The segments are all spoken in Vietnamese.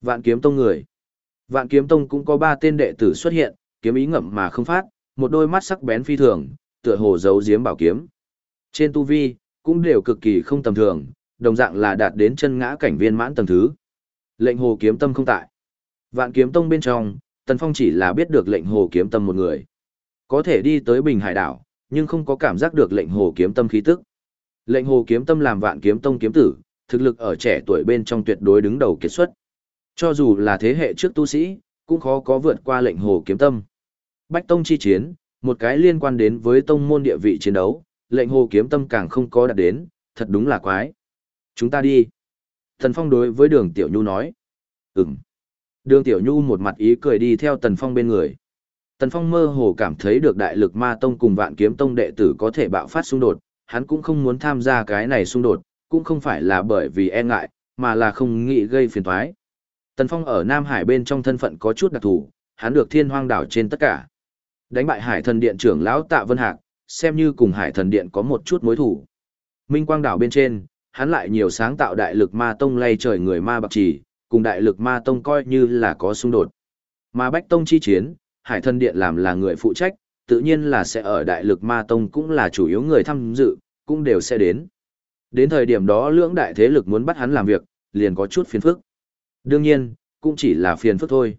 Vạn kiếm tông người. Vạn kiếm tông cũng có ba tên đệ tử xuất hiện, kiếm ý ngậm mà không phát, một đôi mắt sắc bén phi thường, tựa hồ giấu giếm bảo kiếm. Trên tu vi, cũng đều cực kỳ không tầm thường, đồng dạng là đạt đến chân ngã cảnh viên mãn tầng thứ. Lệnh hồ kiếm tâm không tại. Vạn kiếm tông bên trong, Tần Phong chỉ là biết được lệnh hồ kiếm tâm một người. Có thể đi tới Bình Hải đảo, nhưng không có cảm giác được lệnh hồ kiếm tâm khí tức. Lệnh hồ kiếm tâm làm vạn kiếm tông kiếm tử, thực lực ở trẻ tuổi bên trong tuyệt đối đứng đầu kiệt xuất. Cho dù là thế hệ trước tu sĩ, cũng khó có vượt qua lệnh hồ kiếm tâm. Bách tông chi chiến, một cái liên quan đến với tông môn địa vị chiến đấu, lệnh hồ kiếm tâm càng không có đạt đến, thật đúng là quái. Chúng ta đi. Thần Phong đối với đường Tiểu Nhu nói. Ừm. Đường Tiểu Nhu một mặt ý cười đi theo Tần Phong bên người. Tần Phong mơ hồ cảm thấy được đại lực ma tông cùng vạn kiếm tông đệ tử có thể bạo phát xung đột, hắn cũng không muốn tham gia cái này xung đột, cũng không phải là bởi vì e ngại, mà là không nghĩ gây phiền toái. Tần Phong ở Nam Hải bên trong thân phận có chút đặc thù, hắn được thiên hoang đảo trên tất cả. Đánh bại Hải thần điện trưởng lão Tạ Vân Hạc, xem như cùng Hải thần điện có một chút mối thù. Minh quang đảo bên trên, hắn lại nhiều sáng tạo đại lực ma tông lay trời người ma bạc chỉ, cùng đại lực ma tông coi như là có xung đột. Mà Bách Tông chi chiến, Hải thần điện làm là người phụ trách, tự nhiên là sẽ ở đại lực ma tông cũng là chủ yếu người tham dự, cũng đều sẽ đến. Đến thời điểm đó lưỡng đại thế lực muốn bắt hắn làm việc, liền có chút phiền phức. Đương nhiên, cũng chỉ là phiền phức thôi.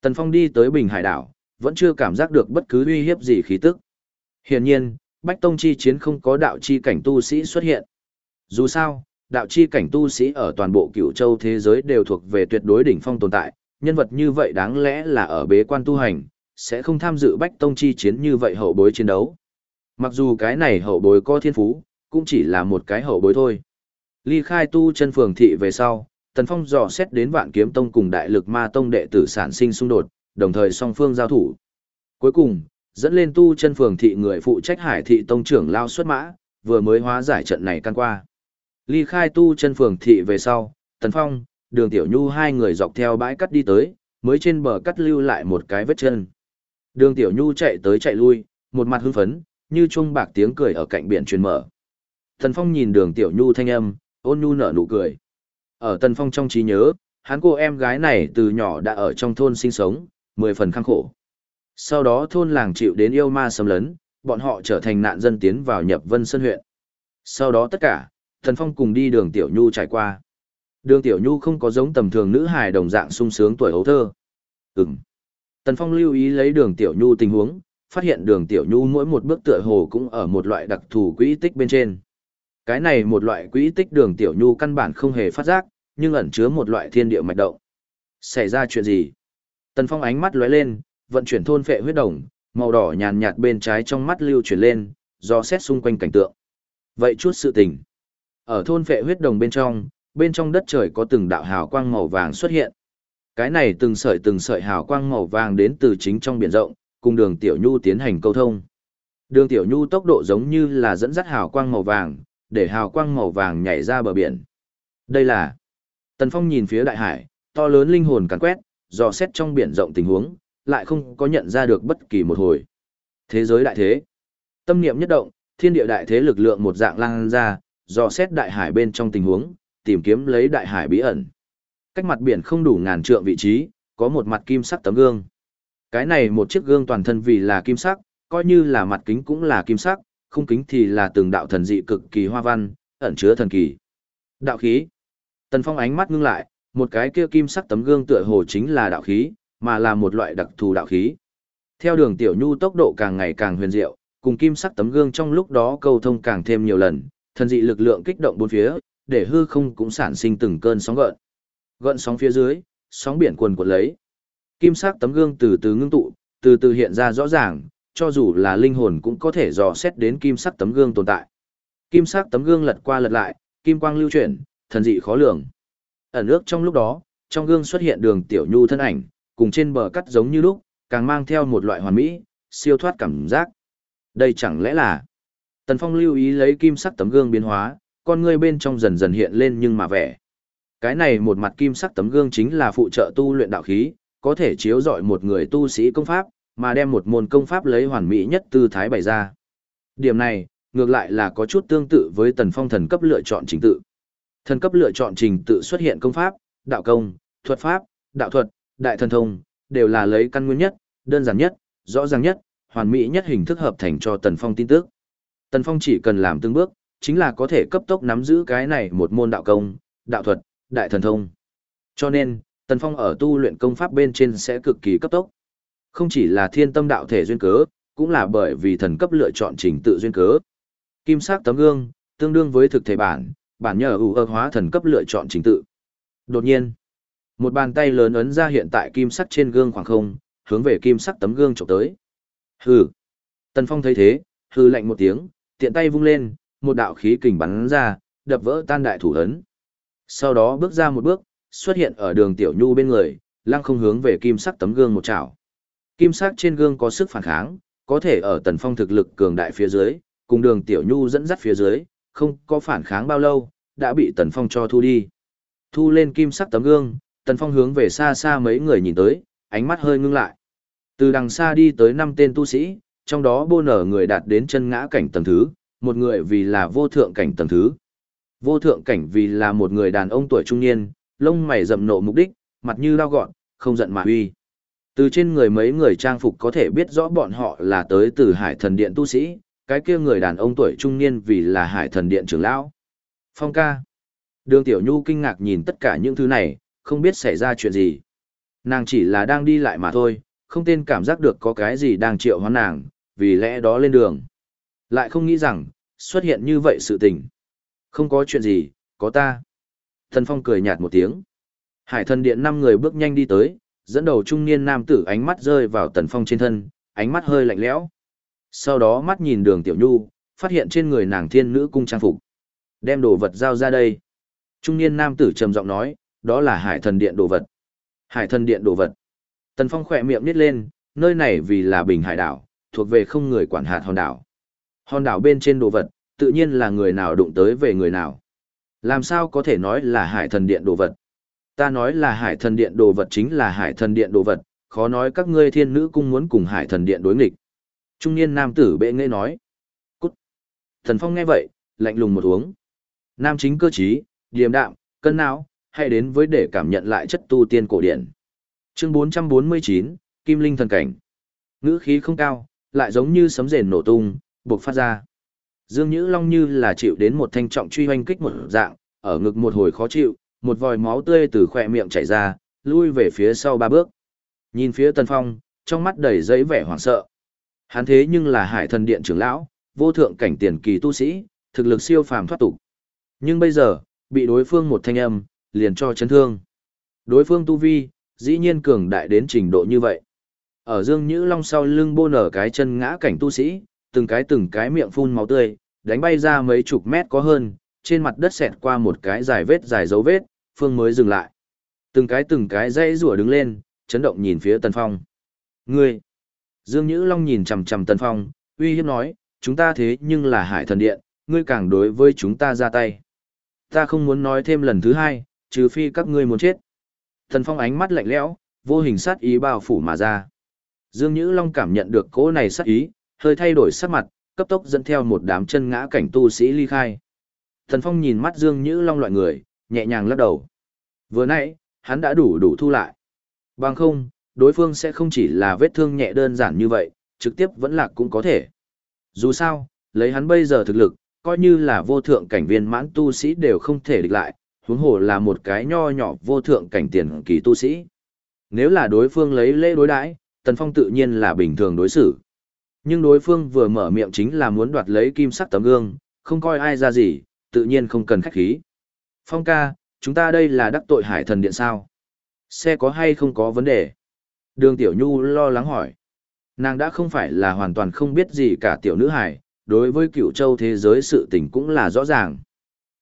Tần Phong đi tới Bình Hải đảo, vẫn chưa cảm giác được bất cứ uy hiếp gì khí tức. Hiển nhiên, Bách Tông chi chiến không có đạo chi cảnh tu sĩ xuất hiện. Dù sao, đạo chi cảnh tu sĩ ở toàn bộ Cửu châu thế giới đều thuộc về tuyệt đối đỉnh phong tồn tại, nhân vật như vậy đáng lẽ là ở bế quan tu hành, sẽ không tham dự Bách Tông chi chiến như vậy hậu bối chiến đấu. Mặc dù cái này hậu bối có thiên phú, cũng chỉ là một cái hậu bối thôi. Ly khai tu chân phường thị về sau, Tần Phong dò xét đến Vạn Kiếm Tông cùng Đại Lực Ma Tông đệ tử sản sinh xung đột, đồng thời song phương giao thủ. Cuối cùng, dẫn lên tu chân phường thị người phụ trách Hải thị tông trưởng lao xuất mã, vừa mới hóa giải trận này căn qua. Ly khai tu chân phường thị về sau, Tần Phong, Đường Tiểu Nhu hai người dọc theo bãi cắt đi tới, mới trên bờ cắt lưu lại một cái vết chân. Đường Tiểu Nhu chạy tới chạy lui, một mặt hưng phấn, như chuông bạc tiếng cười ở cạnh biển truyền mở. Tần Phong nhìn Đường Tiểu Nhu thanh âm, ôn nhu nở nụ cười. Ở Tần Phong trong trí nhớ, hắn cô em gái này từ nhỏ đã ở trong thôn sinh sống, mười phần khăng khổ. Sau đó thôn làng chịu đến yêu ma xâm lấn, bọn họ trở thành nạn dân tiến vào nhập vân Sơn huyện. Sau đó tất cả, Tần Phong cùng đi đường Tiểu Nhu trải qua. Đường Tiểu Nhu không có giống tầm thường nữ hài đồng dạng sung sướng tuổi hấu thơ. Ừm. Tần Phong lưu ý lấy đường Tiểu Nhu tình huống, phát hiện đường Tiểu Nhu mỗi một bước tựa hồ cũng ở một loại đặc thù quỹ tích bên trên. Cái này một loại quỹ tích đường Tiểu Nhu căn bản không hề phát giác, nhưng ẩn chứa một loại thiên địa mạch động. Xảy ra chuyện gì? Tần Phong ánh mắt lóe lên, vận chuyển thôn phệ huyết đồng, màu đỏ nhàn nhạt bên trái trong mắt lưu chuyển lên, do xét xung quanh cảnh tượng. Vậy chút sự tình. Ở thôn phệ huyết đồng bên trong, bên trong đất trời có từng đạo hào quang màu vàng xuất hiện. Cái này từng sợi từng sợi hào quang màu vàng đến từ chính trong biển rộng, cùng đường Tiểu Nhu tiến hành câu thông. Đường Tiểu Nhu tốc độ giống như là dẫn dắt hào quang màu vàng, để hào quang màu vàng nhảy ra bờ biển. Đây là Tần Phong nhìn phía đại hải, to lớn linh hồn càn quét, dò xét trong biển rộng tình huống, lại không có nhận ra được bất kỳ một hồi. Thế giới đại thế. Tâm niệm nhất động, thiên địa đại thế lực lượng một dạng lan ra, dò xét đại hải bên trong tình huống, tìm kiếm lấy đại hải bí ẩn. Cách mặt biển không đủ ngàn trượng vị trí, có một mặt kim sắc tấm gương. Cái này một chiếc gương toàn thân vì là kim sắc, coi như là mặt kính cũng là kim sắc, khung kính thì là từng đạo thần dị cực kỳ hoa văn, ẩn chứa thần kỳ. Đạo khí. Tần Phong ánh mắt ngưng lại, một cái kia kim sắc tấm gương tựa hồ chính là đạo khí, mà là một loại đặc thù đạo khí. Theo đường tiểu nhu tốc độ càng ngày càng huyền diệu, cùng kim sắc tấm gương trong lúc đó câu thông càng thêm nhiều lần, thần dị lực lượng kích động bốn phía, để hư không cũng sản sinh từng cơn sóng gợn. Gợn sóng phía dưới, sóng biển cuồn cuộn lấy. Kim sắc tấm gương từ từ ngưng tụ, từ từ hiện ra rõ ràng, cho dù là linh hồn cũng có thể dò xét đến kim sắc tấm gương tồn tại. Kim sắc tấm gương lật qua lật lại, kim quang lưu chuyển, thần dị khó lường. Ẩn ước trong lúc đó, trong gương xuất hiện đường tiểu nhu thân ảnh, cùng trên bờ cắt giống như lúc, càng mang theo một loại hoàn mỹ, siêu thoát cảm giác. Đây chẳng lẽ là... Tần Phong lưu ý lấy kim sắc tấm gương biến hóa, con ngươi bên trong dần dần hiện lên nhưng mà vẻ. Cái này một mặt kim sắc tấm gương chính là phụ trợ tu luyện đạo khí, có thể chiếu rọi một người tu sĩ công pháp, mà đem một môn công pháp lấy hoàn mỹ nhất tư thái bày ra. Điểm này, ngược lại là có chút tương tự với tần phong thần cấp lựa chọn trình tự. Thần cấp lựa chọn trình tự xuất hiện công pháp, đạo công, thuật pháp, đạo thuật, đại thần thông, đều là lấy căn nguyên nhất, đơn giản nhất, rõ ràng nhất, hoàn mỹ nhất hình thức hợp thành cho Tần Phong tin tức. Tần Phong chỉ cần làm từng bước, chính là có thể cấp tốc nắm giữ cái này một môn đạo công, đạo thuật, đại thần thông. Cho nên, Tần Phong ở tu luyện công pháp bên trên sẽ cực kỳ cấp tốc. Không chỉ là thiên tâm đạo thể duyên cớ, cũng là bởi vì thần cấp lựa chọn trình tự duyên cớ. Kim sắc tấm gương, tương đương với thực thể bản, bản nhờ ủ ơ hóa thần cấp lựa chọn trình tự. Đột nhiên, một bàn tay lớn ấn ra hiện tại kim sắc trên gương khoảng không, hướng về kim sắc tấm gương chụp tới. Hừ. Tần Phong thấy thế, hừ lạnh một tiếng, tiện tay vung lên, một đạo khí kình bắn ra, đập vỡ tan đại thủ ấn. Sau đó bước ra một bước, xuất hiện ở đường tiểu nhu bên người, lăng không hướng về kim sắc tấm gương một chảo. Kim sắc trên gương có sức phản kháng, có thể ở tần phong thực lực cường đại phía dưới, cùng đường tiểu nhu dẫn dắt phía dưới, không có phản kháng bao lâu, đã bị tần phong cho thu đi. Thu lên kim sắc tấm gương, tần phong hướng về xa xa mấy người nhìn tới, ánh mắt hơi ngưng lại. Từ đằng xa đi tới năm tên tu sĩ, trong đó bô nở người đạt đến chân ngã cảnh tầng thứ, một người vì là vô thượng cảnh tầng thứ. Vô thượng cảnh vì là một người đàn ông tuổi trung niên, lông mày rậm nộ mục đích, mặt như lao gọn, không giận mà uy. Từ trên người mấy người trang phục có thể biết rõ bọn họ là tới từ hải thần điện tu sĩ, cái kia người đàn ông tuổi trung niên vì là hải thần điện trưởng lão. Phong ca. Đường Tiểu Nhu kinh ngạc nhìn tất cả những thứ này, không biết xảy ra chuyện gì. Nàng chỉ là đang đi lại mà thôi, không tên cảm giác được có cái gì đang triệu hoán nàng, vì lẽ đó lên đường. Lại không nghĩ rằng, xuất hiện như vậy sự tình. Không có chuyện gì, có ta. Thần Phong cười nhạt một tiếng. Hải thần điện năm người bước nhanh đi tới, dẫn đầu trung niên nam tử ánh mắt rơi vào Tần Phong trên thân, ánh mắt hơi lạnh lẽo. Sau đó mắt nhìn đường Tiểu Nhu, phát hiện trên người nàng thiên nữ cung trang phục. Đem đồ vật giao ra đây. Trung niên nam tử trầm giọng nói, đó là hải thần điện đồ vật. Hải thần điện đồ vật. Tần Phong khỏe miệng nít lên, nơi này vì là bình hải đảo, thuộc về không người quản hạt hòn đảo. Hòn đảo bên trên đồ vật, tự nhiên là người nào đụng tới về người nào. Làm sao có thể nói là hải thần điện đồ vật? Ta nói là hải thần điện đồ vật chính là hải thần điện đồ vật, khó nói các ngươi thiên nữ cung muốn cùng hải thần điện đối nghịch. Trung niên nam tử bệ nghệ nói. Cút. Thần Phong nghe vậy, lạnh lùng một uống. Nam chính cơ trí, điềm đạm, cân não, hay đến với để cảm nhận lại chất tu tiên cổ điển. Chương 449, Kim Linh thần cảnh. Ngữ khí không cao, lại giống như sấm rền nổ tung, buộc phát ra. Dương Nhữ Long như là chịu đến một thanh trọng truy hoanh kích một dạng, ở ngực một hồi khó chịu, một vòi máu tươi từ khỏe miệng chảy ra, lui về phía sau ba bước. Nhìn phía Tần Phong, trong mắt đầy giấy vẻ hoảng sợ. Hắn thế nhưng là hải thần điện trưởng lão, vô thượng cảnh tiền kỳ tu sĩ, thực lực siêu phàm thoát tục. Nhưng bây giờ, bị đối phương một thanh âm, liền cho chấn thương. Đối phương tu vi, dĩ nhiên cường đại đến trình độ như vậy. Ở Dương Nhữ Long sau lưng bô nở cái chân ngã cảnh tu sĩ, từng cái từng cái miệng phun máu tươi, đánh bay ra mấy chục mét có hơn, trên mặt đất xẹt qua một cái dài vết dài dấu vết, phương mới dừng lại. Từng cái từng cái dây rùa đứng lên, chấn động nhìn phía Tần Phong. Ngươi! Dương Nhữ Long nhìn chằm chằm Tần Phong, uy hiếp nói, chúng ta thế nhưng là hải thần điện, ngươi càng đối với chúng ta ra tay. Ta không muốn nói thêm lần thứ hai, trừ phi các ngươi muốn chết. Tần Phong ánh mắt lạnh lẽo, vô hình sát ý bao phủ mà ra. Dương Nhữ Long cảm nhận được cỗ này sát ý, hơi thay đổi sắc mặt, cấp tốc dẫn theo một đám chân ngã cảnh tu sĩ ly khai. Thần Phong nhìn mắt Dương Nhữ Long loại người, nhẹ nhàng lắc đầu. Vừa nãy, hắn đã đủ đủ thu lại. Bằng không, đối phương sẽ không chỉ là vết thương nhẹ đơn giản như vậy, trực tiếp vẫn lạc cũng có thể. Dù sao, lấy hắn bây giờ thực lực, coi như là vô thượng cảnh viên mãn tu sĩ đều không thể địch lại, huống hồ là một cái nho nhỏ vô thượng cảnh tiền kỳ tu sĩ. Nếu là đối phương lấy lễ đối đãi, Tần Phong tự nhiên là bình thường đối xử. Nhưng đối phương vừa mở miệng chính là muốn đoạt lấy kim sắc tấm gương, không coi ai ra gì, tự nhiên không cần khách khí. Phong ca, chúng ta đây là đắc tội hải thần điện sao? Xe có hay không có vấn đề? Đường Tiểu Nhu lo lắng hỏi. Nàng đã không phải là hoàn toàn không biết gì cả tiểu nữ hải, đối với cựu châu thế giới sự tình cũng là rõ ràng.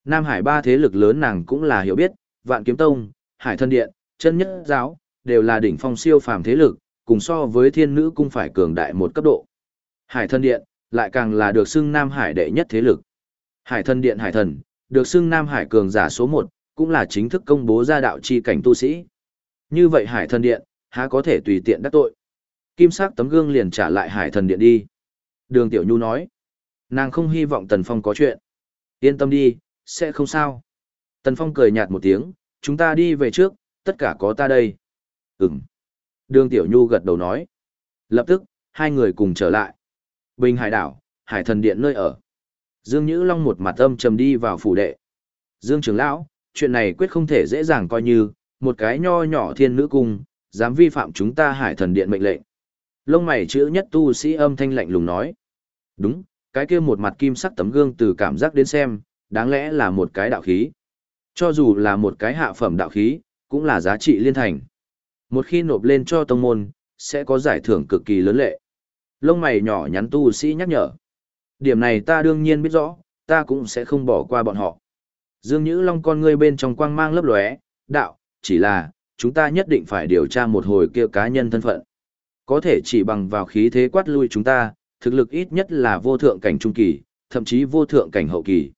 Nam Hải ba thế lực lớn nàng cũng là hiểu biết, Vạn Kiếm Tông, Hải Thân Điện, Chân Nhất Giáo, đều là đỉnh phong siêu phàm thế lực, cùng so với thiên nữ cũng phải cường đại một cấp độ. Hải Thân Điện, lại càng là được xưng Nam Hải đệ nhất thế lực. Hải Thân Điện Hải Thần, được xưng Nam Hải cường giả số 1, cũng là chính thức công bố ra đạo chi cảnh tu sĩ. Như vậy Hải Thần Điện, há có thể tùy tiện đắc tội. Kim sắc tấm gương liền trả lại Hải Thần Điện đi. Đường Tiểu Nhu nói, nàng không hy vọng Tần Phong có chuyện. Yên tâm đi, sẽ không sao. Tần Phong cười nhạt một tiếng, chúng ta đi về trước, tất cả có ta đây. Ừm. Đường Tiểu Nhu gật đầu nói. Lập tức, hai người cùng trở lại. Bình Hải đảo, Hải thần điện nơi ở. Dương Nhữ Long một mặt âm trầm đi vào phủ đệ. Dương trưởng lão, chuyện này quyết không thể dễ dàng coi như, một cái nho nhỏ thiên nữ cung, dám vi phạm chúng ta Hải thần điện mệnh lệnh. Lông mày chữ nhất tu sĩ âm thanh lạnh lùng nói. Đúng, cái kia một mặt kim sắc tấm gương từ cảm giác đến xem, đáng lẽ là một cái đạo khí. Cho dù là một cái hạ phẩm đạo khí, cũng là giá trị liên thành. Một khi nộp lên cho tông môn, sẽ có giải thưởng cực kỳ lớn lệ. Lông mày nhỏ nhắn tu sĩ nhắc nhở. Điểm này ta đương nhiên biết rõ, ta cũng sẽ không bỏ qua bọn họ. Dương Nhữ Long con ngươi bên trong quang mang lấp lóe, đạo, chỉ là, chúng ta nhất định phải điều tra một hồi kia cá nhân thân phận. Có thể chỉ bằng vào khí thế quát lui chúng ta, thực lực ít nhất là vô thượng cảnh trung kỳ, thậm chí vô thượng cảnh hậu kỳ.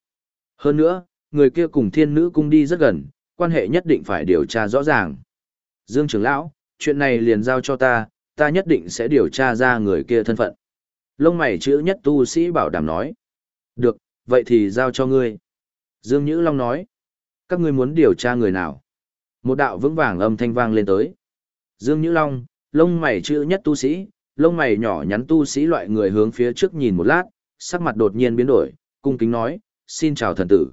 Hơn nữa, người kia cùng thiên nữ cung đi rất gần, quan hệ nhất định phải điều tra rõ ràng. Dương trưởng lão, chuyện này liền giao cho ta, ta nhất định sẽ điều tra ra người kia thân phận. Lông mày chữ nhất tu sĩ bảo đảm nói. Được, vậy thì giao cho ngươi. Dương Nhữ Long nói. Các ngươi muốn điều tra người nào? Một đạo vững vàng âm thanh vang lên tới. Dương Nhữ Long, lông mày chữ nhất tu sĩ, lông mày nhỏ nhắn tu sĩ loại người hướng phía trước nhìn một lát, sắc mặt đột nhiên biến đổi, cung kính nói, xin chào thần tử.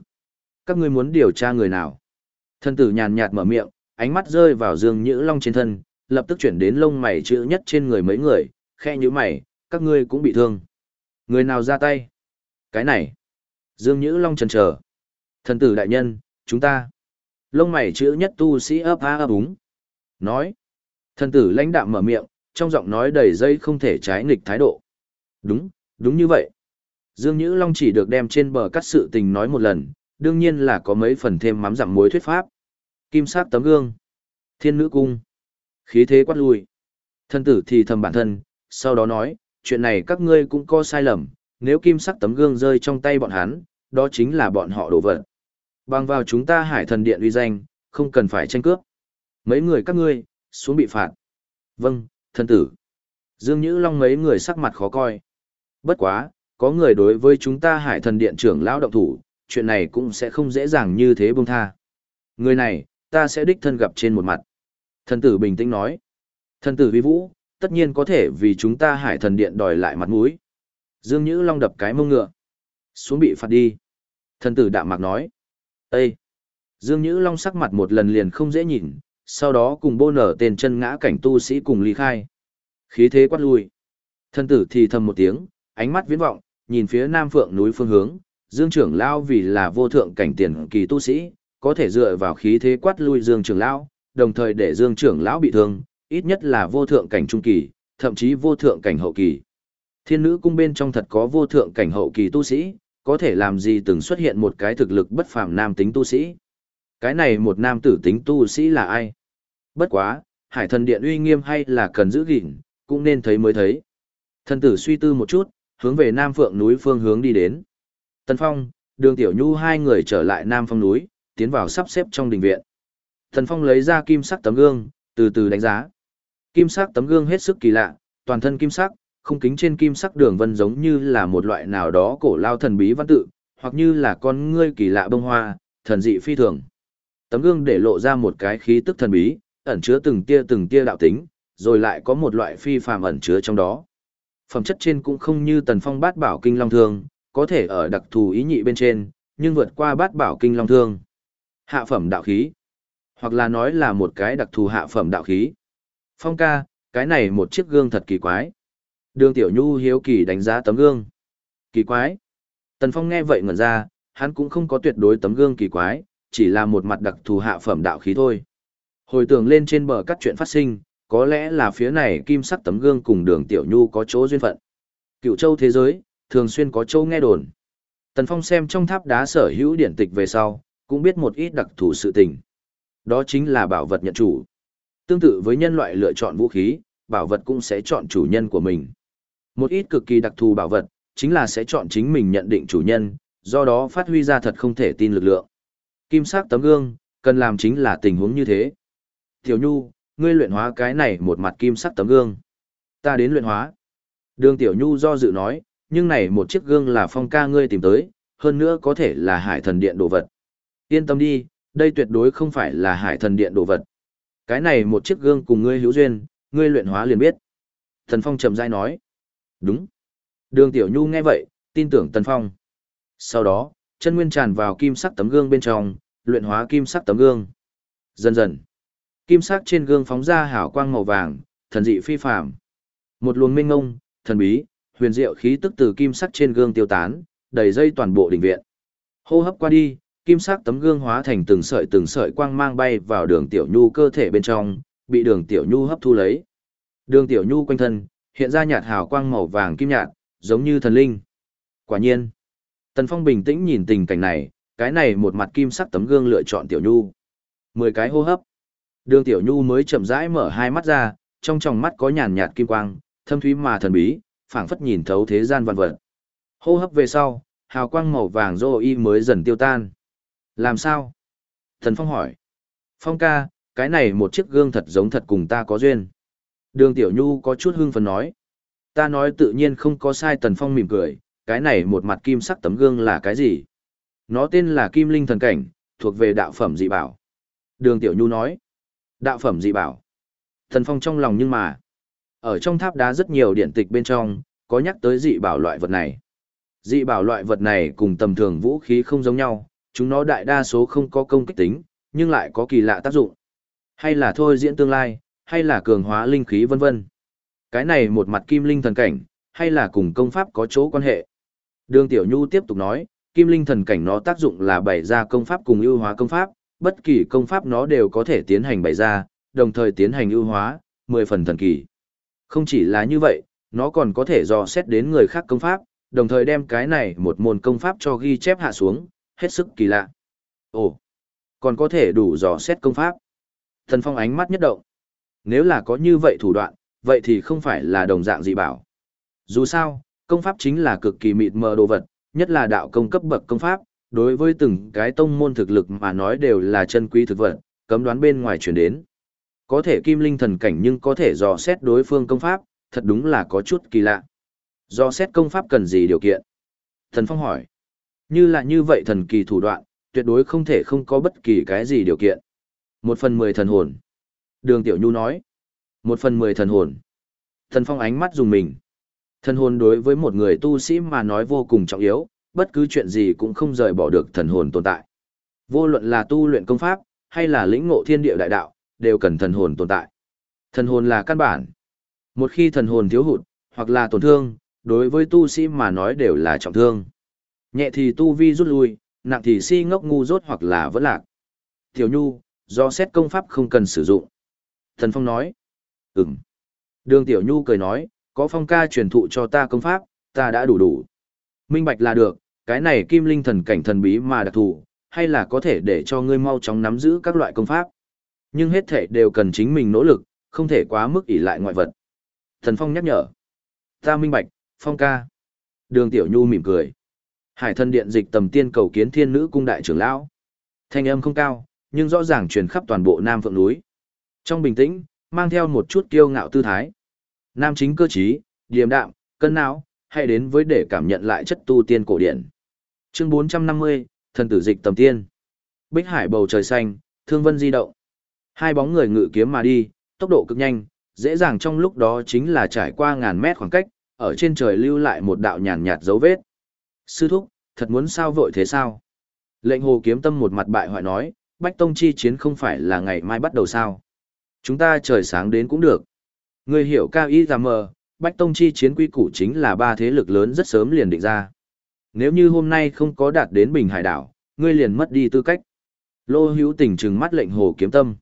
Các ngươi muốn điều tra người nào? Thần tử nhàn nhạt mở miệng, ánh mắt rơi vào Dương Nhữ Long trên thân, lập tức chuyển đến lông mày chữ nhất trên người mấy người, khe như mày, các ngươi cũng bị thương. Người nào ra tay? Cái này. Dương Nhữ Long trần trở. Thần tử đại nhân, chúng ta. Lông mày chữ nhất tu sĩ ấp á ấp úng. Nói. Thần tử lãnh đạm mở miệng, trong giọng nói đầy dây không thể trái nghịch thái độ. Đúng, đúng như vậy. Dương Nhữ Long chỉ được đem trên bờ cắt sự tình nói một lần, đương nhiên là có mấy phần thêm mắm dặm muối thuyết pháp. Kim sát tấm gương. Thiên nữ cung. Khí thế quát lui. Thân tử thì thầm bản thân, sau đó nói, chuyện này các ngươi cũng có sai lầm, nếu kim sắc tấm gương rơi trong tay bọn hắn, đó chính là bọn họ đổ vật. Bằng vào chúng ta hải thần điện uy danh, không cần phải tranh cướp. Mấy người các ngươi, xuống bị phạt. Vâng, thân tử. Dương Nhữ Long mấy người sắc mặt khó coi. Bất quá, có người đối với chúng ta hải thần điện trưởng lão động thủ, chuyện này cũng sẽ không dễ dàng như thế buông tha. Người này, ta sẽ đích thân gặp trên một mặt. Thần tử bình tĩnh nói. Thần tử vi vũ, tất nhiên có thể vì chúng ta hải thần điện đòi lại mặt mũi. Dương Nhữ Long đập cái mông ngựa. Xuống bị phạt đi. Thần tử đạm mạc nói. Ê! Dương Nhữ Long sắc mặt một lần liền không dễ nhìn, sau đó cùng bô nở tên chân ngã cảnh tu sĩ cùng ly khai. Khí thế quát lui. Thần tử thì thầm một tiếng, ánh mắt viễn vọng, nhìn phía nam phượng núi phương hướng, Dương trưởng lão vì là vô thượng cảnh tiền kỳ tu sĩ, có thể dựa vào khí thế quát lui Dương trưởng lão, đồng thời để Dương trưởng lão bị thương, ít nhất là vô thượng cảnh trung kỳ, thậm chí vô thượng cảnh hậu kỳ. Thiên nữ cung bên trong thật có vô thượng cảnh hậu kỳ tu sĩ, có thể làm gì từng xuất hiện một cái thực lực bất phàm nam tính tu sĩ. Cái này một nam tử tính tu sĩ là ai? Bất quá, hải thần điện uy nghiêm hay là cần giữ gìn, cũng nên thấy mới thấy. Thần tử suy tư một chút, hướng về Nam Phượng núi phương hướng đi đến. Tần Phong, đường Tiểu Nhu hai người trở lại Nam Phong núi, tiến vào sắp xếp trong đình viện. Tần Phong lấy ra kim sắc tấm gương, từ từ đánh giá. Kim sắc tấm gương hết sức kỳ lạ, toàn thân kim sắc, không kính trên kim sắc đường vân giống như là một loại nào đó cổ lao thần bí văn tự, hoặc như là con ngươi kỳ lạ bông hoa, thần dị phi thường. Tấm gương để lộ ra một cái khí tức thần bí, ẩn chứa từng tia từng tia đạo tính, rồi lại có một loại phi phàm ẩn chứa trong đó. Phẩm chất trên cũng không như tần phong bát bảo kinh long thương, có thể ở đặc thù ý nhị bên trên, nhưng vượt qua bát bảo kinh long thương. Hạ phẩm đạo khí, hoặc là nói là một cái đặc thù hạ phẩm đạo khí. Phong ca, cái này một chiếc gương thật kỳ quái. Đường Tiểu Nhu hiếu kỳ đánh giá tấm gương. Kỳ quái. Tần Phong nghe vậy ngẩn ra, hắn cũng không có tuyệt đối tấm gương kỳ quái, chỉ là một mặt đặc thù hạ phẩm đạo khí thôi. Hồi tưởng lên trên bờ các chuyện phát sinh, có lẽ là phía này kim sắc tấm gương cùng đường Tiểu Nhu có chỗ duyên phận. Cựu châu thế giới, thường xuyên có châu nghe đồn. Tần Phong xem trong tháp đá sở hữu điển tịch về sau, cũng biết một ít đặc thù sự tình. Đó chính là bảo vật nhận chủ. Tương tự với nhân loại lựa chọn vũ khí, bảo vật cũng sẽ chọn chủ nhân của mình. Một ít cực kỳ đặc thù bảo vật, chính là sẽ chọn chính mình nhận định chủ nhân, do đó phát huy ra thật không thể tin lực lượng. Kim sắc tấm gương, cần làm chính là tình huống như thế. Tiểu Nhu, ngươi luyện hóa cái này một mặt kim sắc tấm gương. Ta đến luyện hóa. Đường Tiểu Nhu do dự nói, nhưng này một chiếc gương là phong ca ngươi tìm tới, hơn nữa có thể là hải thần điện đồ vật. Yên tâm đi, đây tuyệt đối không phải là hải thần điện đồ vật. Cái này một chiếc gương cùng ngươi hữu duyên, ngươi luyện hóa liền biết. Tần Phong chậm rãi nói. Đúng. Đường Tiểu Nhu nghe vậy, tin tưởng Tần Phong. Sau đó, chân nguyên tràn vào kim sắc tấm gương bên trong, luyện hóa kim sắc tấm gương. Dần dần, kim sắc trên gương phóng ra hào quang màu vàng, thần dị phi phàm. Một luồng minh ngông, thần bí, huyền diệu khí tức từ kim sắc trên gương tiêu tán, đầy dây toàn bộ đỉnh viện. Hô hấp qua đi, kim sắc tấm gương hóa thành từng sợi từng sợi quang mang bay vào đường tiểu nhu cơ thể bên trong, bị đường tiểu nhu hấp thu lấy. Đường tiểu nhu quanh thân, hiện ra nhạt hào quang màu vàng kim nhạt, giống như thần linh. Quả nhiên, Tần Phong bình tĩnh nhìn tình cảnh này, cái này một mặt kim sắc tấm gương lựa chọn tiểu nhu. Mười cái hô hấp. Đường tiểu nhu mới chậm rãi mở hai mắt ra, trong tròng mắt có nhàn nhạt kim quang, thâm thúy mà thần bí, phảng phất nhìn thấu thế gian vạn vật. Hô hấp về sau, hào quang màu vàng rô y mới dần tiêu tan. Làm sao? Thần Phong hỏi. Phong ca, cái này một chiếc gương thật giống thật cùng ta có duyên. Đường Tiểu Nhu có chút hưng phấn nói. Ta nói tự nhiên không có sai Tần Phong mỉm cười, cái này một mặt kim sắc tấm gương là cái gì? Nó tên là Kim Linh Thần Cảnh, thuộc về đạo phẩm dị bảo. Đường Tiểu Nhu nói. Đạo phẩm dị bảo. Thần Phong trong lòng nhưng mà. Ở trong tháp đá rất nhiều điện tịch bên trong, có nhắc tới dị bảo loại vật này. Dị bảo loại vật này cùng tầm thường vũ khí không giống nhau, chúng nó đại đa số không có công kích tính, nhưng lại có kỳ lạ tác dụng. Hay là thôi diễn tương lai, hay là cường hóa linh khí vân vân. Cái này một mặt kim linh thần cảnh, hay là cùng công pháp có chỗ quan hệ. Đường Tiểu Nhu tiếp tục nói, kim linh thần cảnh nó tác dụng là bày ra công pháp cùng ưu hóa công pháp, bất kỳ công pháp nó đều có thể tiến hành bày ra, đồng thời tiến hành ưu hóa, 10 phần thần kỳ. Không chỉ là như vậy, nó còn có thể dò xét đến người khác công pháp, đồng thời đem cái này một môn công pháp cho ghi chép hạ xuống, hết sức kỳ lạ. Ồ, còn có thể đủ dò xét công pháp. Thần Phong ánh mắt nhất động. Nếu là có như vậy thủ đoạn, vậy thì không phải là đồng dạng gì bảo. Dù sao, công pháp chính là cực kỳ mịt mờ đồ vật, nhất là đạo công cấp bậc công pháp, đối với từng cái tông môn thực lực mà nói đều là chân quý thực vật, cấm đoán bên ngoài chuyển đến. Có thể kim linh thần cảnh nhưng có thể dò xét đối phương công pháp, thật đúng là có chút kỳ lạ. Dò xét công pháp cần gì điều kiện? Thần Phong hỏi. Như là như vậy thần kỳ thủ đoạn, tuyệt đối không thể không có bất kỳ cái gì điều kiện. Một phần mười thần hồn. Đường Tiểu Nhu nói. Một phần mười thần hồn. Thần Phong ánh mắt dùng mình. Thần hồn đối với một người tu sĩ mà nói vô cùng trọng yếu, bất cứ chuyện gì cũng không rời bỏ được thần hồn tồn tại. Vô luận là tu luyện công pháp, hay là lĩnh ngộ thiên địa đại đạo, đều cần thần hồn tồn tại. Thần hồn là căn bản. Một khi thần hồn thiếu hụt, hoặc là tổn thương, đối với tu sĩ mà nói đều là trọng thương. Nhẹ thì tu vi rút lui, nặng thì si ngốc ngu rốt hoặc là vẫn lạc. Tiểu Nhu, do xét công pháp không cần sử dụng. Thần Phong nói. Ừm. Đường Tiểu Nhu cười nói, có phong ca truyền thụ cho ta công pháp, ta đã đủ đủ. Minh bạch là được, cái này kim linh thần cảnh thần bí mà đặc thù, hay là có thể để cho ngươi mau chóng nắm giữ các loại công pháp. Nhưng hết thể đều cần chính mình nỗ lực, không thể quá mức ỷ lại ngoại vật. Thần Phong nhắc nhở. Ta minh bạch, Phong ca. Đường Tiểu Nhu mỉm cười. Hải thân điện dịch tầm tiên cầu kiến thiên nữ cung đại trưởng lão. Thanh âm không cao, nhưng rõ ràng truyền khắp toàn bộ Nam Phượng núi. Trong bình tĩnh, mang theo một chút kiêu ngạo tư thái. Nam chính cơ trí, điềm đạm, cân não, hãy đến với để cảm nhận lại chất tu tiên cổ điển. Chương 450, thần tử dịch tầm tiên. Bích hải bầu trời xanh, thương vân di động. Hai bóng người ngự kiếm mà đi, tốc độ cực nhanh, dễ dàng trong lúc đó chính là trải qua ngàn mét khoảng cách, ở trên trời lưu lại một đạo nhàn nhạt dấu vết. Sư thúc, thật muốn sao vội thế sao? Lệnh hồ kiếm tâm một mặt bại hoại nói, Bách Tông chi chiến không phải là ngày mai bắt đầu sao? Chúng ta trời sáng đến cũng được. Người hiểu cao ý ra mờ, Bách Tông chi chiến quy củ chính là ba thế lực lớn rất sớm liền định ra. Nếu như hôm nay không có đạt đến Bình Hải đảo, ngươi liền mất đi tư cách. Lô hữu tình trừng mắt lệnh hồ kiếm tâm.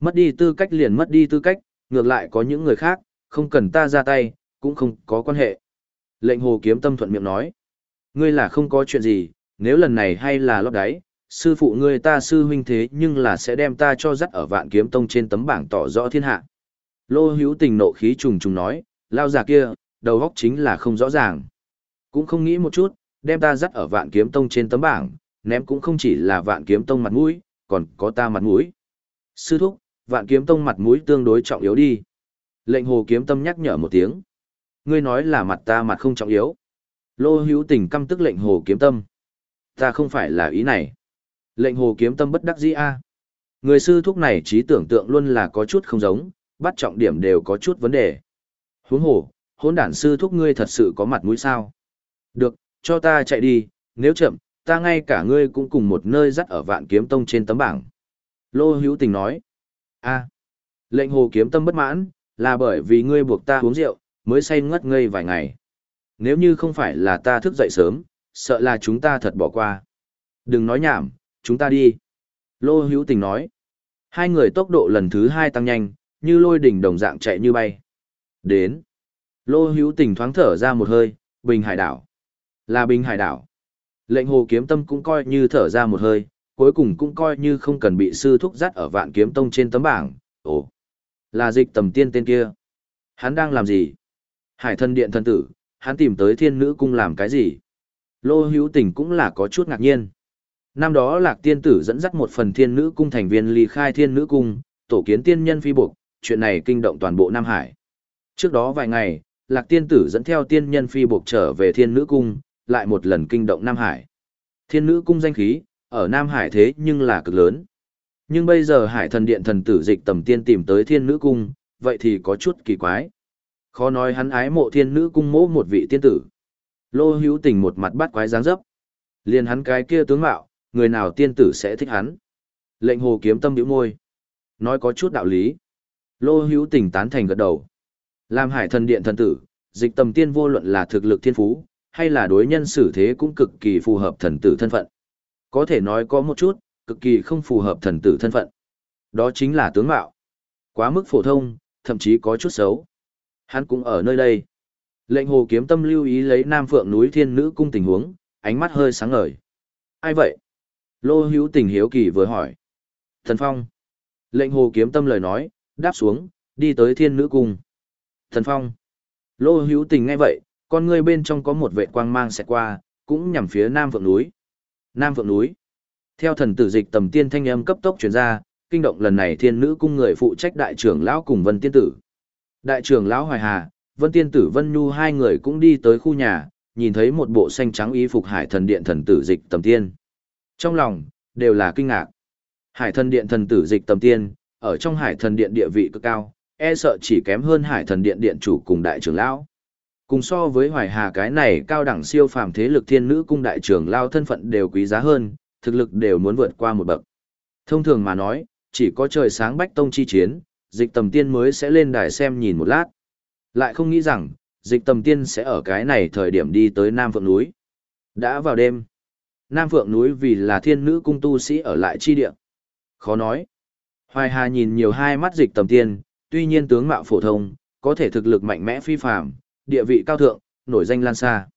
Mất đi tư cách liền mất đi tư cách, ngược lại có những người khác, không cần ta ra tay, cũng không có quan hệ. Lệnh hồ kiếm tâm thuận miệng nói. Ngươi là không có chuyện gì, nếu lần này hay là lót đáy, sư phụ ngươi ta sư huynh thế nhưng là sẽ đem ta cho dắt ở vạn kiếm tông trên tấm bảng tỏ rõ thiên hạ. Lô hữu tình nộ khí trùng trùng nói, lao già kia, đầu góc chính là không rõ ràng. Cũng không nghĩ một chút, đem ta dắt ở vạn kiếm tông trên tấm bảng, ném cũng không chỉ là vạn kiếm tông mặt mũi, còn có ta mặt mũi. Sư thúc, vạn kiếm tông mặt mũi tương đối trọng yếu đi. Lệnh hồ kiếm tâm nhắc nhở một tiếng. Ngươi nói là mặt ta mặt không trọng yếu. Lô hữu tình căm tức lệnh hồ kiếm tâm. Ta không phải là ý này. Lệnh hồ kiếm tâm bất đắc dĩ a. Người sư thúc này trí tưởng tượng luôn là có chút không giống, bắt trọng điểm đều có chút vấn đề. Huống hồ, hỗn đản sư thúc ngươi thật sự có mặt mũi sao? Được, cho ta chạy đi, nếu chậm, ta ngay cả ngươi cũng cùng một nơi dắt ở vạn kiếm tông trên tấm bảng. Lô hữu tình nói. a lệnh hồ kiếm tâm bất mãn, là bởi vì ngươi buộc ta uống rượu, mới say ngất ngây vài ngày. Nếu như không phải là ta thức dậy sớm, sợ là chúng ta thật bỏ qua. Đừng nói nhảm, chúng ta đi. Lô hữu tình nói. Hai người tốc độ lần thứ hai tăng nhanh, như lôi đỉnh đồng dạng chạy như bay. Đến. Lô hữu tình thoáng thở ra một hơi, bình hải đảo. Là bình hải đảo. Lệnh hồ kiếm tâm cũng coi như thở ra một hơi, cuối cùng cũng coi như không cần bị sư thúc dắt ở vạn kiếm tông trên tấm bảng. Ồ, là dịch tầm tiên tên kia. Hắn đang làm gì? Hải thân điện thân tử, hắn tìm tới thiên nữ cung làm cái gì? Lô hữu tình cũng là có chút ngạc nhiên. Năm đó lạc tiên tử dẫn dắt một phần thiên nữ cung thành viên ly khai thiên nữ cung, tổ kiến tiên nhân phi buộc, chuyện này kinh động toàn bộ Nam Hải. Trước đó vài ngày, lạc tiên tử dẫn theo tiên nhân phi buộc trở về thiên nữ cung, lại một lần kinh động Nam Hải. Thiên nữ cung danh khí, ở Nam Hải thế nhưng là cực lớn. Nhưng bây giờ hải thần điện thần tử dịch tầm tiên tìm tới thiên nữ cung, vậy thì có chút kỳ quái. Khó nói hắn ái mộ thiên nữ cung mỗ một vị tiên tử. Lô hữu tình một mặt bắt quái dáng dấp. Liền hắn cái kia tướng mạo, người nào tiên tử sẽ thích hắn. Lệnh hồ kiếm tâm biểu môi. Nói có chút đạo lý. Lô hữu tình tán thành gật đầu. Làm hải thần điện thần tử, dịch tầm tiên vô luận là thực lực thiên phú, hay là đối nhân xử thế cũng cực kỳ phù hợp thần tử thân phận. Có thể nói có một chút, cực kỳ không phù hợp thần tử thân phận. Đó chính là tướng mạo. Quá mức phổ thông, thậm chí có chút xấu. Hắn cũng ở nơi đây. Lệnh hồ kiếm tâm lưu ý lấy Nam Phượng núi Thiên Nữ cung tình huống, ánh mắt hơi sáng ngời. Ai vậy? Lô hữu tình hiếu kỳ vừa hỏi. Thần Phong. Lệnh hồ kiếm tâm lời nói, đáp xuống, đi tới Thiên Nữ cung. Thần Phong. Lô hữu tình ngay vậy, con ngươi bên trong có một vệ quang mang xẹt qua, cũng nhằm phía Nam Phượng núi. Nam Phượng núi. Theo thần tử dịch tầm tiên thanh âm cấp tốc truyền ra, kinh động lần này Thiên Nữ cung người phụ trách đại trưởng lão cùng Vân Tiên tử. Đại trưởng lão Hoài Hà, Vân Tiên tử Vân Nhu hai người cũng đi tới khu nhà, nhìn thấy một bộ xanh trắng y phục Hải Thần Điện thần tử Dịch Tầm Tiên. Trong lòng đều là kinh ngạc. Hải Thần Điện thần tử Dịch Tầm Tiên, ở trong Hải Thần Điện địa vị cực cao, e sợ chỉ kém hơn Hải Thần Điện điện chủ cùng đại trưởng lão. Cùng so với Hoài Hà cái này cao đẳng siêu phàm thế lực thiên nữ cung đại trưởng lão thân phận đều quý giá hơn, thực lực đều muốn vượt qua một bậc. Thông thường mà nói, chỉ có trời sáng bách tông chi chiến, dịch tầm tiên mới sẽ lên đài xem nhìn một lát. Lại không nghĩ rằng, dịch tầm tiên sẽ ở cái này thời điểm đi tới Nam Phượng núi. Đã vào đêm, Nam Phượng núi vì là thiên nữ cung tu sĩ ở lại chi địa. Khó nói. Hoài Hà nhìn nhiều hai mắt dịch tầm tiên, tuy nhiên tướng mạo phổ thông, có thể thực lực mạnh mẽ phi phàm, địa vị cao thượng, nổi danh lan xa.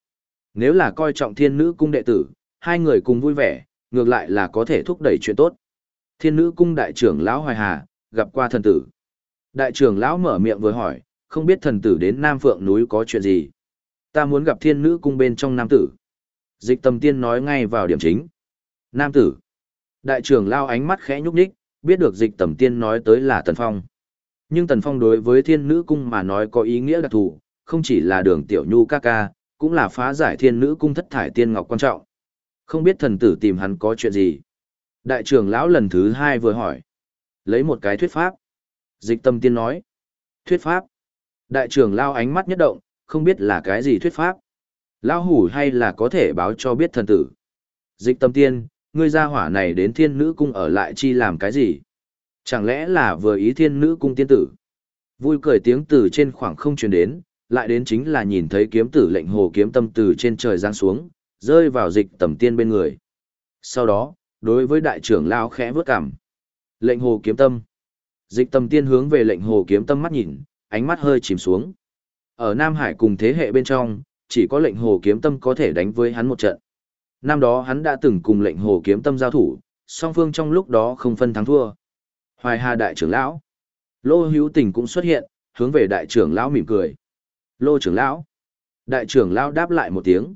Nếu là coi trọng thiên nữ cung đệ tử, hai người cùng vui vẻ, ngược lại là có thể thúc đẩy chuyện tốt. Thiên nữ cung đại trưởng lão Hoài Hà, gặp qua thần tử. Đại trưởng lão mở miệng vừa hỏi, không biết thần tử đến Nam Phượng núi có chuyện gì. Ta muốn gặp thiên nữ cung bên trong nam tử. Dịch tầm tiên nói ngay vào điểm chính. Nam tử. Đại trưởng lao ánh mắt khẽ nhúc nhích, biết được dịch tầm tiên nói tới là Tần Phong. Nhưng Tần Phong đối với thiên nữ cung mà nói có ý nghĩa đặc thù, không chỉ là đường tiểu nhu ca ca, cũng là phá giải thiên nữ cung thất thải tiên ngọc quan trọng. Không biết thần tử tìm hắn có chuyện gì. Đại trưởng lão lần thứ hai vừa hỏi. Lấy một cái thuyết pháp. Dịch tâm tiên nói. Thuyết pháp. Đại trưởng lao ánh mắt nhất động, không biết là cái gì thuyết pháp. Lao hủ hay là có thể báo cho biết thần tử. Dịch tâm tiên, ngươi gia hỏa này đến thiên nữ cung ở lại chi làm cái gì? Chẳng lẽ là vừa ý thiên nữ cung tiên tử? Vui cười tiếng từ trên khoảng không truyền đến, lại đến chính là nhìn thấy kiếm tử lệnh hồ kiếm tâm từ trên trời giáng xuống, rơi vào dịch tầm tiên bên người. Sau đó, đối với đại trưởng lao khẽ vớt cảm. Lệnh hồ kiếm tâm. Dịch tầm tiên hướng về lệnh hồ kiếm tâm mắt nhìn, ánh mắt hơi chìm xuống. Ở Nam Hải cùng thế hệ bên trong, chỉ có lệnh hồ kiếm tâm có thể đánh với hắn một trận. Năm đó hắn đã từng cùng lệnh hồ kiếm tâm giao thủ, song phương trong lúc đó không phân thắng thua. Hoài Hà đại trưởng lão. Lô hữu tình cũng xuất hiện, hướng về đại trưởng lão mỉm cười. Lô trưởng lão. Đại trưởng lão đáp lại một tiếng.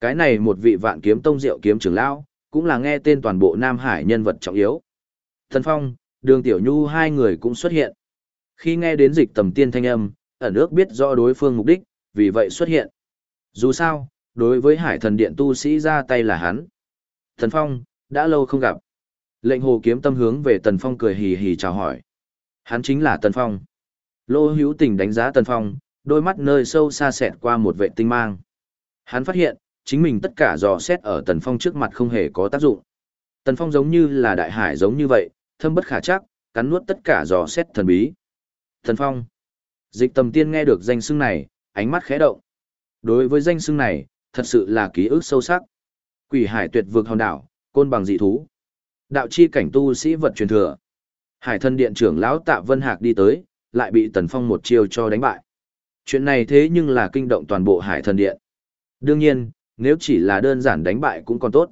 Cái này một vị vạn kiếm tông diệu kiếm trưởng lão, cũng là nghe tên toàn bộ Nam Hải nhân vật trọng yếu. Thần Phong, đường Tiểu Nhu hai người cũng xuất hiện. Khi nghe đến dịch tầm tiên thanh âm, ẩn ước biết rõ đối phương mục đích, vì vậy xuất hiện. Dù sao, đối với hải thần điện tu sĩ ra tay là hắn. Thần Phong, đã lâu không gặp. Lệnh hồ kiếm tâm hướng về Tần Phong cười hì hì chào hỏi. Hắn chính là Tần Phong. Lô hữu tình đánh giá Tần Phong, đôi mắt nơi sâu xa xẹt qua một vệ tinh mang. Hắn phát hiện, chính mình tất cả dò xét ở Tần Phong trước mặt không hề có tác dụng. Tần Phong giống như là đại hải giống như vậy, thâm bất khả chắc, cắn nuốt tất cả dò xét thần bí. thần Phong. Dịch tầm tiên nghe được danh xưng này, ánh mắt khẽ động. Đối với danh xưng này, thật sự là ký ức sâu sắc. Quỷ hải tuyệt vực hòn đảo, côn bằng dị thú. Đạo chi cảnh tu sĩ vật truyền thừa. Hải thân điện trưởng lão Tạ Vân Hạc đi tới, lại bị Tần Phong một chiêu cho đánh bại. Chuyện này thế nhưng là kinh động toàn bộ hải thần điện. Đương nhiên, nếu chỉ là đơn giản đánh bại cũng còn tốt.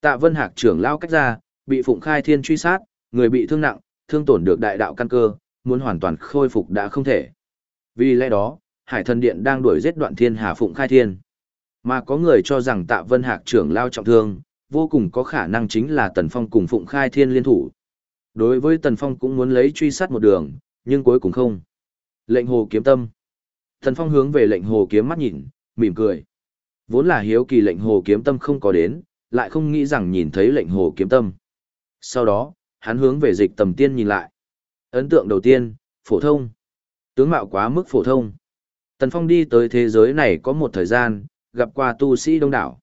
Tạ Vân Hạc trưởng lão cách ra, bị Phụng Khai Thiên truy sát, người bị thương nặng, thương tổn được đại đạo căn cơ, muốn hoàn toàn khôi phục đã không thể. Vì lẽ đó, Hải Thần Điện đang đuổi giết Đoạn Thiên Hà Phụng Khai Thiên. Mà có người cho rằng Tạ Vân Hạc trưởng lao trọng thương, vô cùng có khả năng chính là Tần Phong cùng Phụng Khai Thiên liên thủ. Đối với Tần Phong cũng muốn lấy truy sát một đường, nhưng cuối cùng không. Lệnh hồ kiếm tâm. Tần Phong hướng về lệnh hồ kiếm mắt nhìn, mỉm cười. Vốn là hiếu kỳ lệnh hồ kiếm tâm không có đến, lại không nghĩ rằng nhìn thấy lệnh hồ kiếm tâm. Sau đó, hắn hướng về dịch tầm tiên nhìn lại. Ấn tượng đầu tiên, phổ thông. Tướng mạo quá mức phổ thông. Tần Phong đi tới thế giới này có một thời gian, gặp qua tu sĩ đông đảo.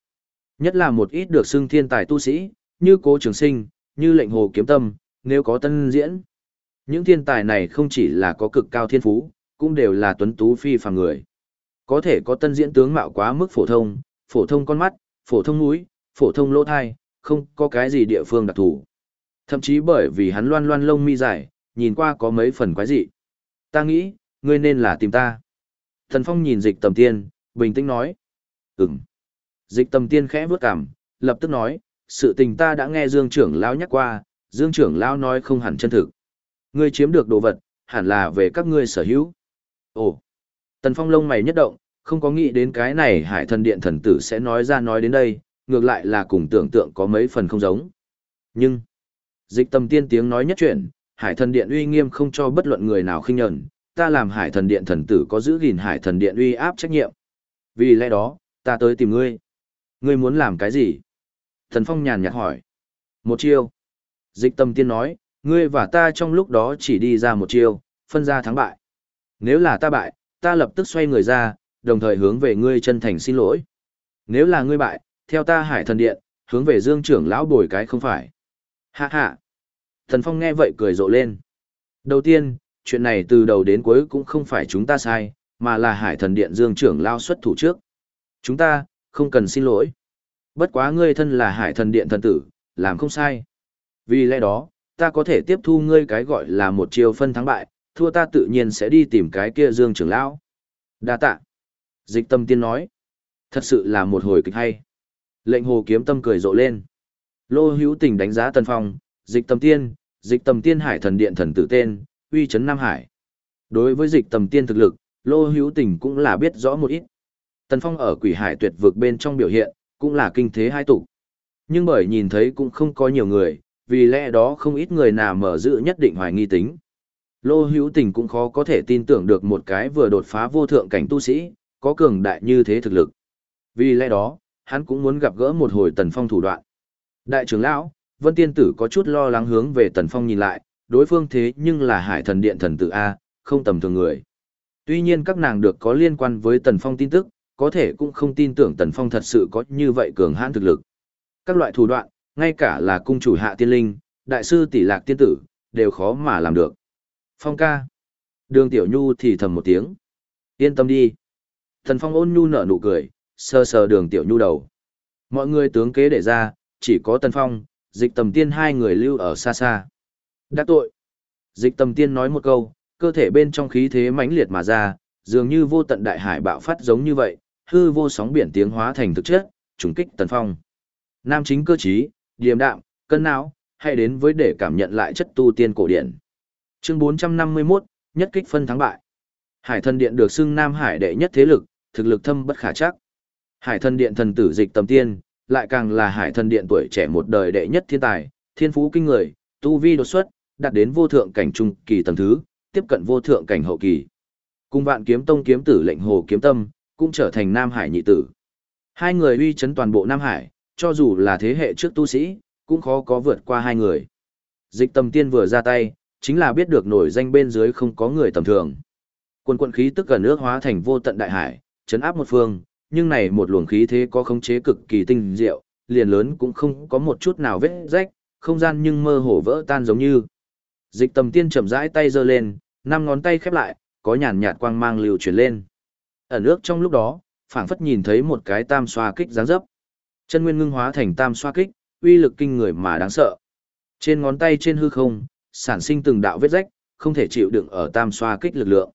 Nhất là một ít được xưng thiên tài tu sĩ, như cố trường sinh, như lệnh hồ kiếm tâm, nếu có tân diễn. Những thiên tài này không chỉ là có cực cao thiên phú, cũng đều là tuấn tú phi phàm người. Có thể có tân diễn tướng mạo quá mức phổ thông, phổ thông con mắt, phổ thông mũi, phổ thông lỗ thai, không có cái gì địa phương đặc thù. Thậm chí bởi vì hắn loan loan lông mi dài, nhìn qua có mấy phần quái dị. Ta nghĩ, ngươi nên là tìm ta. Thần Phong nhìn dịch tầm tiên, bình tĩnh nói. Ừm. Dịch tầm tiên khẽ vướt cằm, lập tức nói, sự tình ta đã nghe Dương trưởng lão nhắc qua, Dương trưởng lão nói không hẳn chân thực. Ngươi chiếm được đồ vật, hẳn là về các ngươi sở hữu. Ồ. Tần Phong lông mày nhất động, không có nghĩ đến cái này hải thần điện thần tử sẽ nói ra nói đến đây, ngược lại là cùng tưởng tượng có mấy phần không giống. Nhưng, dịch tầm tiên tiếng nói nhất chuyện, hải thần điện uy nghiêm không cho bất luận người nào khinh nhẫn, ta làm hải thần điện thần tử có giữ gìn hải thần điện uy áp trách nhiệm. Vì lẽ đó, ta tới tìm ngươi. Ngươi muốn làm cái gì? Thần Phong nhàn nhạt hỏi. Một chiêu. Dịch tâm tiên nói, ngươi và ta trong lúc đó chỉ đi ra một chiêu, phân ra thắng bại. Nếu là ta bại, ta lập tức xoay người ra, đồng thời hướng về ngươi chân thành xin lỗi. Nếu là ngươi bại, theo ta hải thần điện, hướng về dương trưởng lão bồi cái không phải. Hạ hạ. Thần Phong nghe vậy cười rộ lên. Đầu tiên, chuyện này từ đầu đến cuối cũng không phải chúng ta sai, mà là hải thần điện dương trưởng lao xuất thủ trước. Chúng ta, không cần xin lỗi. Bất quá ngươi thân là hải thần điện thần tử, làm không sai. Vì lẽ đó, ta có thể tiếp thu ngươi cái gọi là một chiều phân thắng bại, thua ta tự nhiên sẽ đi tìm cái kia dương trưởng lão. Đa tạ. Dịch tâm tiên nói. Thật sự là một hồi kịch hay. Lệnh hồ kiếm tâm cười rộ lên. Lô hữu tình đánh giá Tần phong, dịch Tầm tiên, dịch Tầm tiên hải thần điện thần tử tên, uy chấn Nam Hải. Đối với dịch tầm tiên thực lực, Lô Hữu Tình cũng là biết rõ một ít. Tần Phong ở quỷ hải tuyệt vực bên trong biểu hiện, cũng là kinh thế hai tụ. Nhưng bởi nhìn thấy cũng không có nhiều người, vì lẽ đó không ít người nào mở dự nhất định hoài nghi tính. Lô Hữu Tình cũng khó có thể tin tưởng được một cái vừa đột phá vô thượng cảnh tu sĩ, có cường đại như thế thực lực. Vì lẽ đó, hắn cũng muốn gặp gỡ một hồi Tần Phong thủ đoạn. Đại trưởng lão, Vân Tiên Tử có chút lo lắng hướng về Tần Phong nhìn lại, đối phương thế nhưng là hải thần điện thần tử A, không tầm thường người. Tuy nhiên các nàng được có liên quan với Tần Phong tin tức, có thể cũng không tin tưởng Tần Phong thật sự có như vậy cường hãn thực lực. Các loại thủ đoạn, ngay cả là cung chủ hạ tiên linh, đại sư tỷ lạc tiên tử, đều khó mà làm được. Phong ca. Đường Tiểu Nhu thì thầm một tiếng. Yên tâm đi. Tần Phong ôn nhu nở nụ cười, sờ sờ đường Tiểu Nhu đầu. Mọi người tướng kế để ra, chỉ có Tần Phong, dịch tầm tiên hai người lưu ở xa xa. Đã tội. Dịch tầm tiên nói một câu, cơ thể bên trong khí thế mãnh liệt mà ra, dường như vô tận đại hải bạo phát giống như vậy, hư vô sóng biển tiếng hóa thành thực chất, trùng kích tần phong. Nam chính cơ trí, điềm đạm, cân não, hay đến với để cảm nhận lại chất tu tiên cổ điển. Chương 451, nhất kích phân thắng bại. Hải thần điện được xưng Nam Hải đệ nhất thế lực, thực lực thâm bất khả chắc. Hải thần điện thần tử dịch tầm tiên, lại càng là hải thần điện tuổi trẻ một đời đệ nhất thiên tài, thiên phú kinh người, tu vi đột xuất, đạt đến vô thượng cảnh trung kỳ tầng thứ, tiếp cận vô thượng cảnh hậu kỳ. Cùng vạn kiếm tông kiếm tử lệnh hồ kiếm tâm, cũng trở thành Nam Hải nhị tử. Hai người uy chấn toàn bộ Nam Hải, cho dù là thế hệ trước tu sĩ, cũng khó có vượt qua hai người. Dịch tâm tiên vừa ra tay, chính là biết được nổi danh bên dưới không có người tầm thường. Quân quận khí tức gần nước hóa thành vô tận đại hải, chấn áp một phương, nhưng này một luồng khí thế có khống chế cực kỳ tinh diệu, liền lớn cũng không có một chút nào vết rách, không gian nhưng mơ hồ vỡ tan giống như. Dịch tầm tiên chậm rãi tay giơ lên, năm ngón tay khép lại, có nhàn nhạt quang mang lưu chuyển lên. Ở nước trong lúc đó, phảng phất nhìn thấy một cái tam xoa kích dáng dấp. Chân nguyên ngưng hóa thành tam xoa kích, uy lực kinh người mà đáng sợ. Trên ngón tay trên hư không, sản sinh từng đạo vết rách, không thể chịu đựng ở tam xoa kích lực lượng.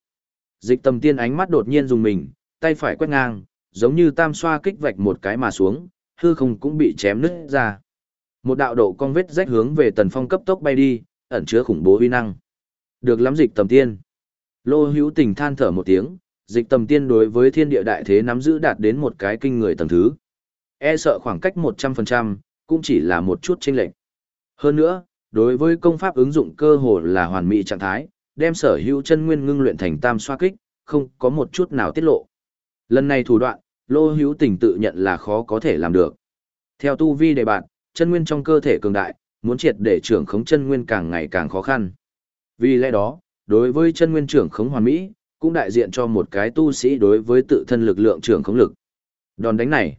Dịch tầm tiên ánh mắt đột nhiên dùng mình, tay phải quét ngang, giống như tam xoa kích vạch một cái mà xuống, hư không cũng bị chém nứt ra. Một đạo độ cong vết rách hướng về tần phong cấp tốc bay đi, ẩn chứa khủng bố uy năng. Được lắm dịch tầm tiên. Lô hữu tình than thở một tiếng, dịch tầm tiên đối với thiên địa đại thế nắm giữ đạt đến một cái kinh người tầng thứ. E sợ khoảng cách 100%, cũng chỉ là một chút chênh lệch. Hơn nữa, đối với công pháp ứng dụng cơ hồ là hoàn mỹ trạng thái, đem sở hữu chân nguyên ngưng luyện thành tam xoa kích, không có một chút nào tiết lộ. Lần này thủ đoạn, Lô Hữu Tình tự nhận là khó có thể làm được. Theo tu vi đề bạn, chân nguyên trong cơ thể cường đại, muốn triệt để trưởng khống chân nguyên càng ngày càng khó khăn. Vì lẽ đó, đối với chân nguyên trưởng khống hoàn mỹ, cũng đại diện cho một cái tu sĩ đối với tự thân lực lượng trưởng khống lực. Đòn đánh này,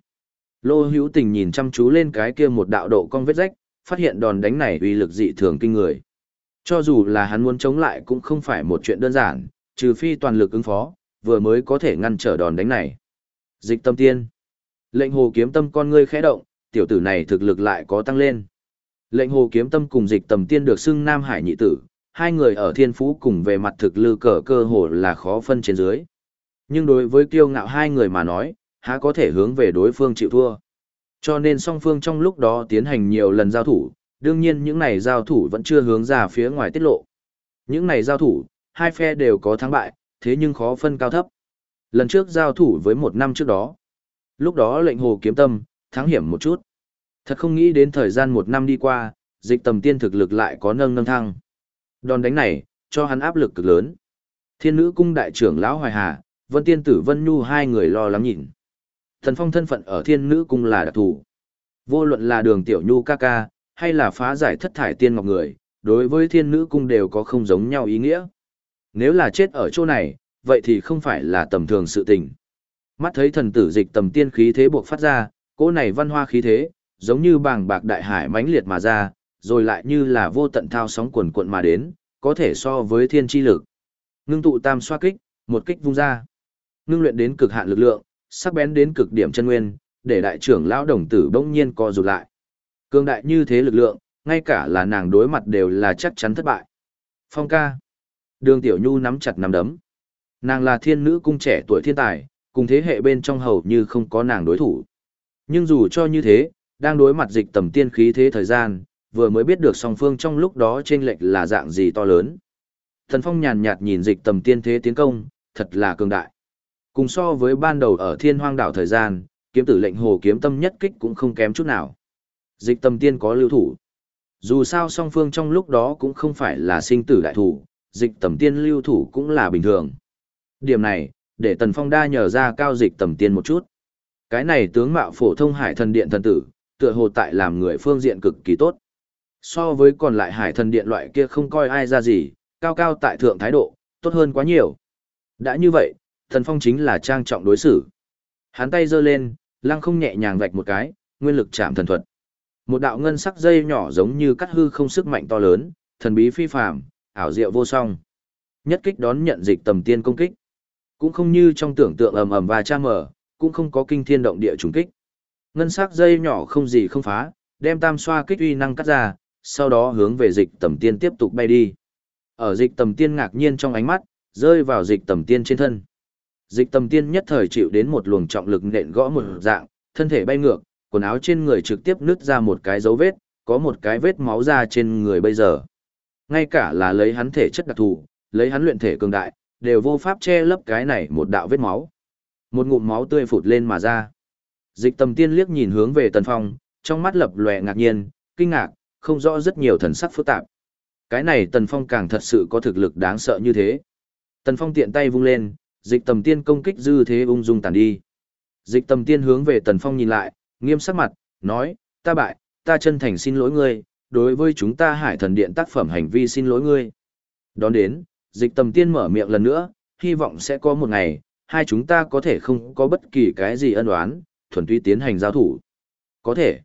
Lô Hữu Tình nhìn chăm chú lên cái kia một đạo độ cong vết rách, phát hiện đòn đánh này uy lực dị thường kinh người. Cho dù là hắn muốn chống lại cũng không phải một chuyện đơn giản, trừ phi toàn lực ứng phó, vừa mới có thể ngăn trở đòn đánh này. Dịch tâm tiên. Lệnh hồ kiếm tâm con ngươi khẽ động, tiểu tử này thực lực lại có tăng lên. Lệnh hồ kiếm tâm cùng dịch tầm tiên được xưng Nam Hải nhị tử, hai người ở thiên phú cùng về mặt thực lư cờ cơ hồ là khó phân trên dưới. Nhưng đối với kiêu ngạo hai người mà nói, há có thể hướng về đối phương chịu thua. Cho nên song phương trong lúc đó tiến hành nhiều lần giao thủ, đương nhiên những này giao thủ vẫn chưa hướng ra phía ngoài tiết lộ. Những này giao thủ, hai phe đều có thắng bại, thế nhưng khó phân cao thấp. Lần trước giao thủ với một năm trước đó. Lúc đó lệnh hồ kiếm tâm, thắng hiểm một chút. Thật không nghĩ đến thời gian một năm đi qua, dịch tầm tiên thực lực lại có nâng nâng thăng. Đòn đánh này, cho hắn áp lực cực lớn. Thiên nữ cung đại trưởng lão Hoài Hà, Vân Tiên tử Vân Nhu hai người lo lắng nhìn. Thần phong thân phận ở thiên nữ cung là đặc thù. Vô luận là đường tiểu nhu ca ca, hay là phá giải thất thải tiên ngọc người, đối với thiên nữ cung đều có không giống nhau ý nghĩa. Nếu là chết ở chỗ này, vậy thì không phải là tầm thường sự tình. Mắt thấy thần tử dịch tầm tiên khí thế buộc phát ra, cỗ này văn hoa khí thế, giống như bàng bạc đại hải mãnh liệt mà ra, rồi lại như là vô tận thao sóng cuồn cuộn mà đến, có thể so với thiên chi lực. Ngưng tụ tam xoa kích, một kích vung ra. Ngưng luyện đến cực hạn lực lượng, sắc bén đến cực điểm chân nguyên, để đại trưởng lão đồng tử bỗng nhiên co rụt lại. Cương đại như thế lực lượng, ngay cả là nàng đối mặt đều là chắc chắn thất bại. Phong ca. Đường Tiểu Nhu nắm chặt nắm đấm. Nàng là thiên nữ cung trẻ tuổi thiên tài, cùng thế hệ bên trong hầu như không có nàng đối thủ. Nhưng dù cho như thế, đang đối mặt dịch tầm tiên khí thế thời gian, vừa mới biết được song phương trong lúc đó trên lệch là dạng gì to lớn. Thần Phong nhàn nhạt nhìn dịch tầm tiên thế tiến công, thật là cường đại. Cùng so với ban đầu ở thiên hoang đảo thời gian, kiếm tử lệnh hồ kiếm tâm nhất kích cũng không kém chút nào. Dịch tầm tiên có lưu thủ. Dù sao song phương trong lúc đó cũng không phải là sinh tử đại thủ, dịch tầm tiên lưu thủ cũng là bình thường. Điểm này, để Tần Phong đa nhờ ra cao dịch tầm tiên một chút. Cái này tướng mạo phổ thông hải thần điện thần tử, tựa hồ tại làm người phương diện cực kỳ tốt. So với còn lại hải thần điện loại kia không coi ai ra gì, cao cao tại thượng thái độ, tốt hơn quá nhiều. Đã như vậy, Tần Phong chính là trang trọng đối xử. Hắn tay giơ lên, lăng không nhẹ nhàng vạch một cái, nguyên lực chạm thần thuật. Một đạo ngân sắc dây nhỏ giống như cắt hư không sức mạnh to lớn, thần bí phi phàm, ảo diệu vô song. Nhất kích đón nhận dịch tầm tiên công kích. Cũng không như trong tưởng tượng ầm ầm và cha mở, cũng không có kinh thiên động địa trùng kích. Ngân sắc dây nhỏ không gì không phá, đem tam xoa kích uy năng cắt ra, sau đó hướng về dịch tầm tiên tiếp tục bay đi. Ở dịch tầm tiên ngạc nhiên trong ánh mắt, rơi vào dịch tầm tiên trên thân. Dịch tầm tiên nhất thời chịu đến một luồng trọng lực nện gõ một dạng, thân thể bay ngược, quần áo trên người trực tiếp nứt ra một cái dấu vết, có một cái vết máu ra trên người bây giờ. Ngay cả là lấy hắn thể chất đặc thù, lấy hắn luyện thể cường đại, đều vô pháp che lấp cái này một đạo vết máu. Một ngụm máu tươi phụt lên mà ra. Dịch tầm tiên liếc nhìn hướng về tần phong, trong mắt lập lòe ngạc nhiên, kinh ngạc, không rõ rất nhiều thần sắc phức tạp. Cái này tần phong càng thật sự có thực lực đáng sợ như thế. Tần phong tiện tay vung lên, dịch tầm tiên công kích dư thế ung dung tàn đi. Dịch tầm tiên hướng về tần phong nhìn lại, nghiêm sắc mặt, nói, ta bại, ta chân thành xin lỗi ngươi, đối với chúng ta hải thần điện tác phẩm hành vi xin lỗi ngươi. Đón đến, dịch tầm tiên mở miệng lần nữa, hy vọng sẽ có một ngày, hai chúng ta có thể không có bất kỳ cái gì ân oán, thuần túy tiến hành giao thủ. Có thể.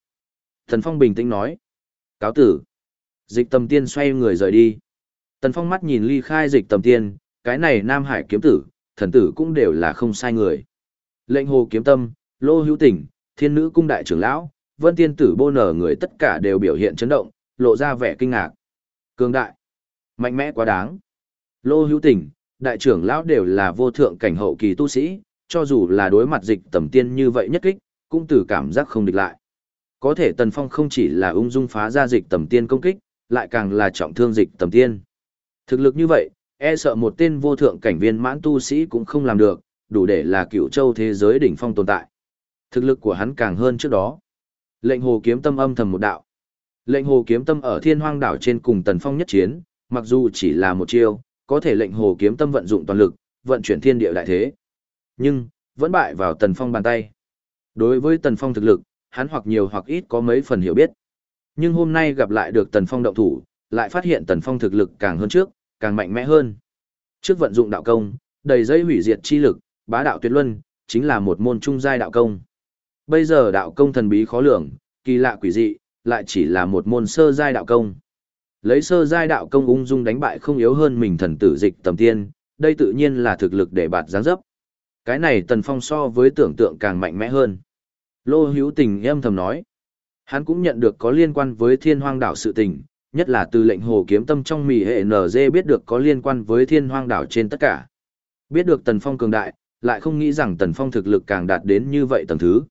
Thần Phong bình tĩnh nói. Cáo tử. Dịch tầm tiên xoay người rời đi. Tần Phong mắt nhìn ly khai dịch tầm tiên, cái này Nam Hải kiếm tử, thần tử cũng đều là không sai người. Lệnh hồ kiếm tâm, lô hữu tỉnh, thiên nữ cung đại trưởng lão, vân tiên tử bô nở người tất cả đều biểu hiện chấn động, lộ ra vẻ kinh ngạc. Cường đại, mạnh mẽ quá đáng. Lô hữu tỉnh, đại trưởng lão đều là vô thượng cảnh hậu kỳ tu sĩ, cho dù là đối mặt dịch tầm tiên như vậy nhất kích, cũng từ cảm giác không địch lại. Có thể Tần Phong không chỉ là ung dung phá ra dịch tầm tiên công kích, lại càng là trọng thương dịch tầm tiên. Thực lực như vậy, e sợ một tên vô thượng cảnh viên mãn tu sĩ cũng không làm được, đủ để là cựu châu thế giới đỉnh phong tồn tại. Thực lực của hắn càng hơn trước đó. Lệnh hồ kiếm tâm âm thầm một đạo. Lệnh hồ kiếm tâm ở thiên hoang đảo trên cùng tần phong nhất chiến, mặc dù chỉ là một chiêu, có thể lệnh hồ kiếm tâm vận dụng toàn lực, vận chuyển thiên địa đại thế. Nhưng, vẫn bại vào tần phong bàn tay. Đối với tần phong thực lực, hắn hoặc nhiều hoặc ít có mấy phần hiểu biết. Nhưng hôm nay gặp lại được tần phong động thủ, lại phát hiện tần phong thực lực càng hơn trước, càng mạnh mẽ hơn. Trước vận dụng đạo công, đầy dây hủy diệt chi lực, bá đạo tuyệt luân, chính là một môn trung giai đạo công. Bây giờ đạo công thần bí khó lường, kỳ lạ quỷ dị, lại chỉ là một môn sơ giai đạo công. Lấy sơ giai đạo công ung dung đánh bại không yếu hơn mình thần tử dịch tầm tiên, đây tự nhiên là thực lực để bạt giáng dấp. Cái này tần phong so với tưởng tượng càng mạnh mẽ hơn. Lô hữu tình em thầm nói. Hắn cũng nhận được có liên quan với thiên hoang đảo sự tình, nhất là từ lệnh hồ kiếm tâm trong mì hệ NG biết được có liên quan với thiên hoang đảo trên tất cả. Biết được tần phong cường đại, lại không nghĩ rằng tần phong thực lực càng đạt đến như vậy tầng thứ.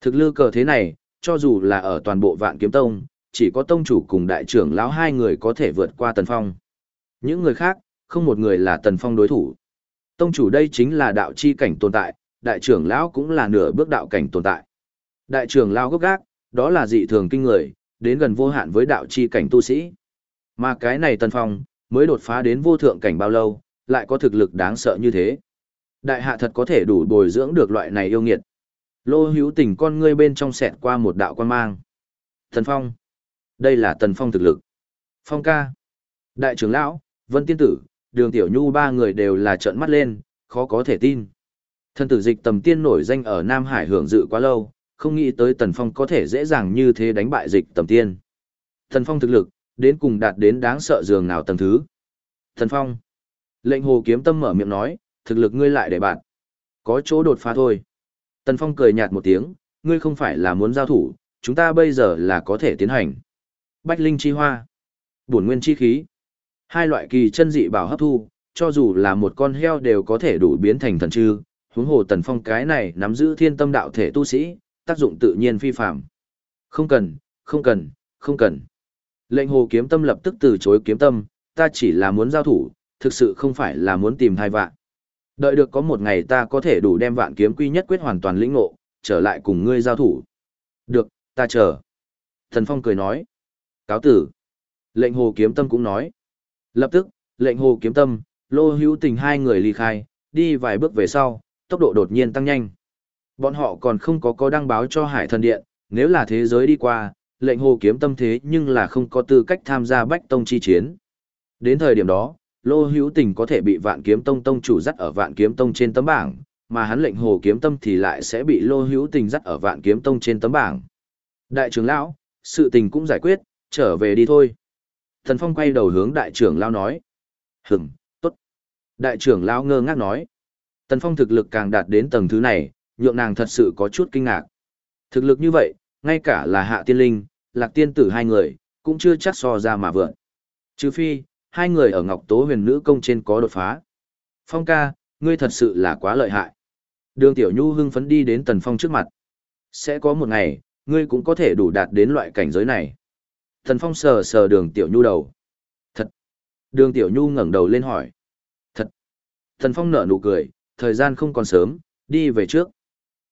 Thực lư cờ thế này, cho dù là ở toàn bộ vạn kiếm tông, chỉ có tông chủ cùng đại trưởng lão hai người có thể vượt qua tần phong. Những người khác, không một người là tần phong đối thủ. Tông chủ đây chính là đạo chi cảnh tồn tại, đại trưởng lão cũng là nửa bước đạo cảnh tồn tại. Đại trưởng lão gốc gác, đó là dị thường kinh người, đến gần vô hạn với đạo chi cảnh tu sĩ. Mà cái này tần phong, mới đột phá đến vô thượng cảnh bao lâu, lại có thực lực đáng sợ như thế. Đại hạ thật có thể đủ bồi dưỡng được loại này yêu nghiệt. Lô hữu tình con ngươi bên trong sẹt qua một đạo quan mang. Thần Phong. Đây là Tần Phong thực lực. Phong ca. Đại trưởng lão, Vân Tiên Tử, Đường Tiểu Nhu ba người đều là trợn mắt lên, khó có thể tin. Thân tử dịch tầm tiên nổi danh ở Nam Hải hưởng dự quá lâu, không nghĩ tới Tần Phong có thể dễ dàng như thế đánh bại dịch tầm tiên. Tần Phong thực lực, đến cùng đạt đến đáng sợ giường nào tầng thứ. Tần Phong. Lệnh hồ kiếm tâm mở miệng nói, thực lực ngươi lại để bạn. Có chỗ đột phá thôi. Tần Phong cười nhạt một tiếng, ngươi không phải là muốn giao thủ, chúng ta bây giờ là có thể tiến hành. Bách linh chi hoa, bổn nguyên chi khí. Hai loại kỳ chân dị bảo hấp thu, cho dù là một con heo đều có thể đủ biến thành thần chư, huống hồ Tần Phong cái này nắm giữ thiên tâm đạo thể tu sĩ, tác dụng tự nhiên phi phàm. Không cần, không cần, không cần. Lệnh hồ kiếm tâm lập tức từ chối kiếm tâm, ta chỉ là muốn giao thủ, thực sự không phải là muốn tìm thai vạn. Đợi được có một ngày ta có thể đủ đem vạn kiếm quy nhất quyết hoàn toàn lĩnh ngộ, trở lại cùng ngươi giao thủ. Được, ta chờ. Thần Phong cười nói. Cáo tử. Lệnh hồ kiếm tâm cũng nói. Lập tức, lệnh hồ kiếm tâm, lô hữu tình hai người ly khai, đi vài bước về sau, tốc độ đột nhiên tăng nhanh. Bọn họ còn không có có đăng báo cho hải thần điện, nếu là thế giới đi qua, lệnh hồ kiếm tâm thế nhưng là không có tư cách tham gia bách tông chi chiến. Đến thời điểm đó, Lô Hữu Tình có thể bị Vạn Kiếm Tông tông chủ dắt ở Vạn Kiếm Tông trên tấm bảng, mà hắn lệnh Hồ Kiếm Tâm thì lại sẽ bị Lô Hữu Tình dắt ở Vạn Kiếm Tông trên tấm bảng. Đại trưởng lão, sự tình cũng giải quyết, trở về đi thôi. Thần Phong quay đầu hướng đại trưởng lão nói. Hừm, tốt. Đại trưởng lão ngơ ngác nói. Tần Phong thực lực càng đạt đến tầng thứ này, nhượng nàng thật sự có chút kinh ngạc. Thực lực như vậy, ngay cả là hạ tiên linh, lạc tiên tử hai người, cũng chưa chắc so ra mà vượn. Trừ phi, hai người ở Ngọc Tố huyền nữ công trên có đột phá. Phong ca, ngươi thật sự là quá lợi hại. Đường Tiểu Nhu hưng phấn đi đến Tần Phong trước mặt. Sẽ có một ngày, ngươi cũng có thể đủ đạt đến loại cảnh giới này. Tần Phong sờ sờ đường Tiểu Nhu đầu. Thật. Đường Tiểu Nhu ngẩng đầu lên hỏi. Thật. Tần Phong nở nụ cười, thời gian không còn sớm, đi về trước.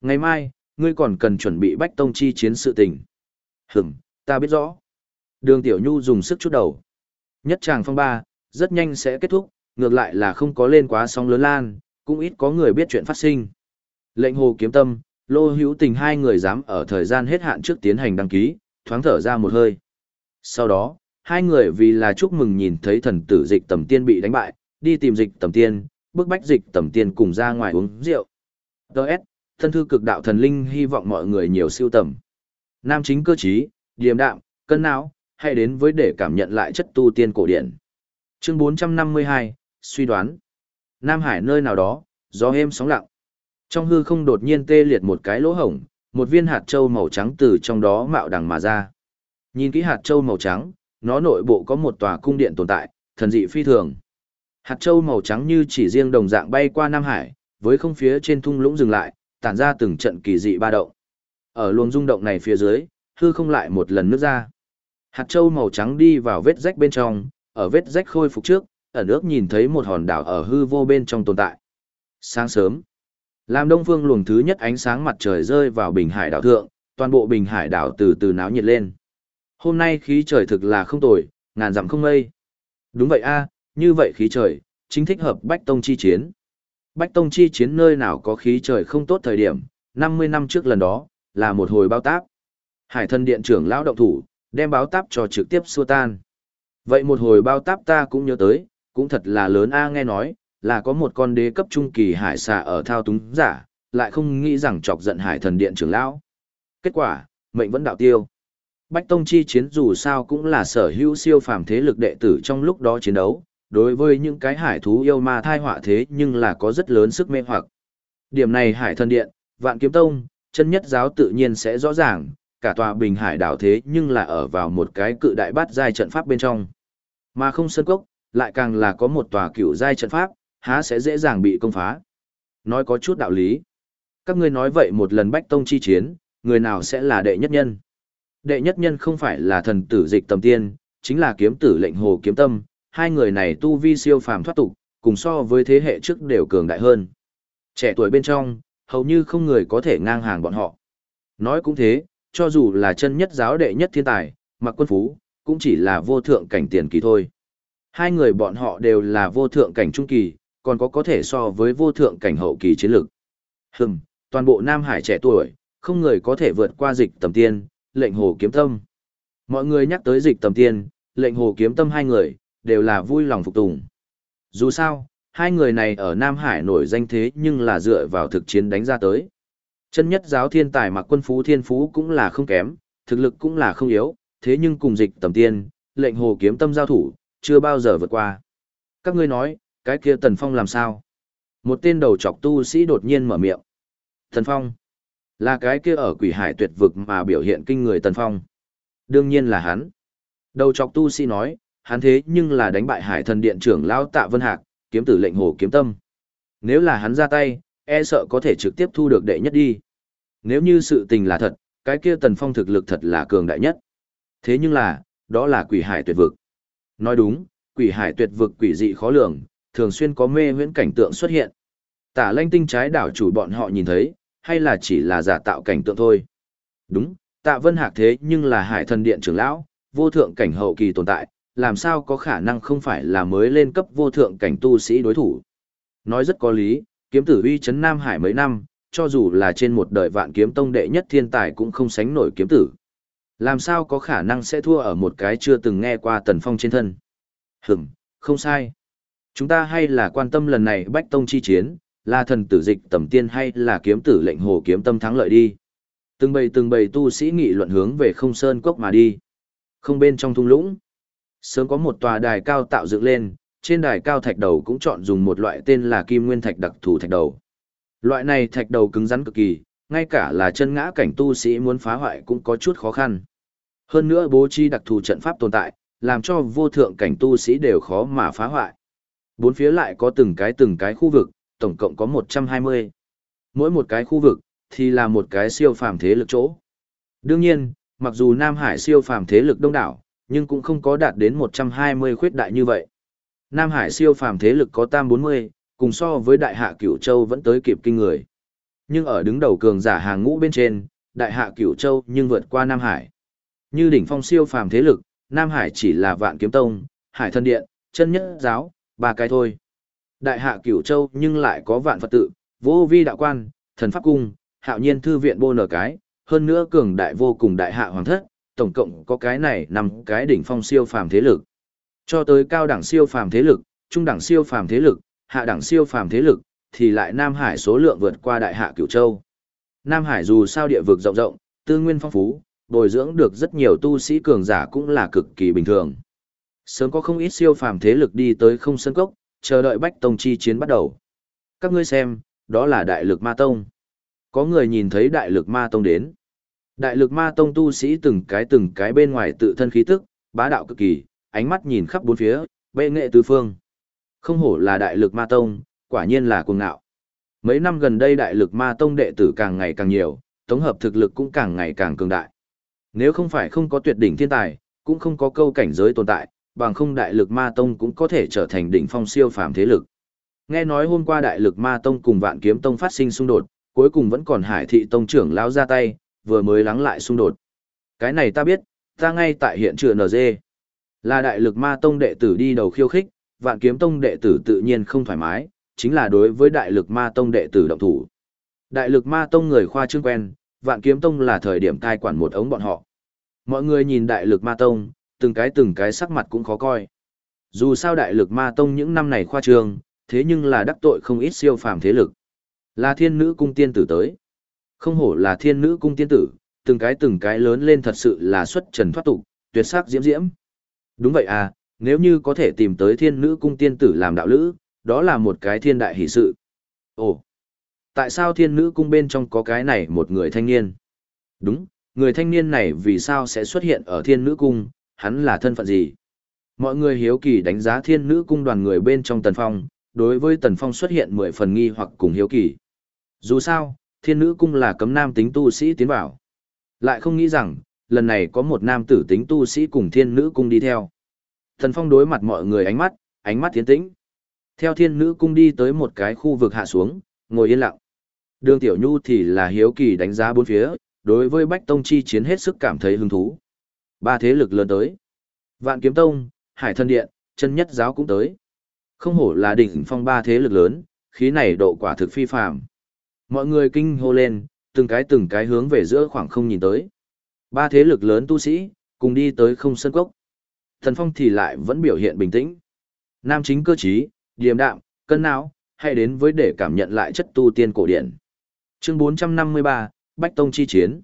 Ngày mai, ngươi còn cần chuẩn bị bách tông chi chiến sự tình. Hửm, ta biết rõ. Đường Tiểu Nhu dùng sức chút đầu. Nhất tràng phong ba, rất nhanh sẽ kết thúc, ngược lại là không có lên quá sóng lớn lan, cũng ít có người biết chuyện phát sinh. Lệnh hồ kiếm tâm, lô hữu tình hai người dám ở thời gian hết hạn trước tiến hành đăng ký, thoáng thở ra một hơi. Sau đó, hai người vì là chúc mừng nhìn thấy thần tử dịch tầm tiên bị đánh bại, đi tìm dịch tầm tiên, bức bách dịch tầm tiên cùng ra ngoài uống rượu. Đợt, thân thư cực đạo thần linh hy vọng mọi người nhiều siêu tầm. Nam chính cơ trí, điềm đạm, cân não, hay đến với để cảm nhận lại chất tu tiên cổ điển. Chương 452, suy đoán. Nam Hải nơi nào đó, gió êm sóng lặng. Trong hư không đột nhiên tê liệt một cái lỗ hổng, một viên hạt châu màu trắng từ trong đó mạo đằng mà ra. Nhìn kỹ hạt châu màu trắng, nó nội bộ có một tòa cung điện tồn tại, thần dị phi thường. Hạt châu màu trắng như chỉ riêng đồng dạng bay qua Nam Hải, với không phía trên thung lũng dừng lại, tản ra từng trận kỳ dị ba động. Ở luồng rung động này phía dưới, hư không lại một lần nước ra. Hạt châu màu trắng đi vào vết rách bên trong, ở vết rách khôi phục trước, ở nước nhìn thấy một hòn đảo ở hư vô bên trong tồn tại. Sáng sớm, làm đông phương luồng thứ nhất ánh sáng mặt trời rơi vào bình hải đảo thượng, toàn bộ bình hải đảo từ từ náo nhiệt lên. Hôm nay khí trời thực là không tồi, ngàn dặm không mây. Đúng vậy a, như vậy khí trời, chính thích hợp Bách Tông chi chiến. Bách Tông chi chiến nơi nào có khí trời không tốt thời điểm, 50 năm trước lần đó, là một hồi bao táp. Hải thân điện trưởng lão động thủ, đem báo táp cho trực tiếp xua tan. Vậy một hồi bao táp ta cũng nhớ tới, cũng thật là lớn a nghe nói, là có một con đế cấp trung kỳ hải xà ở thao túng giả, lại không nghĩ rằng chọc giận hải thần điện trưởng lão. Kết quả, mệnh vẫn đạo tiêu. Bách Tông chi chiến dù sao cũng là sở hữu siêu phàm thế lực đệ tử trong lúc đó chiến đấu, đối với những cái hải thú yêu ma thai họa thế nhưng là có rất lớn sức mê hoặc. Điểm này hải thần điện, vạn kiếm tông, chân nhất giáo tự nhiên sẽ rõ ràng, cả tòa bình hải đảo thế nhưng là ở vào một cái cự đại bát giai trận pháp bên trong. Mà không sơn cốc, lại càng là có một tòa cựu giai trận pháp, há sẽ dễ dàng bị công phá. Nói có chút đạo lý. Các ngươi nói vậy một lần bách tông chi chiến, người nào sẽ là đệ nhất nhân? Đệ nhất nhân không phải là thần tử dịch tầm tiên, chính là kiếm tử lệnh hồ kiếm tâm, hai người này tu vi siêu phàm thoát tục, cùng so với thế hệ trước đều cường đại hơn. Trẻ tuổi bên trong, hầu như không người có thể ngang hàng bọn họ. Nói cũng thế, cho dù là chân nhất giáo đệ nhất thiên tài, mặc quân phú, cũng chỉ là vô thượng cảnh tiền kỳ thôi. Hai người bọn họ đều là vô thượng cảnh trung kỳ, còn có có thể so với vô thượng cảnh hậu kỳ chiến lực. Hừm, toàn bộ Nam Hải trẻ tuổi, không người có thể vượt qua dịch tầm tiên, lệnh hồ kiếm tâm. Mọi người nhắc tới dịch tầm tiên, lệnh hồ kiếm tâm hai người, đều là vui lòng phục tùng. Dù sao, hai người này ở Nam Hải nổi danh thế nhưng là dựa vào thực chiến đánh ra tới. Chân nhất giáo thiên tài mặc quân phú thiên phú cũng là không kém, thực lực cũng là không yếu, thế nhưng cùng dịch tầm tiên, lệnh hồ kiếm tâm giao thủ, chưa bao giờ vượt qua. Các ngươi nói, cái kia Tần Phong làm sao? Một tên đầu chọc tu sĩ đột nhiên mở miệng. Tần Phong, là cái kia ở quỷ hải tuyệt vực mà biểu hiện kinh người Tần Phong. Đương nhiên là hắn. Đầu chọc tu sĩ nói, hắn thế nhưng là đánh bại hải thần điện trưởng lão tạ vân hạc, kiếm tử lệnh hồ kiếm tâm. Nếu là hắn ra tay, e sợ có thể trực tiếp thu được đệ nhất đi. Nếu như sự tình là thật, cái kia tần phong thực lực thật là cường đại nhất. Thế nhưng là, đó là quỷ hải tuyệt vực. Nói đúng, quỷ hải tuyệt vực quỷ dị khó lường, thường xuyên có mê huyễn cảnh tượng xuất hiện. Tả lanh tinh trái đảo chủ bọn họ nhìn thấy, hay là chỉ là giả tạo cảnh tượng thôi. Đúng, tạ vân hạc thế nhưng là hải thần điện trưởng lão, vô thượng cảnh hậu kỳ tồn tại, làm sao có khả năng không phải là mới lên cấp vô thượng cảnh tu sĩ đối thủ. Nói rất có lý, kiếm tử uy chấn Nam Hải mấy năm, cho dù là trên một đời vạn kiếm tông đệ nhất thiên tài cũng không sánh nổi kiếm tử. Làm sao có khả năng sẽ thua ở một cái chưa từng nghe qua tần phong trên thân. Hửm, không sai. Chúng ta hay là quan tâm lần này bách tông chi chiến, là thần tử dịch tầm tiên hay là kiếm tử lệnh hồ kiếm tâm thắng lợi đi. Từng bầy từng bầy tu sĩ nghị luận hướng về không sơn cốc mà đi. Không bên trong thung lũng. Sớm có một tòa đài cao tạo dựng lên, trên đài cao thạch đầu cũng chọn dùng một loại tên là kim nguyên thạch đặc thù thạch đầu. Loại này thạch đầu cứng rắn cực kỳ, ngay cả là chân ngã cảnh tu sĩ muốn phá hoại cũng có chút khó khăn. Hơn nữa bố trí đặc thù trận pháp tồn tại, làm cho vô thượng cảnh tu sĩ đều khó mà phá hoại. Bốn phía lại có từng cái từng cái khu vực, tổng cộng có 120. Mỗi một cái khu vực, thì là một cái siêu phàm thế lực chỗ. Đương nhiên, mặc dù Nam Hải siêu phàm thế lực đông đảo, nhưng cũng không có đạt đến 120 khuyết đại như vậy. Nam Hải siêu phàm thế lực có tam 40, cùng so với đại hạ cửu châu vẫn tới kịp kinh người. Nhưng ở đứng đầu cường giả hàng ngũ bên trên, đại hạ cửu châu nhưng vượt qua Nam Hải. Như đỉnh phong siêu phàm thế lực, Nam Hải chỉ là vạn kiếm tông, hải thân điện, chân nhất giáo, ba cái thôi. Đại hạ cửu châu nhưng lại có vạn Phật tự, vô vi đạo quan, thần pháp cung, hạo nhiên thư viện bô nở cái, hơn nữa cường đại vô cùng đại hạ hoàng thất, tổng cộng có cái này nằm cái đỉnh phong siêu phàm thế lực. Cho tới cao đẳng siêu phàm thế lực, trung đẳng siêu phàm thế lực, hạ đẳng siêu phàm thế lực, thì lại Nam Hải số lượng vượt qua đại hạ cửu châu. Nam Hải dù sao địa vực rộng rộng, tư nguyên phong phú, bồi dưỡng được rất nhiều tu sĩ cường giả cũng là cực kỳ bình thường. Sớm có không ít siêu phàm thế lực đi tới không sân cốc, chờ đợi Bách Tông chi chiến bắt đầu. Các ngươi xem, đó là Đại lực Ma Tông. Có người nhìn thấy Đại lực Ma Tông đến. Đại lực Ma Tông tu sĩ từng cái từng cái bên ngoài tự thân khí tức, bá đạo cực kỳ, ánh mắt nhìn khắp bốn phía, bệ nghệ tứ phương. Không hổ là Đại lực Ma Tông, quả nhiên là cuồng ngạo. Mấy năm gần đây Đại lực Ma Tông đệ tử càng ngày càng nhiều, tổng hợp thực lực cũng càng ngày càng cường đại. Nếu không phải không có tuyệt đỉnh thiên tài, cũng không có câu cảnh giới tồn tại, bằng không đại lực ma tông cũng có thể trở thành đỉnh phong siêu phàm thế lực. Nghe nói hôm qua đại lực ma tông cùng vạn kiếm tông phát sinh xung đột, cuối cùng vẫn còn hải thị tông trưởng lao ra tay, vừa mới lắng lại xung đột. Cái này ta biết, ta ngay tại hiện trường NG. Là đại lực ma tông đệ tử đi đầu khiêu khích, vạn kiếm tông đệ tử tự nhiên không thoải mái, chính là đối với đại lực ma tông đệ tử động thủ. Đại lực ma tông người khoa trương quen, vạn kiếm tông là thời điểm cai quản một ống bọn họ. Mọi người nhìn đại lực ma tông, từng cái từng cái sắc mặt cũng khó coi. Dù sao đại lực ma tông những năm này khoa trương, thế nhưng là đắc tội không ít siêu phàm thế lực. Là thiên nữ cung tiên tử tới. Không hổ là thiên nữ cung tiên tử, từng cái từng cái lớn lên thật sự là xuất trần thoát tục, tuyệt sắc diễm diễm. Đúng vậy à, nếu như có thể tìm tới thiên nữ cung tiên tử làm đạo lữ, đó là một cái thiên đại hỷ sự. Ồ, tại sao thiên nữ cung bên trong có cái này một người thanh niên? Đúng, người thanh niên này vì sao sẽ xuất hiện ở thiên nữ cung, hắn là thân phận gì? Mọi người hiếu kỳ đánh giá thiên nữ cung đoàn người bên trong tần phong, đối với tần phong xuất hiện mười phần nghi hoặc cùng hiếu kỳ. Dù sao, thiên nữ cung là cấm nam tính tu sĩ tiến vào. Lại không nghĩ rằng, lần này có một nam tử tính tu sĩ cùng thiên nữ cung đi theo. thần phong đối mặt mọi người ánh mắt, ánh mắt tiến tĩnh. Theo thiên nữ cung đi tới một cái khu vực hạ xuống, ngồi yên lặng. Đường Tiểu Nhu thì là hiếu kỳ đánh giá bốn phía, đối với Bách Tông chi chiến hết sức cảm thấy hứng thú. Ba thế lực lớn tới. Vạn Kiếm Tông, Hải Thân Điện, chân nhất giáo cũng tới. Không hổ là đỉnh phong ba thế lực lớn, khí này độ quả thực phi phàm. Mọi người kinh hô lên, từng cái từng cái hướng về giữa khoảng không nhìn tới. Ba thế lực lớn tu sĩ, cùng đi tới không sân cốc. Thần Phong thì lại vẫn biểu hiện bình tĩnh. Nam chính cơ trí, điềm đạm, cân não, hay đến với để cảm nhận lại chất tu tiên cổ điển. Chương 453, Bách Tông chi chiến.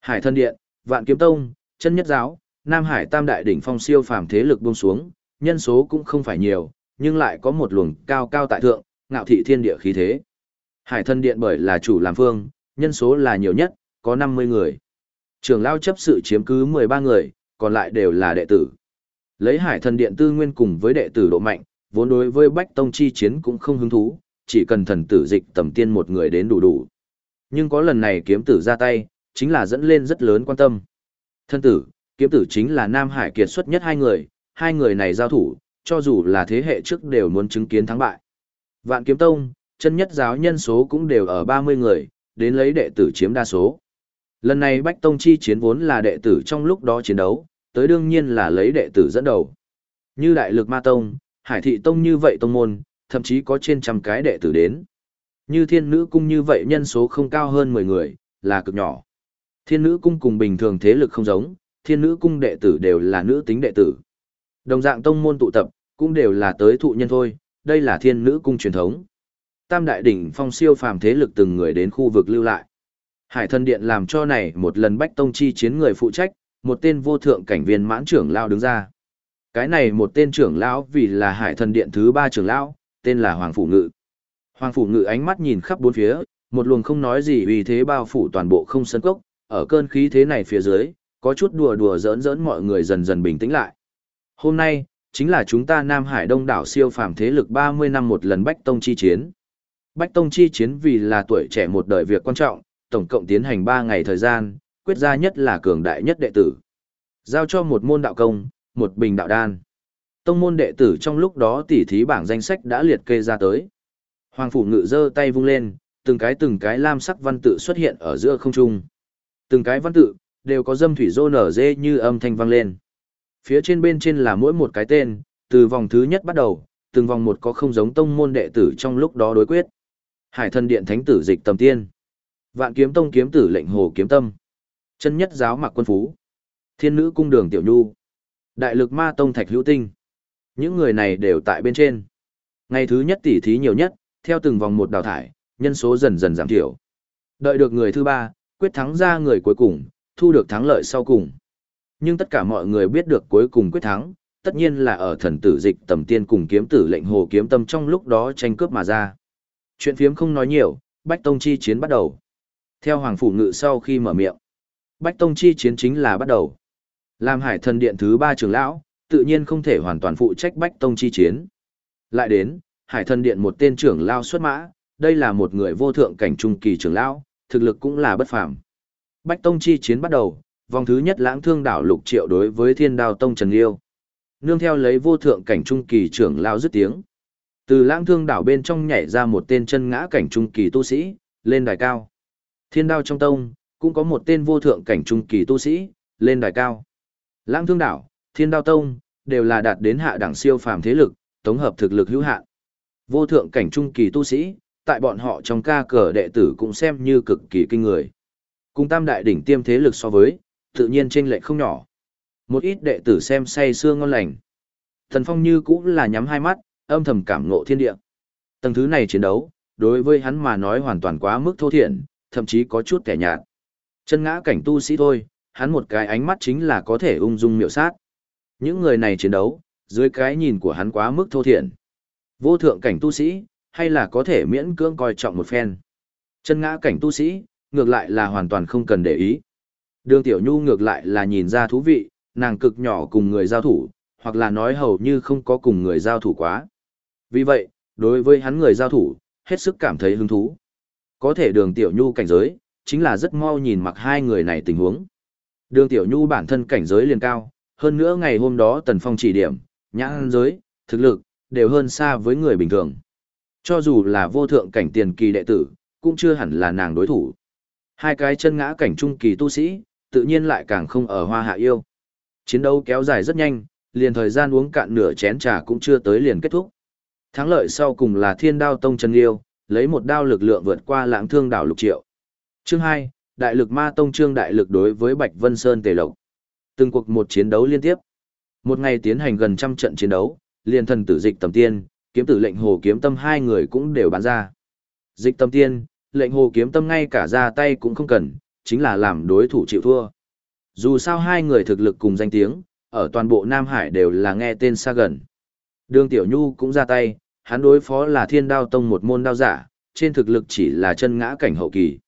Hải Thân Điện, Vạn Kiếm Tông, Chân Nhất Giáo, Nam Hải Tam Đại đỉnh phong siêu phàm thế lực buông xuống, nhân số cũng không phải nhiều, nhưng lại có một luồng cao cao tại thượng, ngạo thị thiên địa khí thế. Hải Thân Điện bởi là chủ làm phương, nhân số là nhiều nhất, có 50 người. Trường lao chấp sự chiếm cứ 13 người, còn lại đều là đệ tử. Lấy Hải Thần Điện tư nguyên cùng với đệ tử độ mạnh, vốn đối với Bách Tông chi chiến cũng không hứng thú, chỉ cần thần tử dịch tầm tiên một người đến đủ đủ. Nhưng có lần này kiếm tử ra tay, chính là dẫn lên rất lớn quan tâm. Thân tử, kiếm tử chính là Nam Hải kiệt xuất nhất hai người, hai người này giao thủ, cho dù là thế hệ trước đều muốn chứng kiến thắng bại. Vạn kiếm tông, chân nhất giáo nhân số cũng đều ở 30 người, đến lấy đệ tử chiếm đa số. Lần này Bách Tông chi chiến vốn là đệ tử trong lúc đó chiến đấu, tới đương nhiên là lấy đệ tử dẫn đầu. Như Đại Lực Ma Tông, Hải Thị Tông như vậy tông môn, thậm chí có trên trăm cái đệ tử đến. Như thiên nữ cung như vậy nhân số không cao hơn 10 người, là cực nhỏ. Thiên nữ cung cùng bình thường thế lực không giống, thiên nữ cung đệ tử đều là nữ tính đệ tử. Đồng dạng tông môn tụ tập, cũng đều là tới thụ nhân thôi, đây là thiên nữ cung truyền thống. Tam đại đỉnh phong siêu phàm thế lực từng người đến khu vực lưu lại. Hải Thần điện làm cho này một lần bách tông chi chiến người phụ trách, một tên vô thượng cảnh viên mãn trưởng lao đứng ra. Cái này một tên trưởng lão vì là hải thần điện thứ ba trưởng lão, tên là Hoàng Phủ Ngự. Hoàng Phủ Ngự ánh mắt nhìn khắp bốn phía, một luồng không nói gì vì thế bao phủ toàn bộ không sân cốc, ở cơn khí thế này phía dưới, có chút đùa đùa giỡn giỡn mọi người dần dần bình tĩnh lại. Hôm nay, chính là chúng ta Nam Hải Đông đảo siêu phàm thế lực 30 năm một lần Bách Tông chi chiến. Bách Tông chi chiến vì là tuổi trẻ một đời việc quan trọng, tổng cộng tiến hành 3 ngày thời gian, quyết ra nhất là cường đại nhất đệ tử. Giao cho một môn đạo công, một bình đạo đan. Tông môn đệ tử trong lúc đó tỉ thí bảng danh sách đã liệt kê ra tới. Hoàng phủ ngự giơ tay vung lên, từng cái từng cái lam sắc văn tự xuất hiện ở giữa không trung. Từng cái văn tự, đều có dâm thủy rô nở dê như âm thanh vang lên. Phía trên bên trên là mỗi một cái tên, từ vòng thứ nhất bắt đầu, từng vòng một có không giống tông môn đệ tử trong lúc đó đối quyết. Hải thần điện thánh tử dịch tầm tiên. Vạn kiếm tông kiếm tử lệnh hồ kiếm tâm. Chân nhất giáo mặc quân phú. Thiên nữ cung đường Tiểu Nhu, Đại lực ma tông Thạch Hữu Tinh. Những người này đều tại bên trên. Ngày thứ nhất tỷ thí nhiều nhất, theo từng vòng một đào thải, nhân số dần dần giảm thiểu. Đợi được người thứ ba, quyết thắng ra người cuối cùng, thu được thắng lợi sau cùng. Nhưng tất cả mọi người biết được cuối cùng quyết thắng, tất nhiên là ở thần tử dịch tầm tiên cùng kiếm tử lệnh hồ kiếm tâm trong lúc đó tranh cướp mà ra. Chuyện phiếm không nói nhiều, Bách Tông chi chiến bắt đầu. Theo Hoàng Phủ Ngự sau khi mở miệng, Bách Tông chi chiến chính là bắt đầu. Làm hải thần điện thứ ba trưởng lão, tự nhiên không thể hoàn toàn phụ trách Bách Tông chi chiến. Lại đến, hải thần điện một tên trưởng lao xuất mã, đây là một người vô thượng cảnh trung kỳ trưởng lão, thực lực cũng là bất phàm. Bách Tông chi chiến bắt đầu, vòng thứ nhất lãng thương đảo lục triệu đối với thiên đao tông Trần Liêu. Nương theo lấy vô thượng cảnh trung kỳ trưởng lao dứt tiếng. Từ lãng thương đảo bên trong nhảy ra một tên chân ngã cảnh trung kỳ tu sĩ, lên đài cao. Thiên đao trong tông, cũng có một tên vô thượng cảnh trung kỳ tu sĩ, lên đài cao. Lãng thương đảo, thiên đao tông, đều là đạt đến hạ đẳng siêu phàm thế lực, tổng hợp thực lực hữu hạn. Vô thượng cảnh trung kỳ tu sĩ, tại bọn họ trong ca cờ đệ tử cũng xem như cực kỳ kinh người. Cùng tam đại đỉnh tiêm thế lực so với, tự nhiên trên lệ không nhỏ. Một ít đệ tử xem say xương ngon lành. Thần Phong như cũng là nhắm hai mắt, âm thầm cảm ngộ thiên địa. Tầng thứ này chiến đấu, đối với hắn mà nói hoàn toàn quá mức thô thiện, thậm chí có chút kẻ nhạt. Chân ngã cảnh tu sĩ thôi, hắn một cái ánh mắt chính là có thể ung dung miểu sát. Những người này chiến đấu, dưới cái nhìn của hắn quá mức thô thiện. Vô thượng cảnh tu sĩ, hay là có thể miễn cưỡng coi trọng một phen. Chân ngã cảnh tu sĩ, ngược lại là hoàn toàn không cần để ý. Đường Tiểu Nhu ngược lại là nhìn ra thú vị, nàng cực nhỏ cùng người giao thủ, hoặc là nói hầu như không có cùng người giao thủ quá. Vì vậy, đối với hắn người giao thủ, hết sức cảm thấy hứng thú. Có thể đường Tiểu Nhu cảnh giới, chính là rất mau nhìn mặc hai người này tình huống. Đường Tiểu Nhu bản thân cảnh giới liền cao, hơn nữa ngày hôm đó Tần Phong chỉ điểm, nhãn giới, thực lực, đều hơn xa với người bình thường. Cho dù là vô thượng cảnh tiền kỳ đệ tử, cũng chưa hẳn là nàng đối thủ. Hai cái chân ngã cảnh trung kỳ tu sĩ, tự nhiên lại càng không ở hoa hạ yêu. Chiến đấu kéo dài rất nhanh, liền thời gian uống cạn nửa chén trà cũng chưa tới liền kết thúc. Thắng lợi sau cùng là Thiên Đao Tông Trần Liêu, lấy một đao lực lượng vượt qua lãng thương đảo lục triệu. Chương 2, Đại lực Ma Tông Trương Đại lực đối với Bạch Vân Sơn Tề Lộc. Từng cuộc một chiến đấu liên tiếp. Một ngày tiến hành gần trăm trận chiến đấu, liền thần tử dịch tầm tiên, kiếm tử lệnh hồ kiếm tâm hai người cũng đều bán ra. Dịch tầm tiên, lệnh hồ kiếm tâm ngay cả ra tay cũng không cần, chính là làm đối thủ chịu thua. Dù sao hai người thực lực cùng danh tiếng, ở toàn bộ Nam Hải đều là nghe tên xa gần. Đường Tiểu Nhu cũng ra tay, hắn đối phó là thiên đao tông một môn đao giả, trên thực lực chỉ là chân ngã cảnh hậu kỳ.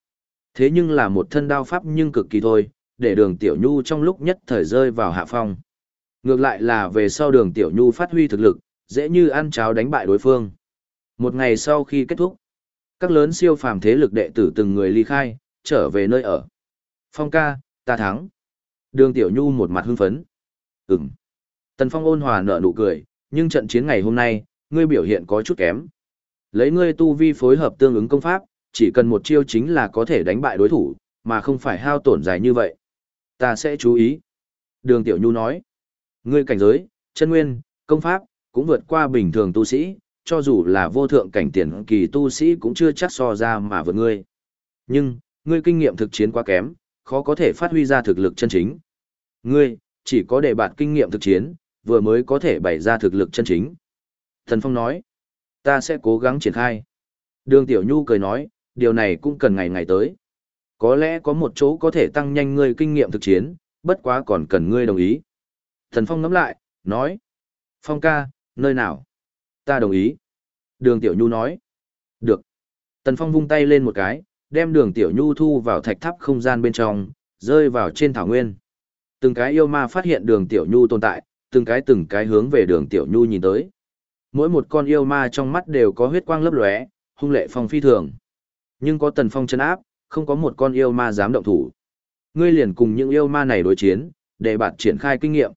Thế nhưng là một thân đao pháp nhưng cực kỳ thôi, để đường Tiểu Nhu trong lúc nhất thời rơi vào hạ phong. Ngược lại là về sau đường Tiểu Nhu phát huy thực lực, dễ như ăn cháo đánh bại đối phương. Một ngày sau khi kết thúc, các lớn siêu phàm thế lực đệ tử từng người ly khai, trở về nơi ở. Phong ca, ta thắng. Đường Tiểu Nhu một mặt hưng phấn. Ừm. Tần Phong ôn hòa nở nụ cười, nhưng trận chiến ngày hôm nay, ngươi biểu hiện có chút kém. Lấy ngươi tu vi phối hợp tương ứng công pháp, chỉ cần một chiêu chính là có thể đánh bại đối thủ, mà không phải hao tổn dài như vậy. Ta sẽ chú ý. Đường Tiểu Nhu nói. Ngươi cảnh giới, chân nguyên, công pháp, cũng vượt qua bình thường tu sĩ, cho dù là vô thượng cảnh tiền kỳ tu sĩ cũng chưa chắc so ra mà vượt ngươi. Nhưng, ngươi kinh nghiệm thực chiến quá kém, khó có thể phát huy ra thực lực chân chính. Ngươi, chỉ có để bạn kinh nghiệm thực chiến, vừa mới có thể bày ra thực lực chân chính. Thần Phong nói, ta sẽ cố gắng triển khai. Đường Tiểu Nhu cười nói, điều này cũng cần ngày ngày tới. Có lẽ có một chỗ có thể tăng nhanh ngươi kinh nghiệm thực chiến, bất quá còn cần ngươi đồng ý. Thần Phong ngắm lại, nói, Phong ca, nơi nào? Ta đồng ý. Đường Tiểu Nhu nói, được. Tần Phong vung tay lên một cái, đem đường Tiểu Nhu thu vào thạch tháp không gian bên trong, rơi vào trên thảo nguyên. Từng cái yêu ma phát hiện đường Tiểu Nhu tồn tại, từng cái từng cái hướng về đường Tiểu Nhu nhìn tới. Mỗi một con yêu ma trong mắt đều có huyết quang lấp lóe, hung lệ phong phi thường. Nhưng có tần phong chân áp, không có một con yêu ma dám động thủ. Ngươi liền cùng những yêu ma này đối chiến, để bạn triển khai kinh nghiệm.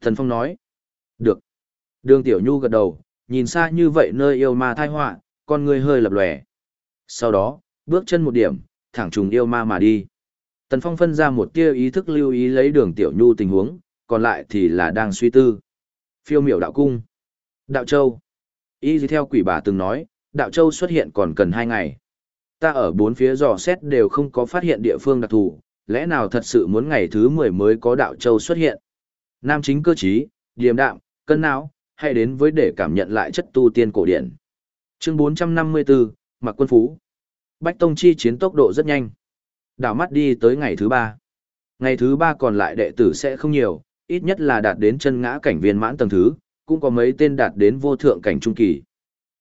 Thần phong nói. Được. Đường Tiểu Nhu gật đầu, nhìn xa như vậy nơi yêu ma thai họa, con ngươi hơi lập lòe. Sau đó, bước chân một điểm, thẳng trùng yêu ma mà đi. Tần Phong phân ra một tia ý thức lưu ý lấy đường Tiểu Nhu tình huống, còn lại thì là đang suy tư. Phiêu miểu đạo cung. Đạo Châu. Y gì theo quỷ bà từng nói, Đạo Châu xuất hiện còn cần hai ngày. Ta ở bốn phía dò xét đều không có phát hiện địa phương đặc thù, lẽ nào thật sự muốn ngày thứ 10 mới có đạo châu xuất hiện? Nam chính cơ trí, điềm đạm, cân não, hay đến với để cảm nhận lại chất tu tiên cổ điển. Chương 454, Mặc Quân Phú. Bách Tông chi chiến tốc độ rất nhanh. Đảo mắt đi tới ngày thứ 3. Ngày thứ 3 còn lại đệ tử sẽ không nhiều, ít nhất là đạt đến chân ngã cảnh viên mãn tầng thứ, cũng có mấy tên đạt đến vô thượng cảnh trung kỳ.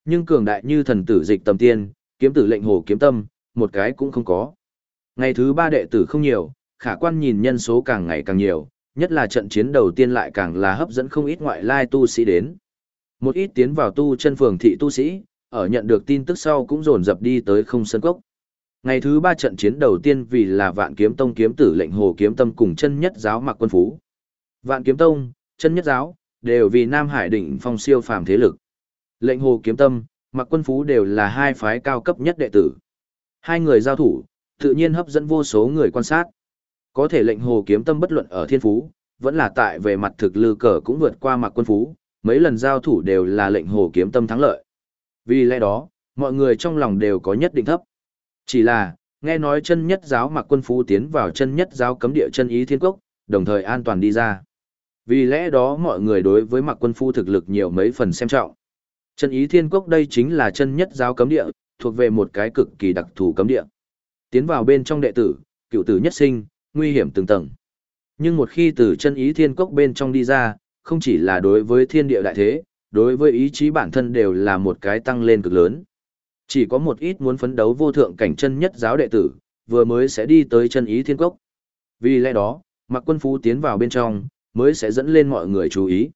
Nhưng cường đại như thần tử dịch tầm tiên, kiếm tử lệnh hồ kiếm tâm, một cái cũng không có. Ngày thứ ba đệ tử không nhiều, khả quan nhìn nhân số càng ngày càng nhiều, nhất là trận chiến đầu tiên lại càng là hấp dẫn không ít ngoại lai tu sĩ đến. Một ít tiến vào tu chân phường thị tu sĩ, ở nhận được tin tức sau cũng dồn dập đi tới không sân cốc. Ngày thứ ba trận chiến đầu tiên vì là vạn kiếm tông kiếm tử lệnh hồ kiếm tâm cùng chân nhất giáo mặc quân phú. Vạn kiếm tông, chân nhất giáo, đều vì Nam Hải đỉnh phong siêu phàm thế lực. Lệnh hồ kiếm tâm, mặc quân phú đều là hai phái cao cấp nhất đệ tử. Hai người giao thủ, tự nhiên hấp dẫn vô số người quan sát. Có thể lệnh hồ kiếm tâm bất luận ở thiên phú, vẫn là tại về mặt thực lư cờ cũng vượt qua mặc quân phú, mấy lần giao thủ đều là lệnh hồ kiếm tâm thắng lợi. Vì lẽ đó, mọi người trong lòng đều có nhất định thấp. Chỉ là, nghe nói chân nhất giáo mặc quân phú tiến vào chân nhất giáo cấm địa chân ý thiên quốc, đồng thời an toàn đi ra. Vì lẽ đó mọi người đối với mặc quân phu thực lực nhiều mấy phần xem trọng. Chân ý thiên quốc đây chính là chân nhất giáo cấm địa, thuộc về một cái cực kỳ đặc thù cấm địa. Tiến vào bên trong đệ tử, cựu tử nhất sinh, nguy hiểm từng tầng. Nhưng một khi từ chân ý thiên cốc bên trong đi ra, không chỉ là đối với thiên địa đại thế, đối với ý chí bản thân đều là một cái tăng lên cực lớn. Chỉ có một ít muốn phấn đấu vô thượng cảnh chân nhất giáo đệ tử, vừa mới sẽ đi tới chân ý thiên cốc. Vì lẽ đó, mặc quân phú tiến vào bên trong, mới sẽ dẫn lên mọi người chú ý.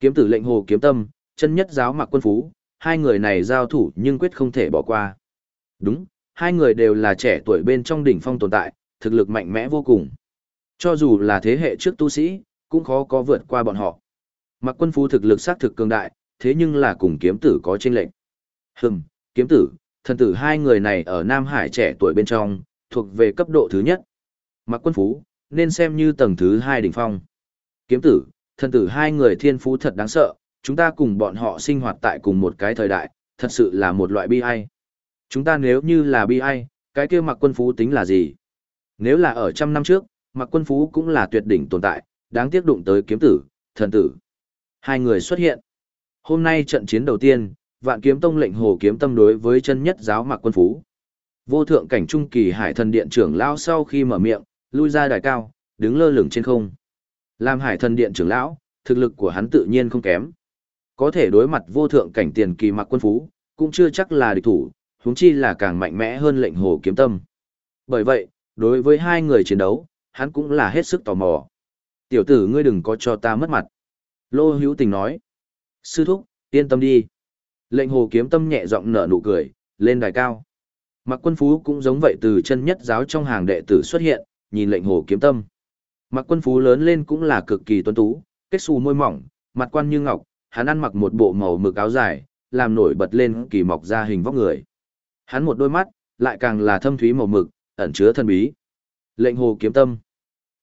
Kiếm tử lệnh hồ kiếm tâm, chân nhất giáo mặc quân phú, hai người này giao thủ nhưng quyết không thể bỏ qua. Đúng, hai người đều là trẻ tuổi bên trong đỉnh phong tồn tại, thực lực mạnh mẽ vô cùng. Cho dù là thế hệ trước tu sĩ, cũng khó có vượt qua bọn họ. Mặc quân phú thực lực xác thực cường đại, thế nhưng là cùng kiếm tử có chênh lệnh. Hừm, kiếm tử, thần tử hai người này ở Nam Hải trẻ tuổi bên trong, thuộc về cấp độ thứ nhất. Mặc quân phú, nên xem như tầng thứ hai đỉnh phong. Kiếm tử, thần tử hai người thiên phú thật đáng sợ, chúng ta cùng bọn họ sinh hoạt tại cùng một cái thời đại, thật sự là một loại bi ai. Chúng ta nếu như là bi ai, cái kia mặc quân phú tính là gì? Nếu là ở trăm năm trước, mặc quân phú cũng là tuyệt đỉnh tồn tại, đáng tiếc đụng tới kiếm tử, thần tử. Hai người xuất hiện. Hôm nay trận chiến đầu tiên, vạn kiếm tông lệnh hồ kiếm tâm đối với chân nhất giáo mặc quân phú. Vô thượng cảnh trung kỳ hải thần điện trưởng lao sau khi mở miệng, lui ra đài cao, đứng lơ lửng trên không. Làm hải thần điện trưởng lão, thực lực của hắn tự nhiên không kém. Có thể đối mặt vô thượng cảnh tiền kỳ mặc quân phú, cũng chưa chắc là địch thủ, huống chi là càng mạnh mẽ hơn lệnh hồ kiếm tâm. Bởi vậy, đối với hai người chiến đấu, hắn cũng là hết sức tò mò. Tiểu tử ngươi đừng có cho ta mất mặt. Lô hữu tình nói. Sư thúc, yên tâm đi. Lệnh hồ kiếm tâm nhẹ giọng nở nụ cười, lên đài cao. Mặc quân phú cũng giống vậy từ chân nhất giáo trong hàng đệ tử xuất hiện, nhìn lệnh hồ kiếm tâm. Mặc quân phú lớn lên cũng là cực kỳ tuấn tú, kết xù môi mỏng, mặt quan như ngọc, hắn ăn mặc một bộ màu mực áo dài, làm nổi bật lên kỳ mọc ra hình vóc người. Hắn một đôi mắt, lại càng là thâm thúy màu mực, ẩn chứa thần bí. Lệnh hồ kiếm tâm.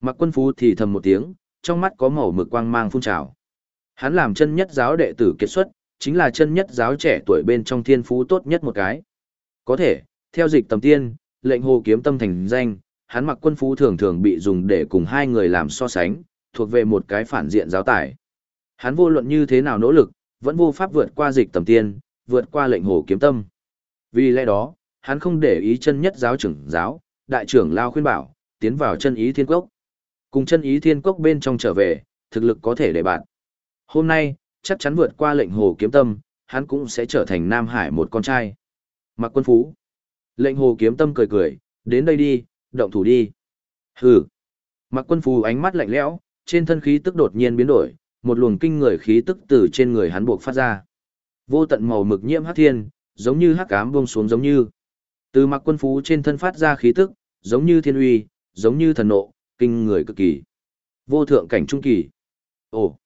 Mặc quân phú thì thầm một tiếng, trong mắt có màu mực quang mang phun trào. Hắn làm chân nhất giáo đệ tử kết xuất, chính là chân nhất giáo trẻ tuổi bên trong thiên phú tốt nhất một cái. Có thể, theo dịch tầm tiên, lệnh hồ kiếm tâm thành danh, hắn mặc quân phú thường thường bị dùng để cùng hai người làm so sánh, thuộc về một cái phản diện giáo tải. Hắn vô luận như thế nào nỗ lực, vẫn vô pháp vượt qua dịch tầm tiên, vượt qua lệnh hồ kiếm tâm. Vì lẽ đó, hắn không để ý chân nhất giáo trưởng giáo, đại trưởng lao khuyên bảo, tiến vào chân ý thiên quốc. Cùng chân ý thiên quốc bên trong trở về, thực lực có thể để bạn. Hôm nay, chắc chắn vượt qua lệnh hồ kiếm tâm, hắn cũng sẽ trở thành Nam Hải một con trai. Mặc quân phú. Lệnh hồ kiếm tâm cười cười, đến đây đi, động thủ đi. Hừ. Mặc quân phù ánh mắt lạnh lẽo, trên thân khí tức đột nhiên biến đổi, một luồng kinh người khí tức từ trên người hắn buộc phát ra. Vô tận màu mực nhiễm hắc thiên, giống như hắc ám buông xuống giống như. Từ mặc quân phú trên thân phát ra khí tức, giống như thiên uy, giống như thần nộ, kinh người cực kỳ. Vô thượng cảnh trung kỳ. Ồ.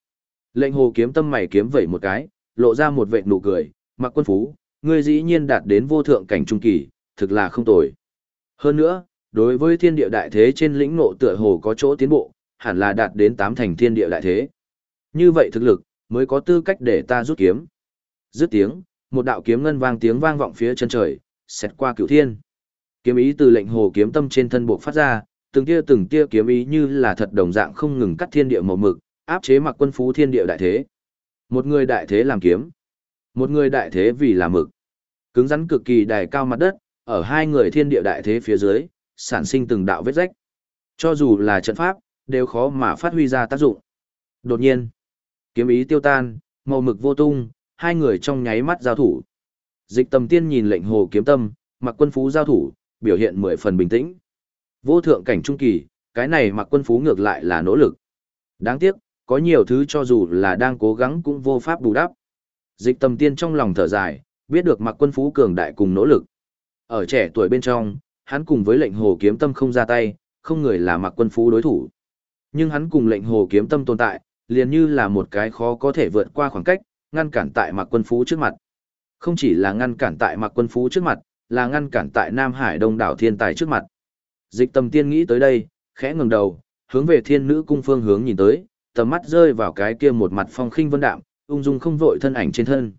Lệnh hồ kiếm tâm mày kiếm vẩy một cái, lộ ra một vệt nụ cười, mặc quân phú, ngươi dĩ nhiên đạt đến vô thượng cảnh trung kỳ, thực là không tồi. Hơn nữa, đối với thiên địa đại thế trên lĩnh ngộ tựa hồ có chỗ tiến bộ, hẳn là đạt đến tám thành thiên địa đại thế. Như vậy thực lực, mới có tư cách để ta rút kiếm. Dứt tiếng, một đạo kiếm ngân vang tiếng vang vọng phía chân trời, xét qua cửu thiên. Kiếm ý từ lệnh hồ kiếm tâm trên thân bộ phát ra, từng tia từng tia kiếm ý như là thật đồng dạng không ngừng cắt thiên địa màu mực, áp chế mặc quân phú thiên địa đại thế. Một người đại thế làm kiếm, một người đại thế vì là mực. Cứng rắn cực kỳ đài cao mặt đất, ở hai người thiên địa đại thế phía dưới, sản sinh từng đạo vết rách. Cho dù là trận pháp, đều khó mà phát huy ra tác dụng. Đột nhiên, kiếm ý tiêu tan, màu mực vô tung, hai người trong nháy mắt giao thủ. Dịch tầm tiên nhìn lệnh hồ kiếm tâm, mặc quân phú giao thủ, biểu hiện mười phần bình tĩnh. Vô thượng cảnh trung kỳ, cái này mặc quân phú ngược lại là nỗ lực. Đáng tiếc, có nhiều thứ cho dù là đang cố gắng cũng vô pháp bù đắp. Dịch tầm tiên trong lòng thở dài, biết được mặc quân phú cường đại cùng nỗ lực. Ở trẻ tuổi bên trong, hắn cùng với lệnh hồ kiếm tâm không ra tay, không người là mặc quân phú đối thủ. Nhưng hắn cùng lệnh hồ kiếm tâm tồn tại, liền như là một cái khó có thể vượt qua khoảng cách, ngăn cản tại mặc quân phú trước mặt. Không chỉ là ngăn cản tại mặc quân phú trước mặt, là ngăn cản tại Nam Hải đông đảo thiên tài trước mặt. Dịch tầm tiên nghĩ tới đây, khẽ ngừng đầu, hướng về thiên nữ cung phương hướng nhìn tới, tầm mắt rơi vào cái kia một mặt phong khinh vân đạm, ung dung không vội thân ảnh trên thân.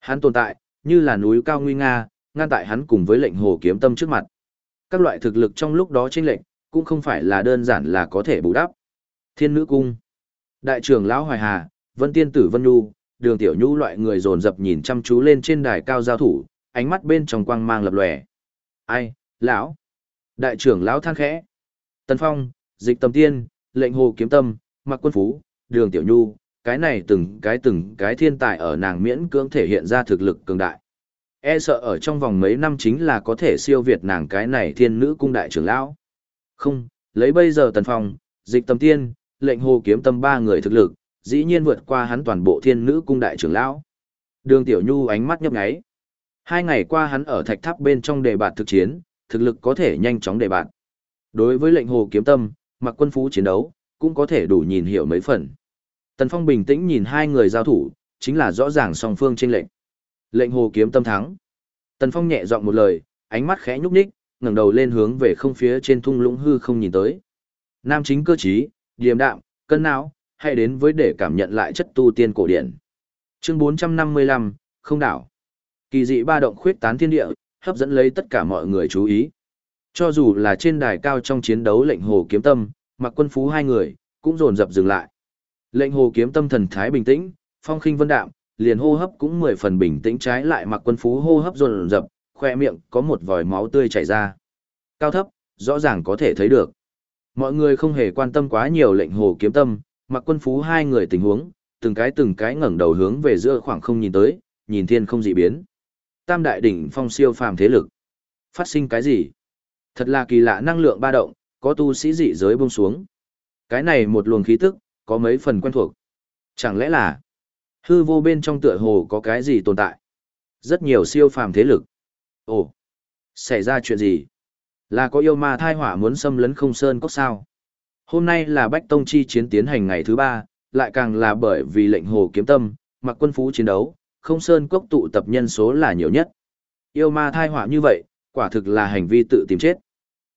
Hắn tồn tại, như là núi cao nguy nga, ngăn tại hắn cùng với lệnh hồ kiếm tâm trước mặt. Các loại thực lực trong lúc đó chênh lệnh, cũng không phải là đơn giản là có thể bù đắp. Thiên nữ cung, đại trưởng lão Hoài Hà, Vân Tiên tử Vân Nhu, Đường Tiểu Nhu loại người dồn dập nhìn chăm chú lên trên đài cao giao thủ, ánh mắt bên trong quang mang lập lòe. Ai, lão? Đại trưởng lão than khẽ. Tần Phong, Dịch Tâm Tiên, Lệnh Hồ Kiếm Tâm, Mặc Quân Phú, Đường Tiểu Nhu, cái này từng cái từng cái thiên tài ở nàng miễn cưỡng thể hiện ra thực lực cường đại. E sợ ở trong vòng mấy năm chính là có thể siêu việt nàng cái này thiên nữ cung đại trưởng lão. Không, lấy bây giờ Tần Phong, Dịch Tâm Tiên, Lệnh Hồ Kiếm Tâm ba người thực lực, dĩ nhiên vượt qua hắn toàn bộ thiên nữ cung đại trưởng lão. Đường Tiểu Nhu ánh mắt nhấp nháy. Hai ngày qua hắn ở thạch tháp bên trong đề bạt thực chiến, thực lực có thể nhanh chóng đề bạt. Đối với lệnh hồ kiếm tâm, mặc quân phú chiến đấu, cũng có thể đủ nhìn hiểu mấy phần. Tần Phong bình tĩnh nhìn hai người giao thủ, chính là rõ ràng song phương trên lệnh. Lệnh hồ kiếm tâm thắng. Tần Phong nhẹ giọng một lời, ánh mắt khẽ nhúc nhích, ngẩng đầu lên hướng về không phía trên thung lũng hư không nhìn tới. Nam chính cơ trí, điềm đạm, cân não, hay đến với để cảm nhận lại chất tu tiên cổ điển. Chương 455, không đảo. Kỳ dị ba động khuyết tán thiên địa, hấp dẫn lấy tất cả mọi người chú ý. Cho dù là trên đài cao trong chiến đấu lệnh hồ kiếm tâm, mặc quân phú hai người, cũng dồn dập dừng lại. Lệnh hồ kiếm tâm thần thái bình tĩnh, phong khinh vân đạm, liền hô hấp cũng mười phần bình tĩnh trái lại mặc quân phú hô hấp dồn dập, khoe miệng có một vòi máu tươi chảy ra. Cao thấp, rõ ràng có thể thấy được. Mọi người không hề quan tâm quá nhiều lệnh hồ kiếm tâm, mặc quân phú hai người tình huống, từng cái từng cái ngẩng đầu hướng về giữa khoảng không nhìn tới, nhìn thiên không dị biến tam đại đỉnh phong siêu phàm thế lực. Phát sinh cái gì? Thật là kỳ lạ năng lượng ba động, có tu sĩ dị giới buông xuống. Cái này một luồng khí tức, có mấy phần quen thuộc. Chẳng lẽ là hư vô bên trong tựa hồ có cái gì tồn tại? Rất nhiều siêu phàm thế lực. Ồ, xảy ra chuyện gì? Là có yêu ma thai hỏa muốn xâm lấn không sơn cốc sao? Hôm nay là Bách Tông Chi chiến tiến hành ngày thứ ba, lại càng là bởi vì lệnh hồ kiếm tâm, mặc quân phú chiến đấu, không sơn cốc tụ tập nhân số là nhiều nhất. Yêu ma thai hỏa như vậy, quả thực là hành vi tự tìm chết.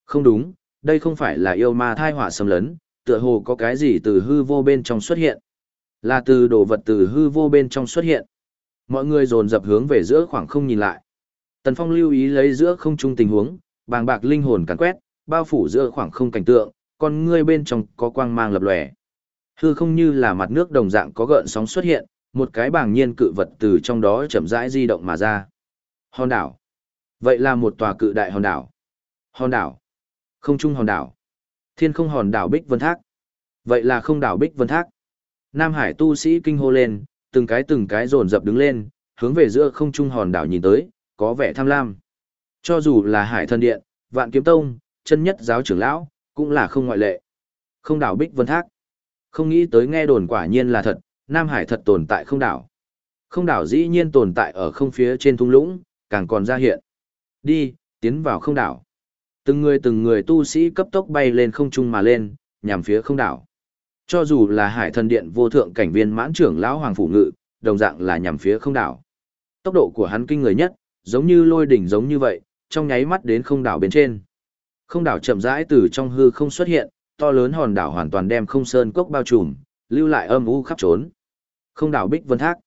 Không đúng, đây không phải là yêu ma thai hỏa xâm lấn, tựa hồ có cái gì từ hư vô bên trong xuất hiện. Là từ đồ vật từ hư vô bên trong xuất hiện. Mọi người dồn dập hướng về giữa khoảng không nhìn lại. Tần Phong lưu ý lấy giữa không trung tình huống, bàng bạc linh hồn càn quét, bao phủ giữa khoảng không cảnh tượng, con ngươi bên trong có quang mang lập lòe. Hư không như là mặt nước đồng dạng có gợn sóng xuất hiện, một cái bảng nhiên cự vật từ trong đó chậm rãi di động mà ra. Hòn đảo. Vậy là một tòa cự đại hòn đảo. Hòn đảo. Không trung hòn đảo. Thiên không hòn đảo Bích Vân Thác. Vậy là không đảo Bích Vân Thác. Nam Hải tu sĩ kinh hô lên, từng cái từng cái dồn dập đứng lên, hướng về giữa không trung hòn đảo nhìn tới, có vẻ tham lam. Cho dù là Hải Thần Điện, Vạn Kiếm Tông, chân nhất giáo trưởng lão, cũng là không ngoại lệ. Không đảo Bích Vân Thác. Không nghĩ tới nghe đồn quả nhiên là thật, Nam Hải thật tồn tại không đảo. Không đảo dĩ nhiên tồn tại ở không phía trên thung lũng, càng còn ra hiện. Đi, tiến vào không đảo. Từng người từng người tu sĩ cấp tốc bay lên không trung mà lên, nhằm phía không đảo. Cho dù là hải thần điện vô thượng cảnh viên mãn trưởng lão hoàng phủ ngự, đồng dạng là nhằm phía không đảo. Tốc độ của hắn kinh người nhất, giống như lôi đỉnh giống như vậy, trong nháy mắt đến không đảo bên trên. Không đảo chậm rãi từ trong hư không xuất hiện, to lớn hòn đảo hoàn toàn đem không sơn cốc bao trùm, lưu lại âm u khắp trốn. Không đảo Bích Vân Thác.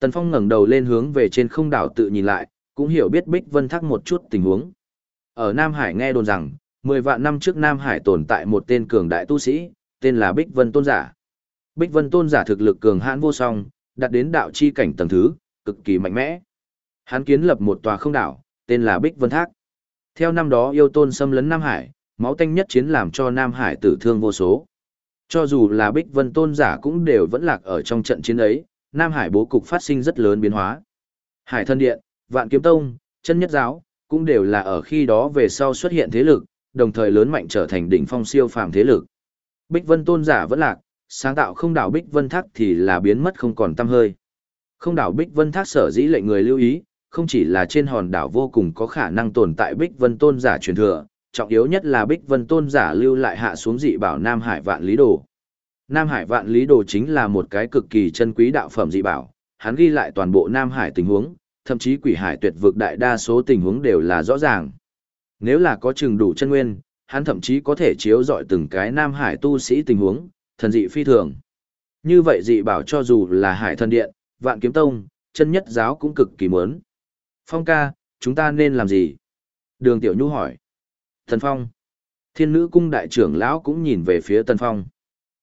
Tần Phong ngẩng đầu lên hướng về trên không đảo tự nhìn lại, cũng hiểu biết Bích Vân Thác một chút tình huống. Ở Nam Hải nghe đồn rằng, Mười vạn năm trước Nam Hải tồn tại một tên cường đại tu sĩ, tên là Bích Vân Tôn Giả. Bích Vân Tôn Giả thực lực cường hãn vô song, đạt đến đạo chi cảnh tầng thứ, cực kỳ mạnh mẽ. Hắn kiến lập một tòa không đảo, tên là Bích Vân Thác. Theo năm đó yêu tôn xâm lấn Nam Hải, máu tanh nhất chiến làm cho Nam Hải tử thương vô số. Cho dù là Bích Vân Tôn giả cũng đều vẫn lạc ở trong trận chiến ấy, Nam Hải bố cục phát sinh rất lớn biến hóa. Hải Thân Điện, Vạn Kiếm Tông, Chân Nhất Giáo, cũng đều là ở khi đó về sau xuất hiện thế lực, đồng thời lớn mạnh trở thành đỉnh phong siêu phàm thế lực. Bích Vân Tôn giả vẫn lạc, sáng tạo không đảo Bích Vân Thác thì là biến mất không còn tăm hơi. Không đảo Bích Vân Thác sở dĩ lệnh người lưu ý, không chỉ là trên hòn đảo vô cùng có khả năng tồn tại Bích Vân Tôn giả truyền thừa, trọng yếu nhất là Bích Vân Tôn giả lưu lại hạ xuống dị bảo Nam Hải Vạn Lý Đồ. Nam Hải Vạn Lý Đồ chính là một cái cực kỳ chân quý đạo phẩm dị bảo, hắn ghi lại toàn bộ Nam Hải tình huống, thậm chí quỷ hải tuyệt vực đại đa số tình huống đều là rõ ràng. Nếu là có chừng đủ chân nguyên, hắn thậm chí có thể chiếu dọi từng cái Nam Hải tu sĩ tình huống, thần dị phi thường. Như vậy dị bảo cho dù là Hải Thần Điện, Vạn Kiếm Tông, chân nhất giáo cũng cực kỳ muốn. Phong ca, chúng ta nên làm gì? Đường Tiểu Nhu hỏi. Thần Phong. Thiên nữ cung đại trưởng lão cũng nhìn về phía Tần Phong.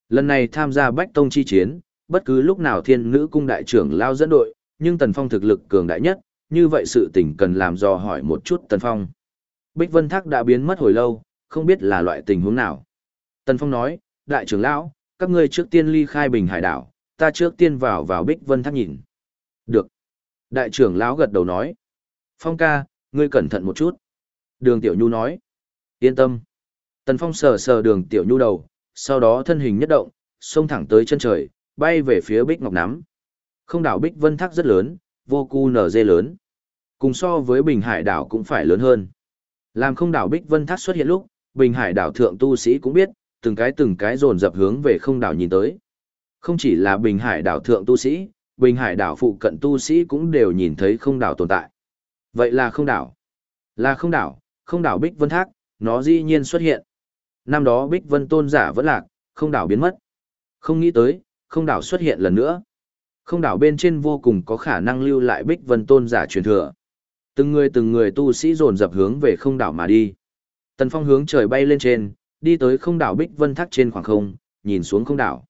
Lần này tham gia Bách Tông chi chiến, bất cứ lúc nào thiên nữ cung đại trưởng lão dẫn đội, nhưng Tần Phong thực lực cường đại nhất, như vậy sự tình cần làm dò hỏi một chút Tần Phong. Bích Vân Thác đã biến mất hồi lâu, không biết là loại tình huống nào. Tần Phong nói, đại trưởng lão, các ngươi trước tiên ly khai bình hải đảo, ta trước tiên vào vào Bích Vân Thác nhìn. Được. Đại trưởng lão gật đầu nói. Phong ca, ngươi cẩn thận một chút. Đường Tiểu Nhu nói. Yên tâm. Tần Phong sờ sờ đường Tiểu Nhu đầu, sau đó thân hình nhất động, xông thẳng tới chân trời, bay về phía Bích Ngọc Nắm. Không đảo Bích Vân Thác rất lớn, vô cu nở dê lớn. Cùng so với Bình Hải đảo cũng phải lớn hơn. Làm không đảo Bích Vân Thác xuất hiện lúc, Bình Hải đảo thượng tu sĩ cũng biết, từng cái từng cái dồn dập hướng về không đảo nhìn tới. Không chỉ là Bình Hải đảo thượng tu sĩ, Bình Hải đảo phụ cận tu sĩ cũng đều nhìn thấy không đảo tồn tại. Vậy là không đảo. Là không đảo, không đảo Bích Vân Thác, nó dĩ nhiên xuất hiện. Năm đó Bích Vân Tôn giả vẫn lạc, không đảo biến mất. Không nghĩ tới, không đảo xuất hiện lần nữa. Không đảo bên trên vô cùng có khả năng lưu lại Bích Vân Tôn giả truyền thừa. Từng người từng người tu sĩ dồn dập hướng về không đảo mà đi. Tần Phong hướng trời bay lên trên, đi tới không đảo Bích Vân Thác trên khoảng không, nhìn xuống không đảo.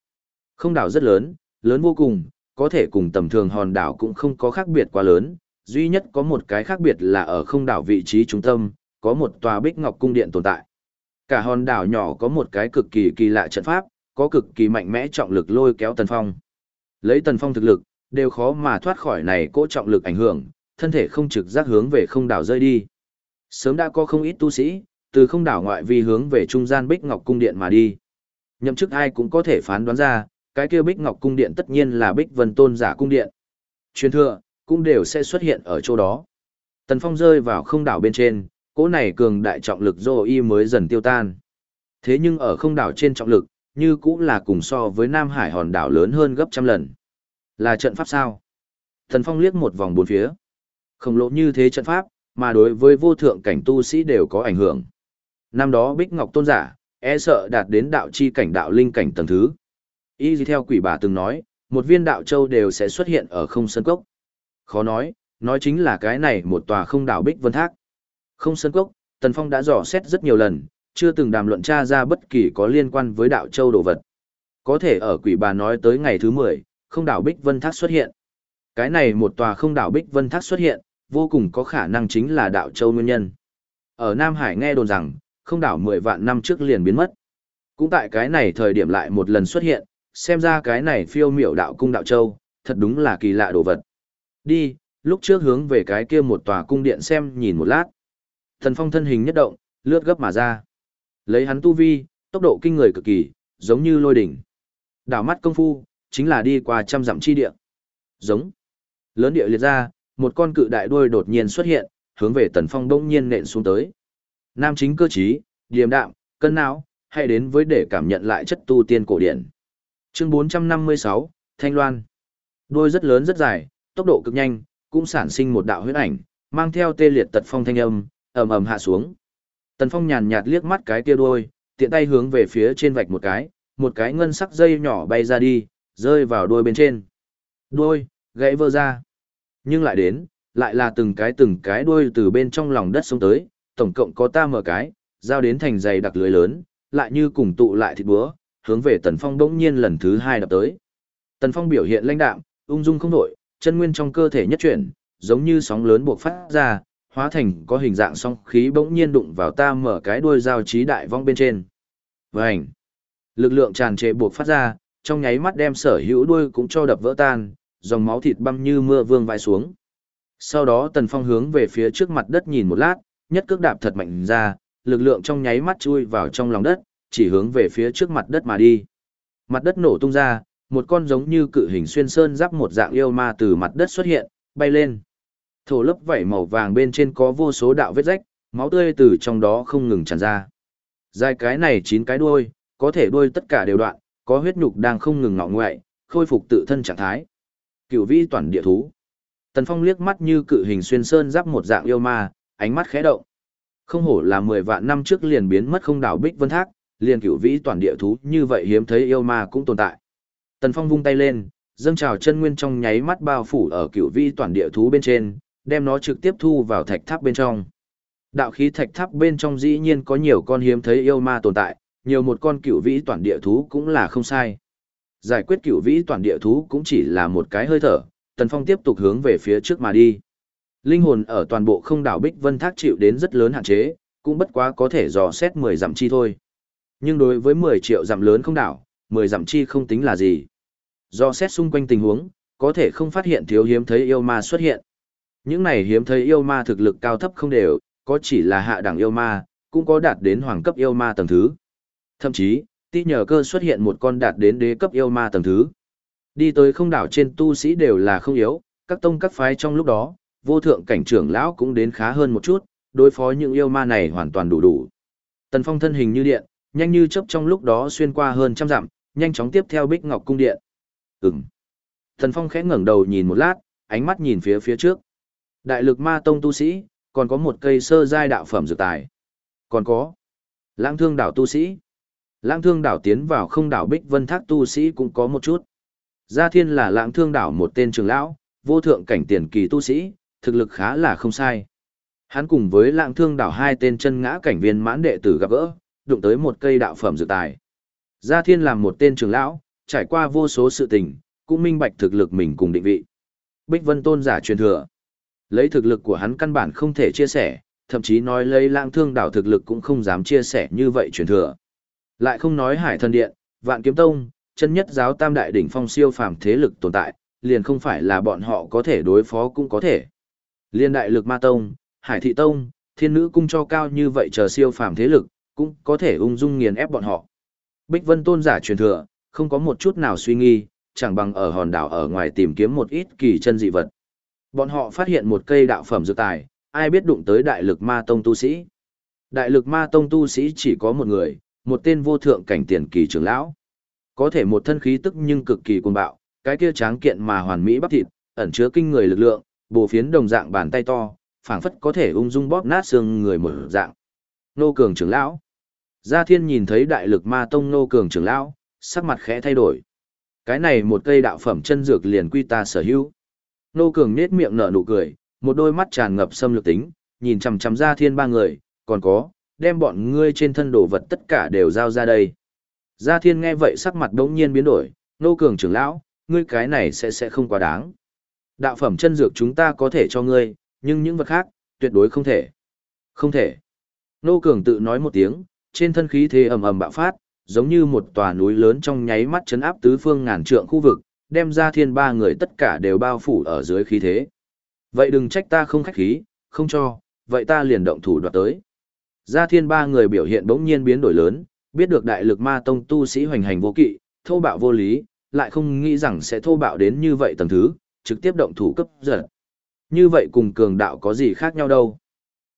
Không đảo rất lớn, lớn vô cùng, có thể cùng tầm thường hòn đảo cũng không có khác biệt quá lớn, duy nhất có một cái khác biệt là ở không đảo vị trí trung tâm, có một tòa Bích Ngọc cung điện tồn tại. Cả hòn đảo nhỏ có một cái cực kỳ kỳ lạ trận pháp, có cực kỳ mạnh mẽ trọng lực lôi kéo Tần Phong. Lấy Tần Phong thực lực, đều khó mà thoát khỏi này cỗ trọng lực ảnh hưởng, thân thể không trực giác hướng về không đảo rơi đi. Sớm đã có không ít tu sĩ, từ không đảo ngoại vi hướng về trung gian Bích Ngọc cung điện mà đi. Nhậm chức ai cũng có thể phán đoán ra, cái kia Bích Ngọc cung điện tất nhiên là Bích Vân Tôn giả cung điện. Truyền thừa cũng đều sẽ xuất hiện ở chỗ đó. Tần Phong rơi vào không đảo bên trên, cỗ này cường đại trọng lực dô y mới dần tiêu tan. Thế nhưng ở không đảo trên trọng lực, như cũng là cùng so với Nam Hải hòn đảo lớn hơn gấp trăm lần. Là trận pháp sao? Tần Phong liếc một vòng bốn phía. khổng lộ như thế trận pháp, mà đối với vô thượng cảnh tu sĩ đều có ảnh hưởng. Năm đó Bích Ngọc Tôn giả, e sợ đạt đến đạo chi cảnh đạo linh cảnh tầng thứ. Y theo quỷ bà từng nói, một viên đạo châu đều sẽ xuất hiện ở không sân cốc. Khó nói, nói chính là cái này một tòa không đảo Bích Vân Thác. Không sân cốc, Tần Phong đã dò xét rất nhiều lần, chưa từng đàm luận tra ra bất kỳ có liên quan với đạo châu đồ vật. Có thể ở quỷ bà nói tới ngày thứ 10, không đảo Bích Vân Thác xuất hiện. Cái này một tòa không đảo Bích Vân Thác xuất hiện, vô cùng có khả năng chính là đạo châu nguyên nhân. Ở Nam Hải nghe đồn rằng, không đảo 10 vạn năm trước liền biến mất. Cũng tại cái này thời điểm lại một lần xuất hiện, xem ra cái này phiêu miểu đạo cung đạo châu, thật đúng là kỳ lạ đồ vật. Đi, lúc trước hướng về cái kia một tòa cung điện xem nhìn một lát. Thần phong thân hình nhất động, lướt gấp mà ra. Lấy hắn tu vi, tốc độ kinh người cực kỳ, giống như lôi đỉnh. Đảo mắt công phu, chính là đi qua trăm dặm chi địa. Giống. Lớn địa liệt ra, một con cự đại đuôi đột nhiên xuất hiện, hướng về tần phong đông nhiên nện xuống tới. Nam chính cơ trí, điềm đạm, cân não, hay đến với để cảm nhận lại chất tu tiên cổ điển. Chương 456, Thanh Loan. Đôi rất lớn rất dài, tốc độ cực nhanh, cũng sản sinh một đạo huyết ảnh, mang theo tê liệt tật phong thanh âm, ầm ầm hạ xuống. Tần Phong nhàn nhạt liếc mắt cái kia đuôi, tiện tay hướng về phía trên vạch một cái, một cái ngân sắc dây nhỏ bay ra đi, rơi vào đuôi bên trên. Đuôi, gãy vỡ ra. Nhưng lại đến, lại là từng cái từng cái đuôi từ bên trong lòng đất xuống tới, tổng cộng có ta mở cái, giao đến thành dày đặc lưới lớn, lại như cùng tụ lại thịt búa, hướng về Tần Phong bỗng nhiên lần thứ hai đập tới. Tần Phong biểu hiện lãnh đạm, ung dung không đổi, chân nguyên trong cơ thể nhất chuyển, giống như sóng lớn buộc phát ra, hóa thành có hình dạng song khí bỗng nhiên đụng vào ta mở cái đuôi dao trí đại vong bên trên. Vành! Lực lượng tràn trề buộc phát ra, trong nháy mắt đem sở hữu đuôi cũng cho đập vỡ tan, dòng máu thịt băm như mưa vương vai xuống. Sau đó Tần Phong hướng về phía trước mặt đất nhìn một lát, nhất cước đạp thật mạnh ra, lực lượng trong nháy mắt chui vào trong lòng đất, chỉ hướng về phía trước mặt đất mà đi. Mặt đất nổ tung ra, một con giống như cự hình xuyên sơn giáp một dạng yêu ma từ mặt đất xuất hiện, bay lên. Thổ lớp vảy màu vàng bên trên có vô số đạo vết rách, máu tươi từ trong đó không ngừng tràn ra. Dài cái này chín cái đuôi, có thể đuôi tất cả đều đoạn, có huyết nhục đang không ngừng ngọ ngoại, khôi phục tự thân trạng thái. Cửu vi toàn địa thú. Tần Phong liếc mắt như cự hình xuyên sơn giáp một dạng yêu ma, ánh mắt khẽ động. Không hổ là 10 vạn năm trước liền biến mất không đảo Bích Vân Thác, liền cửu vĩ toàn địa thú như vậy hiếm thấy yêu ma cũng tồn tại. Tần Phong vung tay lên, dâng trào chân nguyên trong nháy mắt bao phủ ở cửu vĩ toàn địa thú bên trên, đem nó trực tiếp thu vào thạch tháp bên trong. Đạo khí thạch tháp bên trong dĩ nhiên có nhiều con hiếm thấy yêu ma tồn tại, nhiều một con cửu vĩ toàn địa thú cũng là không sai. Giải quyết cửu vĩ toàn địa thú cũng chỉ là một cái hơi thở, Tần Phong tiếp tục hướng về phía trước mà đi. Linh hồn ở toàn bộ không đảo Bích Vân Thác chịu đến rất lớn hạn chế, cũng bất quá có thể dò xét 10 dặm chi thôi. Nhưng đối với 10 triệu dặm lớn không đảo, 10 dặm chi không tính là gì. Dò xét xung quanh tình huống, có thể không phát hiện thiếu hiếm thấy yêu ma xuất hiện. Những này hiếm thấy yêu ma thực lực cao thấp không đều, có chỉ là hạ đẳng yêu ma, cũng có đạt đến hoàng cấp yêu ma tầng thứ. Thậm chí, tí nhờ cơ xuất hiện một con đạt đến đế cấp yêu ma tầng thứ. Đi tới không đảo trên tu sĩ đều là không yếu, các tông các phái trong lúc đó, vô thượng cảnh trưởng lão cũng đến khá hơn một chút, đối phó những yêu ma này hoàn toàn đủ đủ. Tần Phong thân hình như điện, nhanh như chớp trong lúc đó xuyên qua hơn trăm dặm, nhanh chóng tiếp theo Bích Ngọc cung điện. Ừm. Tần Phong khẽ ngẩng đầu nhìn một lát, ánh mắt nhìn phía phía trước. Đại lực ma tông tu sĩ, còn có một cây sơ giai đạo phẩm dược tài. Còn có lãng thương đảo tu sĩ. Lãng thương đảo tiến vào không đảo Bích Vân Thác tu sĩ cũng có một chút. Gia Thiên là lãng thương đảo một tên trưởng lão, vô thượng cảnh tiền kỳ tu sĩ, thực lực khá là không sai. Hắn cùng với lãng thương đảo hai tên chân ngã cảnh viên mãn đệ tử gặp gỡ, đụng tới một cây đạo phẩm dự tài. Gia Thiên làm một tên trưởng lão, trải qua vô số sự tình, cũng minh bạch thực lực mình cùng định vị. Bích Vân Tôn giả truyền thừa. Lấy thực lực của hắn căn bản không thể chia sẻ, thậm chí nói lấy lãng thương đảo thực lực cũng không dám chia sẻ như vậy truyền thừa. Lại không nói Hải Thần Điện, Vạn Kiếm Tông, chân nhất giáo tam đại đỉnh phong siêu phàm thế lực tồn tại, liền không phải là bọn họ có thể đối phó cũng có thể. Liên đại lực ma tông, hải thị tông, thiên nữ cung cho cao như vậy chờ siêu phàm thế lực, cũng có thể ung dung nghiền ép bọn họ. Bích Vân tôn giả truyền thừa, không có một chút nào suy nghi, chẳng bằng ở hòn đảo ở ngoài tìm kiếm một ít kỳ chân dị vật. Bọn họ phát hiện một cây đạo phẩm dược tài, ai biết đụng tới đại lực ma tông tu sĩ. Đại lực ma tông tu sĩ chỉ có một người, một tên vô thượng cảnh tiền kỳ trưởng lão. Có thể một thân khí tức nhưng cực kỳ cuồng bạo, cái kia tráng kiện mà hoàn mỹ bắp thịt, ẩn chứa kinh người lực lượng, bổ phiến đồng dạng bàn tay to, phảng phất có thể ung dung bóp nát xương người một dạng. Nô cường trưởng lão. Gia Thiên nhìn thấy đại lực ma tông nô cường trưởng lão, sắc mặt khẽ thay đổi. Cái này một cây đạo phẩm chân dược liền quy ta sở hữu. Nô cường nết miệng nở nụ cười, một đôi mắt tràn ngập xâm lược tính, nhìn chằm chằm Gia Thiên ba người, còn có, đem bọn ngươi trên thân đồ vật tất cả đều giao ra đây. Gia Thiên nghe vậy sắc mặt đống nhiên biến đổi, nô cường trưởng lão, ngươi cái này sẽ sẽ không quá đáng. Đạo phẩm chân dược chúng ta có thể cho ngươi, nhưng những vật khác, tuyệt đối không thể. Không thể. Nô cường tự nói một tiếng, trên thân khí thế ầm ầm bạo phát, giống như một tòa núi lớn trong nháy mắt chấn áp tứ phương ngàn trượng khu vực, đem ra thiên ba người tất cả đều bao phủ ở dưới khí thế. Vậy đừng trách ta không khách khí, không cho, vậy ta liền động thủ đoạt tới. Gia thiên ba người biểu hiện bỗng nhiên biến đổi lớn, biết được đại lực ma tông tu sĩ hoành hành vô kỵ, thô bạo vô lý, lại không nghĩ rằng sẽ thô bạo đến như vậy tầng thứ, trực tiếp động thủ cấp giật. Như vậy cùng cường đạo có gì khác nhau đâu.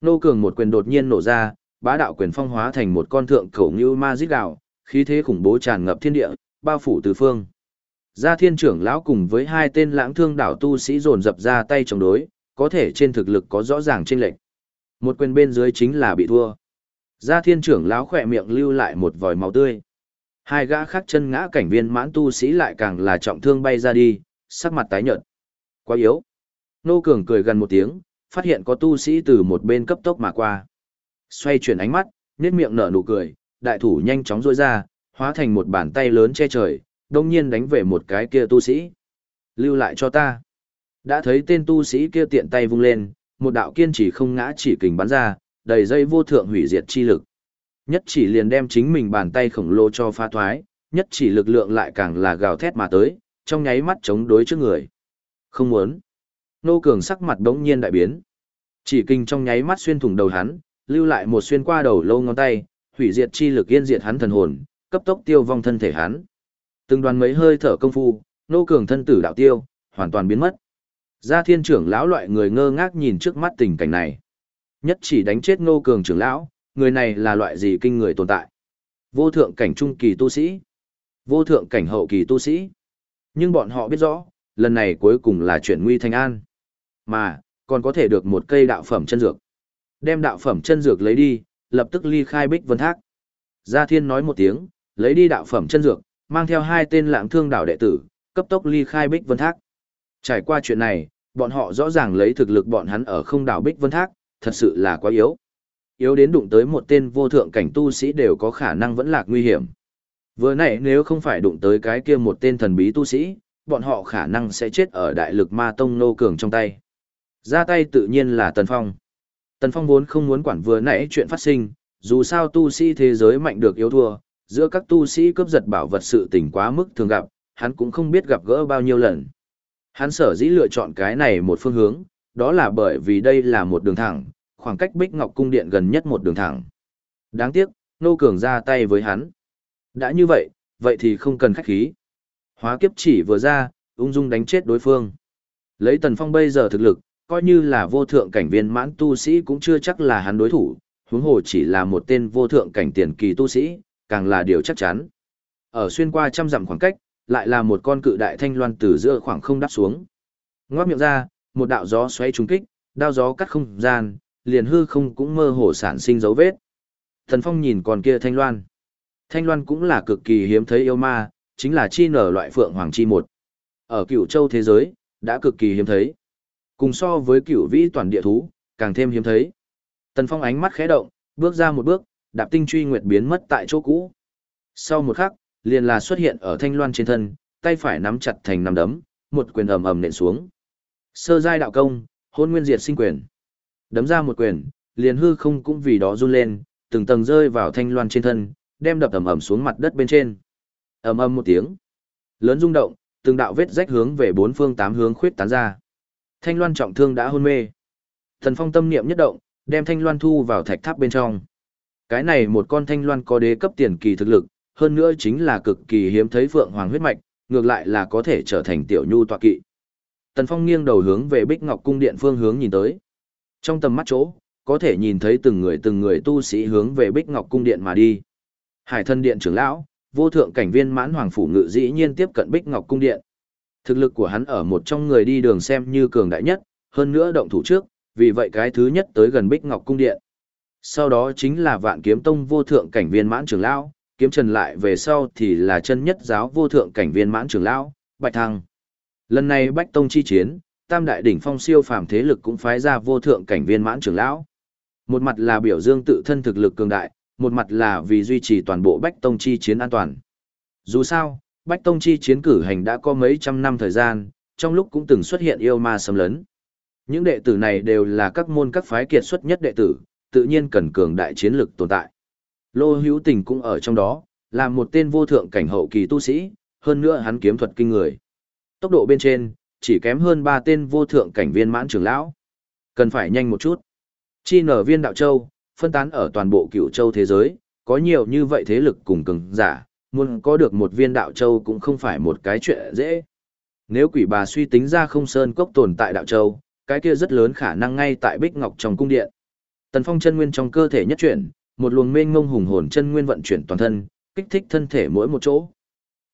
Nô cường một quyền đột nhiên nổ ra, bá đạo quyền phong hóa thành một con thượng khẩu như ma giết đạo, khí thế khủng bố tràn ngập thiên địa, bao phủ tứ phương. Gia thiên trưởng lão cùng với hai tên lãng thương đảo tu sĩ dồn dập ra tay chống đối, có thể trên thực lực có rõ ràng chênh lệch. Một quyền bên dưới chính là bị thua. Gia thiên trưởng lão khỏe miệng lưu lại một vòi máu tươi. Hai gã khác chân ngã cảnh viên mãn tu sĩ lại càng là trọng thương bay ra đi, sắc mặt tái nhợt. Quá yếu. Nô Cường cười gần một tiếng, phát hiện có tu sĩ từ một bên cấp tốc mà qua. Xoay chuyển ánh mắt, nét miệng nở nụ cười, đại thủ nhanh chóng duỗi ra, hóa thành một bàn tay lớn che trời, đông nhiên đánh về một cái kia tu sĩ. Lưu lại cho ta. Đã thấy tên tu sĩ kia tiện tay vung lên, một đạo kiên chỉ không ngã chỉ kình bắn ra, đầy dây vô thượng hủy diệt chi lực. Nhất chỉ liền đem chính mình bàn tay khổng lồ cho phá thoái, nhất chỉ lực lượng lại càng là gào thét mà tới, trong nháy mắt chống đối trước người. Không muốn. Nô Cường sắc mặt đống nhiên đại biến. Chỉ kinh trong nháy mắt xuyên thủng đầu hắn, lưu lại một xuyên qua đầu lâu ngón tay, hủy diệt chi lực yên diệt hắn thần hồn, cấp tốc tiêu vong thân thể hắn. Từng đoàn mấy hơi thở công phu, Nô Cường thân tử đạo tiêu, hoàn toàn biến mất. Gia thiên trưởng lão loại người ngơ ngác nhìn trước mắt tình cảnh này. Nhất chỉ đánh chết Nô Cường trưởng lão, người này là loại gì kinh người tồn tại. Vô thượng cảnh trung kỳ tu sĩ. Vô thượng cảnh hậu kỳ tu sĩ. Nhưng bọn họ biết rõ, lần này cuối cùng là chuyển nguy thành an. Mà, còn có thể được một cây đạo phẩm chân dược. Đem đạo phẩm chân dược lấy đi, lập tức ly khai bích vân thác. Gia Thiên nói một tiếng, lấy đi đạo phẩm chân dược, mang theo hai tên lãng thương đảo đệ tử, cấp tốc ly khai bích vân thác. Trải qua chuyện này, bọn họ rõ ràng lấy thực lực bọn hắn ở không đảo bích vân thác, thật sự là quá yếu. Yếu đến đụng tới một tên vô thượng cảnh tu sĩ đều có khả năng vẫn lạc nguy hiểm. Vừa nãy nếu không phải đụng tới cái kia một tên thần bí tu sĩ, bọn họ khả năng sẽ chết ở đại lực ma tông nô cường trong tay. Ra tay tự nhiên là Tần Phong. Tần Phong vốn không muốn quản vừa nãy chuyện phát sinh, dù sao tu sĩ thế giới mạnh được yếu thua, giữa các tu sĩ cướp giật bảo vật sự tình quá mức thường gặp, hắn cũng không biết gặp gỡ bao nhiêu lần. Hắn sở dĩ lựa chọn cái này một phương hướng, đó là bởi vì đây là một đường thẳng, khoảng cách Bích Ngọc Cung Điện gần nhất một đường thẳng. Đáng tiếc, Nô Cường ra tay với hắn. Đã như vậy, vậy thì không cần khách khí. Hóa kiếp chỉ vừa ra, ung dung đánh chết đối phương. Lấy Tần Phong bây giờ thực lực, coi như là vô thượng cảnh viên mãn tu sĩ cũng chưa chắc là hắn đối thủ, huống hồ chỉ là một tên vô thượng cảnh tiền kỳ tu sĩ, càng là điều chắc chắn. Ở xuyên qua trăm dặm khoảng cách, lại là một con cự đại thanh loan từ giữa khoảng không đáp xuống. Ngoác miệng ra, một đạo gió xoáy trúng kích, đao gió cắt không gian, liền hư không cũng mơ hồ sản sinh dấu vết. Thần Phong nhìn con kia thanh loan. Thanh loan cũng là cực kỳ hiếm thấy yêu ma, chính là chi nở loại phượng hoàng chi một. Ở cựu châu thế giới, đã cực kỳ hiếm thấy. Cùng so với cựu vĩ toàn địa thú, càng thêm hiếm thấy. Tần Phong ánh mắt khẽ động, bước ra một bước, đạp tinh truy nguyệt biến mất tại chỗ cũ. Sau một khắc, liền là xuất hiện ở thanh loan trên thân, tay phải nắm chặt thành nắm đấm, một quyền ầm ầm nện xuống. Sơ giai đạo công, hôn nguyên diệt sinh quyền. Đấm ra một quyền, liền hư không cũng vì đó run lên, từng tầng rơi vào thanh loan trên thân, đem đập ầm ầm xuống mặt đất bên trên. Ầm ầm một tiếng, lớn rung động, từng đạo vết rách hướng về bốn phương tám hướng khuyết tán ra. Thanh loan trọng thương đã hôn mê. Thần Phong tâm niệm nhất động, đem thanh loan thu vào thạch tháp bên trong. Cái này một con thanh loan có đế cấp tiền kỳ thực lực, hơn nữa chính là cực kỳ hiếm thấy phượng hoàng huyết mạch, ngược lại là có thể trở thành tiểu nhu tọa kỵ. Tần Phong nghiêng đầu hướng về Bích Ngọc cung điện phương hướng nhìn tới. Trong tầm mắt chỗ, có thể nhìn thấy từng người từng người tu sĩ hướng về Bích Ngọc cung điện mà đi. Hải thân điện trưởng lão, vô thượng cảnh viên mãn hoàng phủ ngự dĩ nhiên tiếp cận Bích Ngọc cung điện. Thực lực của hắn ở một trong người đi đường xem như cường đại nhất, hơn nữa động thủ trước, vì vậy cái thứ nhất tới gần Bích Ngọc cung điện. Sau đó chính là Vạn Kiếm Tông vô thượng cảnh viên mãn trưởng lão, kiếm trần lại về sau thì là chân nhất giáo vô thượng cảnh viên mãn trưởng lão, Bạch Thăng. Lần này Bách Tông chi chiến, Tam đại đỉnh phong siêu phàm thế lực cũng phái ra vô thượng cảnh viên mãn trưởng lão. Một mặt là biểu dương tự thân thực lực cường đại, một mặt là vì duy trì toàn bộ Bách Tông chi chiến an toàn. Dù sao, Bách Tông chi chiến cử hành đã có mấy trăm năm thời gian, trong lúc cũng từng xuất hiện yêu ma xâm lấn. Những đệ tử này đều là các môn các phái kiệt xuất nhất đệ tử, tự nhiên cần cường đại chiến lực tồn tại. Lô hữu tình cũng ở trong đó, là một tên vô thượng cảnh hậu kỳ tu sĩ, hơn nữa hắn kiếm thuật kinh người. Tốc độ bên trên, chỉ kém hơn ba tên vô thượng cảnh viên mãn trưởng lão. Cần phải nhanh một chút. Chi nở viên đạo châu, phân tán ở toàn bộ cựu châu thế giới, có nhiều như vậy thế lực cùng cường giả, muốn có được một viên đạo châu cũng không phải một cái chuyện dễ. Nếu quỷ bà suy tính ra không sơn cốc tồn tại đạo châu, cái kia rất lớn khả năng ngay tại Bích Ngọc trong cung điện. Tần Phong chân nguyên trong cơ thể nhất chuyển, một luồng mênh ngông hùng hồn chân nguyên vận chuyển toàn thân, kích thích thân thể mỗi một chỗ.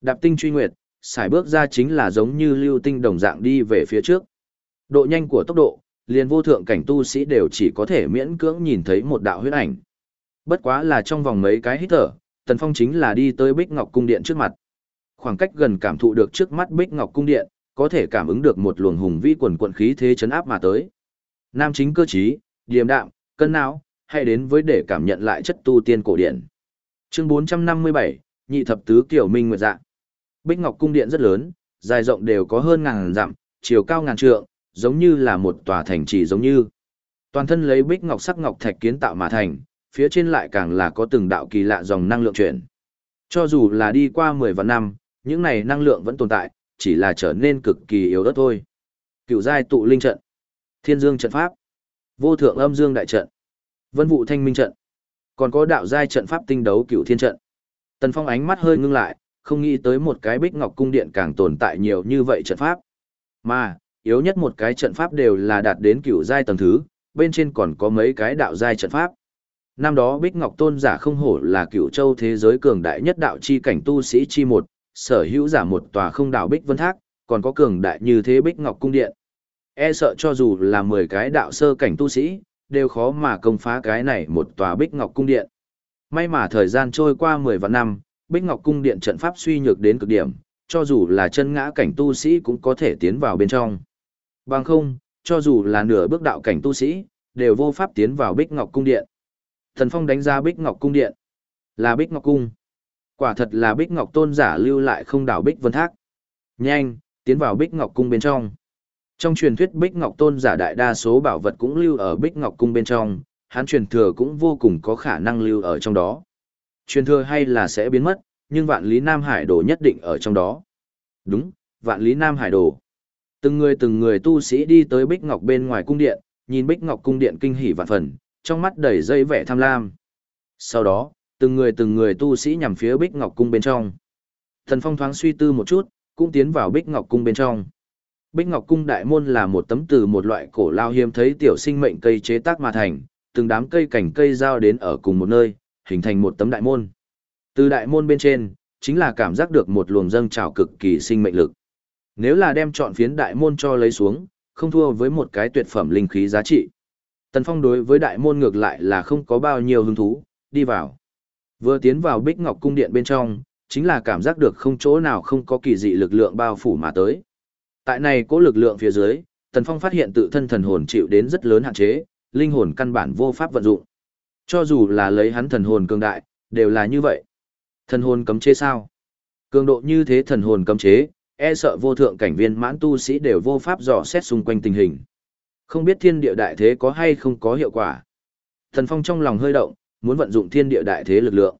Đạp tinh truy nguyệt, xài bước ra chính là giống như lưu tinh đồng dạng đi về phía trước. Độ nhanh của tốc độ, liền vô thượng cảnh tu sĩ đều chỉ có thể miễn cưỡng nhìn thấy một đạo huyết ảnh. Bất quá là trong vòng mấy cái hít thở, Tần Phong chính là đi tới Bích Ngọc cung điện trước mặt. Khoảng cách gần cảm thụ được trước mắt Bích Ngọc cung điện, có thể cảm ứng được một luồng hùng vĩ quần quần khí thế chấn áp mà tới. Nam chính cơ trí, điềm đạm, cân não, hãy đến với để cảm nhận lại chất tu tiên cổ điển. Chương 457, nhị thập tứ kiểu minh nguyệt dạ. Bích Ngọc cung điện rất lớn, dài rộng đều có hơn ngàn dặm, chiều cao ngàn trượng, giống như là một tòa thành trì giống như. Toàn thân lấy bích ngọc sắc ngọc thạch kiến tạo mà thành, phía trên lại càng là có từng đạo kỳ lạ dòng năng lượng chuyển. Cho dù là đi qua 10 vạn năm, những này năng lượng vẫn tồn tại, chỉ là trở nên cực kỳ yếu ớt thôi. Cựu giai tụ linh trận, Thiên Dương trận pháp, Vô thượng âm dương đại trận, Vân vụ thanh minh trận, còn có đạo giai trận pháp tinh đấu cựu thiên trận. Tần Phong ánh mắt hơi ngưng lại, không nghĩ tới một cái Bích Ngọc cung điện càng tồn tại nhiều như vậy trận pháp. Mà, yếu nhất một cái trận pháp đều là đạt đến cựu giai tầng thứ, bên trên còn có mấy cái đạo giai trận pháp. Năm đó Bích Ngọc Tôn giả không hổ là cựu châu thế giới cường đại nhất đạo chi cảnh tu sĩ chi một, sở hữu giả một tòa không đạo Bích Vân Thác, còn có cường đại như thế Bích Ngọc Cung Điện. E sợ cho dù là 10 cái đạo sơ cảnh tu sĩ, đều khó mà công phá cái này một tòa Bích Ngọc Cung Điện. May mà thời gian trôi qua 10 vạn năm, Bích Ngọc Cung Điện trận pháp suy nhược đến cực điểm, cho dù là chân ngã cảnh tu sĩ cũng có thể tiến vào bên trong. Bằng không, cho dù là nửa bước đạo cảnh tu sĩ, đều vô pháp tiến vào Bích Ngọc Cung Điện. Thần Phong đánh ra Bích Ngọc Cung Điện. Là Bích Ngọc Cung. Quả thật là Bích Ngọc Tôn giả lưu lại không đảo Bích Vân Thác. Nhanh, tiến vào Bích Ngọc Cung bên trong. Trong truyền thuyết Bích Ngọc Tôn giả đại đa số bảo vật cũng lưu ở Bích Ngọc Cung bên trong, hắn truyền thừa cũng vô cùng có khả năng lưu ở trong đó. Truyền thừa hay là sẽ biến mất, nhưng vạn lý Nam Hải đồ nhất định ở trong đó. Đúng, vạn lý Nam Hải đồ. Từng người từng người tu sĩ đi tới Bích Ngọc bên ngoài cung điện, nhìn Bích Ngọc cung điện kinh hỉ vạn phần, trong mắt đầy dây vẻ tham lam. Sau đó, từng người từng người tu sĩ nhằm phía Bích Ngọc cung bên trong. Thần Phong thoáng suy tư một chút, cũng tiến vào Bích Ngọc cung bên trong. Bích Ngọc cung đại môn là một tấm từ một loại cổ lao hiếm thấy tiểu sinh mệnh cây chế tác mà thành, từng đám cây cảnh cây giao đến ở cùng một nơi, hình thành một tấm đại môn. Từ đại môn bên trên, chính là cảm giác được một luồng dâng trào cực kỳ sinh mệnh lực. Nếu là đem chọn phiến đại môn cho lấy xuống, không thua với một cái tuyệt phẩm linh khí giá trị. Tần Phong đối với đại môn ngược lại là không có bao nhiêu hứng thú, đi vào. Vừa tiến vào Bích Ngọc cung điện bên trong, chính là cảm giác được không chỗ nào không có kỳ dị lực lượng bao phủ mà tới. Tại này cố lực lượng phía dưới, Tần Phong phát hiện tự thân thần hồn chịu đến rất lớn hạn chế, linh hồn căn bản vô pháp vận dụng. Cho dù là lấy hắn thần hồn cường đại, đều là như vậy. Thần hồn cấm chế sao? Cường độ như thế thần hồn cấm chế, e sợ vô thượng cảnh viên mãn tu sĩ đều vô pháp dò xét xung quanh tình hình. Không biết thiên địa đại thế có hay không có hiệu quả. Thần Phong trong lòng hơi động, muốn vận dụng thiên địa đại thế lực lượng.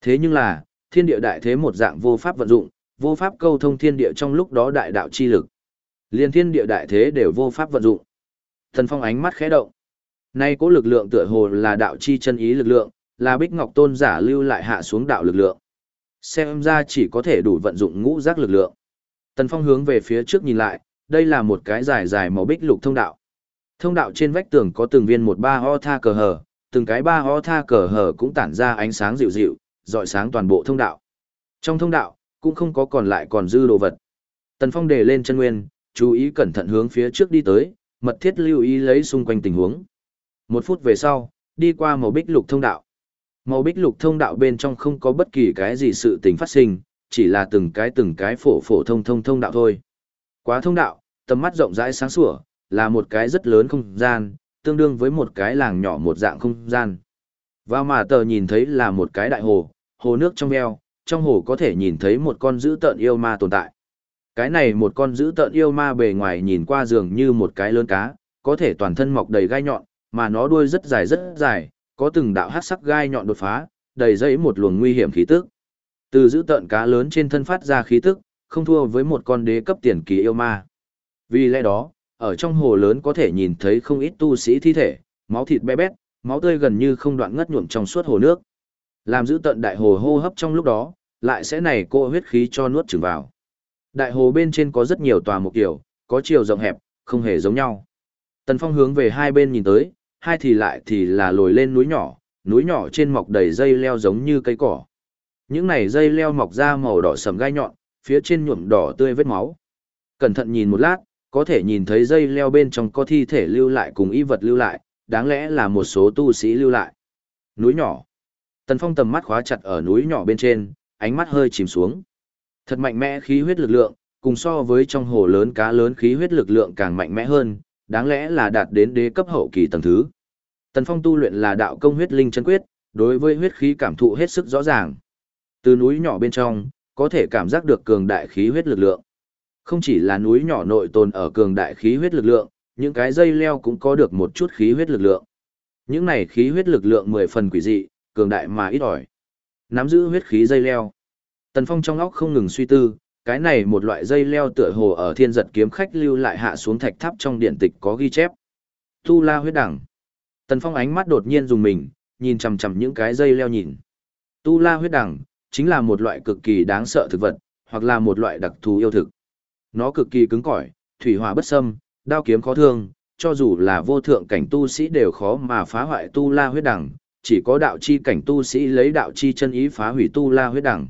Thế nhưng là, thiên địa đại thế một dạng vô pháp vận dụng, vô pháp câu thông thiên địa trong lúc đó đại đạo chi lực. Liên thiên địa đại thế đều vô pháp vận dụng. Thần Phong ánh mắt khẽ động. Nay cố lực lượng tựa hồ là đạo chi chân ý lực lượng, là Bích Ngọc Tôn giả lưu lại hạ xuống đạo lực lượng. Xem ra chỉ có thể đủ vận dụng ngũ giác lực lượng. Tần Phong hướng về phía trước nhìn lại, đây là một cái dài dài màu bích lục thông đạo. Thông đạo trên vách tường có từng viên một ba ho tha cờ hở, từng cái ba ho tha cờ hở cũng tản ra ánh sáng dịu dịu, dọi sáng toàn bộ thông đạo. Trong thông đạo, cũng không có còn lại còn dư đồ vật. Tần Phong đề lên chân nguyên, chú ý cẩn thận hướng phía trước đi tới, mật thiết lưu ý lấy xung quanh tình huống. Một phút về sau, đi qua màu bích lục thông đạo. Màu bích lục thông đạo bên trong không có bất kỳ cái gì sự tình phát sinh, chỉ là từng cái từng cái phổ phổ thông thông thông đạo thôi. Quá thông đạo, tầm mắt rộng rãi sáng sủa, là một cái rất lớn không gian, tương đương với một cái làng nhỏ một dạng không gian. Và mà tờ nhìn thấy là một cái đại hồ, hồ nước trong veo, trong hồ có thể nhìn thấy một con dữ tợn yêu ma tồn tại. Cái này một con dữ tợn yêu ma bề ngoài nhìn qua dường như một cái lớn cá, có thể toàn thân mọc đầy gai nhọn, mà nó đuôi rất dài rất dài, có từng đạo hắc sắc gai nhọn đột phá, đầy dẫy một luồng nguy hiểm khí tức. Từ giữ tợn cá lớn trên thân phát ra khí tức, không thua với một con đế cấp tiền kỳ yêu ma. Vì lẽ đó, ở trong hồ lớn có thể nhìn thấy không ít tu sĩ thi thể, máu thịt bé bét, máu tươi gần như không đoạn ngất nhuộm trong suốt hồ nước. Làm giữ tận đại hồ hô hấp trong lúc đó, lại sẽ này cô huyết khí cho nuốt chửng vào. Đại hồ bên trên có rất nhiều tòa mục kiểu, có chiều rộng hẹp, không hề giống nhau. Tần Phong hướng về hai bên nhìn tới, hai thì lại thì là lồi lên núi nhỏ, núi nhỏ trên mọc đầy dây leo giống như cây cỏ. Những này dây leo mọc ra màu đỏ sầm gai nhọn, phía trên nhuộm đỏ tươi vết máu. Cẩn thận nhìn một lát, có thể nhìn thấy dây leo bên trong có thi thể lưu lại cùng y vật lưu lại, đáng lẽ là một số tu sĩ lưu lại. Núi nhỏ. Tần Phong tầm mắt khóa chặt ở núi nhỏ bên trên, ánh mắt hơi chìm xuống. Thật mạnh mẽ khí huyết lực lượng, cùng so với trong hồ lớn cá lớn khí huyết lực lượng càng mạnh mẽ hơn, đáng lẽ là đạt đến đế cấp hậu kỳ tầng thứ. Tần Phong tu luyện là đạo công huyết linh chân quyết, đối với huyết khí cảm thụ hết sức rõ ràng. Từ núi nhỏ bên trong, có thể cảm giác được cường đại khí huyết lực lượng. Không chỉ là núi nhỏ nội tồn ở cường đại khí huyết lực lượng, những cái dây leo cũng có được một chút khí huyết lực lượng. Những này khí huyết lực lượng mười phần quỷ dị, cường đại mà ít ỏi. Nắm giữ huyết khí dây leo. Tần Phong trong óc không ngừng suy tư, cái này một loại dây leo tựa hồ ở thiên giật kiếm khách lưu lại hạ xuống thạch tháp trong điện tịch có ghi chép. Tu la huyết đẳng. Tần Phong ánh mắt đột nhiên dùng mình, nhìn chằm chằm những cái dây leo nhìn. Tu la huyết đẳng, chính là một loại cực kỳ đáng sợ thực vật, hoặc là một loại đặc thù yêu thực. Nó cực kỳ cứng cỏi, thủy hỏa bất xâm, đao kiếm khó thương, cho dù là vô thượng cảnh tu sĩ đều khó mà phá hoại tu la huyết đẳng, chỉ có đạo chi cảnh tu sĩ lấy đạo chi chân ý phá hủy tu la huyết đẳng.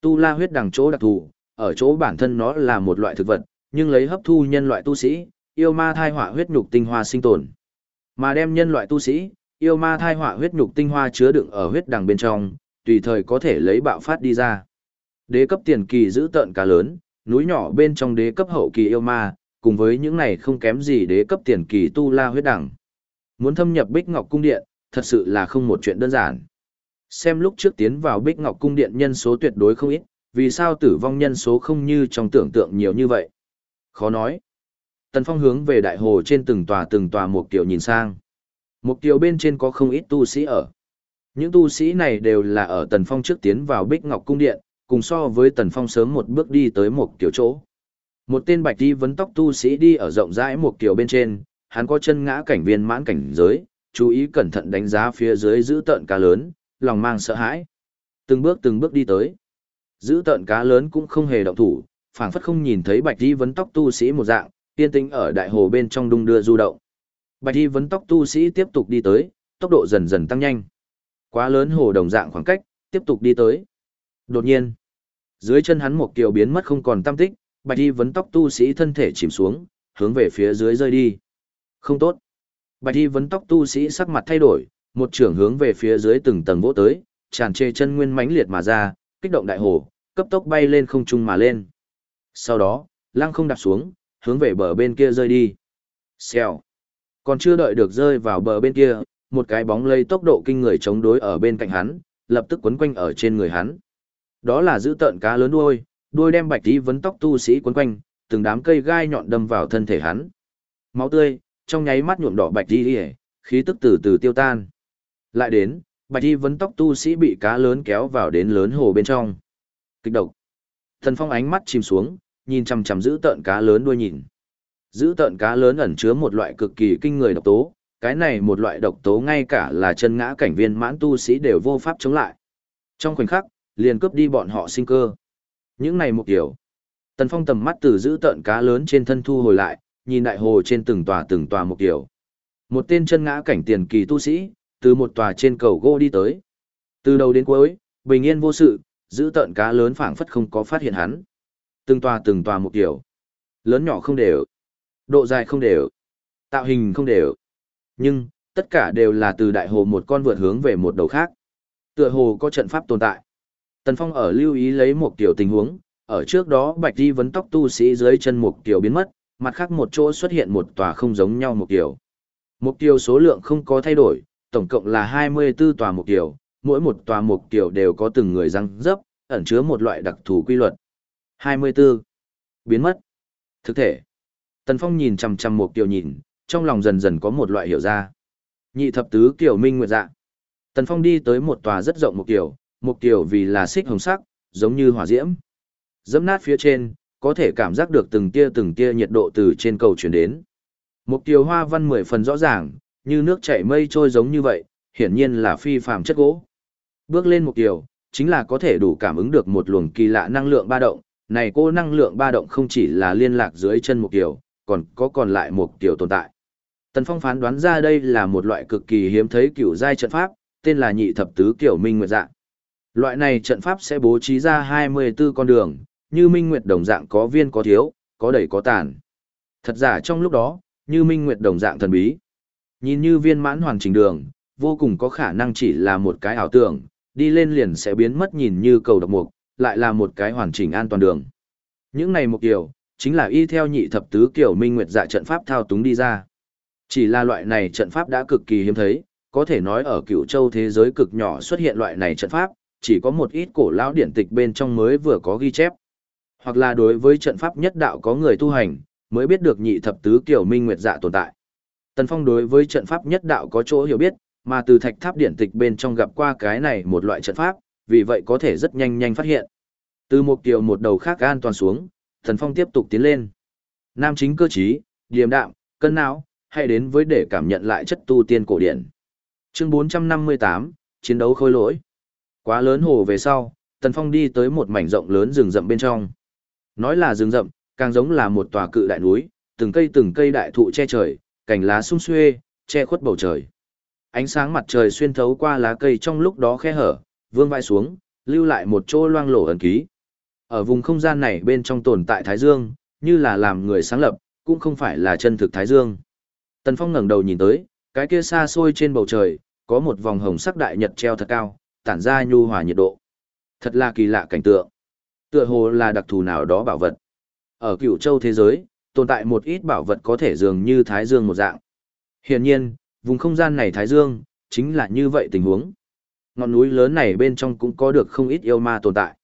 Tu la huyết đẳng chỗ đặc thù, ở chỗ bản thân nó là một loại thực vật, nhưng lấy hấp thu nhân loại tu sĩ, yêu ma thai hỏa huyết nhục tinh hoa sinh tồn. Mà đem nhân loại tu sĩ, yêu ma thai hỏa huyết nhục tinh hoa chứa đựng ở huyết đằng bên trong, tùy thời có thể lấy bạo phát đi ra. Đế cấp tiền kỳ giữ tợn cá lớn, núi nhỏ bên trong đế cấp hậu kỳ yêu ma, cùng với những này không kém gì đế cấp tiền kỳ tu la huyết đẳng. Muốn thâm nhập Bích Ngọc Cung Điện, thật sự là không một chuyện đơn giản. Xem lúc trước tiến vào Bích Ngọc Cung Điện nhân số tuyệt đối không ít, vì sao tử vong nhân số không như trong tưởng tượng nhiều như vậy? Khó nói. Tần Phong hướng về đại hồ trên từng tòa từng tòa mục tiểu nhìn sang. mục tiểu bên trên có không ít tu sĩ ở. Những tu sĩ này đều là ở Tần Phong trước tiến vào Bích Ngọc Cung Điện, cùng so với Tần Phong sớm một bước đi tới một kiểu chỗ. Một tên bạch đi vấn tóc tu sĩ đi ở rộng rãi một kiểu bên trên, hắn có chân ngã cảnh viên mãn cảnh giới, chú ý cẩn thận đánh giá phía dưới giữ tợn cá lớn, lòng mang sợ hãi. Từng bước từng bước đi tới. Giữ tợn cá lớn cũng không hề động thủ, phảng phất không nhìn thấy bạch đi vấn tóc tu sĩ một dạng, tiên tĩnh ở đại hồ bên trong đung đưa du động. Bạch đi vấn tóc tu sĩ tiếp tục đi tới, tốc độ dần dần tăng nhanh. Quá lớn hồ đồng dạng khoảng cách, tiếp tục đi tới. Đột nhiên, dưới chân hắn một kiều biến mất không còn tâm tích, bạch y vấn tóc tu sĩ thân thể chìm xuống, hướng về phía dưới rơi đi. Không tốt. Bạch y vấn tóc tu sĩ sắc mặt thay đổi, một trưởng hướng về phía dưới từng tầng vỗ tới, tràn trề chân nguyên mãnh liệt mà ra, kích động đại hồ, cấp tốc bay lên không trung mà lên. Sau đó, lăng không đạp xuống, hướng về bờ bên kia rơi đi. Xèo. Còn chưa đợi được rơi vào bờ bên kia, một cái bóng lây tốc độ kinh người chống đối ở bên cạnh hắn, lập tức quấn quanh ở trên người hắn. Đó là giữ tợn cá lớn đuôi, đuôi đem bạch tí vấn tóc tu sĩ quấn quanh, từng đám cây gai nhọn đâm vào thân thể hắn. Máu tươi, trong nháy mắt nhuộm đỏ bạch tí khí tức từ từ tiêu tan. Lại đến, bạch tí vấn tóc tu sĩ bị cá lớn kéo vào đến lớn hồ bên trong. Kích độc. Thần phong ánh mắt chìm xuống, nhìn chằm chằm giữ tợn cá lớn đuôi nhìn. Giữ tợn cá lớn ẩn chứa một loại cực kỳ kinh người độc tố, cái này một loại độc tố ngay cả là chân ngã cảnh viên mãn tu sĩ đều vô pháp chống lại. Trong khoảnh khắc, liền cướp đi bọn họ sinh cơ. Những này một kiểu. Tần Phong tầm mắt từ giữ tợn cá lớn trên thân thu hồi lại, nhìn đại hồ trên từng tòa từng tòa một kiểu. Một tên chân ngã cảnh tiền kỳ tu sĩ, từ một tòa trên cầu gỗ đi tới. Từ đầu đến cuối, bình yên vô sự, giữ tợn cá lớn phảng phất không có phát hiện hắn. Từng tòa từng tòa một kiểu. Lớn nhỏ không đều. Độ dài không đều. Tạo hình không đều. Nhưng, tất cả đều là từ đại hồ một con vượt hướng về một đầu khác. Tựa hồ có trận pháp tồn tại. Tần Phong ở lưu ý lấy một tiểu tình huống, ở trước đó bạch đi vấn tóc tu sĩ dưới chân một tiểu biến mất, mặt khác một chỗ xuất hiện một tòa không giống nhau một tiểu. Một tiểu số lượng không có thay đổi, tổng cộng là 24 tòa một tiểu, mỗi một tòa một tiểu đều có từng người răng dấp, ẩn chứa một loại đặc thù quy luật. 24. Biến mất. Thực thể. Tần Phong nhìn chằm chằm một tiểu nhìn, trong lòng dần dần có một loại hiểu ra. Nhị thập tứ kiểu minh nguyệt dạ. Tần Phong đi tới một tòa rất rộng một kiểu, một kiểu vì là xích hồng sắc, giống như hỏa diễm. Dẫm nát phía trên, có thể cảm giác được từng tia từng tia nhiệt độ từ trên cầu chuyển đến. Một kiểu hoa văn mười phần rõ ràng, như nước chảy mây trôi giống như vậy, hiển nhiên là phi phàm chất gỗ. Bước lên một kiểu, chính là có thể đủ cảm ứng được một luồng kỳ lạ năng lượng ba động. Này cô năng lượng ba động không chỉ là liên lạc dưới chân một kiểu, còn có còn lại một kiểu tồn tại. Tần Phong phán đoán ra đây là một loại cực kỳ hiếm thấy kiểu giai trận pháp, tên là nhị thập tứ kiểu minh nguyệt dạng. Loại này trận pháp sẽ bố trí ra 24 con đường, như Minh Nguyệt đồng dạng có viên có thiếu, có đầy có tàn. Thật giả trong lúc đó, như Minh Nguyệt đồng dạng thần bí. Nhìn như viên mãn hoàn chỉnh đường, vô cùng có khả năng chỉ là một cái ảo tưởng, đi lên liền sẽ biến mất nhìn như cầu độc mục, lại là một cái hoàn chỉnh an toàn đường. Những này một kiểu, chính là y theo nhị thập tứ kiểu Minh Nguyệt dạ trận pháp thao túng đi ra. Chỉ là loại này trận pháp đã cực kỳ hiếm thấy, có thể nói ở cựu châu thế giới cực nhỏ xuất hiện loại này trận pháp, chỉ có một ít cổ lão điển tịch bên trong mới vừa có ghi chép. Hoặc là đối với trận pháp nhất đạo có người tu hành, mới biết được nhị thập tứ kiểu minh nguyệt dạ tồn tại. Tần Phong đối với trận pháp nhất đạo có chỗ hiểu biết, mà từ thạch tháp điển tịch bên trong gặp qua cái này một loại trận pháp, vì vậy có thể rất nhanh nhanh phát hiện. Từ một kiểu một đầu khác an toàn xuống, Tần Phong tiếp tục tiến lên. Nam chính cơ trí, điềm đạm, cân não, hay đến với để cảm nhận lại chất tu tiên cổ điển. Chương 458, chiến đấu khôi lỗi. Quá lớn hồ về sau, Tần Phong đi tới một mảnh rộng lớn rừng rậm bên trong. Nói là rừng rậm, càng giống là một tòa cự đại núi, từng cây từng cây đại thụ che trời, cành lá sum xuê, che khuất bầu trời. Ánh sáng mặt trời xuyên thấu qua lá cây trong lúc đó khe hở, vương vai xuống, lưu lại một chỗ loang lổ ẩn ký. Ở vùng không gian này bên trong tồn tại Thái Dương, như là làm người sáng lập, cũng không phải là chân thực Thái Dương. Tần Phong ngẩng đầu nhìn tới, cái kia xa xôi trên bầu trời, có một vòng hồng sắc đại nhật treo thật cao, tản ra nhu hòa nhiệt độ. Thật là kỳ lạ cảnh tượng. Tựa hồ là đặc thù nào đó bảo vật. Ở cựu châu thế giới, tồn tại một ít bảo vật có thể dường như Thái Dương một dạng. Hiển nhiên, vùng không gian này Thái Dương, chính là như vậy tình huống. Ngọn núi lớn này bên trong cũng có được không ít yêu ma tồn tại.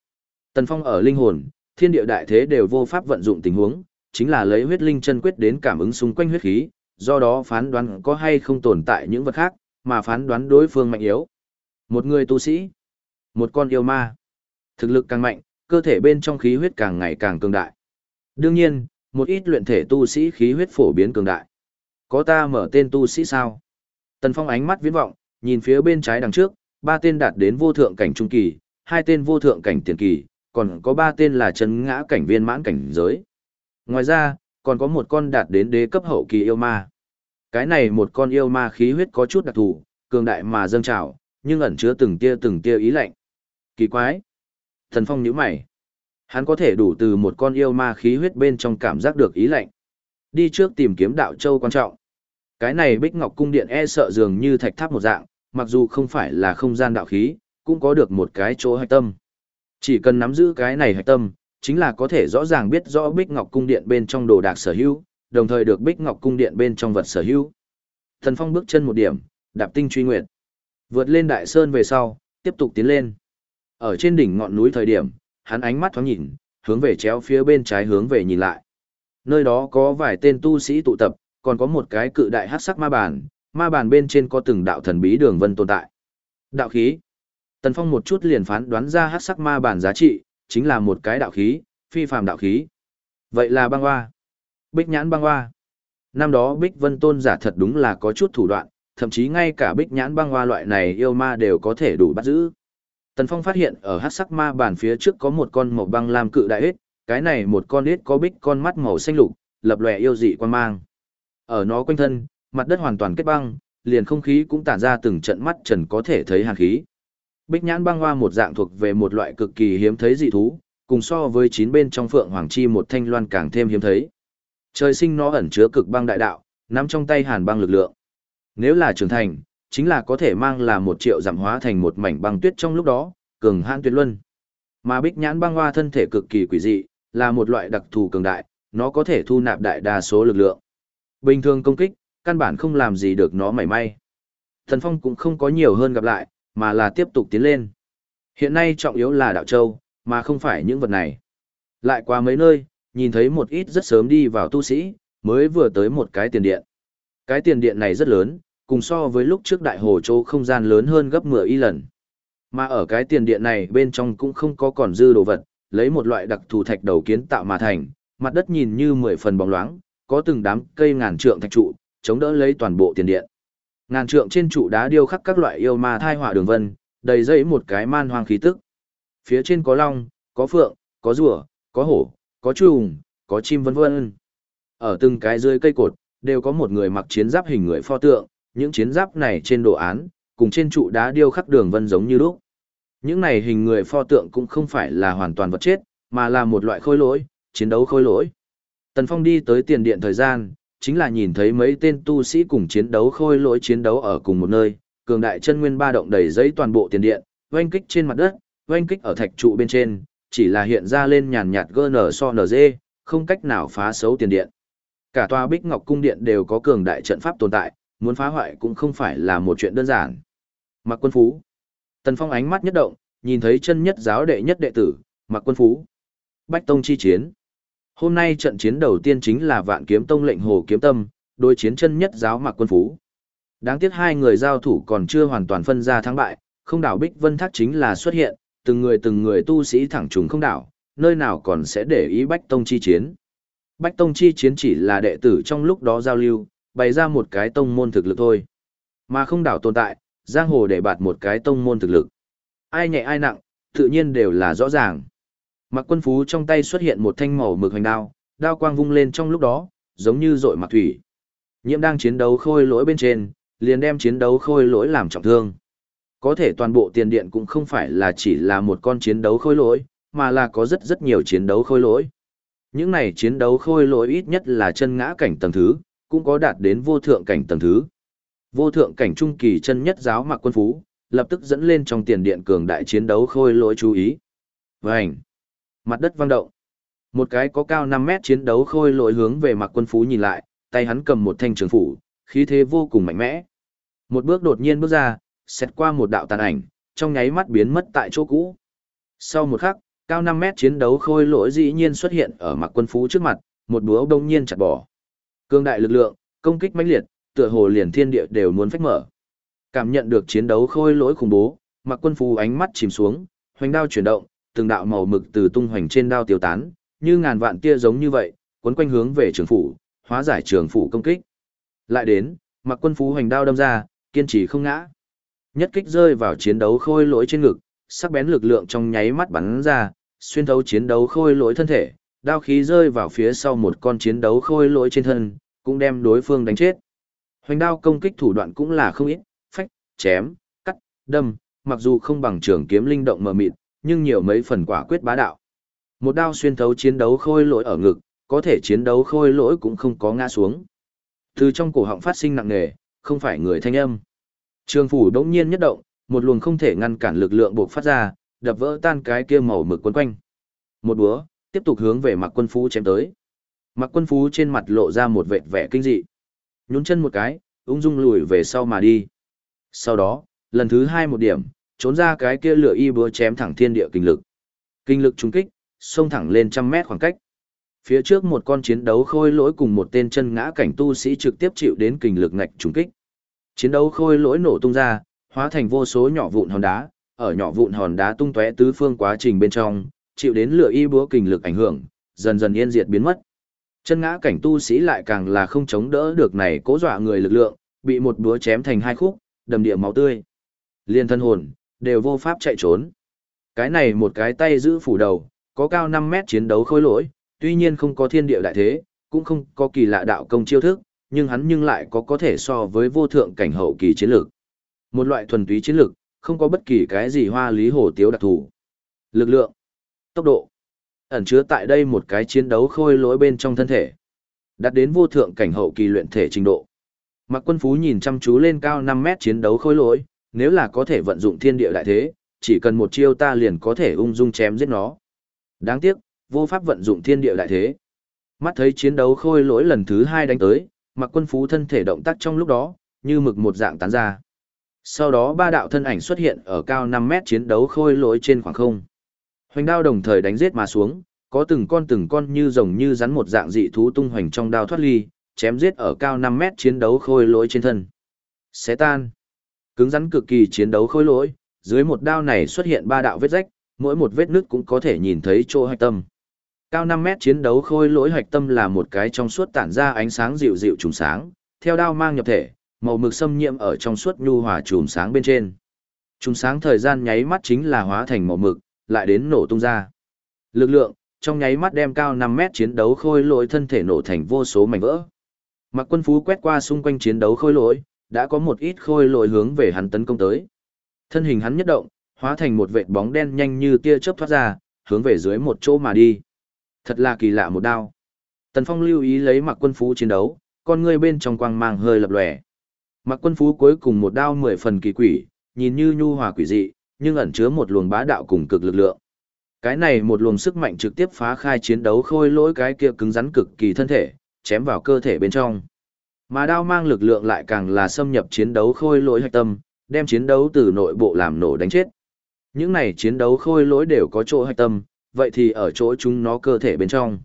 Tần Phong ở linh hồn, thiên địa đại thế đều vô pháp vận dụng tình huống, chính là lấy huyết linh chân quyết đến cảm ứng xung quanh huyết khí, do đó phán đoán có hay không tồn tại những vật khác, mà phán đoán đối phương mạnh yếu. Một người tu sĩ, một con yêu ma, thực lực càng mạnh, cơ thể bên trong khí huyết càng ngày càng cường đại. Đương nhiên, một ít luyện thể tu sĩ khí huyết phổ biến cường đại. Có ta mở tên tu sĩ sao? Tần Phong ánh mắt viễn vọng, nhìn phía bên trái đằng trước, ba tên đạt đến vô thượng cảnh trung kỳ, hai tên vô thượng cảnh tiền kỳ, còn có ba tên là chân ngã cảnh viên mãn cảnh giới. Ngoài ra, còn có một con đạt đến đế cấp hậu kỳ yêu ma. Cái này một con yêu ma khí huyết có chút đặc thù, cường đại mà dâng trào, nhưng ẩn chứa từng tia từng tia ý lạnh. Kỳ quái. Thần Phong nhíu mày. Hắn có thể đủ từ một con yêu ma khí huyết bên trong cảm giác được ý lạnh. Đi trước tìm kiếm đạo châu quan trọng. Cái này Bích Ngọc cung điện e sợ dường như thạch tháp một dạng, mặc dù không phải là không gian đạo khí, cũng có được một cái chỗ hạch tâm. Chỉ cần nắm giữ cái này hạch tâm, chính là có thể rõ ràng biết rõ Bích Ngọc cung điện bên trong đồ đạc sở hữu, đồng thời được Bích Ngọc cung điện bên trong vật sở hữu. Thần Phong bước chân một điểm, đạp tinh truy nguyệt. Vượt lên đại sơn về sau, tiếp tục tiến lên. Ở trên đỉnh ngọn núi thời điểm, hắn ánh mắt thoáng nhìn, hướng về chéo phía bên trái hướng về nhìn lại. Nơi đó có vài tên tu sĩ tụ tập, còn có một cái cự đại hắc sắc ma bàn, ma bàn bên trên có từng đạo thần bí đường vân tồn tại. Đạo khí. Tần Phong một chút liền phán đoán ra hắc sắc ma bàn giá trị, chính là một cái đạo khí, phi phàm đạo khí. Vậy là băng hoa. Bích nhãn băng hoa. Năm đó Bích Vân Tôn giả thật đúng là có chút thủ đoạn, thậm chí ngay cả Bích nhãn băng hoa loại này yêu ma đều có thể đủ bắt giữ. Tần Phong phát hiện ở hắc sắc ma bàn phía trước có một con màu băng lam cự đại ếch, cái này một con ếch có bích con mắt màu xanh lục, lập lòe yêu dị quan mang. Ở nó quanh thân, mặt đất hoàn toàn kết băng, liền không khí cũng tản ra từng trận mắt trần có thể thấy hàn khí. Bích nhãn băng hoa một dạng thuộc về một loại cực kỳ hiếm thấy dị thú, cùng so với chín bên trong phượng hoàng chi một thanh loan càng thêm hiếm thấy. Trời sinh nó ẩn chứa cực băng đại đạo, nắm trong tay hàn băng lực lượng. Nếu là trưởng thành, chính là có thể mang là một triệu giảm hóa thành một mảnh băng tuyết trong lúc đó, cường hãn tuyệt luân. Mà bích nhãn băng hoa thân thể cực kỳ quỷ dị, là một loại đặc thù cường đại, nó có thể thu nạp đại đa số lực lượng. Bình thường công kích, căn bản không làm gì được nó mảy may. Thần Phong cũng không có nhiều hơn gặp lại, mà là tiếp tục tiến lên. Hiện nay trọng yếu là đạo châu, mà không phải những vật này. Lại qua mấy nơi, nhìn thấy một ít rất sớm đi vào tu sĩ, mới vừa tới một cái tiền điện. Cái tiền điện này rất lớn, cùng so với lúc trước đại hồ châu không gian lớn hơn gấp 10 y lần. Mà ở cái tiền điện này bên trong cũng không có còn dư đồ vật, lấy một loại đặc thù thạch đầu kiến tạo mà thành, mặt đất nhìn như 10 phần bóng loáng, có từng đám cây ngàn trượng thạch trụ, chống đỡ lấy toàn bộ tiền điện. Ngàn trượng trên trụ đá điêu khắc các loại yêu ma thai họa đường vân, đầy dây một cái man hoang khí tức. Phía trên có long, có phượng, có rùa, có hổ, có trùng, có chim vân vân. Ở từng cái dưới cây cột, đều có một người mặc chiến giáp hình người pho tượng, những chiến giáp này trên đồ án, cùng trên trụ đá điêu khắc đường vân giống như lúc. Những này hình người pho tượng cũng không phải là hoàn toàn vật chết, mà là một loại khôi lỗi, chiến đấu khôi lỗi. Tần Phong đi tới tiền điện thời gian, chính là nhìn thấy mấy tên tu sĩ cùng chiến đấu khôi lỗi chiến đấu ở cùng một nơi, cường đại chân nguyên ba động đầy giấy toàn bộ tiền điện, oanh kích trên mặt đất, oanh kích ở thạch trụ bên trên, chỉ là hiện ra lên nhàn nhạt GN so NG, không cách nào phá xấu tiền điện. Cả tòa Bích Ngọc cung điện đều có cường đại trận pháp tồn tại, muốn phá hoại cũng không phải là một chuyện đơn giản. Mặc quân phú. Tần Phong ánh mắt nhất động, nhìn thấy chân nhất giáo đệ nhất đệ tử, Mặc quân phú. Bách Tông chi chiến. Hôm nay trận chiến đầu tiên chính là vạn kiếm tông lệnh hồ kiếm tâm, đối chiến chân nhất giáo mạc quân phú. Đáng tiếc hai người giao thủ còn chưa hoàn toàn phân ra thắng bại, không đảo Bích Vân Thác chính là xuất hiện, từng người từng người tu sĩ thẳng trùng không đảo, nơi nào còn sẽ để ý Bách Tông chi chiến. Bách Tông chi chiến chỉ là đệ tử trong lúc đó giao lưu, bày ra một cái tông môn thực lực thôi. Mà không đảo tồn tại, giang hồ để bạt một cái tông môn thực lực. Ai nhẹ ai nặng, tự nhiên đều là rõ ràng. Mặc quân phú trong tay xuất hiện một thanh màu mực hoành đao, đao quang vung lên trong lúc đó, giống như dội mặc thủy. Nhiễm đang chiến đấu khôi lỗi bên trên, liền đem chiến đấu khôi lỗi làm trọng thương. Có thể toàn bộ tiền điện cũng không phải là chỉ là một con chiến đấu khôi lỗi, mà là có rất rất nhiều chiến đấu khôi lỗi. Những này chiến đấu khôi lỗi ít nhất là chân ngã cảnh tầng thứ, cũng có đạt đến vô thượng cảnh tầng thứ. Vô thượng cảnh trung kỳ chân nhất giáo mặc quân phú, lập tức dẫn lên trong tiền điện cường đại chiến đấu khôi lỗi chú ý. Vành! Mặt đất vang động. Một cái có cao 5 mét chiến đấu khôi lội hướng về mặc quân phú nhìn lại, tay hắn cầm một thanh trường phủ, khí thế vô cùng mạnh mẽ. Một bước đột nhiên bước ra, xét qua một đạo tàn ảnh, trong nháy mắt biến mất tại chỗ cũ. Sau một khắc, cao 5 mét chiến đấu khôi lỗi dĩ nhiên xuất hiện ở mặc quân phú trước mặt, một búa đông nhiên chặt bỏ. Cương đại lực lượng, công kích mãnh liệt, tựa hồ liền thiên địa đều muốn phách mở. Cảm nhận được chiến đấu khôi lỗi khủng bố, mặc quân phú ánh mắt chìm xuống, hoành đao chuyển động, từng đạo màu mực từ tung hoành trên đao tiêu tán, như ngàn vạn tia giống như vậy, cuốn quanh hướng về trường phủ, hóa giải trường phủ công kích. Lại đến, mặc quân phú hoành đao đâm ra, kiên trì không ngã. Nhất kích rơi vào chiến đấu khôi lỗi trên ngực, sắc bén lực lượng trong nháy mắt bắn ra, xuyên thấu chiến đấu khôi lỗi thân thể, đao khí rơi vào phía sau một con chiến đấu khôi lỗi trên thân, cũng đem đối phương đánh chết. Hoành đao công kích thủ đoạn cũng là không ít, phách, chém, cắt, đâm, mặc dù không bằng trường kiếm linh động mờ mịt, nhưng nhiều mấy phần quả quyết bá đạo. Một đao xuyên thấu chiến đấu khôi lỗi ở ngực, có thể chiến đấu khôi lỗi cũng không có ngã xuống. Từ trong cổ họng phát sinh nặng nề, không phải người thanh âm. Trường phủ đống nhiên nhất động, một luồng không thể ngăn cản lực lượng buộc phát ra, đập vỡ tan cái kia màu mực quấn quanh. Một búa, tiếp tục hướng về mặc quân phú chém tới. Mặc quân phú trên mặt lộ ra một vệt vẻ kinh dị. Nhún chân một cái, ung dung lùi về sau mà đi. Sau đó, lần thứ hai một điểm, trốn ra cái kia lửa y búa chém thẳng thiên địa kinh lực. Kinh lực trúng kích, xông thẳng lên trăm mét khoảng cách. Phía trước một con chiến đấu khôi lỗi cùng một tên chân ngã cảnh tu sĩ trực tiếp chịu đến kinh lực ngạch trúng kích. Chiến đấu khôi lỗi nổ tung ra, hóa thành vô số nhỏ vụn hòn đá, ở nhỏ vụn hòn đá tung tóe tứ phương quá trình bên trong, chịu đến lửa y búa kinh lực ảnh hưởng, dần dần yên diệt biến mất. Chân ngã cảnh tu sĩ lại càng là không chống đỡ được này cố dọa người lực lượng, bị một búa chém thành hai khúc, đầm địa máu tươi. Liên thân hồn, đều vô pháp chạy trốn. Cái này một cái tay giữ phủ đầu, có cao 5 mét chiến đấu khôi lỗi, tuy nhiên không có thiên địa đại thế, cũng không có kỳ lạ đạo công chiêu thức, nhưng hắn nhưng lại có có thể so với vô thượng cảnh hậu kỳ chiến lược. Một loại thuần túy chiến lược, không có bất kỳ cái gì hoa lý hồ tiếu đặc thù. Lực lượng, tốc độ, ẩn chứa tại đây một cái chiến đấu khôi lỗi bên trong thân thể. Đạt đến vô thượng cảnh hậu kỳ luyện thể trình độ. Mạc Quân Phú nhìn chăm chú lên cao 5 mét chiến đấu khôi lỗi, nếu là có thể vận dụng thiên địa đại thế, chỉ cần một chiêu ta liền có thể ung dung chém giết nó. Đáng tiếc, vô pháp vận dụng thiên địa đại thế. Mắt thấy chiến đấu khôi lỗi lần thứ hai đánh tới, mặc Quân Phú thân thể động tác trong lúc đó, như mực một dạng tán ra. Sau đó ba đạo thân ảnh xuất hiện ở cao 5 mét chiến đấu khôi lỗi trên khoảng không. Hoành đao đồng thời đánh giết mà xuống, có từng con từng con như rồng như rắn một dạng dị thú tung hoành trong đao thoát ly, chém giết ở cao 5 mét chiến đấu khôi lỗi trên thân. Xé tan. Cứng rắn cực kỳ chiến đấu khôi lỗi, dưới một đao này xuất hiện ba đạo vết rách, mỗi một vết nứt cũng có thể nhìn thấy chỗ hạch tâm. Cao 5 mét chiến đấu khôi lỗi hạch tâm là một cái trong suốt tản ra ánh sáng dịu dịu trùng sáng, theo đao mang nhập thể, màu mực xâm nhiễm ở trong suốt nhu hòa chùm sáng bên trên. Chùm sáng thời gian nháy mắt chính là hóa thành màu mực, lại đến nổ tung ra. Lực lượng, trong nháy mắt đem cao 5 mét chiến đấu khôi lỗi thân thể nổ thành vô số mảnh vỡ. Mặc quân phú quét qua xung quanh chiến đấu khôi lỗi, đã có một ít khôi lội hướng về hắn tấn công tới. Thân hình hắn nhất động, hóa thành một vệt bóng đen nhanh như tia chớp thoát ra, hướng về dưới một chỗ mà đi. Thật là kỳ lạ một đao. Tần Phong lưu ý lấy mặc quân phú chiến đấu, con người bên trong quang mang hơi lập lòe. Mặc quân phú cuối cùng một đao mười phần kỳ quỷ, nhìn như nhu hòa quỷ dị, nhưng ẩn chứa một luồng bá đạo cùng cực lực lượng. Cái này một luồng sức mạnh trực tiếp phá khai chiến đấu khôi lỗi cái kia cứng rắn cực kỳ thân thể, chém vào cơ thể bên trong. Mà đao mang lực lượng lại càng là xâm nhập chiến đấu khôi lỗi hạch tâm, đem chiến đấu từ nội bộ làm nổ đánh chết. Những này chiến đấu khôi lỗi đều có chỗ hạch tâm, vậy thì ở chỗ chúng nó cơ thể bên trong.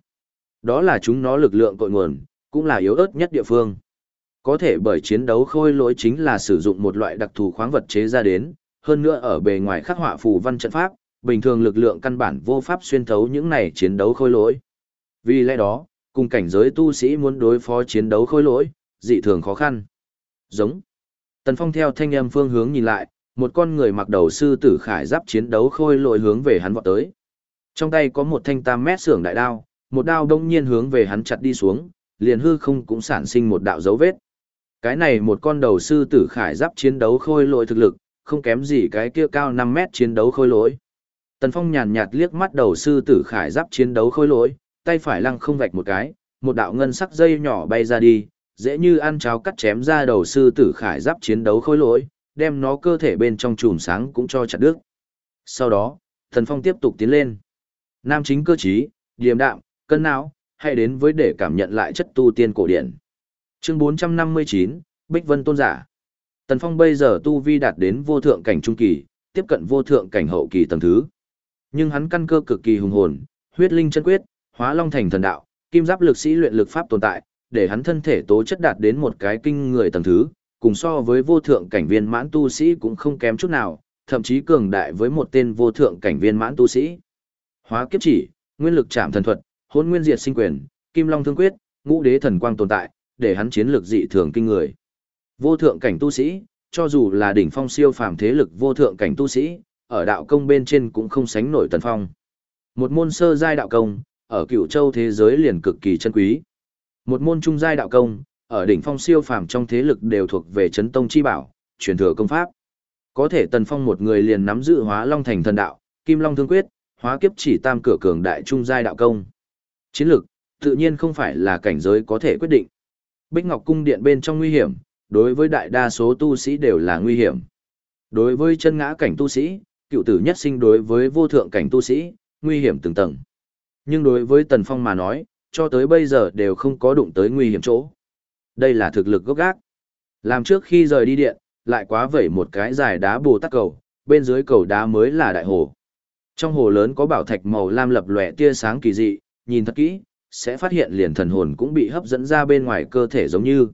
Đó là chúng nó lực lượng cội nguồn, cũng là yếu ớt nhất địa phương. Có thể bởi chiến đấu khôi lỗi chính là sử dụng một loại đặc thù khoáng vật chế ra đến, hơn nữa ở bề ngoài khắc họa phù văn trận pháp, bình thường lực lượng căn bản vô pháp xuyên thấu những này chiến đấu khôi lỗi. Vì lẽ đó, cùng cảnh giới tu sĩ muốn đối phó chiến đấu khôi lỗi, dị thường khó khăn. Giống. Tần Phong theo thanh âm phương hướng nhìn lại, một con người mặc đầu sư tử khải giáp chiến đấu khôi lội hướng về hắn vọt tới. Trong tay có một thanh tam mét sưởng đại đao, một đao đông nhiên hướng về hắn chặt đi xuống, liền hư không cũng sản sinh một đạo dấu vết. Cái này một con đầu sư tử khải giáp chiến đấu khôi lội thực lực, không kém gì cái kia cao 5 mét chiến đấu khôi lỗi. Tần Phong nhàn nhạt liếc mắt đầu sư tử khải giáp chiến đấu khôi lỗi, tay phải lăng không vạch một cái, một đạo ngân sắc dây nhỏ bay ra đi, dễ như ăn cháo cắt chém ra đầu sư tử khải giáp chiến đấu khôi lỗi, đem nó cơ thể bên trong chùm sáng cũng cho chặt đứt. Sau đó, thần Phong tiếp tục tiến lên. Nam chính cơ trí, điềm đạm, cân não, hãy đến với để cảm nhận lại chất tu tiên cổ điển. Chương 459, Bích Vân Tôn Giả. Tần Phong bây giờ tu vi đạt đến vô thượng cảnh trung kỳ, tiếp cận vô thượng cảnh hậu kỳ tầng thứ. Nhưng hắn căn cơ cực kỳ hùng hồn, huyết linh chân quyết, hóa long thành thần đạo, kim giáp lực sĩ luyện lực pháp tồn tại, để hắn thân thể tố chất đạt đến một cái kinh người tầng thứ, cùng so với vô thượng cảnh viên mãn tu sĩ cũng không kém chút nào, thậm chí cường đại với một tên vô thượng cảnh viên mãn tu sĩ. Hóa kiếp chỉ, nguyên lực chạm thần thuật, hôn nguyên diệt sinh quyền, kim long thương quyết, ngũ đế thần quang tồn tại, để hắn chiến lược dị thường kinh người. Vô thượng cảnh tu sĩ, cho dù là đỉnh phong siêu phàm thế lực vô thượng cảnh tu sĩ, ở đạo công bên trên cũng không sánh nổi tần phong. Một môn sơ giai đạo công, ở cựu châu thế giới liền cực kỳ chân quý. Một môn trung giai đạo công, ở đỉnh phong siêu phàm trong thế lực đều thuộc về chấn tông chi bảo, truyền thừa công pháp. Có thể tần phong một người liền nắm giữ hóa long thành thần đạo, kim long thương quyết, hóa kiếp chỉ tam cửa cường đại trung giai đạo công. Chiến lược, tự nhiên không phải là cảnh giới có thể quyết định. Bích Ngọc Cung điện bên trong nguy hiểm, đối với đại đa số tu sĩ đều là nguy hiểm. Đối với chân ngã cảnh tu sĩ, cựu tử nhất sinh đối với vô thượng cảnh tu sĩ, nguy hiểm từng tầng. Nhưng đối với Tần Phong mà nói, cho tới bây giờ đều không có đụng tới nguy hiểm chỗ. Đây là thực lực gốc gác. Làm trước khi rời đi điện, lại quá vẩy một cái dài đá bồ tắc cầu, bên dưới cầu đá mới là đại hồ. Trong hồ lớn có bảo thạch màu lam lập lòe tia sáng kỳ dị, nhìn thật kỹ, sẽ phát hiện liền thần hồn cũng bị hấp dẫn ra bên ngoài cơ thể giống như.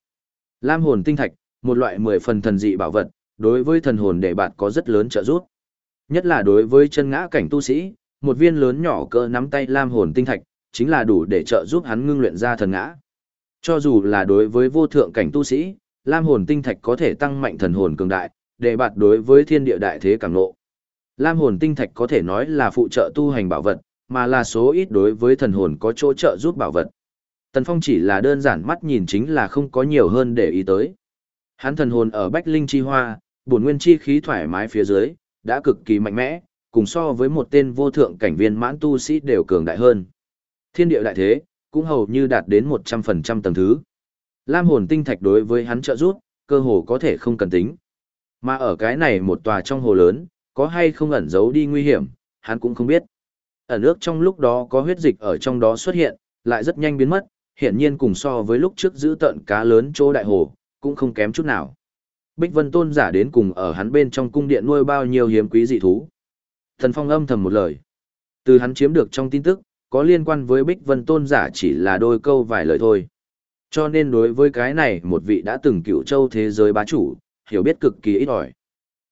Lam hồn tinh thạch, một loại mười phần thần dị bảo vật, đối với thần hồn đệ bạn có rất lớn trợ giúp. Nhất là đối với chân ngã cảnh tu sĩ, một viên lớn nhỏ cỡ nắm tay lam hồn tinh thạch, chính là đủ để trợ giúp hắn ngưng luyện ra thần ngã. Cho dù là đối với vô thượng cảnh tu sĩ, lam hồn tinh thạch có thể tăng mạnh thần hồn cường đại, để bạt đối với thiên địa đại thế càng nộ. Lam hồn tinh thạch có thể nói là phụ trợ tu hành bảo vật, mà là số ít đối với thần hồn có chỗ trợ giúp bảo vật. Tần Phong chỉ là đơn giản mắt nhìn chính là không có nhiều hơn để ý tới. Hắn thần hồn ở Bách Linh Chi Hoa, bổn nguyên chi khí thoải mái phía dưới, đã cực kỳ mạnh mẽ, cùng so với một tên vô thượng cảnh viên mãn tu sĩ đều cường đại hơn. Thiên địa đại thế, cũng hầu như đạt đến 100% tầng thứ. Lam hồn tinh thạch đối với hắn trợ giúp, cơ hồ có thể không cần tính. Mà ở cái này một tòa trong hồ lớn, có hay không ẩn giấu đi nguy hiểm, hắn cũng không biết. Ẩn ước trong lúc đó có huyết dịch ở trong đó xuất hiện, lại rất nhanh biến mất, hiển nhiên cùng so với lúc trước giữ tận cá lớn chỗ đại hồ, cũng không kém chút nào. Bích Vân Tôn giả đến cùng ở hắn bên trong cung điện nuôi bao nhiêu hiếm quý dị thú. Thần Phong âm thầm một lời. Từ hắn chiếm được trong tin tức, có liên quan với Bích Vân Tôn giả chỉ là đôi câu vài lời thôi. Cho nên đối với cái này một vị đã từng cựu châu thế giới bá chủ, hiểu biết cực kỳ ít ỏi.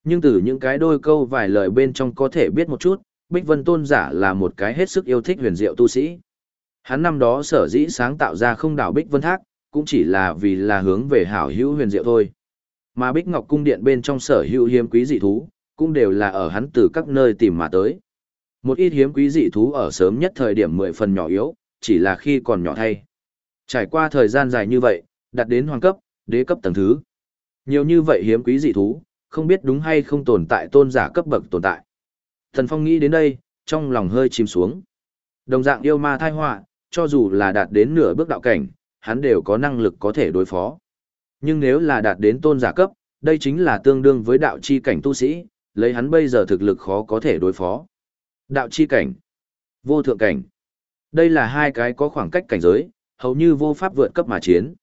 Nhưng từ những cái đôi câu vài lời bên trong có thể biết một chút, Bích Vân Tôn giả là một cái hết sức yêu thích huyền diệu tu sĩ. Hắn năm đó sở dĩ sáng tạo ra không đảo Bích Vân Thác, cũng chỉ là vì là hướng về hảo hữu huyền diệu thôi. Mà Bích Ngọc Cung Điện bên trong sở hữu hiếm quý dị thú, cũng đều là ở hắn từ các nơi tìm mà tới. Một ít hiếm quý dị thú ở sớm nhất thời điểm mười phần nhỏ yếu, chỉ là khi còn nhỏ thay. Trải qua thời gian dài như vậy, đạt đến hoàng cấp, đế cấp tầng thứ. Nhiều như vậy hiếm quý dị thú, không biết đúng hay không tồn tại tôn giả cấp bậc tồn tại. Thần Phong nghĩ đến đây, trong lòng hơi chìm xuống. Đồng dạng yêu ma thai họa, cho dù là đạt đến nửa bước đạo cảnh, hắn đều có năng lực có thể đối phó. Nhưng nếu là đạt đến tôn giả cấp, đây chính là tương đương với đạo chi cảnh tu sĩ, lấy hắn bây giờ thực lực khó có thể đối phó. Đạo chi cảnh, vô thượng cảnh. Đây là hai cái có khoảng cách cảnh giới, hầu như vô pháp vượt cấp mà chiến.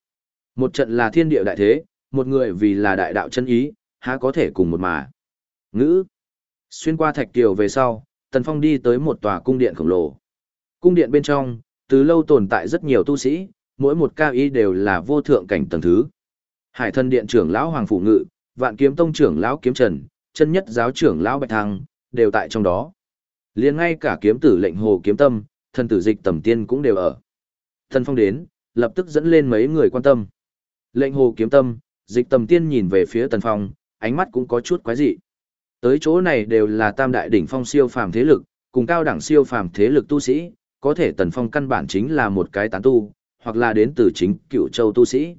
Một trận là thiên địa đại thế, một người vì là đại đạo chân ý, há có thể cùng một mà. Ngữ. Xuyên qua thạch kiều về sau, Tần Phong đi tới một tòa cung điện khổng lồ. Cung điện bên trong, từ lâu tồn tại rất nhiều tu sĩ, mỗi một cao ý đều là vô thượng cảnh tầng thứ. Hải thân điện trưởng lão Hoàng Phủ Ngự, vạn kiếm tông trưởng lão Kiếm Trần, chân nhất giáo trưởng lão Bạch Thăng, đều tại trong đó liền ngay cả kiếm tử lệnh hồ kiếm tâm, thần tử dịch tầm tiên cũng đều ở. Thần Phong đến, lập tức dẫn lên mấy người quan tâm. Lệnh hồ kiếm tâm, dịch tầm tiên nhìn về phía Tần Phong, ánh mắt cũng có chút quái dị. Tới chỗ này đều là tam đại đỉnh phong siêu phàm thế lực, cùng cao đẳng siêu phàm thế lực tu sĩ, có thể Tần Phong căn bản chính là một cái tán tu, hoặc là đến từ chính cựu châu tu sĩ.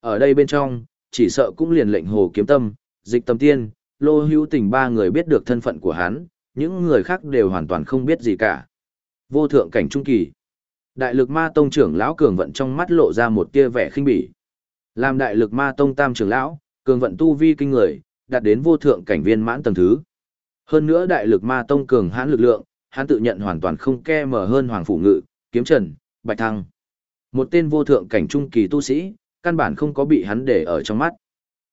Ở đây bên trong, chỉ sợ cũng liền lệnh hồ kiếm tâm, dịch tầm tiên, lô hữu tình ba người biết được thân phận của hắn, những người khác đều hoàn toàn không biết gì cả. Vô thượng cảnh trung kỳ. Đại lực ma tông trưởng lão cường vận trong mắt lộ ra một tia vẻ khinh bỉ. Làm đại lực ma tông tam trưởng lão, cường vận tu vi kinh người, đạt đến vô thượng cảnh viên mãn tầng thứ. Hơn nữa đại lực ma tông cường hãn lực lượng, hắn tự nhận hoàn toàn không ke mở hơn hoàng phủ ngự, kiếm trần, bạch thăng. Một tên vô thượng cảnh trung kỳ tu sĩ, căn bản không có bị hắn để ở trong mắt.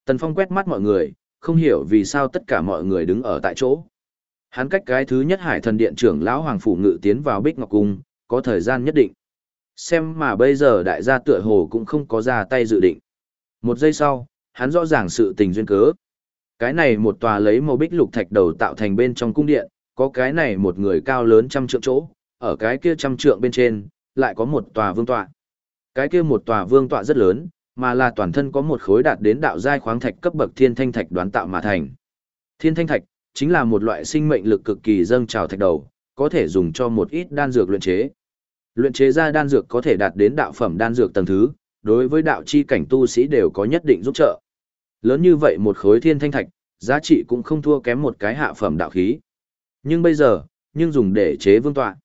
Tần Phong quét mắt mọi người, không hiểu vì sao tất cả mọi người đứng ở tại chỗ. Hắn cách cái thứ nhất hải thần điện trưởng lão hoàng phủ ngự tiến vào Bích Ngọc Cung, có thời gian nhất định. Xem mà bây giờ đại gia tựa hồ cũng không có ra tay dự định. Một giây sau, hắn rõ ràng sự tình duyên cớ. Cái này một tòa lấy màu bích lục thạch đầu tạo thành bên trong cung điện, có cái này một người cao lớn trăm trượng chỗ, ở cái kia trăm trượng bên trên, lại có một tòa vương tọa. Cái kia một tòa vương tọa rất lớn, mà là toàn thân có một khối đạt đến đạo giai khoáng thạch cấp bậc thiên thanh thạch đoán tạo mà thành. Thiên thanh thạch chính là một loại sinh mệnh lực cực kỳ dâng trào thạch đầu, có thể dùng cho một ít đan dược luyện chế. Luyện chế ra đan dược có thể đạt đến đạo phẩm đan dược tầng thứ, đối với đạo chi cảnh tu sĩ đều có nhất định giúp trợ. Lớn như vậy một khối thiên thanh thạch, giá trị cũng không thua kém một cái hạ phẩm đạo khí. Nhưng bây giờ, nhưng dùng để chế vương tọa.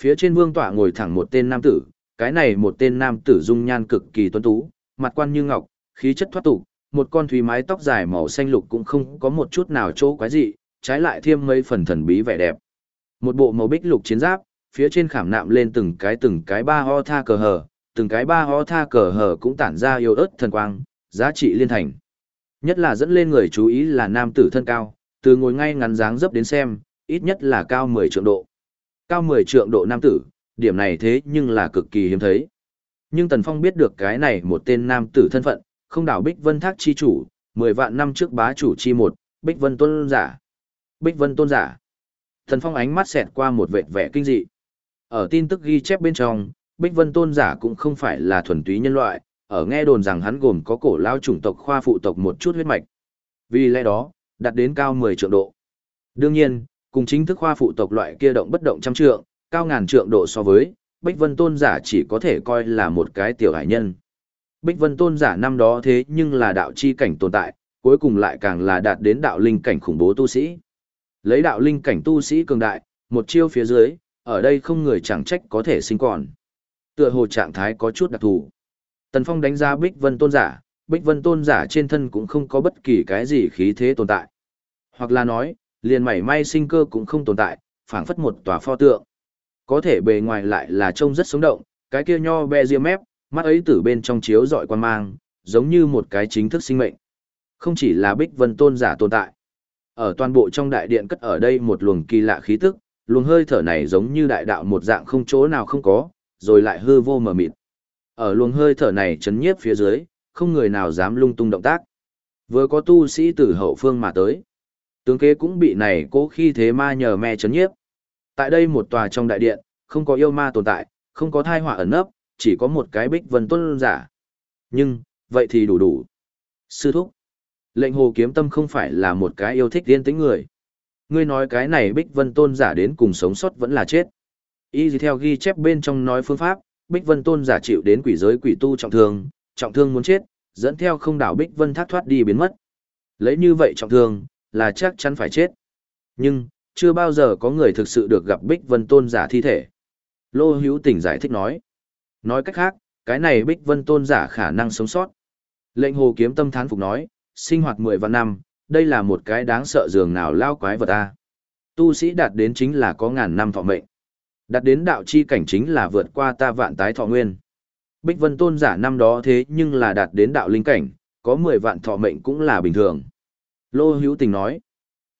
Phía trên vương tọa ngồi thẳng một tên nam tử, cái này một tên nam tử dung nhan cực kỳ tuấn tú, mặt quan như ngọc, khí chất thoát tục, một con thủy mái tóc dài màu xanh lục cũng không có một chút nào chỗ quái dị, trái lại thêm mấy phần thần bí vẻ đẹp. Một bộ màu bích lục chiến giáp, phía trên khảm nạm lên từng cái từng cái ba ho tha cờ hở từng cái ba ho tha cờ hở cũng tản ra yêu ớt thần quang, giá trị liên thành. Nhất là dẫn lên người chú ý là nam tử thân cao, từ ngồi ngay ngắn dáng dấp đến xem, ít nhất là cao 10 trượng độ. Cao 10 trượng độ nam tử, điểm này thế nhưng là cực kỳ hiếm thấy. Nhưng Tần Phong biết được cái này một tên nam tử thân phận, không đảo Bích Vân Thác chi chủ, 10 vạn năm trước bá chủ chi một, Bích Vân Tôn giả. Bích Vân Tôn giả. Thần Phong ánh mắt xẹt qua một vệt vẻ kinh dị. Ở tin tức ghi chép bên trong, Bích Vân Tôn giả cũng không phải là thuần túy nhân loại, ở nghe đồn rằng hắn gồm có cổ lao chủng tộc khoa phụ tộc một chút huyết mạch. Vì lẽ đó, đạt đến cao 10 trượng độ. Đương nhiên, cùng chính thức khoa phụ tộc loại kia động bất động trăm trượng, cao ngàn trượng độ so với, Bích Vân Tôn giả chỉ có thể coi là một cái tiểu hải nhân. Bích Vân Tôn giả năm đó thế nhưng là đạo chi cảnh tồn tại, cuối cùng lại càng là đạt đến đạo linh cảnh khủng bố tu sĩ. Lấy đạo linh cảnh tu sĩ cường đại, một chiêu phía dưới, ở đây không người chẳng trách có thể sinh còn. Tựa hồ trạng thái có chút đặc thù. Tần Phong đánh giá Bích Vân Tôn giả, Bích Vân Tôn giả trên thân cũng không có bất kỳ cái gì khí thế tồn tại. Hoặc là nói, liền mảy may sinh cơ cũng không tồn tại, phảng phất một tòa pho tượng. Có thể bề ngoài lại là trông rất sống động, cái kia nho be ria mép, mắt ấy từ bên trong chiếu dọi quan mang, giống như một cái chính thức sinh mệnh. Không chỉ là Bích Vân Tôn giả tồn tại. Ở toàn bộ trong đại điện cất ở đây một luồng kỳ lạ khí tức, luồng hơi thở này giống như đại đạo một dạng không chỗ nào không có, rồi lại hư vô mờ mịt. Ở luồng hơi thở này chấn nhiếp phía dưới, không người nào dám lung tung động tác. Vừa có tu sĩ từ hậu phương mà tới. Tướng kế cũng bị này cố khi thế ma nhờ me chấn nhiếp. Tại đây một tòa trong đại điện, không có yêu ma tồn tại, không có thai họa ẩn nấp, chỉ có một cái bích vân tôn giả. Nhưng, vậy thì đủ đủ. Sư thúc, lệnh hồ kiếm tâm không phải là một cái yêu thích yên tĩnh người. Ngươi nói cái này bích vân tôn giả đến cùng sống sót vẫn là chết. Y gì theo ghi chép bên trong nói phương pháp, bích vân tôn giả chịu đến quỷ giới quỷ tu trọng thương, trọng thương muốn chết, dẫn theo không đảo bích vân thác thoát đi biến mất. Lấy như vậy trọng thương, là chắc chắn phải chết. Nhưng, chưa bao giờ có người thực sự được gặp Bích Vân Tôn giả thi thể. Lô Hữu Tỉnh giải thích nói. Nói cách khác, cái này Bích Vân Tôn giả khả năng sống sót. Lệnh Hồ Kiếm Tâm thán phục nói, sinh hoạt 10 vạn năm, đây là một cái đáng sợ dường nào lao quái vật ta. Tu sĩ đạt đến chính là có ngàn năm thọ mệnh. Đạt đến đạo chi cảnh chính là vượt qua ta vạn tái thọ nguyên. Bích Vân Tôn giả năm đó thế nhưng là đạt đến đạo linh cảnh, có 10 vạn thọ mệnh cũng là bình thường. Lô Hữu Tình nói,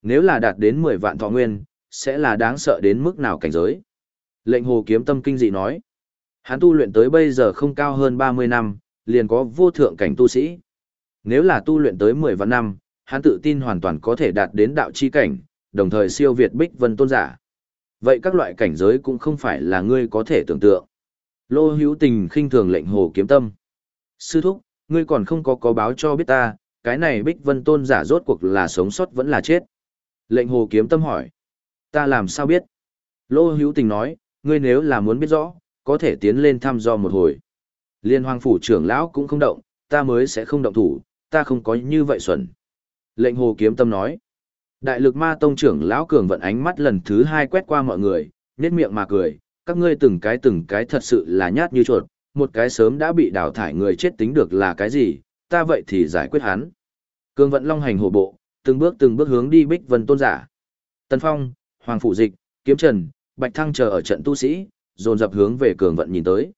nếu là đạt đến 10 vạn thọ nguyên, sẽ là đáng sợ đến mức nào cảnh giới. Lệnh hồ kiếm tâm kinh dị nói, hắn tu luyện tới bây giờ không cao hơn 30 năm, liền có vô thượng cảnh tu sĩ. Nếu là tu luyện tới 10 vạn năm, hắn tự tin hoàn toàn có thể đạt đến đạo chi cảnh, đồng thời siêu việt Bích Vân Tôn giả. Vậy các loại cảnh giới cũng không phải là ngươi có thể tưởng tượng. Lô hữu tình khinh thường lệnh hồ kiếm tâm. Sư thúc, ngươi còn không có có báo cho biết ta, cái này Bích Vân Tôn giả rốt cuộc là sống sót vẫn là chết. Lệnh hồ kiếm tâm hỏi. Ta làm sao biết? Lô hữu tình nói, ngươi nếu là muốn biết rõ, có thể tiến lên thăm dò một hồi. Liên hoàng phủ trưởng lão cũng không động, ta mới sẽ không động thủ, ta không có như vậy xuẩn. Lệnh hồ kiếm tâm nói. Đại lực ma tông trưởng lão cường vận ánh mắt lần thứ hai quét qua mọi người, nhét miệng mà cười, các ngươi từng cái từng cái thật sự là nhát như chuột, một cái sớm đã bị đào thải người chết tính được là cái gì, ta vậy thì giải quyết hắn. Cường vận long hành hổ bộ, từng bước từng bước hướng đi bích vân tôn giả. Tân Phong, Hoàng Phụ Dịch, Kiếm Trần, Bạch Thăng chờ ở trận tu sĩ, dồn dập hướng về cường vận nhìn tới.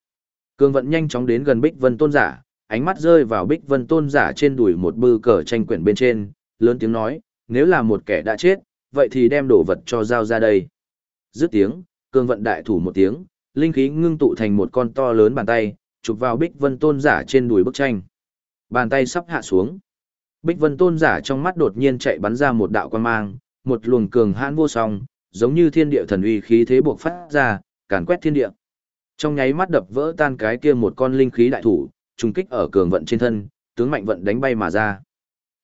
Cường vận nhanh chóng đến gần bích vân tôn giả, ánh mắt rơi vào bích vân tôn giả trên đùi một bư cờ tranh quyển bên trên, lớn tiếng nói, nếu là một kẻ đã chết, vậy thì đem đồ vật cho giao ra đây. Dứt tiếng, cường vận đại thủ một tiếng, linh khí ngưng tụ thành một con to lớn bàn tay, chụp vào Bích Vân Tôn giả trên đùi bức tranh. Bàn tay sắp hạ xuống. Bích Vân Tôn giả trong mắt đột nhiên chạy bắn ra một đạo quan mang, một luồng cường hãn vô song, giống như thiên địa thần uy khí thế buộc phát ra, càn quét thiên địa. Trong nháy mắt đập vỡ tan cái kia một con linh khí đại thủ, trùng kích ở cường vận trên thân, tướng mạnh vận đánh bay mà ra.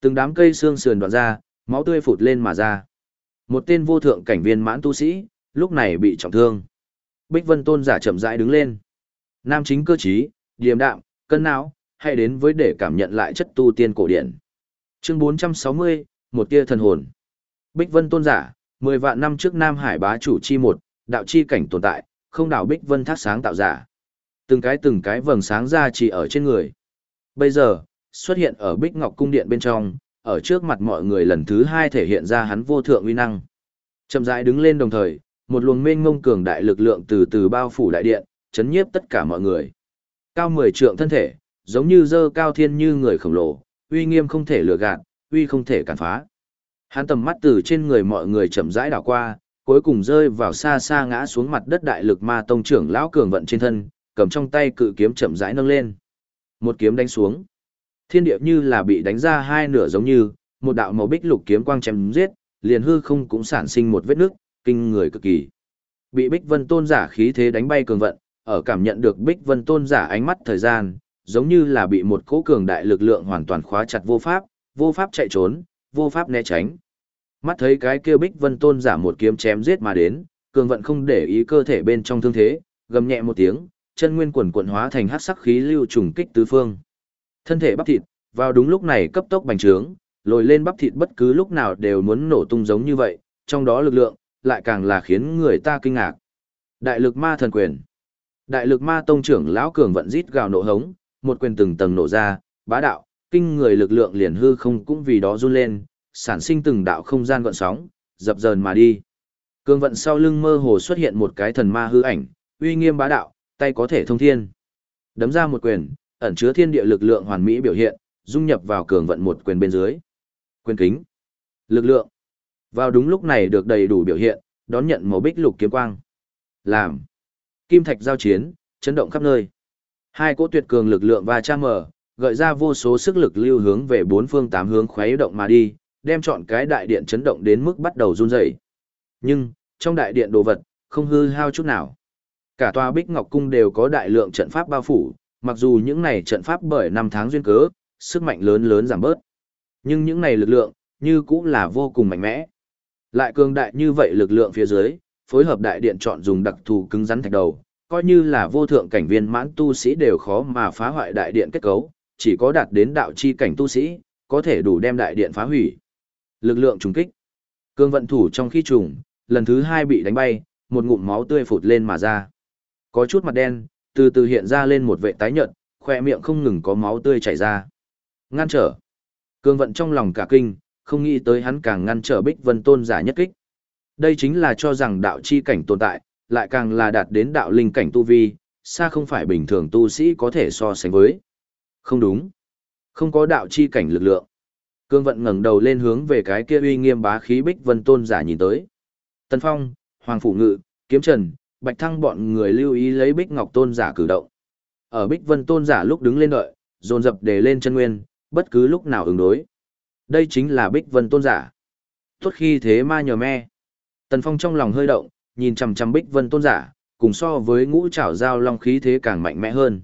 Từng đám cây xương sườn đoạn ra, máu tươi phụt lên mà ra. Một tên vô thượng cảnh viên mãn tu sĩ, lúc này bị trọng thương. Bích Vân Tôn giả chậm rãi đứng lên. Nam chính cơ trí, điềm đạm, cân não, hãy đến với để cảm nhận lại chất tu tiên cổ điển. Chương 460, một tia thần hồn. Bích Vân Tôn giả, 10 vạn năm trước Nam Hải bá chủ chi một, đạo chi cảnh tồn tại, không đảo Bích Vân thác sáng tạo giả. Từng cái từng cái vầng sáng ra chỉ ở trên người. Bây giờ, xuất hiện ở Bích Ngọc cung điện bên trong, ở trước mặt mọi người lần thứ hai thể hiện ra hắn vô thượng uy năng. Chậm rãi đứng lên đồng thời, một luồng mênh mông cường đại lực lượng từ từ bao phủ đại điện, chấn nhiếp tất cả mọi người. Cao 10 trượng thân thể, giống như dơ cao thiên như người khổng lồ, uy nghiêm không thể lừa gạt, uy không thể cản phá. Hắn tầm mắt từ trên người mọi người chậm rãi đảo qua, cuối cùng rơi vào xa xa ngã xuống mặt đất đại lực ma tông trưởng lão cường vận trên thân, cầm trong tay cự kiếm chậm rãi nâng lên. Một kiếm đánh xuống. Thiên địa như là bị đánh ra hai nửa giống như, một đạo màu bích lục kiếm quang chém giết, liền hư không cũng sản sinh một vết nước, kinh người cực kỳ. Bị Bích Vân Tôn giả khí thế đánh bay cường vận, ở cảm nhận được Bích Vân Tôn giả ánh mắt thời gian, giống như là bị một cỗ cường đại lực lượng hoàn toàn khóa chặt vô pháp, vô pháp chạy trốn, vô pháp né tránh. Mắt thấy cái kia Bích Vân Tôn giả một kiếm chém giết mà đến, cường vận không để ý cơ thể bên trong thương thế, gầm nhẹ một tiếng, chân nguyên quần quần hóa thành hắc sắc khí lưu trùng kích tứ phương. Thân thể bắp thịt, vào đúng lúc này cấp tốc bành trướng, lồi lên bắp thịt bất cứ lúc nào đều muốn nổ tung giống như vậy, trong đó lực lượng, lại càng là khiến người ta kinh ngạc. Đại lực ma thần quyền. Đại lực ma tông trưởng lão cường vận rít gào nổ hống, một quyền từng tầng nổ ra, bá đạo, kinh người lực lượng liền hư không cũng vì đó run lên, sản sinh từng đạo không gian gợn sóng, dập dờn mà đi. Cường vận sau lưng mơ hồ xuất hiện một cái thần ma hư ảnh, uy nghiêm bá đạo, tay có thể thông thiên. Đấm ra một quyền, ẩn chứa thiên địa lực lượng hoàn mỹ biểu hiện, dung nhập vào cường vận một quyền bên dưới. Quyền kính. Lực lượng. Vào đúng lúc này được đầy đủ biểu hiện, đón nhận màu bích lục kiếm quang. Làm. Kim thạch giao chiến, chấn động khắp nơi. Hai cỗ tuyệt cường lực lượng và cha mở, gợi ra vô số sức lực lưu hướng về bốn phương tám hướng khuấy động mà đi, đem chọn cái đại điện chấn động đến mức bắt đầu run rẩy. Nhưng, trong đại điện đồ vật, không hư hao chút nào. Cả tòa Bích Ngọc Cung đều có đại lượng trận pháp bao phủ, mặc dù những này trận pháp bởi năm tháng duyên cớ, sức mạnh lớn lớn giảm bớt. Nhưng những này lực lượng, như cũng là vô cùng mạnh mẽ. Lại cường đại như vậy lực lượng phía dưới, phối hợp đại điện chọn dùng đặc thù cứng rắn thạch đầu, coi như là vô thượng cảnh viên mãn tu sĩ đều khó mà phá hoại đại điện kết cấu, chỉ có đạt đến đạo chi cảnh tu sĩ, có thể đủ đem đại điện phá hủy. Lực lượng trùng kích. Cương vận thủ trong khi trùng, lần thứ hai bị đánh bay, một ngụm máu tươi phụt lên mà ra. Có chút mặt đen, từ từ hiện ra lên một vệ tái nhợt, khoe miệng không ngừng có máu tươi chảy ra. Ngăn trở. Cương vận trong lòng cả kinh, không nghĩ tới hắn càng ngăn trở Bích Vân Tôn giả nhất kích. Đây chính là cho rằng đạo chi cảnh tồn tại, lại càng là đạt đến đạo linh cảnh tu vi, xa không phải bình thường tu sĩ có thể so sánh với. Không đúng. Không có đạo chi cảnh lực lượng. Cương vận ngẩng đầu lên hướng về cái kia uy nghiêm bá khí Bích Vân Tôn giả nhìn tới. Tân Phong, Hoàng Phủ Ngự, Kiếm Trần, Bạch Thăng bọn người lưu ý lấy Bích Ngọc Tôn giả cử động. Ở Bích Vân Tôn giả lúc đứng lên đợi, dồn dập để lên chân nguyên, bất cứ lúc nào ứng đối. Đây chính là Bích Vân Tôn giả. Tốt khi thế ma nhờ me. Tần Phong trong lòng hơi động, nhìn chằm chằm Bích Vân Tôn giả, cùng so với ngũ trảo giao long khí thế càng mạnh mẽ hơn.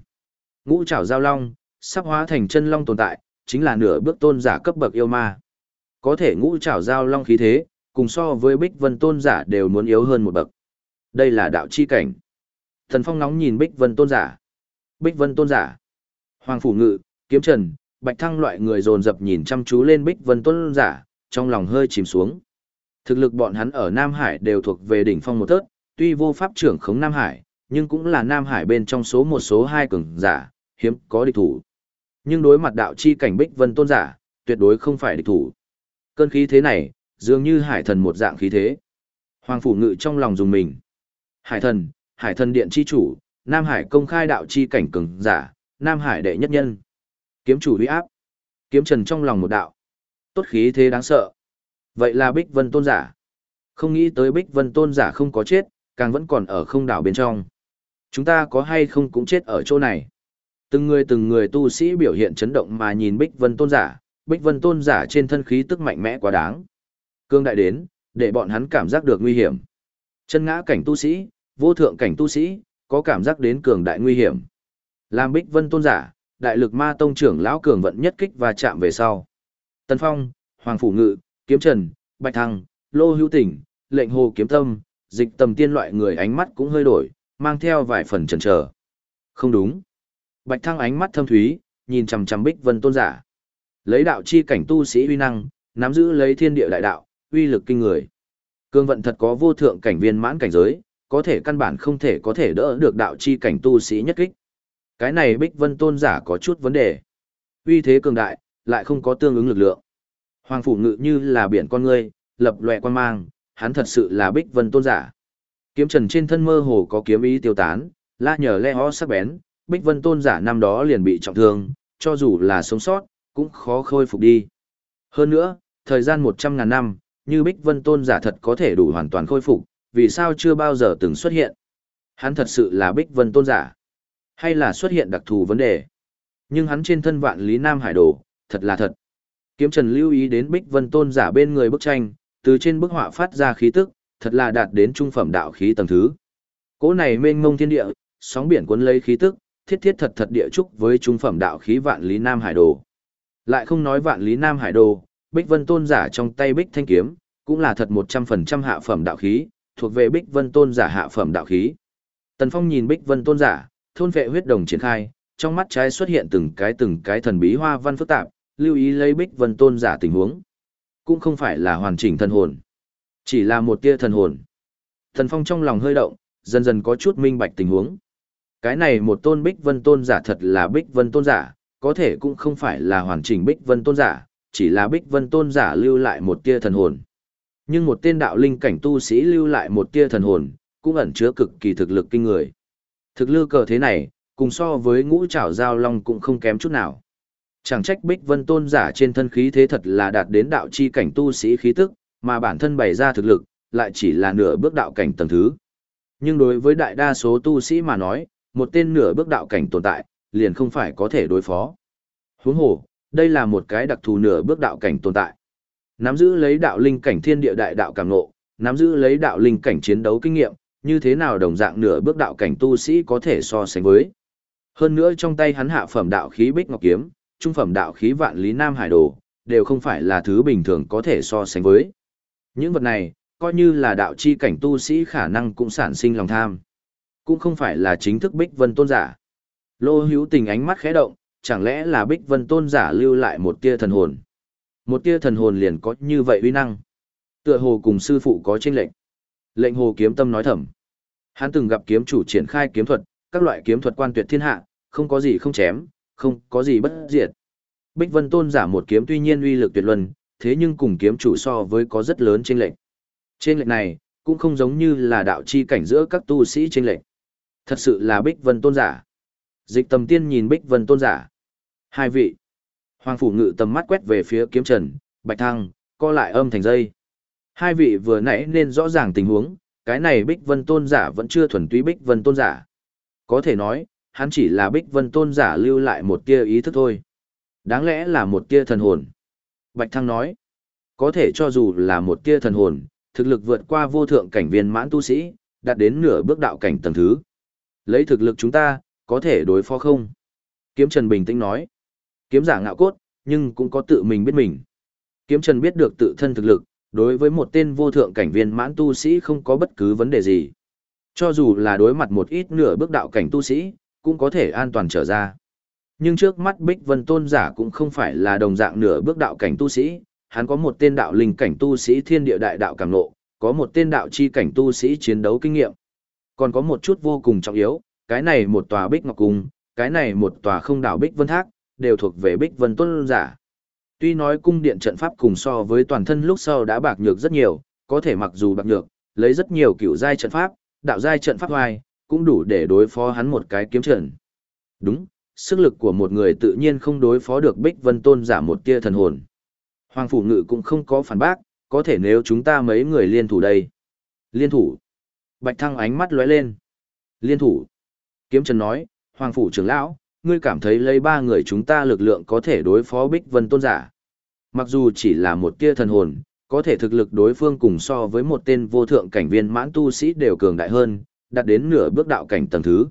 Ngũ trảo giao long, sắp hóa thành chân long tồn tại, chính là nửa bước tôn giả cấp bậc yêu ma. Có thể ngũ trảo giao long khí thế, cùng so với Bích Vân Tôn giả đều muốn yếu hơn một bậc. Đây là đạo chi cảnh. Thần Phong nóng nhìn Bích Vân Tôn giả. Bích Vân Tôn giả. Hoàng Phủ Ngự, Kiếm Trần, Bạch Thăng loại người dồn dập nhìn chăm chú lên Bích Vân Tôn giả, trong lòng hơi chìm xuống. Thực lực bọn hắn ở Nam Hải đều thuộc về đỉnh phong một tớt, tuy vô pháp trưởng khống Nam Hải, nhưng cũng là Nam Hải bên trong số một số hai cường giả, hiếm có địch thủ. Nhưng đối mặt đạo chi cảnh Bích Vân Tôn giả, tuyệt đối không phải địch thủ. Cơn khí thế này, dường như hải thần một dạng khí thế. Hoàng phủ ngự trong lòng dùng mình. Hải thần, hải thần điện chi chủ, Nam Hải công khai đạo chi cảnh cường giả, Nam Hải đệ nhất nhân. Kiếm chủ uy áp. Kiếm trần trong lòng một đạo. Tốt khí thế đáng sợ. Vậy là Bích Vân Tôn giả. Không nghĩ tới Bích Vân Tôn giả không có chết, càng vẫn còn ở không đảo bên trong. Chúng ta có hay không cũng chết ở chỗ này. Từng người từng người tu sĩ biểu hiện chấn động mà nhìn Bích Vân Tôn giả, Bích Vân Tôn giả trên thân khí tức mạnh mẽ quá đáng. Cương đại đến, để bọn hắn cảm giác được nguy hiểm. Chân ngã cảnh tu sĩ, vô thượng cảnh tu sĩ, có cảm giác đến cường đại nguy hiểm. Làm Bích Vân Tôn giả, đại lực ma tông trưởng lão cường vận nhất kích và chạm về sau. Tân Phong, Hoàng Phủ Ngự, Kiếm Trần, Bạch Thăng, Lô Hữu Tỉnh, Lệnh Hồ Kiếm Tâm, dịch tầm tiên loại người ánh mắt cũng hơi đổi, mang theo vài phần chần chờ. Không đúng. Bạch Thăng ánh mắt thâm thúy, nhìn chằm chằm Bích Vân Tôn giả. Lấy đạo chi cảnh tu sĩ uy năng, nắm giữ lấy thiên địa đại đạo, uy lực kinh người. Cương vận thật có vô thượng cảnh viên mãn cảnh giới, có thể căn bản không thể có thể đỡ được đạo chi cảnh tu sĩ nhất kích. Cái này Bích Vân Tôn giả có chút vấn đề. Uy thế cường đại, lại không có tương ứng lực lượng. Hoàng phủ ngự như là biển con ngươi, lập lòe quan mang, hắn thật sự là Bích Vân Tôn giả. Kiếm trần trên thân mơ hồ có kiếm ý tiêu tán, la nhờ le ho sắc bén, Bích Vân Tôn giả năm đó liền bị trọng thương, cho dù là sống sót, cũng khó khôi phục đi. Hơn nữa, thời gian 100 ngàn năm, như Bích Vân Tôn giả thật có thể đủ hoàn toàn khôi phục, vì sao chưa bao giờ từng xuất hiện? Hắn thật sự là Bích Vân Tôn giả, hay là xuất hiện đặc thù vấn đề? Nhưng hắn trên thân vạn lý Nam Hải đồ, thật là thật. Kiếm Trần lưu ý đến Bích Vân Tôn giả bên người bức tranh, từ trên bức họa phát ra khí tức, thật là đạt đến trung phẩm đạo khí tầng thứ. Cỗ này mênh mông thiên địa, sóng biển cuốn lấy khí tức, thiết thiết thật thật địa trúc với trung phẩm đạo khí vạn lý Nam Hải đồ. Lại không nói vạn lý Nam Hải đồ, Bích Vân Tôn giả trong tay Bích Thanh kiếm, cũng là thật 100% hạ phẩm đạo khí, thuộc về Bích Vân Tôn giả hạ phẩm đạo khí. Tần Phong nhìn Bích Vân Tôn giả, thôn vệ huyết đồng triển khai, trong mắt trái xuất hiện từng cái từng cái thần bí hoa văn phức tạp, lưu ý lấy Bích Vân Tôn giả tình huống. Cũng không phải là hoàn chỉnh thần hồn, chỉ là một tia thần hồn. Tần Phong trong lòng hơi động, dần dần có chút minh bạch tình huống. Cái này một tôn Bích Vân Tôn giả thật là Bích Vân Tôn giả, có thể cũng không phải là hoàn chỉnh Bích Vân Tôn giả, chỉ là Bích Vân Tôn giả lưu lại một tia thần hồn. Nhưng một tên đạo linh cảnh tu sĩ lưu lại một tia thần hồn, cũng ẩn chứa cực kỳ thực lực kinh người. Thực lư cờ thế này, cùng so với ngũ trảo giao long cũng không kém chút nào. Chẳng trách Bích Vân Tôn giả trên thân khí thế thật là đạt đến đạo chi cảnh tu sĩ khí tức, mà bản thân bày ra thực lực, lại chỉ là nửa bước đạo cảnh tầng thứ. Nhưng đối với đại đa số tu sĩ mà nói, một tên nửa bước đạo cảnh tồn tại, liền không phải có thể đối phó. Huống hồ, đây là một cái đặc thù nửa bước đạo cảnh tồn tại. Nắm giữ lấy đạo linh cảnh thiên địa đại đạo cảm ngộ, nắm giữ lấy đạo linh cảnh chiến đấu kinh nghiệm, như thế nào đồng dạng nửa bước đạo cảnh tu sĩ có thể so sánh với. Hơn nữa trong tay hắn hạ phẩm đạo khí Bích Ngọc kiếm, trung phẩm đạo khí Vạn Lý Nam Hải Đồ, đều không phải là thứ bình thường có thể so sánh với. Những vật này, coi như là đạo chi cảnh tu sĩ khả năng cũng sản sinh lòng tham. Cũng không phải là chính thức Bích Vân Tôn giả. Lô hữu tình ánh mắt khẽ động, chẳng lẽ là Bích Vân Tôn giả lưu lại một tia thần hồn. Một tia thần hồn liền có như vậy uy năng. Tựa hồ cùng sư phụ có chênh lệnh. Lệnh hồ kiếm tâm nói thầm. Hắn từng gặp kiếm chủ triển khai kiếm thuật, các loại kiếm thuật quan tuyệt thiên hạ, không có gì không chém, không có gì bất diệt. Bích Vân Tôn giả một kiếm tuy nhiên uy lực tuyệt luân, thế nhưng cùng kiếm chủ so với có rất lớn chênh lệnh. Trên lệnh này, cũng không giống như là đạo chi cảnh giữa các tu sĩ chênh lệnh. Thật sự là Bích Vân tôn giả. Dịch tầm tiên nhìn Bích Vân tôn giả. Hai vị. Hoàng phủ ngự tầm mắt quét về phía kiếm trần, bạch thăng, co lại âm thành dây. Hai vị vừa nãy nên rõ ràng tình huống, cái này Bích Vân tôn giả vẫn chưa thuần túy Bích Vân tôn giả. Có thể nói, hắn chỉ là Bích Vân tôn giả lưu lại một tia ý thức thôi. Đáng lẽ là một tia thần hồn. Bạch Thăng nói, có thể cho dù là một tia thần hồn, thực lực vượt qua vô thượng cảnh viên mãn tu sĩ, đạt đến nửa bước đạo cảnh tầng thứ. Lấy thực lực chúng ta, có thể đối phó không? Kiếm Trần bình tĩnh nói, kiếm giả ngạo cốt, nhưng cũng có tự mình biết mình. Kiếm Trần biết được tự thân thực lực, đối với một tên vô thượng cảnh viên mãn tu sĩ không có bất cứ vấn đề gì. Cho dù là đối mặt một ít nửa bước đạo cảnh tu sĩ, cũng có thể an toàn trở ra. Nhưng trước mắt Bích Vân Tôn giả cũng không phải là đồng dạng nửa bước đạo cảnh tu sĩ, hắn có một tên đạo linh cảnh tu sĩ thiên địa đại đạo cảm nộ, có một tên đạo chi cảnh tu sĩ chiến đấu kinh nghiệm. Còn có một chút vô cùng trọng yếu, cái này một tòa Bích Ngọc Cung, cái này một tòa không đảo Bích Vân Thác, đều thuộc về Bích Vân Tôn giả. Tuy nói cung điện trận pháp cùng so với toàn thân lúc sau đã bạc nhược rất nhiều, có thể mặc dù bạc nhược, lấy rất nhiều kiểu giai trận pháp, đạo giai trận pháp hoài, cũng đủ để đối phó hắn một cái kiếm trận. Đúng, sức lực của một người tự nhiên không đối phó được Bích Vân Tôn giả một tia thần hồn. Hoàng Phủ Ngự cũng không có phản bác, có thể nếu chúng ta mấy người liên thủ đây. Liên thủ. Bạch Thăng ánh mắt lóe lên. Liên thủ. Kiếm Trần nói, Hoàng Phủ trưởng lão, ngươi cảm thấy lấy ba người chúng ta lực lượng có thể đối phó Bích Vân Tôn giả. Mặc dù chỉ là một tia thần hồn, có thể thực lực đối phương cùng so với một tên vô thượng cảnh viên mãn tu sĩ đều cường đại hơn, đạt đến nửa bước đạo cảnh tầng thứ.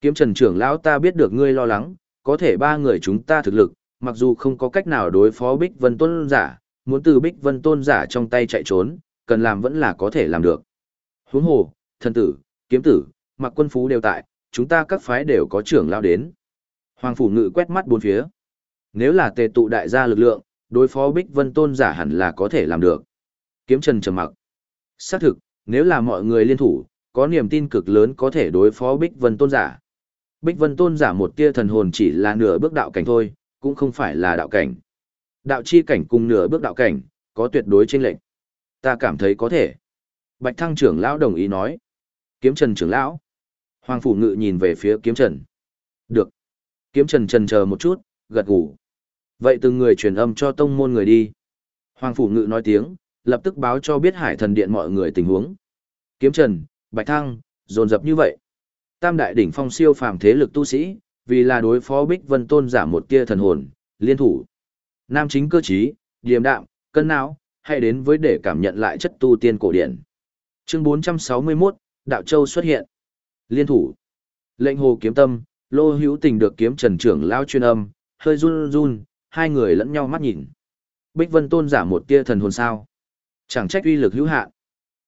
Kiếm Trần trưởng lão ta biết được ngươi lo lắng, có thể ba người chúng ta thực lực, mặc dù không có cách nào đối phó Bích Vân Tôn giả, muốn từ Bích Vân Tôn giả trong tay chạy trốn, cần làm vẫn là có thể làm được. Huống hồ, thần tử, kiếm tử, mặc quân phú đều tại, chúng ta các phái đều có trưởng lão đến. Hoàng phủ ngự quét mắt bốn phía. Nếu là tề tụ đại gia lực lượng, đối phó Bích Vân Tôn giả hẳn là có thể làm được. Kiếm Trần trầm mặc. Xác thực, nếu là mọi người liên thủ, có niềm tin cực lớn có thể đối phó Bích Vân Tôn giả. Bích Vân Tôn giả một tia thần hồn chỉ là nửa bước đạo cảnh thôi, cũng không phải là đạo cảnh. Đạo chi cảnh cùng nửa bước đạo cảnh, có tuyệt đối chênh lệnh. Ta cảm thấy có thể. Bạch Thăng trưởng lão đồng ý nói. Kiếm Trần trưởng lão. Hoàng phủ ngự nhìn về phía Kiếm Trần. Được. Kiếm Trần trần chờ một chút, gật gù. Vậy từng người truyền âm cho tông môn người đi. Hoàng phủ ngự nói tiếng, lập tức báo cho biết Hải Thần Điện mọi người tình huống. Kiếm Trần, Bạch Thăng, dồn dập như vậy. Tam đại đỉnh phong siêu phàm thế lực tu sĩ, vì là đối phó Bích Vân Tôn giả một tia thần hồn, liên thủ. Nam chính cơ trí, điềm đạm, cân não, hay đến với để cảm nhận lại chất tu tiên cổ điển. Chương 461, Đạo Châu xuất hiện. Liên thủ. Lệnh hồ kiếm tâm, lô hữu tình được kiếm trần trưởng lao chuyên âm, hơi run run, hai người lẫn nhau mắt nhìn. Bích Vân Tôn giả một tia thần hồn sao. Chẳng trách uy lực hữu hạn.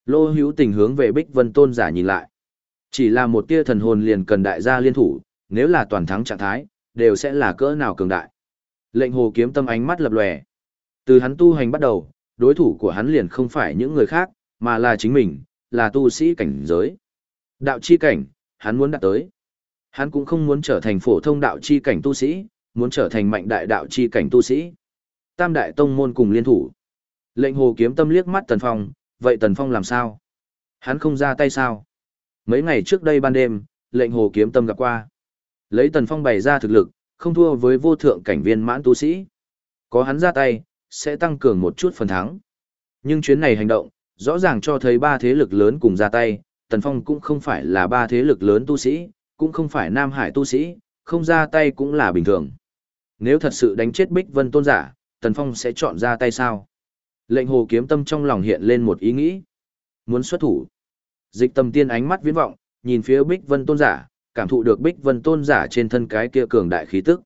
Lô hữu tình hướng về Bích Vân Tôn giả nhìn lại. Chỉ là một tia thần hồn liền cần đại gia liên thủ, nếu là toàn thắng trạng thái, đều sẽ là cỡ nào cường đại. Lệnh hồ kiếm tâm ánh mắt lập lòe. Từ hắn tu hành bắt đầu, đối thủ của hắn liền không phải những người khác, mà là chính mình, là tu sĩ cảnh giới. Đạo chi cảnh, hắn muốn đạt tới. Hắn cũng không muốn trở thành phổ thông đạo chi cảnh tu sĩ, muốn trở thành mạnh đại đạo chi cảnh tu sĩ. Tam đại tông môn cùng liên thủ. Lệnh hồ kiếm tâm liếc mắt Tần Phong, vậy Tần Phong làm sao? Hắn không ra tay sao? Mấy ngày trước đây ban đêm, lệnh hồ kiếm tâm gặp qua. Lấy Tần Phong bày ra thực lực, không thua với vô thượng cảnh viên mãn tu sĩ. Có hắn ra tay, sẽ tăng cường một chút phần thắng. Nhưng chuyến này hành động, rõ ràng cho thấy ba thế lực lớn cùng ra tay, Tần Phong cũng không phải là ba thế lực lớn tu sĩ, cũng không phải Nam Hải tu sĩ, không ra tay cũng là bình thường. Nếu thật sự đánh chết Bích Vân Tôn giả, Tần Phong sẽ chọn ra tay sao? Lệnh hồ kiếm tâm trong lòng hiện lên một ý nghĩ. Muốn xuất thủ. Dịch tâm tiên ánh mắt viễn vọng, nhìn phía Bích Vân Tôn giả, cảm thụ được Bích Vân Tôn giả trên thân cái kia cường đại khí tức.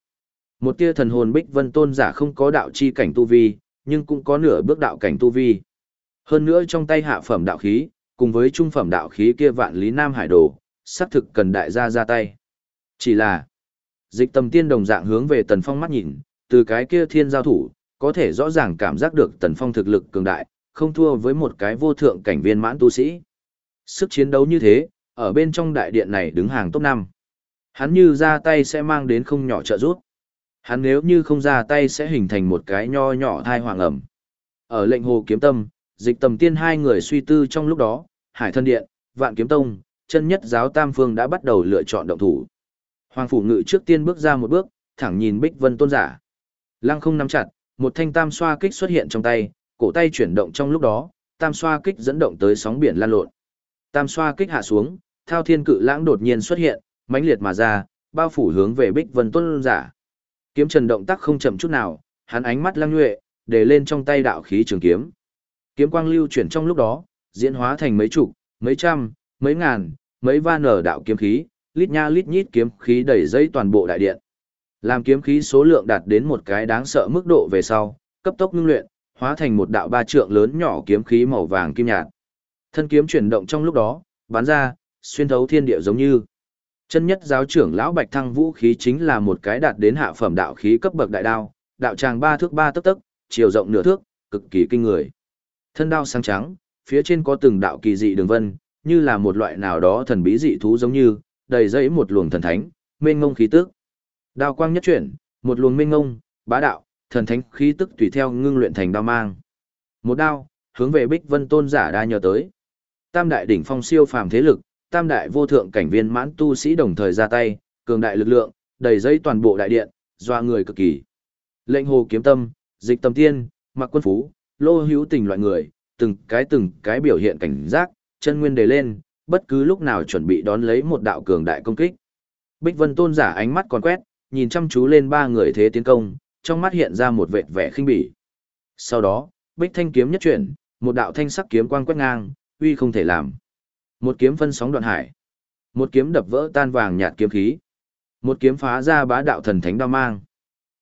Một tia thần hồn Bích Vân Tôn giả không có đạo chi cảnh tu vi, nhưng cũng có nửa bước đạo cảnh tu vi. Hơn nữa trong tay hạ phẩm đạo khí, cùng với trung phẩm đạo khí kia vạn lý Nam Hải Đồ, sắp thực cần đại gia ra tay. Chỉ là, dịch tầm tiên đồng dạng hướng về Tần Phong mắt nhìn, từ cái kia thiên giao thủ, có thể rõ ràng cảm giác được Tần Phong thực lực cường đại, không thua với một cái vô thượng cảnh viên mãn tu sĩ. Sức chiến đấu như thế, ở bên trong đại điện này đứng hàng top 5. Hắn như ra tay sẽ mang đến không nhỏ trợ giúp. Hắn nếu như không ra tay sẽ hình thành một cái nho nhỏ thai hoàng ẩm. Ở lệnh hồ kiếm tâm, dịch tầm tiên hai người suy tư trong lúc đó, hải thân điện, vạn kiếm tông, chân nhất giáo tam phương đã bắt đầu lựa chọn động thủ. Hoàng phủ ngự trước tiên bước ra một bước, thẳng nhìn Bích Vân Tôn giả. Lăng không nắm chặt, một thanh tam xoa kích xuất hiện trong tay, cổ tay chuyển động trong lúc đó, tam xoa kích dẫn động tới sóng biển lan lộn. Tam xoa kích hạ xuống, thao thiên cự lãng đột nhiên xuất hiện, mãnh liệt mà ra, bao phủ hướng về Bích Vân Tôn giả. Kiếm Trần động tác không chậm chút nào, hắn ánh mắt lăng nhuệ, để lên trong tay đạo khí trường kiếm. Kiếm quang lưu chuyển trong lúc đó, diễn hóa thành mấy chục, mấy trăm, mấy ngàn, mấy va nở đạo kiếm khí, lít nha lít nhít kiếm khí đẩy dây toàn bộ đại điện. Làm kiếm khí số lượng đạt đến một cái đáng sợ mức độ về sau, cấp tốc ngưng luyện, hóa thành một đạo ba trượng lớn nhỏ kiếm khí màu vàng kim nhạt. Thân kiếm chuyển động trong lúc đó, bắn ra, xuyên thấu thiên địa giống như. Chân nhất giáo trưởng lão Bạch Thăng vũ khí chính là một cái đạt đến hạ phẩm đạo khí cấp bậc đại đao, đạo tràng ba thước ba tấc tấc, chiều rộng nửa thước, cực kỳ kinh người. Thân đao sáng trắng, phía trên có từng đạo kỳ dị đường vân, như là một loại nào đó thần bí dị thú giống như, đầy dẫy một luồng thần thánh, mênh ngông khí tức. Đao quang nhất chuyển, một luồng mênh ngông, bá đạo, thần thánh khí tức tùy theo ngưng luyện thành đao mang. Một đao, hướng về Bích Vân Tôn giả đa nhờ tới. Tam đại đỉnh phong siêu phàm thế lực, tam đại vô thượng cảnh viên mãn tu sĩ đồng thời ra tay, cường đại lực lượng, đầy dây toàn bộ đại điện, doa người cực kỳ. Lệnh hồ kiếm tâm, dịch tâm tiên, mặc quân phú, lô hữu tình loại người, từng cái từng cái biểu hiện cảnh giác, chân nguyên đề lên, bất cứ lúc nào chuẩn bị đón lấy một đạo cường đại công kích. Bích Vân Tôn giả ánh mắt còn quét, nhìn chăm chú lên ba người thế tiến công, trong mắt hiện ra một vệt vẻ khinh bỉ. Sau đó, Bích Thanh kiếm nhất chuyển, một đạo thanh sắc kiếm quang quét ngang, uy không thể làm. Một kiếm phân sóng đoạn hải, một kiếm đập vỡ tan vàng nhạt kiếm khí, một kiếm phá ra bá đạo thần thánh đao mang.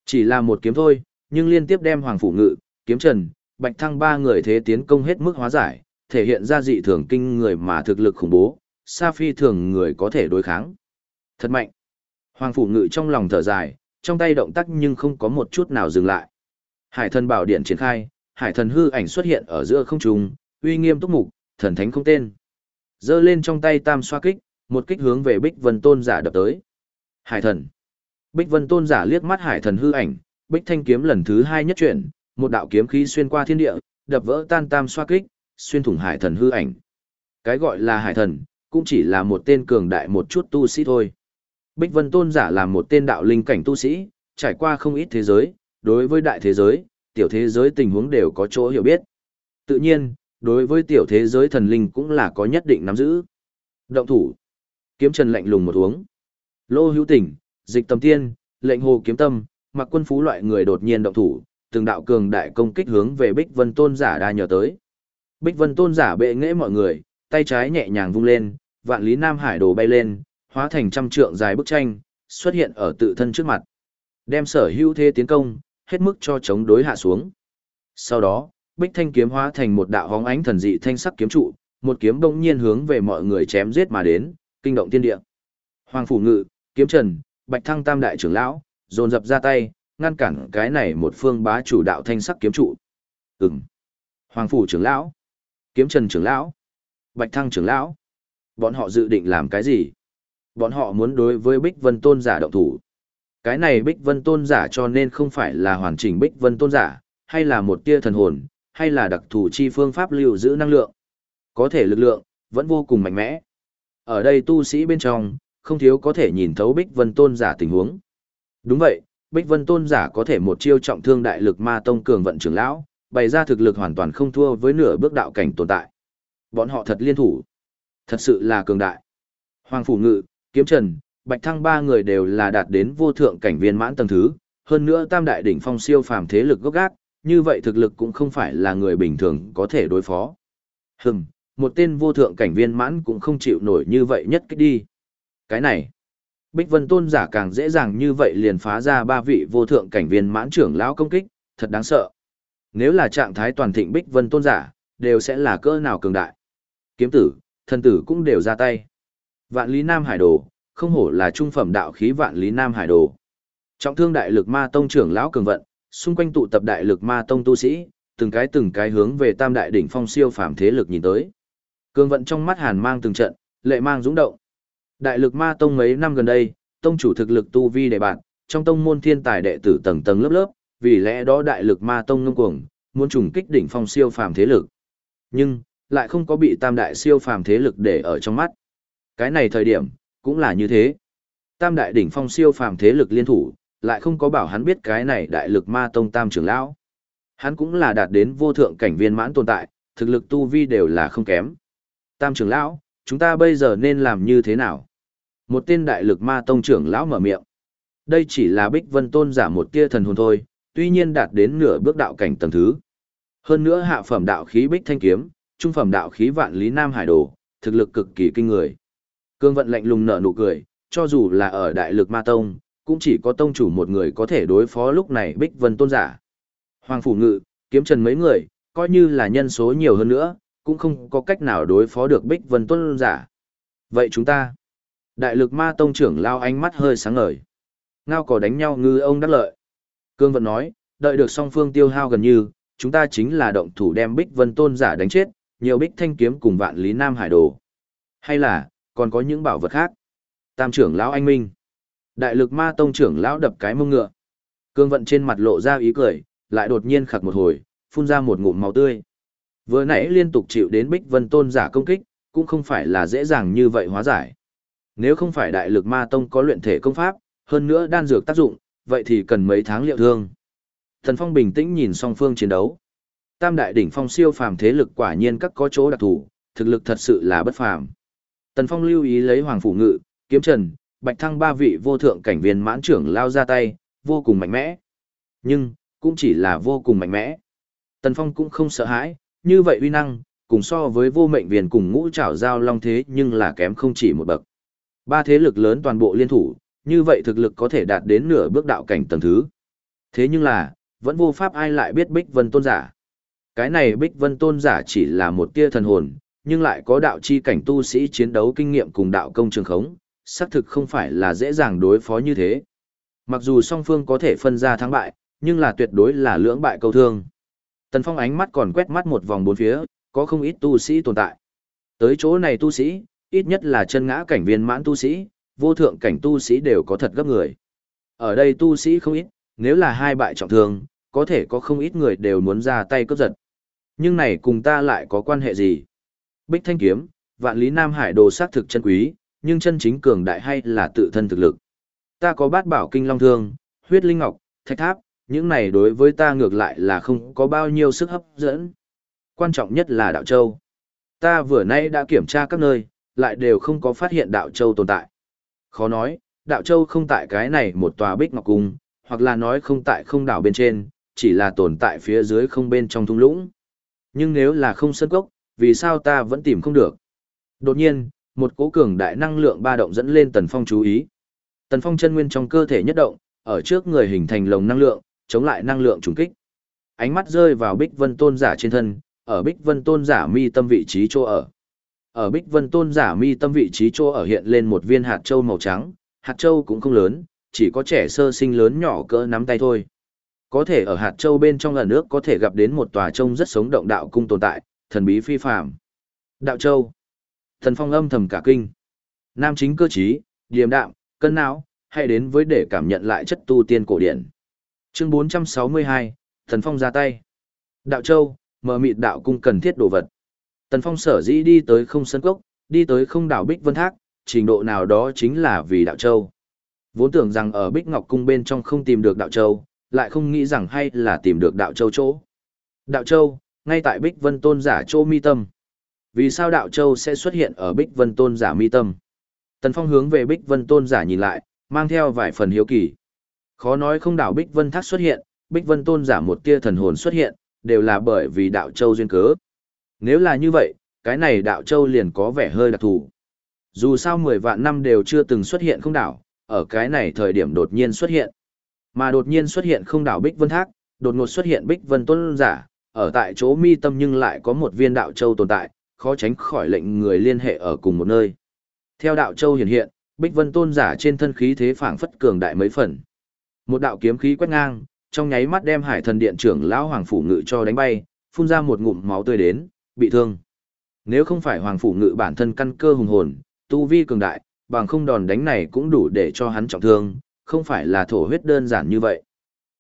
Chỉ là một kiếm thôi, nhưng liên tiếp đem Hoàng phủ ngự, kiếm trần, Bạch Thăng ba người thế tiến công hết mức hóa giải, thể hiện ra dị thường kinh người mà thực lực khủng bố, sa phi thường người có thể đối kháng. Thật mạnh. Hoàng phủ ngự trong lòng thở dài, trong tay động tác nhưng không có một chút nào dừng lại. Hải thần bảo điện triển khai, hải thần hư ảnh xuất hiện ở giữa không trung, uy nghiêm túc mục, thần thánh không tên. Giơ lên trong tay tam xoa kích, một kích hướng về Bích Vân Tôn giả đập tới. Hải thần. Bích Vân Tôn giả liếc mắt hải thần hư ảnh, Bích Thanh kiếm lần thứ hai nhất chuyển, một đạo kiếm khí xuyên qua thiên địa, đập vỡ tan tam xoa kích, xuyên thủng hải thần hư ảnh. Cái gọi là hải thần, cũng chỉ là một tên cường đại một chút tu sĩ thôi. Bích Vân Tôn giả là một tên đạo linh cảnh tu sĩ, trải qua không ít thế giới, đối với đại thế giới, tiểu thế giới tình huống đều có chỗ hiểu biết. Tự nhiên, đối với tiểu thế giới thần linh cũng là có nhất định nắm giữ. Động thủ. Kiếm trần lạnh lùng một uống. Lô hữu tỉnh, dịch tâm tiên, lệnh hồ kiếm tâm, mặc quân phú loại người đột nhiên động thủ, từng đạo cường đại công kích hướng về Bích Vân Tôn giả đa nhờ tới. Bích Vân Tôn giả bệ nghệ mọi người, tay trái nhẹ nhàng vung lên, vạn lý Nam Hải đồ bay lên, hóa thành trăm trượng dài bức tranh, xuất hiện ở tự thân trước mặt. Đem sở hữu thế tiến công, hết mức cho chống đối hạ xuống. Sau đó, Bích Thanh kiếm hóa thành một đạo hóng ánh thần dị thanh sắc kiếm trụ, một kiếm bỗng nhiên hướng về mọi người chém giết mà đến, kinh động thiên địa. Hoàng phủ ngự, kiếm trần, Bạch Thăng Tam đại trưởng lão, dồn dập ra tay, ngăn cản cái này một phương bá chủ đạo thanh sắc kiếm trụ. Ừm. Hoàng phủ trưởng lão, kiếm trần trưởng lão, Bạch Thăng trưởng lão. Bọn họ dự định làm cái gì? Bọn họ muốn đối với Bích Vân Tôn giả động thủ. Cái này Bích Vân Tôn giả cho nên không phải là hoàn chỉnh Bích Vân Tôn giả, hay là một tia thần hồn, hay là đặc thù chi phương pháp lưu giữ năng lượng. Có thể lực lượng, vẫn vô cùng mạnh mẽ. Ở đây tu sĩ bên trong, không thiếu có thể nhìn thấu Bích Vân Tôn giả tình huống. Đúng vậy, Bích Vân Tôn giả có thể một chiêu trọng thương đại lực ma tông cường vận trưởng lão, bày ra thực lực hoàn toàn không thua với nửa bước đạo cảnh tồn tại. Bọn họ thật liên thủ. Thật sự là cường đại. Hoàng Phủ Ngự, Kiếm Trần, Bạch Thăng ba người đều là đạt đến vô thượng cảnh viên mãn tầng thứ, hơn nữa tam đại đỉnh phong siêu phàm thế lực gốc gác, như vậy thực lực cũng không phải là người bình thường có thể đối phó. Hừm, một tên vô thượng cảnh viên mãn cũng không chịu nổi như vậy nhất kích đi. Cái này, Bích Vân Tôn giả càng dễ dàng như vậy liền phá ra ba vị vô thượng cảnh viên mãn trưởng lão công kích, thật đáng sợ. Nếu là trạng thái toàn thịnh Bích Vân Tôn giả, đều sẽ là cỡ nào cường đại. Kiếm tử, thần tử cũng đều ra tay. Vạn Lý Nam Hải Đồ, không hổ là trung phẩm đạo khí Vạn Lý Nam Hải Đồ. Trọng thương đại lực ma tông trưởng lão cường vận, xung quanh tụ tập đại lực ma tông tu sĩ, từng cái từng cái hướng về tam đại đỉnh phong siêu phàm thế lực nhìn tới. Cường vận trong mắt hàn mang từng trận, lệ mang dũng động. Đại lực ma tông mấy năm gần đây, tông chủ thực lực tu vi đề bạt, trong tông môn thiên tài đệ tử tầng tầng lớp lớp, vì lẽ đó đại lực ma tông ngông cuồng, muốn trùng kích đỉnh phong siêu phàm thế lực. Nhưng, lại không có bị tam đại siêu phàm thế lực để ở trong mắt. Cái này thời điểm, cũng là như thế. Tam đại đỉnh phong siêu phàm thế lực liên thủ, lại không có bảo hắn biết cái này đại lực ma tông tam trưởng lão. Hắn cũng là đạt đến vô thượng cảnh viên mãn tồn tại, thực lực tu vi đều là không kém. Tam trưởng lão, chúng ta bây giờ nên làm như thế nào? Một tên đại lực ma tông trưởng lão mở miệng. Đây chỉ là bích vân tôn giả một tia thần hồn thôi, tuy nhiên đạt đến nửa bước đạo cảnh tầng thứ. Hơn nữa hạ phẩm đạo khí bích thanh kiếm, trung phẩm đạo khí vạn lý nam hải đồ, thực lực cực kỳ kinh người. Cương vận lạnh lùng nở nụ cười, cho dù là ở đại lực ma tông, cũng chỉ có tông chủ một người có thể đối phó lúc này bích vân tôn giả. Hoàng phủ ngự, kiếm trần mấy người, coi như là nhân số nhiều hơn nữa, cũng không có cách nào đối phó được bích vân tôn giả. Vậy chúng ta, đại lực ma tông trưởng lao ánh mắt hơi sáng ngời. Ngao cỏ đánh nhau ngư ông đắc lợi. Cương vận nói, đợi được song phương tiêu hao gần như, chúng ta chính là động thủ đem bích vân tôn giả đánh chết, nhiều bích thanh kiếm cùng vạn lý nam hải đồ. Hay là, còn có những bảo vật khác. Tam trưởng lão anh minh. Đại lực ma tông trưởng lão đập cái mông ngựa. Cương vận trên mặt lộ ra ý cười, lại đột nhiên khặc một hồi, phun ra một ngụm máu tươi. Vừa nãy liên tục chịu đến bích vân tôn giả công kích, cũng không phải là dễ dàng như vậy hóa giải. Nếu không phải đại lực ma tông có luyện thể công pháp, hơn nữa đan dược tác dụng, vậy thì cần mấy tháng liệu thương. Thần Phong bình tĩnh nhìn song phương chiến đấu. Tam đại đỉnh phong siêu phàm thế lực quả nhiên các có chỗ đặc thù, thực lực thật sự là bất phàm. Tần Phong lưu ý lấy Hoàng phủ ngự, kiếm trần, bạch thăng ba vị vô thượng cảnh viên mãn trưởng lao ra tay, vô cùng mạnh mẽ. Nhưng, cũng chỉ là vô cùng mạnh mẽ. Tần Phong cũng không sợ hãi, như vậy uy năng, cùng so với vô mệnh viên cùng ngũ trảo giao long thế nhưng là kém không chỉ một bậc. Ba thế lực lớn toàn bộ liên thủ, như vậy thực lực có thể đạt đến nửa bước đạo cảnh tầng thứ. Thế nhưng là, vẫn vô pháp ai lại biết Bích Vân Tôn giả. Cái này Bích Vân Tôn giả chỉ là một tia thần hồn, nhưng lại có đạo chi cảnh tu sĩ chiến đấu kinh nghiệm cùng đạo công trường khống, xác thực không phải là dễ dàng đối phó như thế. Mặc dù song phương có thể phân ra thắng bại, nhưng là tuyệt đối là lưỡng bại câu thương. Tần Phong ánh mắt còn quét mắt một vòng bốn phía, có không ít tu sĩ tồn tại. Tới chỗ này tu sĩ, ít nhất là chân ngã cảnh viên mãn tu sĩ, vô thượng cảnh tu sĩ đều có thật gấp người. Ở đây tu sĩ không ít, nếu là hai bại trọng thương, có thể có không ít người đều muốn ra tay cướp giật. Nhưng này cùng ta lại có quan hệ gì? Bích Thanh Kiếm, vạn lý Nam Hải đồ xác thực chân quý, nhưng chân chính cường đại hay là tự thân thực lực. Ta có bát bảo kinh long thương, huyết linh ngọc, thạch tháp, những này đối với ta ngược lại là không có bao nhiêu sức hấp dẫn. Quan trọng nhất là đạo châu. Ta vừa nay đã kiểm tra các nơi, lại đều không có phát hiện đạo châu tồn tại. Khó nói, đạo châu không tại cái này một tòa bích ngọc cung, hoặc là nói không tại không đảo bên trên, chỉ là tồn tại phía dưới không bên trong thung lũng. Nhưng nếu là không sân cốc, vì sao ta vẫn tìm không được? Đột nhiên, một cố cường đại năng lượng ba động dẫn lên Tần Phong chú ý. Tần Phong chân nguyên trong cơ thể nhất động, ở trước người hình thành lồng năng lượng, chống lại năng lượng trùng kích. Ánh mắt rơi vào Bích Vân Tôn giả trên thân, ở Bích Vân Tôn giả mi tâm vị trí chỗ ở. Ở Bích Vân Tôn giả mi tâm vị trí chỗ ở hiện lên một viên hạt châu màu trắng, hạt châu cũng không lớn, chỉ có trẻ sơ sinh lớn nhỏ cỡ nắm tay thôi. Có thể ở hạt châu bên trong ẩn nước có thể gặp đến một tòa trông rất sống động đạo cung tồn tại, thần bí phi phàm. Đạo châu. Thần phong âm thầm cả kinh. Nam chính cơ trí, điềm đạm, cân não, hay đến với để cảm nhận lại chất tu tiên cổ điển. Chương 462, Thần phong ra tay. Đạo châu, mở mịt đạo cung cần thiết đồ vật. Tần phong sở dĩ đi tới không sân cốc, đi tới không đảo Bích Vân Thác, trình độ nào đó chính là vì đạo châu. Vốn tưởng rằng ở Bích Ngọc Cung bên trong không tìm được đạo châu, lại không nghĩ rằng hay là tìm được đạo châu chỗ. Đạo châu, ngay tại Bích Vân Tôn giả chỗ mi tâm. Vì sao đạo châu sẽ xuất hiện ở Bích Vân Tôn giả mi tâm? Tần Phong hướng về Bích Vân Tôn giả nhìn lại, mang theo vài phần hiếu kỳ. Khó nói không đảo Bích Vân Thác xuất hiện, Bích Vân Tôn giả một tia thần hồn xuất hiện, đều là bởi vì đạo châu duyên cớ. Nếu là như vậy, cái này đạo châu liền có vẻ hơi đặc thù. Dù sao 10 vạn năm đều chưa từng xuất hiện không đảo, ở cái này thời điểm đột nhiên xuất hiện. Mà đột nhiên xuất hiện không đảo Bích Vân Thác, đột ngột xuất hiện Bích Vân Tôn giả, ở tại chỗ mi tâm nhưng lại có một viên đạo châu tồn tại, khó tránh khỏi lệnh người liên hệ ở cùng một nơi. Theo đạo châu hiện hiện, Bích Vân Tôn giả trên thân khí thế phảng phất cường đại mấy phần. Một đạo kiếm khí quét ngang, trong nháy mắt đem Hải Thần Điện trưởng lão Hoàng phủ ngự cho đánh bay, phun ra một ngụm máu tươi đến, bị thương. Nếu không phải Hoàng phủ ngự bản thân căn cơ hùng hồn, tu vi cường đại, bằng không đòn đánh này cũng đủ để cho hắn trọng thương, không phải là thổ huyết đơn giản như vậy.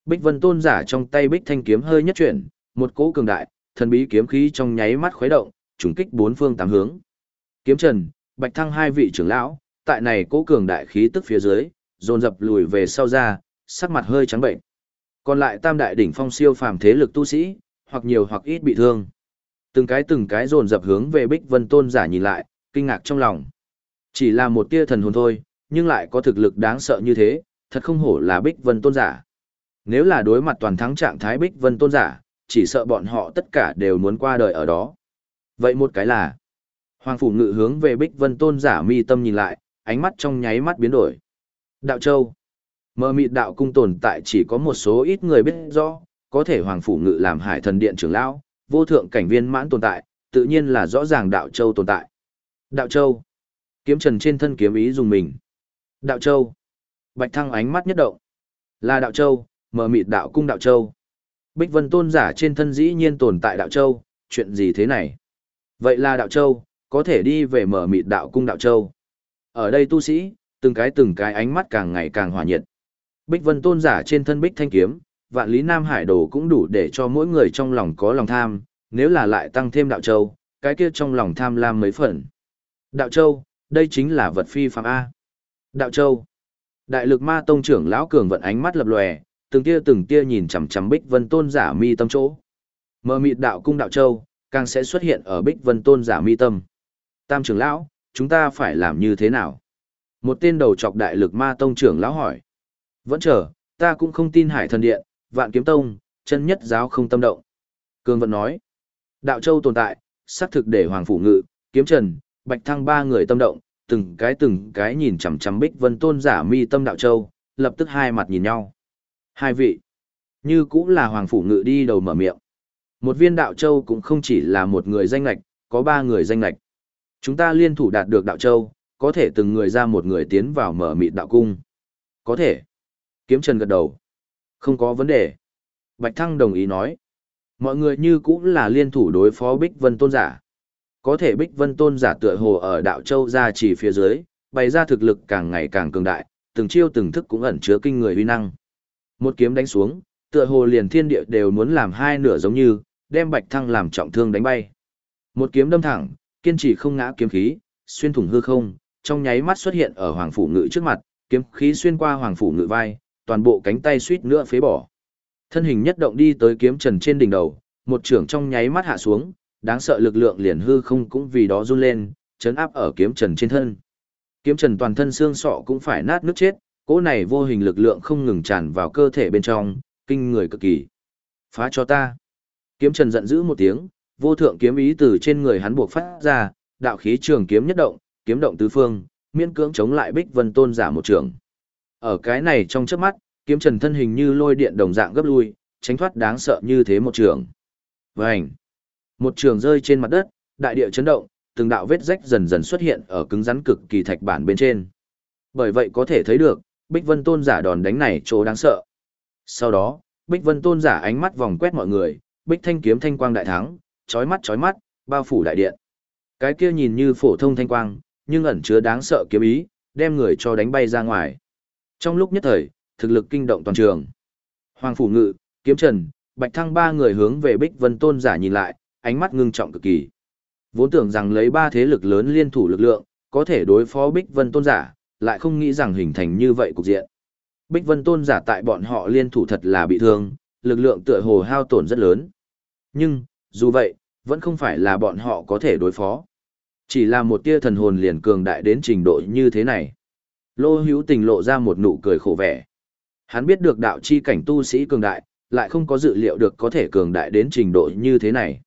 Bích Vân Tôn giả trong tay Bích Thanh kiếm hơi nhất chuyển, một cỗ cường đại, thần bí kiếm khí trong nháy mắt khuấy động, trùng kích bốn phương tám hướng. Kiếm Trần, Bạch Thăng hai vị trưởng lão, tại này cỗ cường đại khí tức phía dưới, dồn dập lùi về sau ra, sắc mặt hơi trắng bệnh. Còn lại tam đại đỉnh phong siêu phàm thế lực tu sĩ, hoặc nhiều hoặc ít bị thương. Từng cái từng cái dồn dập hướng về Bích Vân Tôn giả nhìn lại, kinh ngạc trong lòng. Chỉ là một tia thần hồn thôi, nhưng lại có thực lực đáng sợ như thế, thật không hổ là Bích Vân Tôn giả. Nếu là đối mặt toàn thắng trạng thái Bích Vân Tôn giả, chỉ sợ bọn họ tất cả đều muốn qua đời ở đó. Vậy một cái là, Hoàng Phủ Ngự hướng về Bích Vân Tôn giả mi tâm nhìn lại, ánh mắt trong nháy mắt biến đổi. Đạo Châu Mơ mịt đạo cung tồn tại chỉ có một số ít người biết rõ, có thể Hoàng Phủ Ngự làm hải thần điện trưởng lão, vô thượng cảnh viên mãn tồn tại, tự nhiên là rõ ràng Đạo Châu tồn tại. Đạo Châu Kiếm trần trên thân kiếm ý dùng mình. Đạo Châu Bạch Thăng ánh mắt nhất động. Là Đạo Châu, mở mịt đạo cung Đạo Châu. Bích Vân Tôn giả trên thân dĩ nhiên tồn tại Đạo Châu, chuyện gì thế này? Vậy là Đạo Châu, có thể đi về mở mịt đạo cung Đạo Châu. Ở đây tu sĩ, từng cái từng cái ánh mắt càng ngày càng hòa nhiệt. Bích Vân Tôn giả trên thân Bích Thanh Kiếm, vạn lý Nam Hải đồ cũng đủ để cho mỗi người trong lòng có lòng tham, nếu là lại tăng thêm Đạo Châu, cái kia trong lòng tham lam mấy phần. Đạo Châu, đây chính là vật phi phạm A. Đạo Châu. Đại lực ma tông trưởng lão cường vận ánh mắt lập lòe, từng tia từng tia nhìn chằm chằm Bích Vân Tôn giả mi tâm chỗ. Mờ mịt đạo cung đạo châu, càng sẽ xuất hiện ở Bích Vân Tôn giả mi tâm. Tam trưởng lão, chúng ta phải làm như thế nào? Một tên đầu chọc đại lực ma tông trưởng lão hỏi. Vẫn chờ, ta cũng không tin hải thần điện, vạn kiếm tông, chân nhất giáo không tâm động. Cương vận nói. Đạo châu tồn tại, xác thực để hoàng phủ ngự, kiếm trần, bạch thăng ba người tâm động, từng cái từng cái nhìn chằm chằm bích vân tôn giả mi tâm đạo châu, lập tức hai mặt nhìn nhau. Hai vị, như cũng là hoàng phủ ngự đi đầu mở miệng. Một viên đạo châu cũng không chỉ là một người danh lạch, có ba người danh lạch. Chúng ta liên thủ đạt được đạo châu, có thể từng người ra một người tiến vào mở mịt đạo cung. Có thể. Kiếm Trần gật đầu. Không có vấn đề. Bạch Thăng đồng ý nói. Mọi người như cũng là liên thủ đối phó Bích Vân Tôn giả. Có thể Bích Vân Tôn giả tựa hồ ở đạo châu ra chỉ phía dưới, bày ra thực lực càng ngày càng cường đại, từng chiêu từng thức cũng ẩn chứa kinh người uy năng. Một kiếm đánh xuống, tựa hồ liền thiên địa đều muốn làm hai nửa giống như, đem Bạch Thăng làm trọng thương đánh bay. Một kiếm đâm thẳng, kiên trì không ngã kiếm khí, xuyên thủng hư không, trong nháy mắt xuất hiện ở Hoàng phủ ngự trước mặt, kiếm khí xuyên qua Hoàng phủ ngự vai, toàn bộ cánh tay suýt nữa phế bỏ. Thân hình nhất động đi tới kiếm trần trên đỉnh đầu, một trưởng trong nháy mắt hạ xuống, đáng sợ lực lượng liền hư không cũng vì đó run lên, chấn áp ở kiếm trần trên thân. Kiếm trần toàn thân xương sọ cũng phải nát nước chết, cỗ này vô hình lực lượng không ngừng tràn vào cơ thể bên trong, kinh người cực kỳ. Phá cho ta. Kiếm trần giận dữ một tiếng, vô thượng kiếm ý từ trên người hắn buộc phát ra, đạo khí trường kiếm nhất động, kiếm động tứ phương, miễn cưỡng chống lại Bích Vân Tôn giả một trường. Ở cái này trong chớp mắt, kiếm trần thân hình như lôi điện đồng dạng gấp lui, tránh thoát đáng sợ như thế một trường. Vành. Một trường rơi trên mặt đất, đại địa chấn động, từng đạo vết rách dần dần xuất hiện ở cứng rắn cực kỳ thạch bản bên trên. Bởi vậy có thể thấy được, Bích Vân Tôn giả đòn đánh này chỗ đáng sợ. Sau đó, Bích Vân Tôn giả ánh mắt vòng quét mọi người, Bích Thanh kiếm thanh quang đại thắng, chói mắt chói mắt, bao phủ đại điện. Cái kia nhìn như phổ thông thanh quang, nhưng ẩn chứa đáng sợ kiếm ý, đem người cho đánh bay ra ngoài. Trong lúc nhất thời, thực lực kinh động toàn trường. Hoàng phủ ngự, kiếm trần, bạch thăng ba người hướng về Bích Vân Tôn giả nhìn lại, ánh mắt ngưng trọng cực kỳ. Vốn tưởng rằng lấy ba thế lực lớn liên thủ lực lượng, có thể đối phó Bích Vân Tôn giả, lại không nghĩ rằng hình thành như vậy cục diện. Bích Vân Tôn giả tại bọn họ liên thủ thật là bị thương, lực lượng tựa hồ hao tổn rất lớn. Nhưng, dù vậy, vẫn không phải là bọn họ có thể đối phó. Chỉ là một tia thần hồn liền cường đại đến trình độ như thế này. Lô hữu tình lộ ra một nụ cười khổ vẻ. Hắn biết được đạo chi cảnh tu sĩ cường đại, lại không có dự liệu được có thể cường đại đến trình độ như thế này.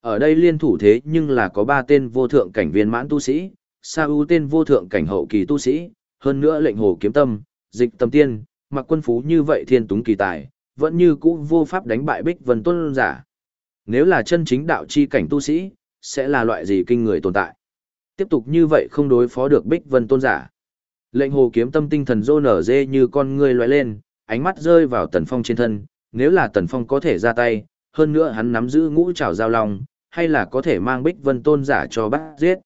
Ở đây liên thủ thế nhưng là có ba tên vô thượng cảnh viên mãn tu sĩ, Sa U tên vô thượng cảnh hậu kỳ tu sĩ, hơn nữa lệnh hồ kiếm tâm, dịch tâm tiên, mặc quân phú như vậy thiên túng kỳ tài, vẫn như cũ vô pháp đánh bại bích vân tôn giả. Nếu là chân chính đạo chi cảnh tu sĩ, sẽ là loại gì kinh người tồn tại. Tiếp tục như vậy không đối phó được bích vân tôn giả. Lệnh hồ kiếm tâm tinh thần rô nở dê như con ngươi lóe lên, ánh mắt rơi vào tần phong trên thân, nếu là tần phong có thể ra tay, hơn nữa hắn nắm giữ ngũ trảo giao long, hay là có thể mang bích vân tôn giả cho bắt giết.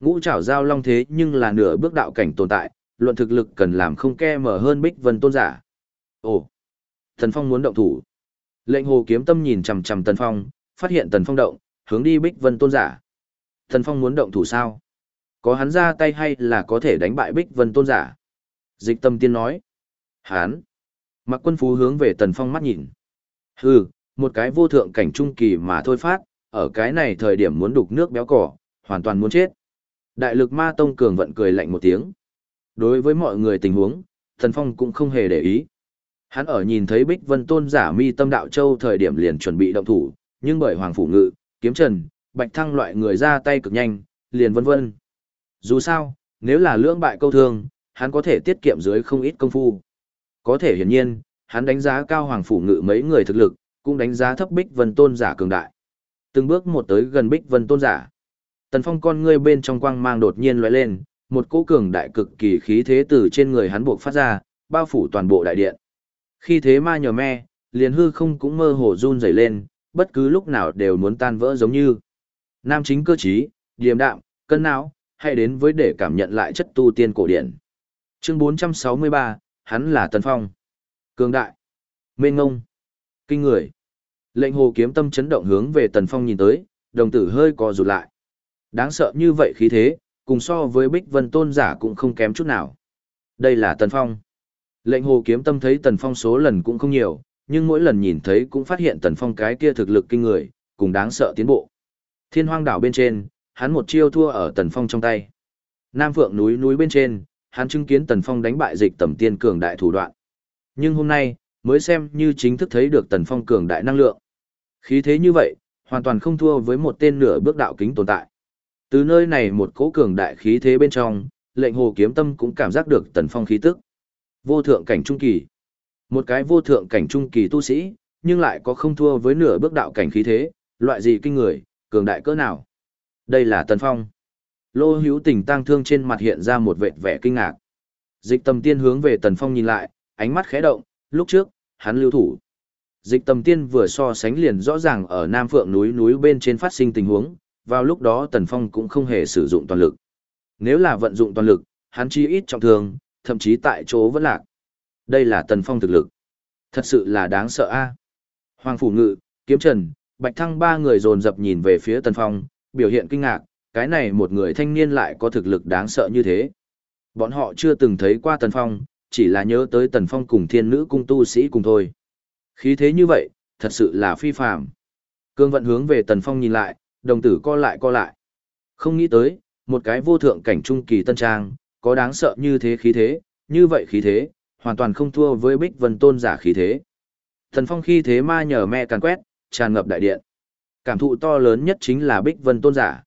Ngũ trảo giao long thế nhưng là nửa bước đạo cảnh tồn tại, luận thực lực cần làm không ke mở hơn bích vân tôn giả. Ồ, tần phong muốn động thủ. Lệnh hồ kiếm tâm nhìn chằm chằm tần phong, phát hiện tần phong động, hướng đi bích vân tôn giả. Tần phong muốn động thủ sao? Có hắn ra tay hay là có thể đánh bại Bích Vân Tôn giả? Dịch tâm tiên nói. Hắn. Mặc quân phú hướng về Tần Phong mắt nhìn. Hừ, một cái vô thượng cảnh trung kỳ mà thôi phát, ở cái này thời điểm muốn đục nước béo cỏ, hoàn toàn muốn chết. Đại lực ma tông cường vận cười lạnh một tiếng. Đối với mọi người tình huống, Tần Phong cũng không hề để ý. Hắn ở nhìn thấy Bích Vân Tôn giả mi tâm đạo châu thời điểm liền chuẩn bị động thủ, nhưng bởi Hoàng Phủ Ngự, Kiếm Trần, Bạch Thăng loại người ra tay cực nhanh, liền vân vân. Dù sao, nếu là lưỡng bại câu thương, hắn có thể tiết kiệm dưới không ít công phu. Có thể hiển nhiên, hắn đánh giá cao Hoàng Phủ Ngự mấy người thực lực, cũng đánh giá thấp Bích Vân Tôn giả cường đại. Từng bước một tới gần Bích Vân Tôn giả. Tần Phong con ngươi bên trong quang mang đột nhiên lóe lên, một cỗ cường đại cực kỳ khí thế từ trên người hắn buộc phát ra, bao phủ toàn bộ đại điện. Khi thế ma nhờ me, liền hư không cũng mơ hồ run rẩy lên, bất cứ lúc nào đều muốn tan vỡ giống như. Nam chính cơ trí, điềm đạm, cân não, hãy đến với để cảm nhận lại chất tu tiên cổ điển. Chương 463, hắn là Tần Phong. Cường đại, mênh ngông, kinh người. Lệnh hồ kiếm tâm chấn động hướng về Tần Phong nhìn tới, đồng tử hơi co rụt lại. Đáng sợ như vậy khí thế, cùng so với Bích Vân Tôn giả cũng không kém chút nào. Đây là Tần Phong. Lệnh hồ kiếm tâm thấy Tần Phong số lần cũng không nhiều, nhưng mỗi lần nhìn thấy cũng phát hiện Tần Phong cái kia thực lực kinh người, cùng đáng sợ tiến bộ. Thiên hoang đảo bên trên, hắn một chiêu thua ở Tần Phong trong tay. Nam Phượng núi núi bên trên, hắn chứng kiến Tần Phong đánh bại dịch tầm tiên cường đại thủ đoạn. Nhưng hôm nay, mới xem như chính thức thấy được Tần Phong cường đại năng lượng. Khí thế như vậy, hoàn toàn không thua với một tên nửa bước đạo kính tồn tại. Từ nơi này một cỗ cường đại khí thế bên trong, lệnh hồ kiếm tâm cũng cảm giác được Tần Phong khí tức. Vô thượng cảnh trung kỳ. Một cái vô thượng cảnh trung kỳ tu sĩ, nhưng lại có không thua với nửa bước đạo cảnh khí thế, loại gì kinh người, cường đại cỡ nào. Đây là Tần Phong. Lô hữu tình tăng thương trên mặt hiện ra một vệt vẻ kinh ngạc. Dịch tầm tiên hướng về Tần Phong nhìn lại, ánh mắt khẽ động, lúc trước, hắn lưu thủ. Dịch tầm tiên vừa so sánh liền rõ ràng ở Nam Phượng núi núi bên trên phát sinh tình huống, vào lúc đó Tần Phong cũng không hề sử dụng toàn lực. Nếu là vận dụng toàn lực, hắn chi ít trọng thương, thậm chí tại chỗ vẫn lạc. Đây là Tần Phong thực lực. Thật sự là đáng sợ a. Hoàng Phủ Ngự, Kiếm Trần, Bạch Thăng ba người dồn dập nhìn về phía Tần Phong, biểu hiện kinh ngạc, cái này một người thanh niên lại có thực lực đáng sợ như thế. Bọn họ chưa từng thấy qua Tần Phong, chỉ là nhớ tới Tần Phong cùng thiên nữ cung tu sĩ cùng thôi. Khí thế như vậy, thật sự là phi phàm. Cương vận hướng về Tần Phong nhìn lại, đồng tử co lại co lại. Không nghĩ tới, một cái vô thượng cảnh trung kỳ tân trang, có đáng sợ như thế khí thế, như vậy khí thế, hoàn toàn không thua với Bích Vân Tôn giả khí thế. Tần Phong khi thế ma nhờ me càn quét, tràn ngập đại điện. Cảm thụ to lớn nhất chính là Bích Vân Tôn giả.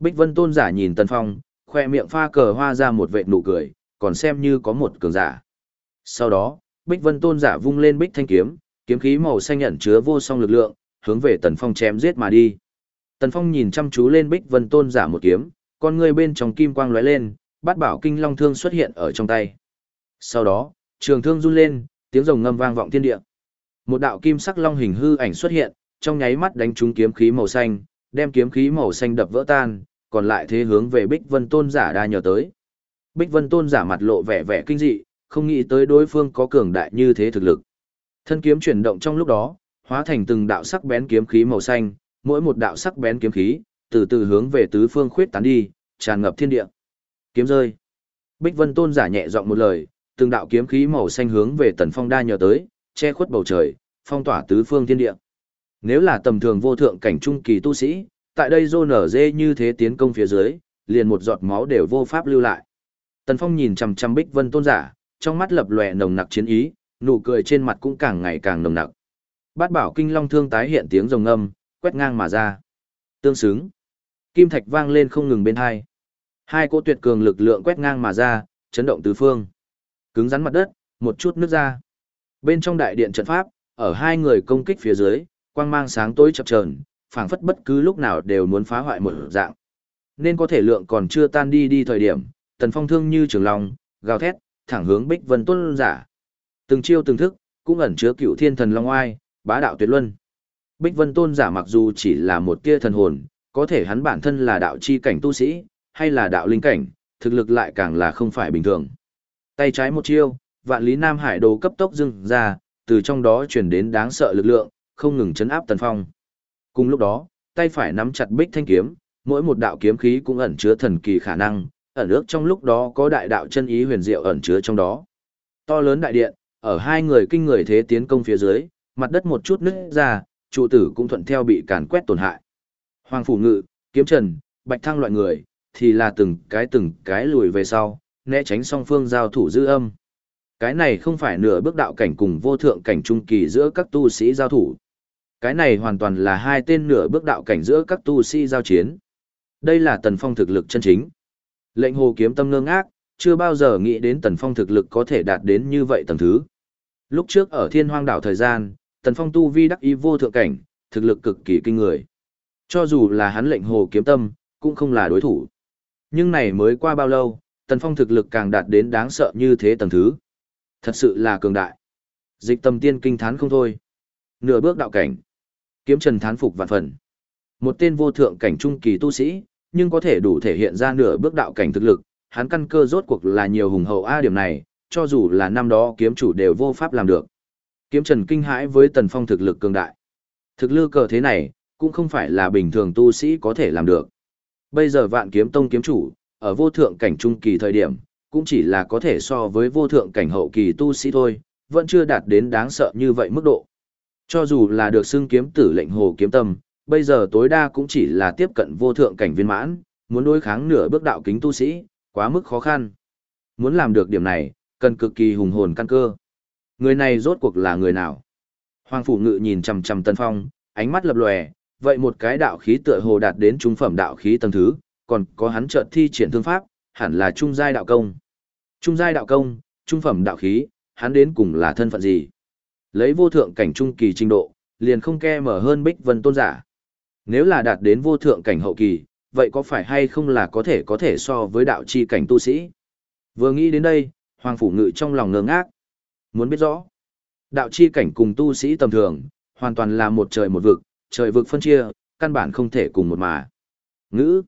Bích Vân Tôn giả nhìn Tần Phong, khoe miệng pha cờ hoa ra một vệt nụ cười, còn xem như có một cường giả. Sau đó, Bích Vân Tôn giả vung lên Bích Thanh kiếm, kiếm khí màu xanh nhận chứa vô song lực lượng, hướng về Tần Phong chém giết mà đi. Tần Phong nhìn chăm chú lên Bích Vân Tôn giả một kiếm, con người bên trong kim quang lóe lên, bát bảo kinh long thương xuất hiện ở trong tay. Sau đó, trường thương run lên, tiếng rồng ngâm vang vọng thiên địa. Một đạo kim sắc long hình hư ảnh xuất hiện, trong nháy mắt đánh trúng kiếm khí màu xanh, đem kiếm khí màu xanh đập vỡ tan, còn lại thế hướng về Bích Vân Tôn giả đa nhờ tới. Bích Vân Tôn giả mặt lộ vẻ vẻ kinh dị, không nghĩ tới đối phương có cường đại như thế thực lực. Thân kiếm chuyển động trong lúc đó, hóa thành từng đạo sắc bén kiếm khí màu xanh, mỗi một đạo sắc bén kiếm khí, từ từ hướng về tứ phương khuyết tán đi, tràn ngập thiên địa. Kiếm rơi. Bích Vân Tôn giả nhẹ giọng một lời, từng đạo kiếm khí màu xanh hướng về Tần Phong đa nhờ tới, che khuất bầu trời, phong tỏa tứ phương thiên địa. Nếu là tầm thường vô thượng cảnh trung kỳ tu sĩ, tại đây rô nở dê như thế tiến công phía dưới, liền một giọt máu đều vô pháp lưu lại. Tần Phong nhìn chằm chằm Bích Vân Tôn giả, trong mắt lập lòe nồng nặc chiến ý, nụ cười trên mặt cũng càng ngày càng nồng nặc. Bát Bảo Kinh Long thương tái hiện tiếng rồng ngâm, quét ngang mà ra. Tương xứng. Kim thạch vang lên không ngừng bên hai. Hai cỗ tuyệt cường lực lượng quét ngang mà ra, chấn động tứ phương. Cứng rắn mặt đất, một chút nước ra. Bên trong đại điện trận pháp, ở hai người công kích phía dưới, quang mang sáng tối chập chờn, phảng phất bất cứ lúc nào đều muốn phá hoại một dạng. Nên có thể lượng còn chưa tan đi đi thời điểm, Tần Phong thương như trường long, gào thét, thẳng hướng Bích Vân Tôn giả. Từng chiêu từng thức, cũng ẩn chứa cựu thiên thần long oai, bá đạo tuyệt luân. Bích Vân Tôn giả mặc dù chỉ là một tia thần hồn, có thể hắn bản thân là đạo chi cảnh tu sĩ, hay là đạo linh cảnh, thực lực lại càng là không phải bình thường. Tay trái một chiêu, vạn lý Nam Hải đồ cấp tốc dưng ra, từ trong đó chuyển đến đáng sợ lực lượng, không ngừng chấn áp Tần Phong. Cùng lúc đó, tay phải nắm chặt bích thanh kiếm, mỗi một đạo kiếm khí cũng ẩn chứa thần kỳ khả năng, ẩn ước trong lúc đó có đại đạo chân ý huyền diệu ẩn chứa trong đó. To lớn đại điện, ở hai người kinh người thế tiến công phía dưới, mặt đất một chút nứt ra, trụ tử cũng thuận theo bị càn quét tổn hại. Hoàng phủ ngự, kiếm trần, bạch thăng loại người, thì là từng cái từng cái lùi về sau, né tránh song phương giao thủ dư âm. Cái này không phải nửa bước đạo cảnh cùng vô thượng cảnh trung kỳ giữa các tu sĩ giao thủ. Cái này hoàn toàn là hai tên nửa bước đạo cảnh giữa các tu sĩ giao chiến. Đây là tần phong thực lực chân chính. Lệnh hồ kiếm tâm ngơ ngác, chưa bao giờ nghĩ đến tần phong thực lực có thể đạt đến như vậy tầng thứ. Lúc trước ở thiên hoang đảo thời gian, tần phong tu vi đắc ý vô thượng cảnh, thực lực cực kỳ kinh người. Cho dù là hắn lệnh hồ kiếm tâm, cũng không là đối thủ. Nhưng này mới qua bao lâu, tần phong thực lực càng đạt đến đáng sợ như thế tầng thứ. Thật sự là cường đại. Dịch tâm tiên kinh thán không thôi. Nửa bước đạo cảnh. Kiếm trần thán phục vạn phần. Một tên vô thượng cảnh trung kỳ tu sĩ, nhưng có thể đủ thể hiện ra nửa bước đạo cảnh thực lực, hắn căn cơ rốt cuộc là nhiều hùng hậu a điểm này, cho dù là năm đó kiếm chủ đều vô pháp làm được. Kiếm Trần kinh hãi với Tần Phong thực lực cường đại. Thực lư cờ thế này, cũng không phải là bình thường tu sĩ có thể làm được. Bây giờ vạn kiếm tông kiếm chủ, ở vô thượng cảnh trung kỳ thời điểm, cũng chỉ là có thể so với vô thượng cảnh hậu kỳ tu sĩ thôi, vẫn chưa đạt đến đáng sợ như vậy mức độ. Cho dù là được xưng kiếm tử lệnh hồ kiếm tâm, bây giờ tối đa cũng chỉ là tiếp cận vô thượng cảnh viên mãn, muốn đối kháng nửa bước đạo kính tu sĩ, quá mức khó khăn. Muốn làm được điểm này, cần cực kỳ hùng hồn căn cơ. Người này rốt cuộc là người nào? Hoàng phủ ngự nhìn chằm chằm Tân Phong, ánh mắt lập lòe, vậy một cái đạo khí tựa hồ đạt đến trung phẩm đạo khí tầng thứ, còn có hắn chợt thi triển thương pháp, hẳn là trung giai đạo công. Trung giai đạo công, trung phẩm đạo khí, hắn đến cùng là thân phận gì? Lấy vô thượng cảnh trung kỳ trình độ, liền không ke mở hơn Bích Vân Tôn giả. Nếu là đạt đến vô thượng cảnh hậu kỳ, vậy có phải hay không là có thể có thể so với đạo chi cảnh tu sĩ? Vừa nghĩ đến đây, Hoàng Phủ Ngự trong lòng ngơ ngác. Muốn biết rõ, đạo chi cảnh cùng tu sĩ tầm thường, hoàn toàn là một trời một vực, trời vực phân chia, căn bản không thể cùng một mà. Ngữ,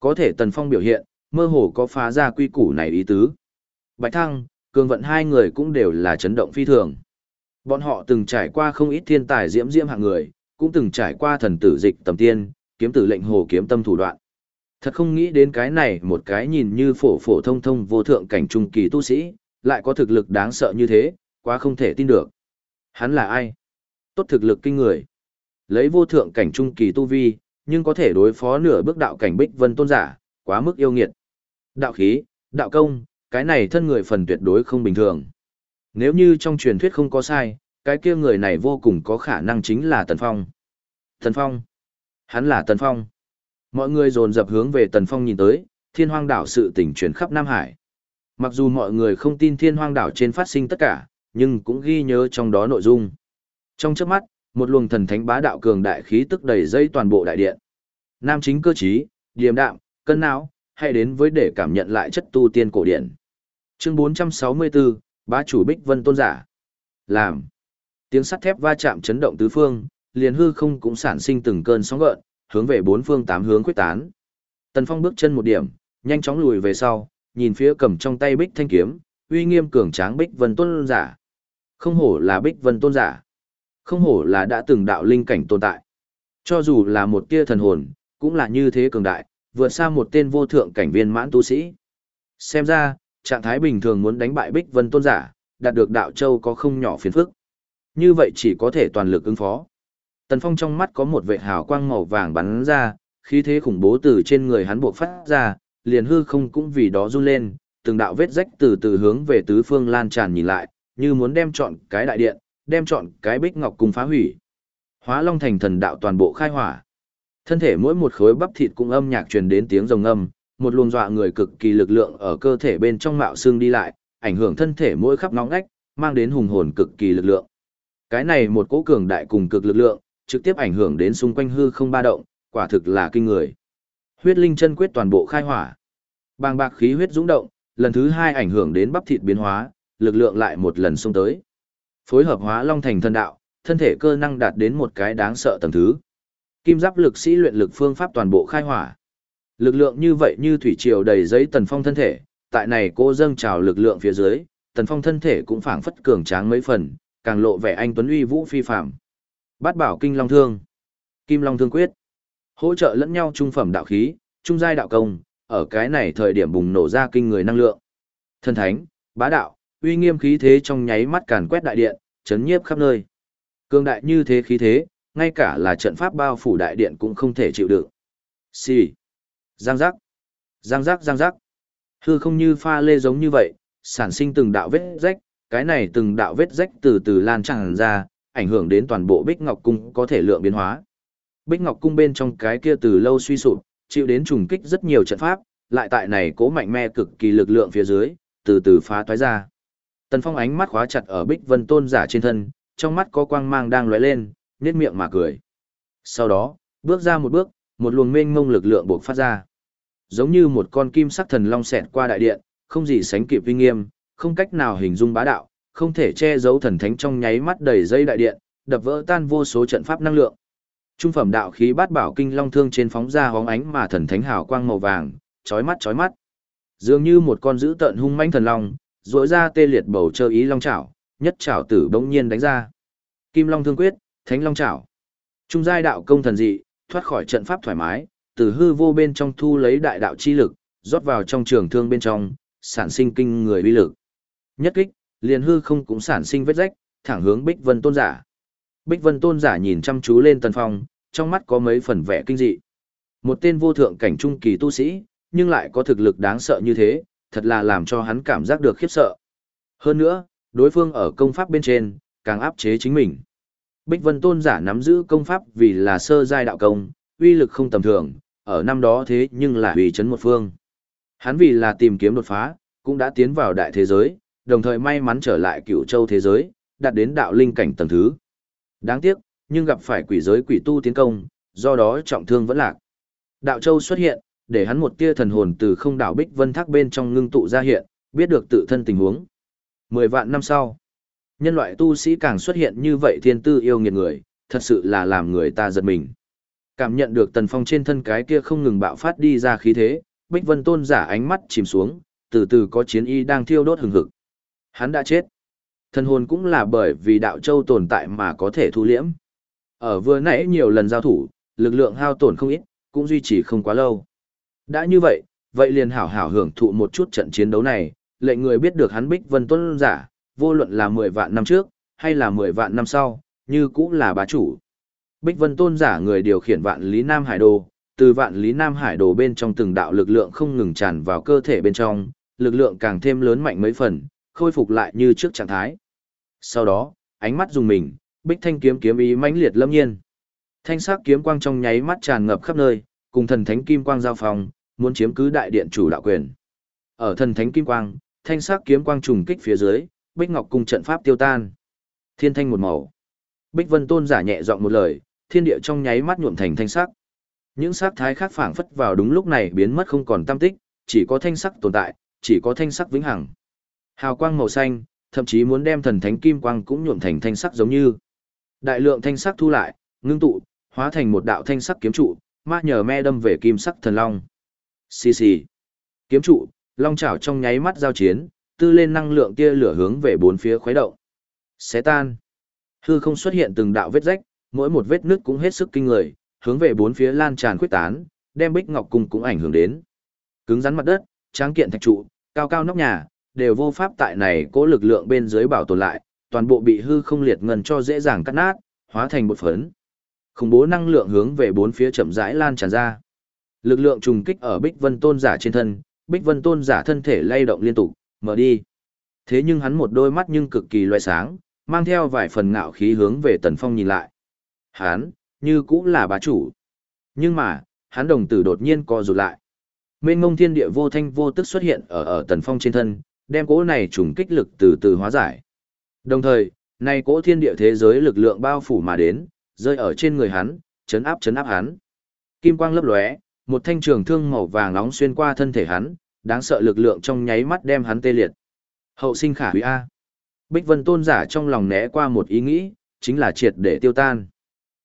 có thể Tần Phong biểu hiện, mơ hồ có phá ra quy củ này ý tứ. Bạch Thăng, Cường Vận hai người cũng đều là chấn động phi thường. Bọn họ từng trải qua không ít thiên tài diễm diễm hạng người, cũng từng trải qua thần tử dịch tầm tiên, kiếm tử lệnh hồ kiếm tâm thủ đoạn. Thật không nghĩ đến cái này một cái nhìn như phổ phổ thông thông vô thượng cảnh trung kỳ tu sĩ, lại có thực lực đáng sợ như thế, quá không thể tin được. Hắn là ai? Tốt thực lực kinh người. Lấy vô thượng cảnh trung kỳ tu vi, nhưng có thể đối phó nửa bước đạo cảnh bích vân tôn giả, quá mức yêu nghiệt. Đạo khí, đạo công, cái này thân người phần tuyệt đối không bình thường. Nếu như trong truyền thuyết không có sai, cái kia người này vô cùng có khả năng chính là Tần Phong. Tần Phong. Hắn là Tần Phong. Mọi người dồn dập hướng về Tần Phong nhìn tới, thiên hoang đảo sự tình truyền khắp Nam Hải. Mặc dù mọi người không tin thiên hoang đảo trên phát sinh tất cả, nhưng cũng ghi nhớ trong đó nội dung. Trong trước mắt, một luồng thần thánh bá đạo cường đại khí tức đầy dây toàn bộ đại điện. Nam chính cơ trí, điềm đạm, cân não, hay đến với để cảm nhận lại chất tu tiên cổ điển. Chương 464, bá chủ Bích Vân Tôn giả. Làm. Tiếng sắt thép va chạm chấn động tứ phương, liền hư không cũng sản sinh từng cơn sóng gợn, hướng về bốn phương tám hướng quyết tán. Tần Phong bước chân một điểm, nhanh chóng lùi về sau, nhìn phía cầm trong tay Bích Thanh kiếm, uy nghiêm cường tráng Bích Vân Tôn giả. Không hổ là Bích Vân Tôn giả. Không hổ là đã từng đạo linh cảnh tồn tại. Cho dù là một tia thần hồn, cũng là như thế cường đại, vượt xa một tên vô thượng cảnh viên mãn tu sĩ. Xem ra, trạng thái bình thường muốn đánh bại Bích Vân Tôn giả, đạt được đạo châu có không nhỏ phiền phức. Như vậy chỉ có thể toàn lực ứng phó. Tần Phong trong mắt có một vệ hào quang màu vàng bắn ra, khí thế khủng bố từ trên người hắn buộc phát ra, liền hư không cũng vì đó run lên, từng đạo vết rách từ từ hướng về tứ phương lan tràn nhìn lại, như muốn đem chọn cái đại điện, đem chọn cái bích ngọc cùng phá hủy. Hóa Long thành thần đạo toàn bộ khai hỏa. Thân thể mỗi một khối bắp thịt cũng âm nhạc truyền đến tiếng rồng âm, một luồng dọa người cực kỳ lực lượng ở cơ thể bên trong mạo xương đi lại, ảnh hưởng thân thể mỗi khắp nóng ngách, mang đến hùng hồn cực kỳ lực lượng. Cái này một cỗ cường đại cùng cực lực lượng, trực tiếp ảnh hưởng đến xung quanh hư không ba động, quả thực là kinh người. Huyết linh chân quyết toàn bộ khai hỏa. Bàng bạc khí huyết dũng động, lần thứ hai ảnh hưởng đến bắp thịt biến hóa, lực lượng lại một lần xung tới. Phối hợp hóa long thành thân đạo, thân thể cơ năng đạt đến một cái đáng sợ tầng thứ. Kim giáp lực sĩ luyện lực phương pháp toàn bộ khai hỏa. Lực lượng như vậy như thủy triều đầy giấy tần phong thân thể, tại này cô dâng trào lực lượng phía dưới, tần phong thân thể cũng phảng phất cường tráng mấy phần, càng lộ vẻ anh tuấn uy vũ phi phàm. Bát bảo kinh long thương, kim long thương quyết, Hỗ trợ lẫn nhau trung phẩm đạo khí, trung giai đạo công, ở cái này thời điểm bùng nổ ra kinh người năng lượng. Thần thánh, bá đạo, uy nghiêm khí thế trong nháy mắt càn quét đại điện, chấn nhiếp khắp nơi. Cương đại như thế khí thế, ngay cả là trận pháp bao phủ đại điện cũng không thể chịu được. Xì. Giang giác. Giang giác giang giác. Hư không như pha lê giống như vậy, sản sinh từng đạo vết rách, cái này từng đạo vết rách từ từ lan tràn ra, ảnh hưởng đến toàn bộ Bích Ngọc Cung có thể lượng biến hóa. Bích Ngọc Cung bên trong cái kia từ lâu suy sụp, chịu đến trùng kích rất nhiều trận pháp, lại tại này cố mạnh mẽ cực kỳ lực lượng phía dưới, từ từ phá toái ra. Tần Phong ánh mắt khóa chặt ở Bích Vân Tôn giả trên thân, trong mắt có quang mang đang lóe lên, nhếch miệng mà cười. Sau đó, bước ra một bước, một luồng mênh mông lực lượng bộc phát ra. Giống như một con kim sắc thần long xẹt qua đại điện, không gì sánh kịp uy nghiêm, không cách nào hình dung bá đạo, không thể che giấu thần thánh trong nháy mắt đầy dây đại điện, đập vỡ tan vô số trận pháp năng lượng. Trung phẩm đạo khí bát bảo kinh long thương trên phóng ra hóng ánh mà thần thánh hào quang màu vàng, chói mắt chói mắt. Dường như một con dữ tợn hung mãnh thần long, rỗi ra tê liệt bầu trời ý long chảo, nhất chảo tử bỗng nhiên đánh ra. Kim long thương quyết, thánh long chảo. Trung giai đạo công thần dị, thoát khỏi trận pháp thoải mái, từ hư vô bên trong thu lấy đại đạo chi lực, rót vào trong trường thương bên trong, sản sinh kinh người uy lực. Nhất kích, liền hư không cũng sản sinh vết rách, thẳng hướng Bích Vân Tôn giả. Bích Vân Tôn giả nhìn chăm chú lên Tần Phong, trong mắt có mấy phần vẻ kinh dị. Một tên vô thượng cảnh trung kỳ tu sĩ, nhưng lại có thực lực đáng sợ như thế, thật là làm cho hắn cảm giác được khiếp sợ. Hơn nữa, đối phương ở công pháp bên trên, càng áp chế chính mình. Bích Vân Tôn giả nắm giữ công pháp vì là sơ giai đạo công, uy lực không tầm thường, ở năm đó thế nhưng là uy chấn một phương. Hắn vì là tìm kiếm đột phá, cũng đã tiến vào đại thế giới, đồng thời may mắn trở lại cựu châu thế giới, đạt đến đạo linh cảnh tầng thứ. Đáng tiếc, nhưng gặp phải quỷ giới quỷ tu tiến công, do đó trọng thương vẫn lạc. Đạo châu xuất hiện, để hắn một tia thần hồn từ không đảo bích vân thác bên trong ngưng tụ ra hiện, biết được tự thân tình huống. Mười vạn năm sau, nhân loại tu sĩ càng xuất hiện như vậy thiên tư yêu nghiệt người, thật sự là làm người ta giật mình. Cảm nhận được tần phong trên thân cái kia không ngừng bạo phát đi ra khí thế, bích vân tôn giả ánh mắt chìm xuống, từ từ có chiến y đang thiêu đốt hừng hực. Hắn đã chết. Thần hồn cũng là bởi vì đạo châu tồn tại mà có thể thu liễm. Ở vừa nãy nhiều lần giao thủ, lực lượng hao tổn không ít, cũng duy trì không quá lâu. Đã như vậy, vậy liền hảo hảo hưởng thụ một chút trận chiến đấu này, lệnh người biết được hắn Bích Vân tôn giả, vô luận là 10 vạn năm trước, hay là 10 vạn năm sau, như cũng là bá chủ. Bích Vân Tôn giả người điều khiển vạn lý Nam Hải Đồ, từ vạn lý Nam Hải Đồ bên trong từng đạo lực lượng không ngừng tràn vào cơ thể bên trong, lực lượng càng thêm lớn mạnh mấy phần, khôi phục lại như trước trạng thái. Sau đó, ánh mắt dùng mình, Bích Thanh kiếm kiếm ý mãnh liệt lâm nhiên. Thanh sắc kiếm quang trong nháy mắt tràn ngập khắp nơi, cùng thần thánh kim quang giao phòng, muốn chiếm cứ đại điện chủ đạo quyền. Ở thần thánh kim quang, thanh sắc kiếm quang trùng kích phía dưới, Bích Ngọc cung trận pháp tiêu tan. Thiên thanh một màu. Bích Vân Tôn giả nhẹ giọng một lời, thiên địa trong nháy mắt nhuộm thành thanh sắc. Những sắc thái khác phảng phất vào đúng lúc này biến mất không còn tâm tích, chỉ có thanh sắc tồn tại, chỉ có thanh sắc vĩnh hằng. Hào quang màu xanh, thậm chí muốn đem thần thánh kim quang cũng nhuộm thành thanh sắc giống như. Đại lượng thanh sắc thu lại, ngưng tụ, hóa thành một đạo thanh sắc kiếm trụ, ma nhờ me đâm về kim sắc thần long. Xì xì. Kiếm trụ, long chảo trong nháy mắt giao chiến, tư lên năng lượng tia lửa hướng về bốn phía khuấy động. Xé tan. Hư không xuất hiện từng đạo vết rách, mỗi một vết nứt cũng hết sức kinh người, hướng về bốn phía lan tràn khuyết tán, đem Bích Ngọc cung cũng ảnh hưởng đến. Cứng rắn mặt đất, tráng kiện thạch trụ, cao cao nóc nhà, đều vô pháp tại này cố lực lượng bên dưới bảo tồn lại, toàn bộ bị hư không liệt ngân cho dễ dàng cắt nát, hóa thành bột phấn. Khủng bố năng lượng hướng về bốn phía chậm rãi lan tràn ra. Lực lượng trùng kích ở Bích Vân Tôn giả trên thân, Bích Vân Tôn giả thân thể lay động liên tục, mở đi. Thế nhưng hắn một đôi mắt nhưng cực kỳ loe sáng, mang theo vài phần ngạo khí hướng về Tần Phong nhìn lại. Hắn, như cũng là bá chủ. Nhưng mà, hắn đồng tử đột nhiên co rụt lại. Mênh ngông thiên địa vô thanh vô tức xuất hiện ở ở Tần Phong trên thân, đem cỗ này trùng kích lực từ từ hóa giải. Đồng thời, nay cỗ thiên địa thế giới lực lượng bao phủ mà đến, rơi ở trên người hắn, chấn áp chấn áp hắn. Kim quang lấp lóe, một thanh trường thương màu vàng nóng xuyên qua thân thể hắn, đáng sợ lực lượng trong nháy mắt đem hắn tê liệt. Hậu sinh khả hủy a. Bích Vân tôn giả trong lòng né qua một ý nghĩ, chính là triệt để tiêu tan.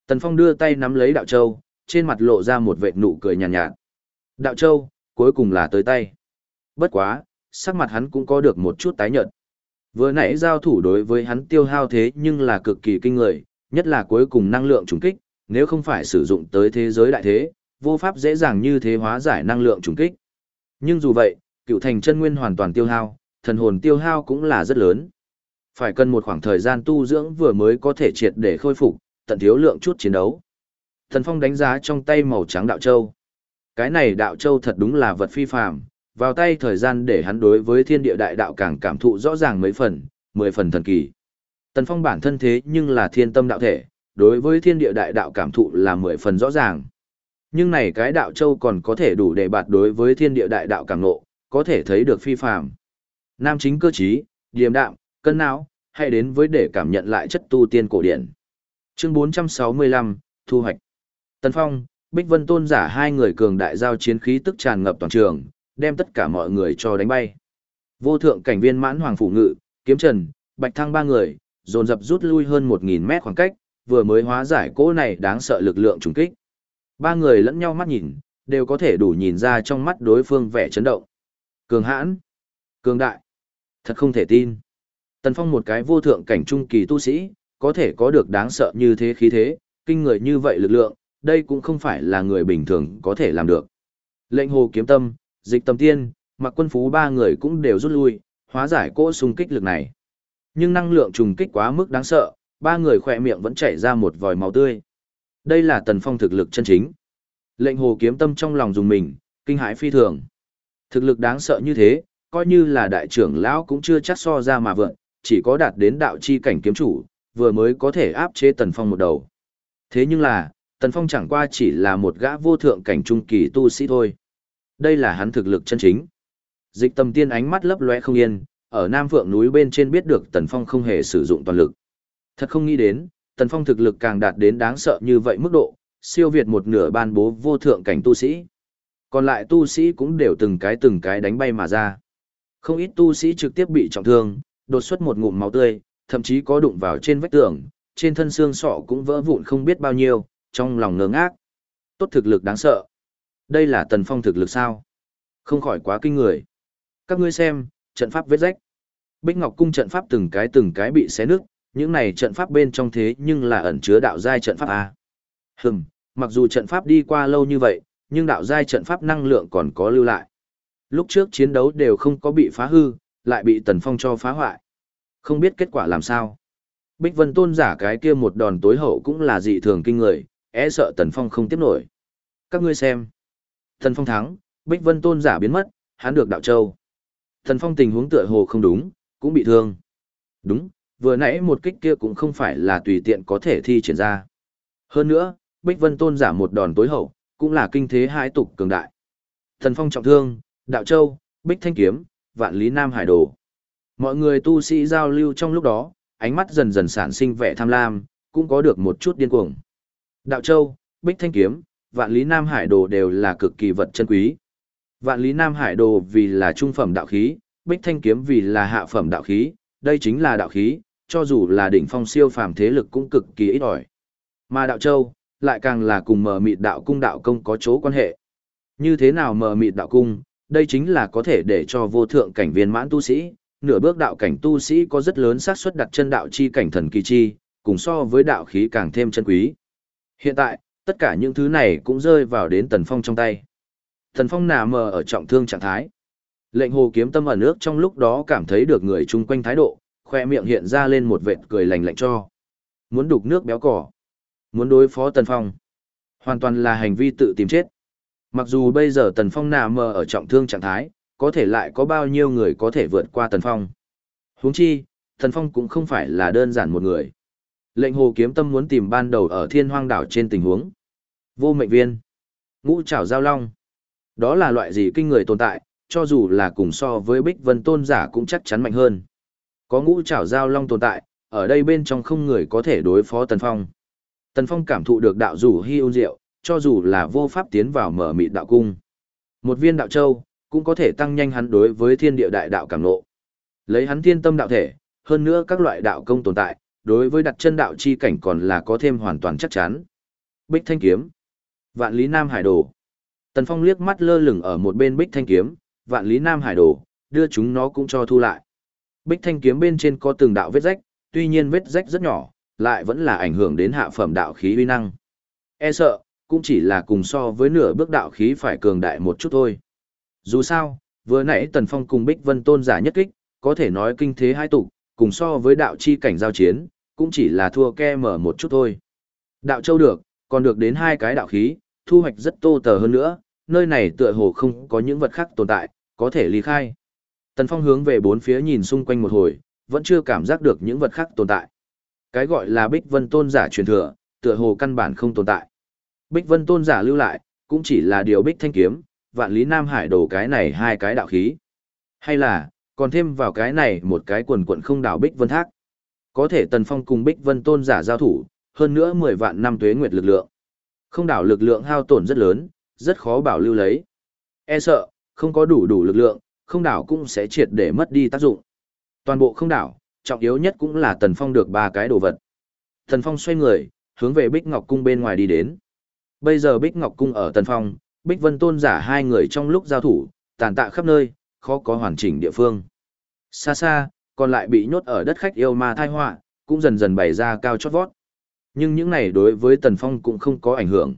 Tần Phong đưa tay nắm lấy đạo châu, trên mặt lộ ra một vệt nụ cười nhàn nhạt, nhạt. Đạo châu, cuối cùng là tới tay. Bất quá, sắc mặt hắn cũng có được một chút tái nhợt. Vừa nãy giao thủ đối với hắn tiêu hao thế nhưng là cực kỳ kinh người, nhất là cuối cùng năng lượng trùng kích, nếu không phải sử dụng tới thế giới đại thế, vô pháp dễ dàng như thế hóa giải năng lượng trùng kích. Nhưng dù vậy, cựu thành chân nguyên hoàn toàn tiêu hao, thần hồn tiêu hao cũng là rất lớn. Phải cần một khoảng thời gian tu dưỡng vừa mới có thể triệt để khôi phục, tận thiếu lượng chút chiến đấu. Thần Phong đánh giá trong tay màu trắng đạo châu. Cái này đạo châu thật đúng là vật phi phàm, vào tay thời gian để hắn đối với thiên địa đại đạo càng cảm thụ rõ ràng mấy phần, mười phần thần kỳ. Tần Phong bản thân thế nhưng là thiên tâm đạo thể, đối với thiên địa đại đạo cảm thụ là mười phần rõ ràng. Nhưng này cái đạo châu còn có thể đủ để bạt đối với thiên địa đại đạo cảm ngộ, có thể thấy được phi phàm. Nam chính cơ trí, điềm đạm, cân não, hay đến với để cảm nhận lại chất tu tiên cổ điển. Chương 465, thu hoạch. Tần Phong, Bích Vân Tôn giả hai người cường đại giao chiến khí tức tràn ngập toàn trường, đem tất cả mọi người cho đánh bay. Vô thượng cảnh viên mãn hoàng phủ ngự, kiếm trần, bạch thăng ba người, dồn dập rút lui hơn 1.000 mét khoảng cách, vừa mới hóa giải cỗ này đáng sợ lực lượng trùng kích. Ba người lẫn nhau mắt nhìn, đều có thể đủ nhìn ra trong mắt đối phương vẻ chấn động. Cường hãn, cường đại, thật không thể tin. Tần Phong một cái vô thượng cảnh trung kỳ tu sĩ, có thể có được đáng sợ như thế khí thế, kinh người như vậy lực lượng, đây cũng không phải là người bình thường có thể làm được. Lệnh hồ kiếm tâm, dịch tâm tiên, mặc quân phú ba người cũng đều rút lui, hóa giải cỗ xung kích lực này. Nhưng năng lượng trùng kích quá mức đáng sợ, ba người khỏe miệng vẫn chảy ra một vòi máu tươi. Đây là tần phong thực lực chân chính. Lệnh hồ kiếm tâm trong lòng dùng mình, kinh hãi phi thường. Thực lực đáng sợ như thế, coi như là đại trưởng lão cũng chưa chắc so ra mà vượn, chỉ có đạt đến đạo chi cảnh kiếm chủ, vừa mới có thể áp chế tần phong một đầu. Thế nhưng là, tần phong chẳng qua chỉ là một gã vô thượng cảnh trung kỳ tu sĩ thôi. Đây là hắn thực lực chân chính. Dịch tâm tiên ánh mắt lấp lóe không yên, ở Nam Phượng núi bên trên biết được Tần Phong không hề sử dụng toàn lực. Thật không nghĩ đến, Tần Phong thực lực càng đạt đến đáng sợ như vậy mức độ, siêu việt một nửa ban bố vô thượng cảnh tu sĩ. Còn lại tu sĩ cũng đều từng cái từng cái đánh bay mà ra. Không ít tu sĩ trực tiếp bị trọng thương, đột xuất một ngụm máu tươi, thậm chí có đụng vào trên vách tường, trên thân xương sọ cũng vỡ vụn không biết bao nhiêu, trong lòng ngơ ngác. Tốt thực lực đáng sợ. Đây là Tần Phong thực lực sao? Không khỏi quá kinh người. Các ngươi xem, trận pháp vết rách. Bích Ngọc cung trận pháp từng cái từng cái bị xé nứt, những này trận pháp bên trong thế nhưng là ẩn chứa đạo giai trận pháp a. Hừm, mặc dù trận pháp đi qua lâu như vậy, nhưng đạo giai trận pháp năng lượng còn có lưu lại. Lúc trước chiến đấu đều không có bị phá hư, lại bị Tần Phong cho phá hoại. Không biết kết quả làm sao. Bích Vân Tôn giả cái kia một đòn tối hậu cũng là dị thường kinh người, e sợ Tần Phong không tiếp nổi. Các ngươi xem. Tần Phong thắng, Bích Vân Tôn giả biến mất, hắn được đạo châu. Tần Phong tình huống tựa hồ không đúng, cũng bị thương. Đúng, vừa nãy một kích kia cũng không phải là tùy tiện có thể thi triển ra. Hơn nữa, Bích Vân Tôn giả một đòn tối hậu, cũng là kinh thế hai tục cường đại. Thần Phong trọng thương, Đạo Châu, Bích Thanh Kiếm, Vạn Lý Nam Hải Đồ. Mọi người tu sĩ giao lưu trong lúc đó, ánh mắt dần dần sản sinh vẻ tham lam, cũng có được một chút điên cuồng. Đạo Châu, Bích Thanh Kiếm, Vạn Lý Nam Hải Đồ đều là cực kỳ vật chân quý. Vạn Lý Nam Hải Đồ vì là trung phẩm đạo khí, Bích Thanh Kiếm vì là hạ phẩm đạo khí, đây chính là đạo khí, cho dù là đỉnh phong siêu phàm thế lực cũng cực kỳ ít ỏi. Mà đạo châu, lại càng là cùng mờ mịt đạo cung đạo công có chỗ quan hệ. Như thế nào mờ mịt đạo cung, đây chính là có thể để cho vô thượng cảnh viên mãn tu sĩ, nửa bước đạo cảnh tu sĩ có rất lớn xác suất đặt chân đạo chi cảnh thần kỳ chi, cùng so với đạo khí càng thêm chân quý. Hiện tại, tất cả những thứ này cũng rơi vào đến Tần Phong trong tay. Tần Phong nà mờ ở trọng thương trạng thái. Lệnh hồ kiếm tâm ở nước trong lúc đó cảm thấy được người chung quanh thái độ, khoe miệng hiện ra lên một vệt cười lành lạnh cho. Muốn đục nước béo cỏ. Muốn đối phó Tần Phong. Hoàn toàn là hành vi tự tìm chết. Mặc dù bây giờ Tần Phong nà mờ ở trọng thương trạng thái, có thể lại có bao nhiêu người có thể vượt qua Tần Phong. huống chi, Tần Phong cũng không phải là đơn giản một người. Lệnh hồ kiếm tâm muốn tìm ban đầu ở thiên hoang đảo trên tình huống. Vô mệnh viên. Ngũ trảo giao long. Đó là loại gì kinh người tồn tại, cho dù là cùng so với Bích Vân Tôn giả cũng chắc chắn mạnh hơn. Có ngũ trảo giao long tồn tại, ở đây bên trong không người có thể đối phó Tần Phong. Tần Phong cảm thụ được đạo rủ hy ôn diệu, cho dù là vô pháp tiến vào mở mịt đạo cung. Một viên đạo châu, cũng có thể tăng nhanh hắn đối với thiên địa đại đạo cảm nộ. Lấy hắn thiên tâm đạo thể, hơn nữa các loại đạo công tồn tại, đối với đặt chân đạo chi cảnh còn là có thêm hoàn toàn chắc chắn. Bích Thanh Kiếm Vạn Lý Nam Hải Đồ Tần Phong liếc mắt lơ lửng ở một bên Bích Thanh Kiếm, Vạn Lý Nam Hải Đồ, đưa chúng nó cũng cho thu lại. Bích thanh kiếm bên trên có từng đạo vết rách, tuy nhiên vết rách rất nhỏ, lại vẫn là ảnh hưởng đến hạ phẩm đạo khí uy năng. E sợ, cũng chỉ là cùng so với nửa bước đạo khí phải cường đại một chút thôi. Dù sao, vừa nãy Tần Phong cùng Bích Vân Tôn giả nhất kích, có thể nói kinh thế hai tục, cùng so với đạo chi cảnh giao chiến, cũng chỉ là thua ke mở một chút thôi. Đạo châu được, còn được đến hai cái đạo khí, thu hoạch rất tô tờ hơn nữa, nơi này tựa hồ không có những vật khác tồn tại, có thể ly khai. Tần Phong hướng về bốn phía nhìn xung quanh một hồi, vẫn chưa cảm giác được những vật khác tồn tại. Cái gọi là Bích Vân Tôn giả truyền thừa, tựa hồ căn bản không tồn tại. Bích Vân Tôn giả lưu lại, cũng chỉ là điều Bích Thanh Kiếm, vạn lý Nam Hải đổ cái này hai cái đạo khí. Hay là, còn thêm vào cái này một cái quần quận không đảo Bích Vân Thác. Có thể Tần Phong cùng Bích Vân Tôn giả giao thủ, hơn nữa 10 vạn năm tuế nguyệt lực lượng. Không đảo lực lượng hao tổn rất lớn, rất khó bảo lưu lấy. E sợ, không có đủ đủ lực lượng, không đảo cũng sẽ triệt để mất đi tác dụng. Toàn bộ không đảo, trọng yếu nhất cũng là Tần Phong được ba cái đồ vật. Tần Phong xoay người, hướng về Bích Ngọc Cung bên ngoài đi đến. Bây giờ Bích Ngọc Cung ở Tần Phong, Bích Vân Tôn giả hai người trong lúc giao thủ, tàn tạ khắp nơi, khó có hoàn chỉnh địa phương. Xa xa, còn lại bị nhốt ở đất khách yêu ma thai họa, cũng dần dần bày ra cao chót vót. Nhưng những này đối với Tần Phong cũng không có ảnh hưởng.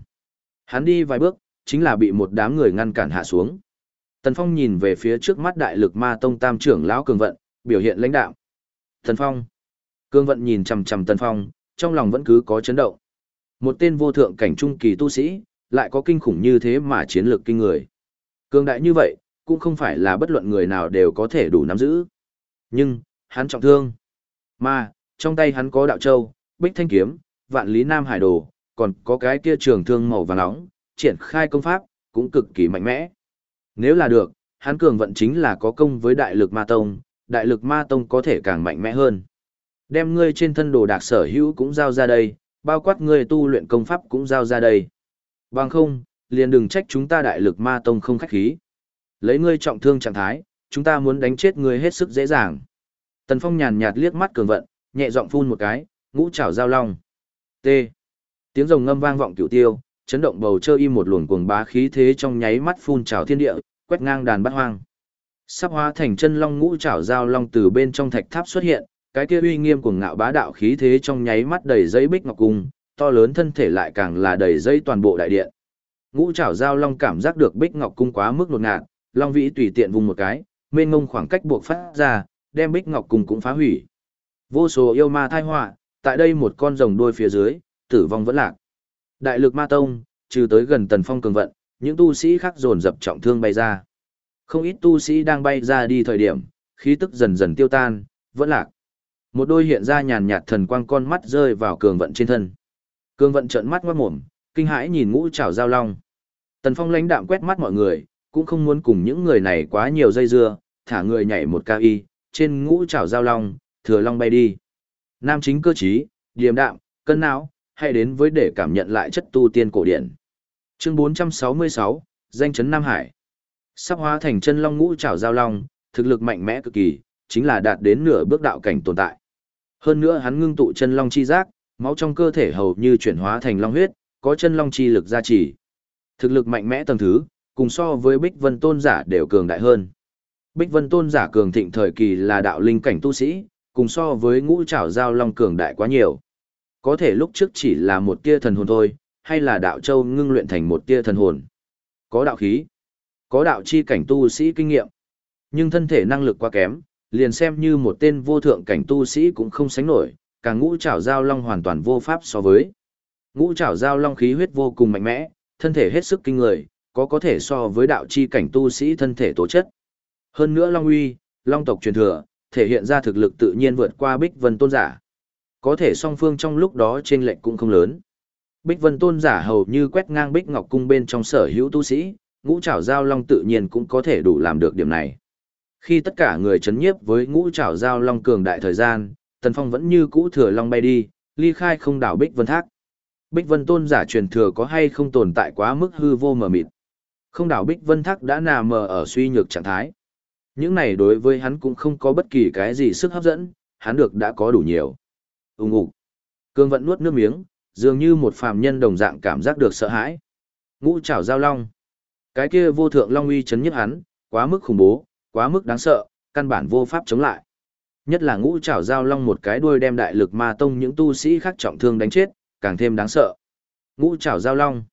Hắn đi vài bước, chính là bị một đám người ngăn cản hạ xuống. Tần Phong nhìn về phía trước mắt đại lực ma tông tam trưởng lão cường vận, biểu hiện lãnh đạo. Tần Phong. Cường vận nhìn chằm chằm Tần Phong, trong lòng vẫn cứ có chấn động. Một tên vô thượng cảnh trung kỳ tu sĩ, lại có kinh khủng như thế mà chiến lược kinh người. Cường đại như vậy, cũng không phải là bất luận người nào đều có thể đủ nắm giữ. Nhưng, hắn trọng thương. Mà, trong tay hắn có đạo châu, bích thanh kiếm, vạn lý nam hải đồ, còn có cái kia trường thương màu vàng nóng, triển khai công pháp, cũng cực kỳ mạnh mẽ. Nếu là được, hắn cường vận chính là có công với đại lực ma tông, đại lực ma tông có thể càng mạnh mẽ hơn. Đem ngươi trên thân đồ đạc sở hữu cũng giao ra đây, bao quát ngươi tu luyện công pháp cũng giao ra đây. Bằng không, liền đừng trách chúng ta đại lực ma tông không khách khí. Lấy ngươi trọng thương trạng thái, chúng ta muốn đánh chết ngươi hết sức dễ dàng. Tần Phong nhàn nhạt liếc mắt cường vận, nhẹ giọng phun một cái, ngũ trảo giao long. T. Tiếng rồng ngâm vang vọng cửu tiêu, chấn động bầu trời im một luồng cuồng bá khí thế trong nháy mắt phun trào thiên địa, quét ngang đàn bát hoang. Sắp hóa thành chân long ngũ trảo giao long từ bên trong thạch tháp xuất hiện, cái kia uy nghiêm cuồng ngạo bá đạo khí thế trong nháy mắt đầy giấy bích ngọc cung, to lớn thân thể lại càng là đầy dây toàn bộ đại điện. Ngũ trảo giao long cảm giác được bích ngọc cung quá mức đột ngạt, long vĩ tùy tiện vùng một cái, mênh ngông khoảng cách buộc phát ra, đem bích ngọc cung cũng phá hủy. Vô số yêu ma thai họa, tại đây một con rồng đuôi phía dưới, tử vong vẫn lạc. Đại lực ma tông, trừ tới gần tần phong cường vận, những tu sĩ khác dồn dập trọng thương bay ra. Không ít tu sĩ đang bay ra đi thời điểm, khí tức dần dần tiêu tan, vẫn lạc. Một đôi hiện ra nhàn nhạt thần quang con mắt rơi vào cường vận trên thân. Cương vận trợn mắt ngoát mồm, kinh hãi nhìn ngũ trảo giao long. Tần Phong lãnh đạm quét mắt mọi người, cũng không muốn cùng những người này quá nhiều dây dưa, thả người nhảy một ca y, trên ngũ trảo giao long, thừa long bay đi. Nam chính cơ trí, điềm đạm, cân não, hay đến với để cảm nhận lại chất tu tiên cổ điển. Chương 466, danh chấn Nam Hải. Sắp hóa thành chân long ngũ trảo giao long, thực lực mạnh mẽ cực kỳ, chính là đạt đến nửa bước đạo cảnh tồn tại. Hơn nữa hắn ngưng tụ chân long chi giác, máu trong cơ thể hầu như chuyển hóa thành long huyết, có chân long chi lực gia trì. Thực lực mạnh mẽ tầng thứ, cùng so với Bích Vân Tôn giả đều cường đại hơn. Bích Vân Tôn giả cường thịnh thời kỳ là đạo linh cảnh tu sĩ, cùng so với ngũ trảo giao long cường đại quá nhiều. Có thể lúc trước chỉ là một tia thần hồn thôi, hay là đạo châu ngưng luyện thành một tia thần hồn. Có đạo khí, có đạo chi cảnh tu sĩ kinh nghiệm, nhưng thân thể năng lực quá kém, liền xem như một tên vô thượng cảnh tu sĩ cũng không sánh nổi, càng ngũ trảo giao long hoàn toàn vô pháp so với. Ngũ trảo giao long khí huyết vô cùng mạnh mẽ, thân thể hết sức kinh người, có có thể so với đạo chi cảnh tu sĩ thân thể tố chất. Hơn nữa long uy, long tộc truyền thừa, thể hiện ra thực lực tự nhiên vượt qua Bích Vân Tôn giả. Có thể song phương trong lúc đó trên lệnh cũng không lớn. Bích Vân Tôn giả hầu như quét ngang Bích Ngọc cung bên trong sở hữu tu sĩ, ngũ trảo giao long tự nhiên cũng có thể đủ làm được điểm này. Khi tất cả người chấn nhiếp với ngũ trảo giao long cường đại thời gian, Tần Phong vẫn như cũ thừa long bay đi, ly khai không đảo Bích Vân Thác. Bích Vân Tôn giả truyền thừa có hay không tồn tại quá mức hư vô mờ mịt. Không đảo Bích Vân Thác đã nà mờ ở suy nhược trạng thái. Những này đối với hắn cũng không có bất kỳ cái gì sức hấp dẫn, hắn được đã có đủ nhiều. Ùng ục. Cương vẫn nuốt nước miếng, dường như một phàm nhân đồng dạng cảm giác được sợ hãi. Ngũ trảo giao long. Cái kia vô thượng long uy chấn nhất hắn, quá mức khủng bố, quá mức đáng sợ, căn bản vô pháp chống lại. Nhất là ngũ trảo giao long một cái đuôi đem đại lực ma tông những tu sĩ khác trọng thương đánh chết, càng thêm đáng sợ. Ngũ trảo giao long.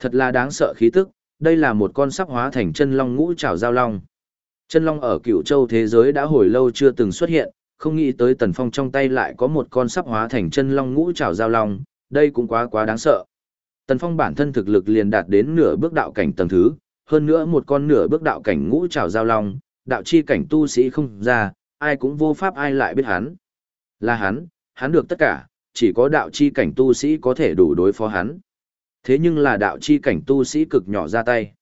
Thật là đáng sợ khí tức, đây là một con sắp hóa thành chân long ngũ trảo giao long. Chân long ở cựu châu thế giới đã hồi lâu chưa từng xuất hiện, không nghĩ tới tần phong trong tay lại có một con sắp hóa thành chân long ngũ trảo giao long, đây cũng quá quá đáng sợ. Tần phong bản thân thực lực liền đạt đến nửa bước đạo cảnh tầng thứ, hơn nữa một con nửa bước đạo cảnh ngũ trảo giao long, đạo chi cảnh tu sĩ không ra, ai cũng vô pháp ai lại biết hắn. Là hắn, hắn được tất cả, chỉ có đạo chi cảnh tu sĩ có thể đủ đối phó hắn. Thế nhưng là đạo chi cảnh tu sĩ cực nhỏ ra tay.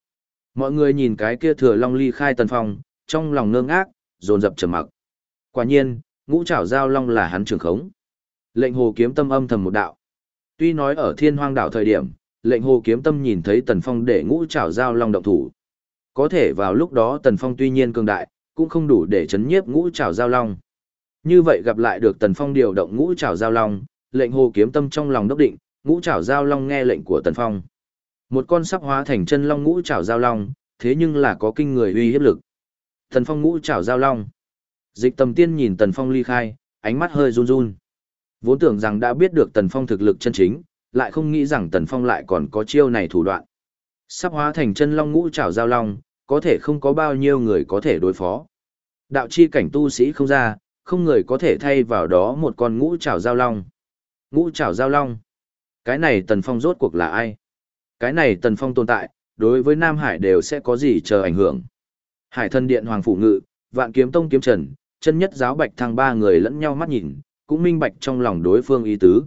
Mọi người nhìn cái kia thừa long ly khai tần phong, trong lòng ngơ ngác, dồn dập trầm mặc. Quả nhiên, ngũ trảo giao long là hắn trường khống. Lệnh hồ kiếm tâm âm thầm một đạo. Tuy nói ở thiên hoang đảo thời điểm, lệnh hồ kiếm tâm nhìn thấy tần phong để ngũ trảo giao long động thủ. Có thể vào lúc đó tần phong tuy nhiên cường đại, cũng không đủ để chấn nhiếp ngũ trảo giao long. Như vậy gặp lại được tần phong điều động ngũ trảo giao long, lệnh hồ kiếm tâm trong lòng đốc định, ngũ trảo giao long nghe lệnh của tần phong. Một con sắp hóa thành chân long ngũ trảo giao long, thế nhưng là có kinh người uy hiếp lực. Tần phong ngũ trảo giao long. Dịch tầm tiên nhìn tần phong ly khai, ánh mắt hơi run run. Vốn tưởng rằng đã biết được tần phong thực lực chân chính, lại không nghĩ rằng tần phong lại còn có chiêu này thủ đoạn. Sắp hóa thành chân long ngũ trảo giao long, có thể không có bao nhiêu người có thể đối phó. Đạo chi cảnh tu sĩ không ra, không người có thể thay vào đó một con ngũ trảo giao long. Ngũ trảo giao long. Cái này tần phong rốt cuộc là ai? Cái này tần phong tồn tại, đối với Nam Hải đều sẽ có gì chờ ảnh hưởng. Hải thân điện Hoàng Phủ Ngự, Vạn Kiếm Tông Kiếm Trần, chân nhất giáo bạch thăng ba người lẫn nhau mắt nhìn, cũng minh bạch trong lòng đối phương ý tứ.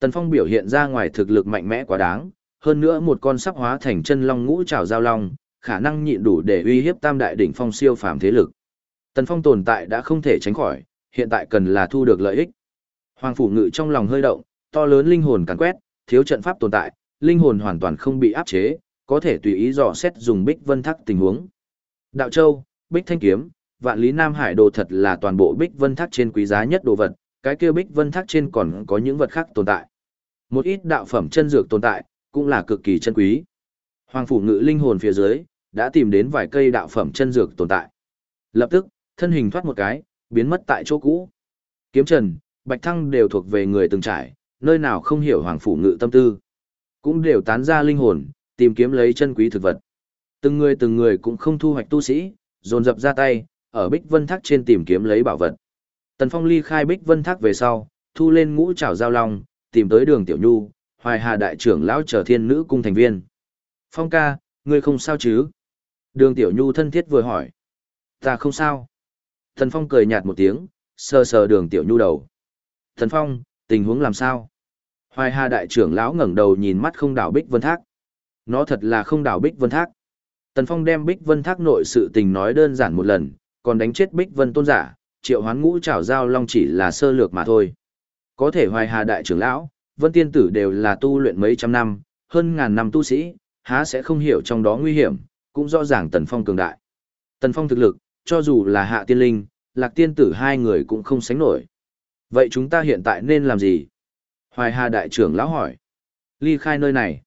Tần Phong biểu hiện ra ngoài thực lực mạnh mẽ quá đáng, hơn nữa một con sắp hóa thành chân long ngũ trảo giao long, khả năng nhịn đủ để uy hiếp tam đại đỉnh phong siêu phàm thế lực. Tần Phong tồn tại đã không thể tránh khỏi, hiện tại cần là thu được lợi ích. Hoàng phủ ngự trong lòng hơi động, to lớn linh hồn càn quét, thiếu trận pháp tồn tại, linh hồn hoàn toàn không bị áp chế, có thể tùy ý dò xét dùng Bích Vân Thác tình huống. Đạo Châu, Bích Thanh Kiếm, Vạn Lý Nam Hải đồ thật là toàn bộ Bích Vân Thác trên quý giá nhất đồ vật, cái kia Bích Vân Thác trên còn có những vật khác tồn tại. Một ít đạo phẩm chân dược tồn tại, cũng là cực kỳ chân quý. Hoàng phủ ngự linh hồn phía dưới, đã tìm đến vài cây đạo phẩm chân dược tồn tại. Lập tức, thân hình thoát một cái, biến mất tại chỗ cũ. Kiếm Trần, Bạch Thăng đều thuộc về người từng trải, nơi nào không hiểu hoàng phủ ngự tâm tư. Cũng đều tán ra linh hồn, tìm kiếm lấy chân quý thực vật. Từng người từng người cũng không thu hoạch tu sĩ, dồn dập ra tay, ở Bích Vân Thác trên tìm kiếm lấy bảo vật. Tần Phong ly khai Bích Vân Thác về sau, thu lên ngũ trảo giao long, tìm tới đường Tiểu Nhu, Hoài Hà đại trưởng lão trở thiên nữ cung thành viên. Phong ca, ngươi không sao chứ? Đường Tiểu Nhu thân thiết vừa hỏi. Ta không sao. Thần Phong cười nhạt một tiếng, sờ sờ đường Tiểu Nhu đầu. Thần Phong, tình huống làm sao? Hoài Hà đại trưởng lão ngẩng đầu nhìn mắt không đảo Bích Vân Thác. Nó thật là không đảo Bích Vân Thác. Tần Phong đem Bích Vân Thác nội sự tình nói đơn giản một lần, còn đánh chết Bích Vân tôn giả, triệu hoán ngũ trảo giao long chỉ là sơ lược mà thôi. Có thể Hoài Hà đại trưởng lão, Vân Tiên tử đều là tu luyện mấy trăm năm, hơn ngàn năm tu sĩ, há sẽ không hiểu trong đó nguy hiểm, cũng rõ ràng Tần Phong cường đại. Tần Phong thực lực, cho dù là hạ tiên linh, lạc tiên tử hai người cũng không sánh nổi. Vậy chúng ta hiện tại nên làm gì? Hoài Hà đại trưởng lão hỏi. Ly khai nơi này.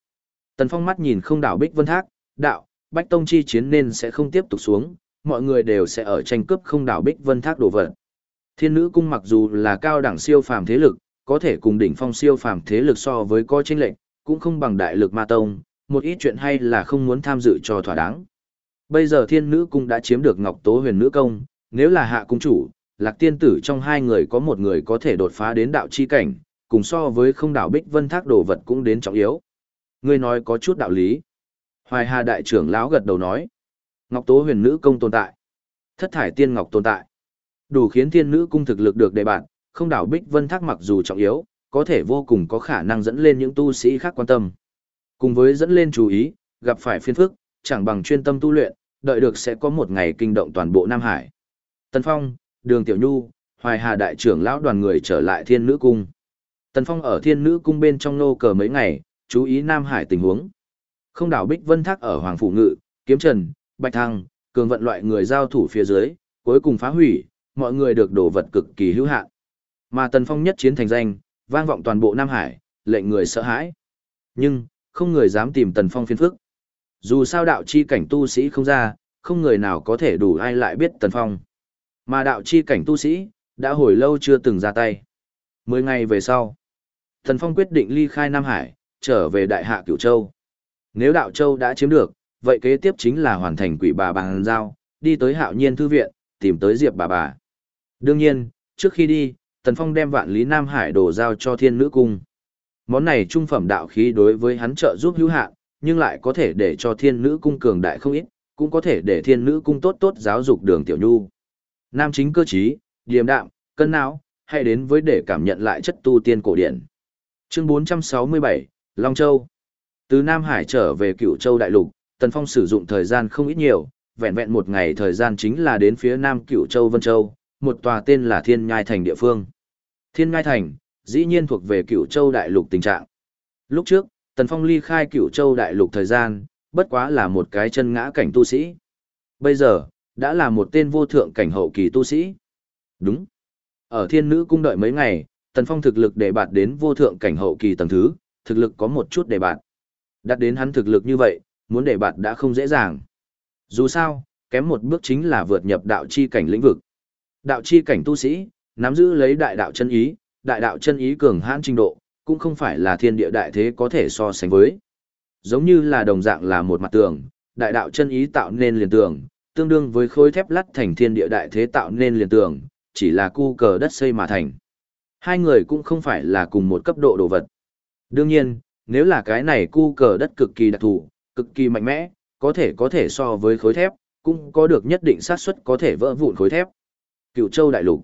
Tần Phong mắt nhìn không đảo Bích Vân Thác, đạo, Bách Tông chi chiến nên sẽ không tiếp tục xuống, mọi người đều sẽ ở tranh cướp không đảo Bích Vân Thác đổ vật. Thiên nữ cung mặc dù là cao đẳng siêu phàm thế lực, có thể cùng đỉnh phong siêu phàm thế lực so với coi chênh lệnh, cũng không bằng đại lực ma tông, một ít chuyện hay là không muốn tham dự cho thỏa đáng. Bây giờ thiên nữ cung đã chiếm được Ngọc Tố huyền nữ công, nếu là hạ cung chủ, lạc tiên tử trong hai người có một người có thể đột phá đến đạo chi cảnh, cùng so với không đảo bích vân thác đồ vật cũng đến trọng yếu. Ngươi nói có chút đạo lý. Hoài Hà đại trưởng lão gật đầu nói. Ngọc Tố huyền nữ công tồn tại. Thất thải tiên ngọc tồn tại. Đủ khiến thiên nữ cung thực lực được đề bạn, không đảo bích vân thác mặc dù trọng yếu, có thể vô cùng có khả năng dẫn lên những tu sĩ khác quan tâm. Cùng với dẫn lên chú ý, gặp phải phiên phức, chẳng bằng chuyên tâm tu luyện, đợi được sẽ có một ngày kinh động toàn bộ Nam Hải. Tần Phong, Đường Tiểu Nhu, Hoài Hà đại trưởng lão đoàn người trở lại Thiên Nữ cung. Tần Phong ở Thiên Nữ cung bên trong nô cờ mấy ngày, chú ý Nam Hải tình huống. Không đảo Bích Vân Thác ở Hoàng phủ Ngự, Kiếm Trần, Bạch Thăng, cường vận loại người giao thủ phía dưới, cuối cùng phá hủy, mọi người được đổ vật cực kỳ hữu hạn. Mà Tần Phong nhất chiến thành danh, vang vọng toàn bộ Nam Hải, lệnh người sợ hãi. Nhưng, không người dám tìm Tần Phong phiên phức. Dù sao đạo chi cảnh tu sĩ không ra, không người nào có thể đủ ai lại biết Tần Phong. Mà đạo chi cảnh tu sĩ, đã hồi lâu chưa từng ra tay. Mười ngày về sau, Tần Phong quyết định ly khai Nam Hải, trở về Đại Hạ Cửu Châu. Nếu đạo châu đã chiếm được, vậy kế tiếp chính là hoàn thành quỷ bà bằng giao, đi tới hạo nhiên thư viện, tìm tới Diệp bà bà. Đương nhiên, trước khi đi, Tần Phong đem vạn lý Nam Hải đổ giao cho thiên nữ cung. Món này trung phẩm đạo khí đối với hắn trợ giúp hữu hạn, nhưng lại có thể để cho thiên nữ cung cường đại không ít, cũng có thể để thiên nữ cung tốt tốt giáo dục đường tiểu nhu. Nam chính cơ trí, điềm đạm, cân não, hay đến với để cảm nhận lại chất tu tiên cổ điển. Chương 467, Long Châu Từ Nam Hải trở về cựu châu đại lục, Tần Phong sử dụng thời gian không ít nhiều, vẹn vẹn một ngày thời gian chính là đến phía Nam cựu châu Vân Châu, một tòa tên là Thiên Nhai Thành địa phương. Thiên Nhai Thành, dĩ nhiên thuộc về cựu châu đại lục tình trạng. Lúc trước, Tần Phong ly khai cựu châu đại lục thời gian, bất quá là một cái chân ngã cảnh tu sĩ. Bây giờ, đã là một tên vô thượng cảnh hậu kỳ tu sĩ. Đúng. Ở thiên nữ cung đợi mấy ngày, Tần Phong thực lực để bạt đến vô thượng cảnh hậu kỳ tầng thứ, thực lực có một chút để bạt. Đặt đến hắn thực lực như vậy, muốn để bạt đã không dễ dàng. Dù sao, kém một bước chính là vượt nhập đạo chi cảnh lĩnh vực. Đạo chi cảnh tu sĩ, nắm giữ lấy đại đạo chân ý, đại đạo chân ý cường hãn trình độ, cũng không phải là thiên địa đại thế có thể so sánh với. Giống như là đồng dạng là một mặt tường, đại đạo chân ý tạo nên liền tường, tương đương với khối thép lắt thành thiên địa đại thế tạo nên liền tường, chỉ là cu cờ đất xây mà thành. Hai người cũng không phải là cùng một cấp độ đồ vật. Đương nhiên, nếu là cái này cu cờ đất cực kỳ đặc thù, cực kỳ mạnh mẽ, có thể có thể so với khối thép, cũng có được nhất định xác suất có thể vỡ vụn khối thép. Cựu Châu Đại Lục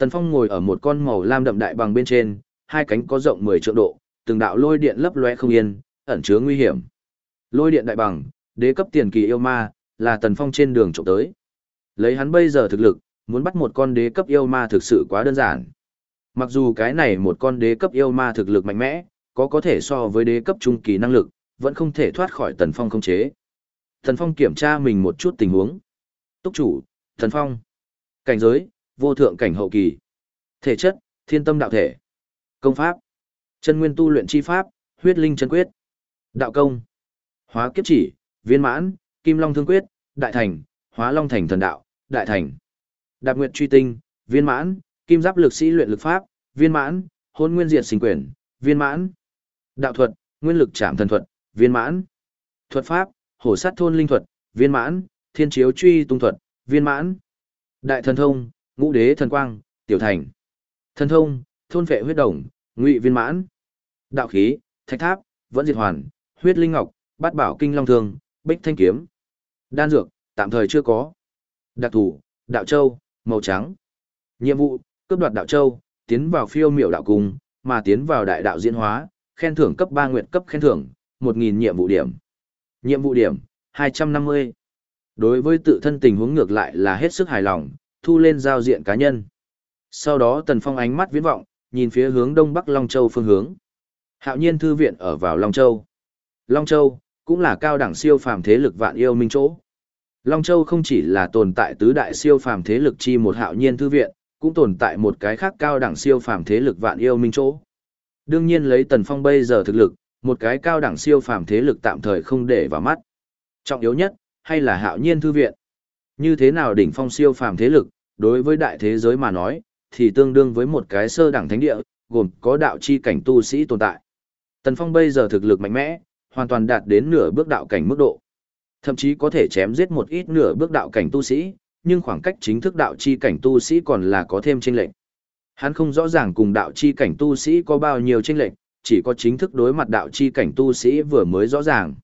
Tần Phong ngồi ở một con màu lam đậm đại bằng bên trên, hai cánh có rộng 10 trượng độ, từng đạo lôi điện lấp loe không yên, ẩn chứa nguy hiểm. Lôi điện đại bằng, đế cấp tiền kỳ yêu ma, là Tần Phong trên đường trộm tới. Lấy hắn bây giờ thực lực, muốn bắt một con đế cấp yêu ma thực sự quá đơn giản. Mặc dù cái này một con đế cấp yêu ma thực lực mạnh mẽ, có có thể so với đế cấp trung kỳ năng lực, vẫn không thể thoát khỏi Tần Phong không chế. Tần Phong kiểm tra mình một chút tình huống. Túc chủ, Tần Phong. Cảnh giới, vô thượng cảnh hậu kỳ. Thể chất, thiên tâm đạo thể. Công pháp, chân nguyên tu luyện chi pháp, huyết linh chân quyết. Đạo công, hóa kiếp chỉ, viên mãn, kim long thương quyết, đại thành, hóa long thành thần đạo, đại thành. Đạp nguyện truy tinh, viên mãn, kim giáp lực sĩ luyện lực pháp, viên mãn, hôn nguyên diệt sinh quyền, viên mãn. Đạo thuật, nguyên lực chạm thần thuật, viên mãn. Thuật pháp, hổ sát thôn linh thuật, viên mãn, thiên chiếu truy tung thuật, viên mãn. Đại thần thông, ngũ đế thần quang, tiểu thành. Thần thông, thôn vệ huyết đồng, ngụy viên mãn. Đạo khí, thạch tháp, vẫn diệt hoàn, huyết linh ngọc, bát bảo kinh long thương, bích thanh kiếm. Đan dược, tạm thời chưa có. Đặc thủ, đạo châu, màu trắng. Nhiệm vụ, cướp đoạt đạo châu, tiến vào phiêu miểu đạo cung, mà tiến vào đại đạo diễn hóa, khen thưởng cấp 3 nguyện cấp khen thưởng, 1.000 nhiệm vụ điểm. Nhiệm vụ điểm, 250. Đối với tự thân tình huống ngược lại là hết sức hài lòng, thu lên giao diện cá nhân. Sau đó Tần Phong ánh mắt viễn vọng, nhìn phía hướng đông bắc Long Châu phương hướng. Hạo nhiên thư viện ở vào Long Châu. Long Châu, cũng là cao đẳng siêu phàm thế lực vạn yêu minh chỗ. Long Châu không chỉ là tồn tại tứ đại siêu phàm thế lực chi một hạo nhiên thư viện, cũng tồn tại một cái khác cao đẳng siêu phàm thế lực vạn yêu minh chỗ. Đương nhiên lấy Tần Phong bây giờ thực lực, một cái cao đẳng siêu phàm thế lực tạm thời không để vào mắt. Trọng yếu nhất, hay là hạo nhiên thư viện. Như thế nào đỉnh phong siêu phàm thế lực, đối với đại thế giới mà nói, thì tương đương với một cái sơ đẳng thánh địa, gồm có đạo chi cảnh tu sĩ tồn tại. Tần Phong bây giờ thực lực mạnh mẽ, hoàn toàn đạt đến nửa bước đạo cảnh mức độ. Thậm chí có thể chém giết một ít nửa bước đạo cảnh tu sĩ, nhưng khoảng cách chính thức đạo chi cảnh tu sĩ còn là có thêm chênh lệch. Hắn không rõ ràng cùng đạo chi cảnh tu sĩ có bao nhiêu chênh lệch, chỉ có chính thức đối mặt đạo chi cảnh tu sĩ vừa mới rõ ràng.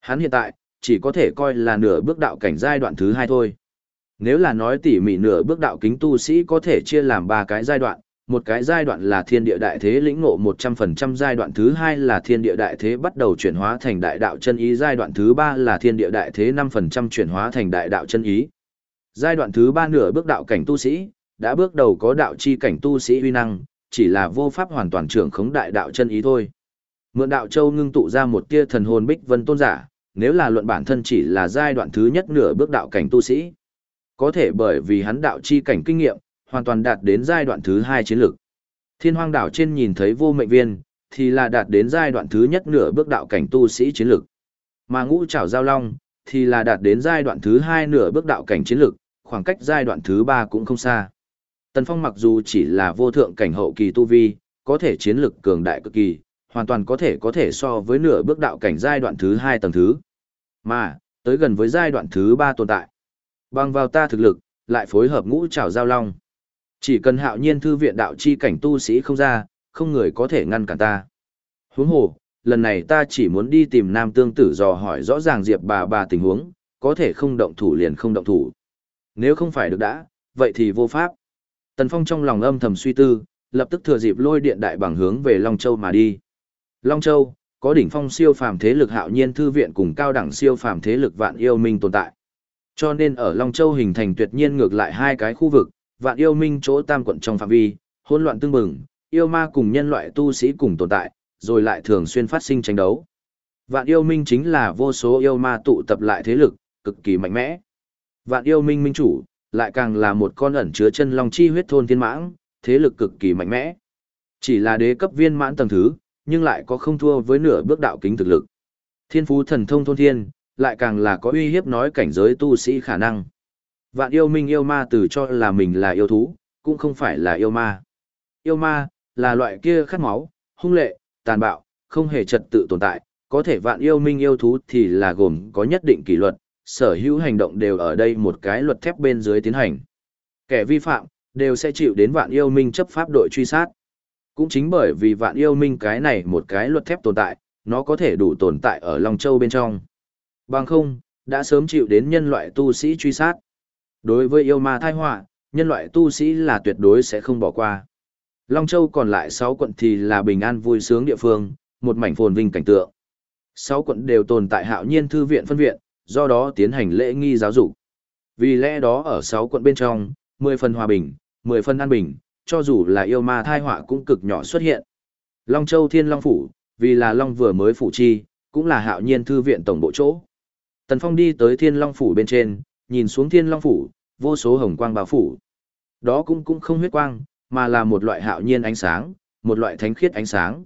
Hắn hiện tại, chỉ có thể coi là nửa bước đạo cảnh giai đoạn thứ hai thôi. Nếu là nói tỉ mỉ nửa bước đạo kính tu sĩ có thể chia làm ba cái giai đoạn, một cái giai đoạn là thiên địa đại thế lĩnh ngộ 100% giai đoạn thứ hai là thiên địa đại thế bắt đầu chuyển hóa thành đại đạo chân ý giai đoạn thứ ba là thiên địa đại thế 5% chuyển hóa thành đại đạo chân ý. Giai đoạn thứ ba nửa bước đạo cảnh tu sĩ, đã bước đầu có đạo chi cảnh tu sĩ uy năng, chỉ là vô pháp hoàn toàn trưởng khống đại đạo chân ý thôi. Mượn đạo châu ngưng tụ ra một tia thần hồn bích vân tôn giả, nếu là luận bản thân chỉ là giai đoạn thứ nhất nửa bước đạo cảnh tu sĩ. Có thể bởi vì hắn đạo chi cảnh kinh nghiệm, hoàn toàn đạt đến giai đoạn thứ hai chiến lược. Thiên hoang đảo trên nhìn thấy vô mệnh viên, thì là đạt đến giai đoạn thứ nhất nửa bước đạo cảnh tu sĩ chiến lược. Mà ngũ trảo giao long, thì là đạt đến giai đoạn thứ hai nửa bước đạo cảnh chiến lược, khoảng cách giai đoạn thứ ba cũng không xa. Tần Phong mặc dù chỉ là vô thượng cảnh hậu kỳ tu vi, có thể chiến lực cường đại cực kỳ, hoàn toàn có thể có thể so với nửa bước đạo cảnh giai đoạn thứ hai tầng thứ. Mà, tới gần với giai đoạn thứ ba tồn tại. Bằng vào ta thực lực, lại phối hợp ngũ trảo giao long. Chỉ cần hạo nhiên thư viện đạo chi cảnh tu sĩ không ra, không người có thể ngăn cản ta. Huống hồ, lần này ta chỉ muốn đi tìm nam tương tử dò hỏi rõ ràng diệp bà bà tình huống, có thể không động thủ liền không động thủ. Nếu không phải được đã, vậy thì vô pháp. Tần Phong trong lòng âm thầm suy tư, lập tức thừa dịp lôi điện đại bằng hướng về Long Châu mà đi. Long Châu, có đỉnh phong siêu phàm thế lực hạo nhiên thư viện cùng cao đẳng siêu phàm thế lực vạn yêu minh tồn tại. Cho nên ở Long Châu hình thành tuyệt nhiên ngược lại hai cái khu vực, vạn yêu minh chỗ tam quận trong phạm vi, hỗn loạn tương bừng, yêu ma cùng nhân loại tu sĩ cùng tồn tại, rồi lại thường xuyên phát sinh tranh đấu. Vạn yêu minh chính là vô số yêu ma tụ tập lại thế lực, cực kỳ mạnh mẽ. Vạn yêu minh minh chủ, lại càng là một con ẩn chứa chân long chi huyết thôn thiên mãng, thế lực cực kỳ mạnh mẽ. Chỉ là đế cấp viên mãn tầng thứ, nhưng lại có không thua với nửa bước đạo kính thực lực. Thiên phú thần thông thôn thiên, lại càng là có uy hiếp nói cảnh giới tu sĩ khả năng. Vạn yêu minh yêu ma từ cho là mình là yêu thú, cũng không phải là yêu ma. Yêu ma, là loại kia khát máu, hung lệ, tàn bạo, không hề trật tự tồn tại, có thể vạn yêu minh yêu thú thì là gồm có nhất định kỷ luật, sở hữu hành động đều ở đây một cái luật thép bên dưới tiến hành. Kẻ vi phạm, đều sẽ chịu đến vạn yêu minh chấp pháp đội truy sát. Cũng chính bởi vì vạn yêu minh cái này một cái luật thép tồn tại, nó có thể đủ tồn tại ở Long Châu bên trong. Bằng không, đã sớm chịu đến nhân loại tu sĩ truy sát. Đối với yêu ma thai họa, nhân loại tu sĩ là tuyệt đối sẽ không bỏ qua. Long Châu còn lại 6 quận thì là bình an vui sướng địa phương, một mảnh phồn vinh cảnh tượng. 6 quận đều tồn tại hạo nhiên thư viện phân viện, do đó tiến hành lễ nghi giáo dục. Vì lẽ đó ở 6 quận bên trong, 10 phần hòa bình, 10 phần an bình, cho dù là yêu ma thai họa cũng cực nhỏ xuất hiện. Long Châu Thiên Long Phủ, vì là Long vừa mới phủ chi, cũng là hạo nhiên thư viện tổng bộ chỗ. Tần Phong đi tới Thiên Long Phủ bên trên, nhìn xuống Thiên Long Phủ, vô số hồng quang bao phủ. Đó cũng cũng không huyết quang, mà là một loại hạo nhiên ánh sáng, một loại thánh khiết ánh sáng.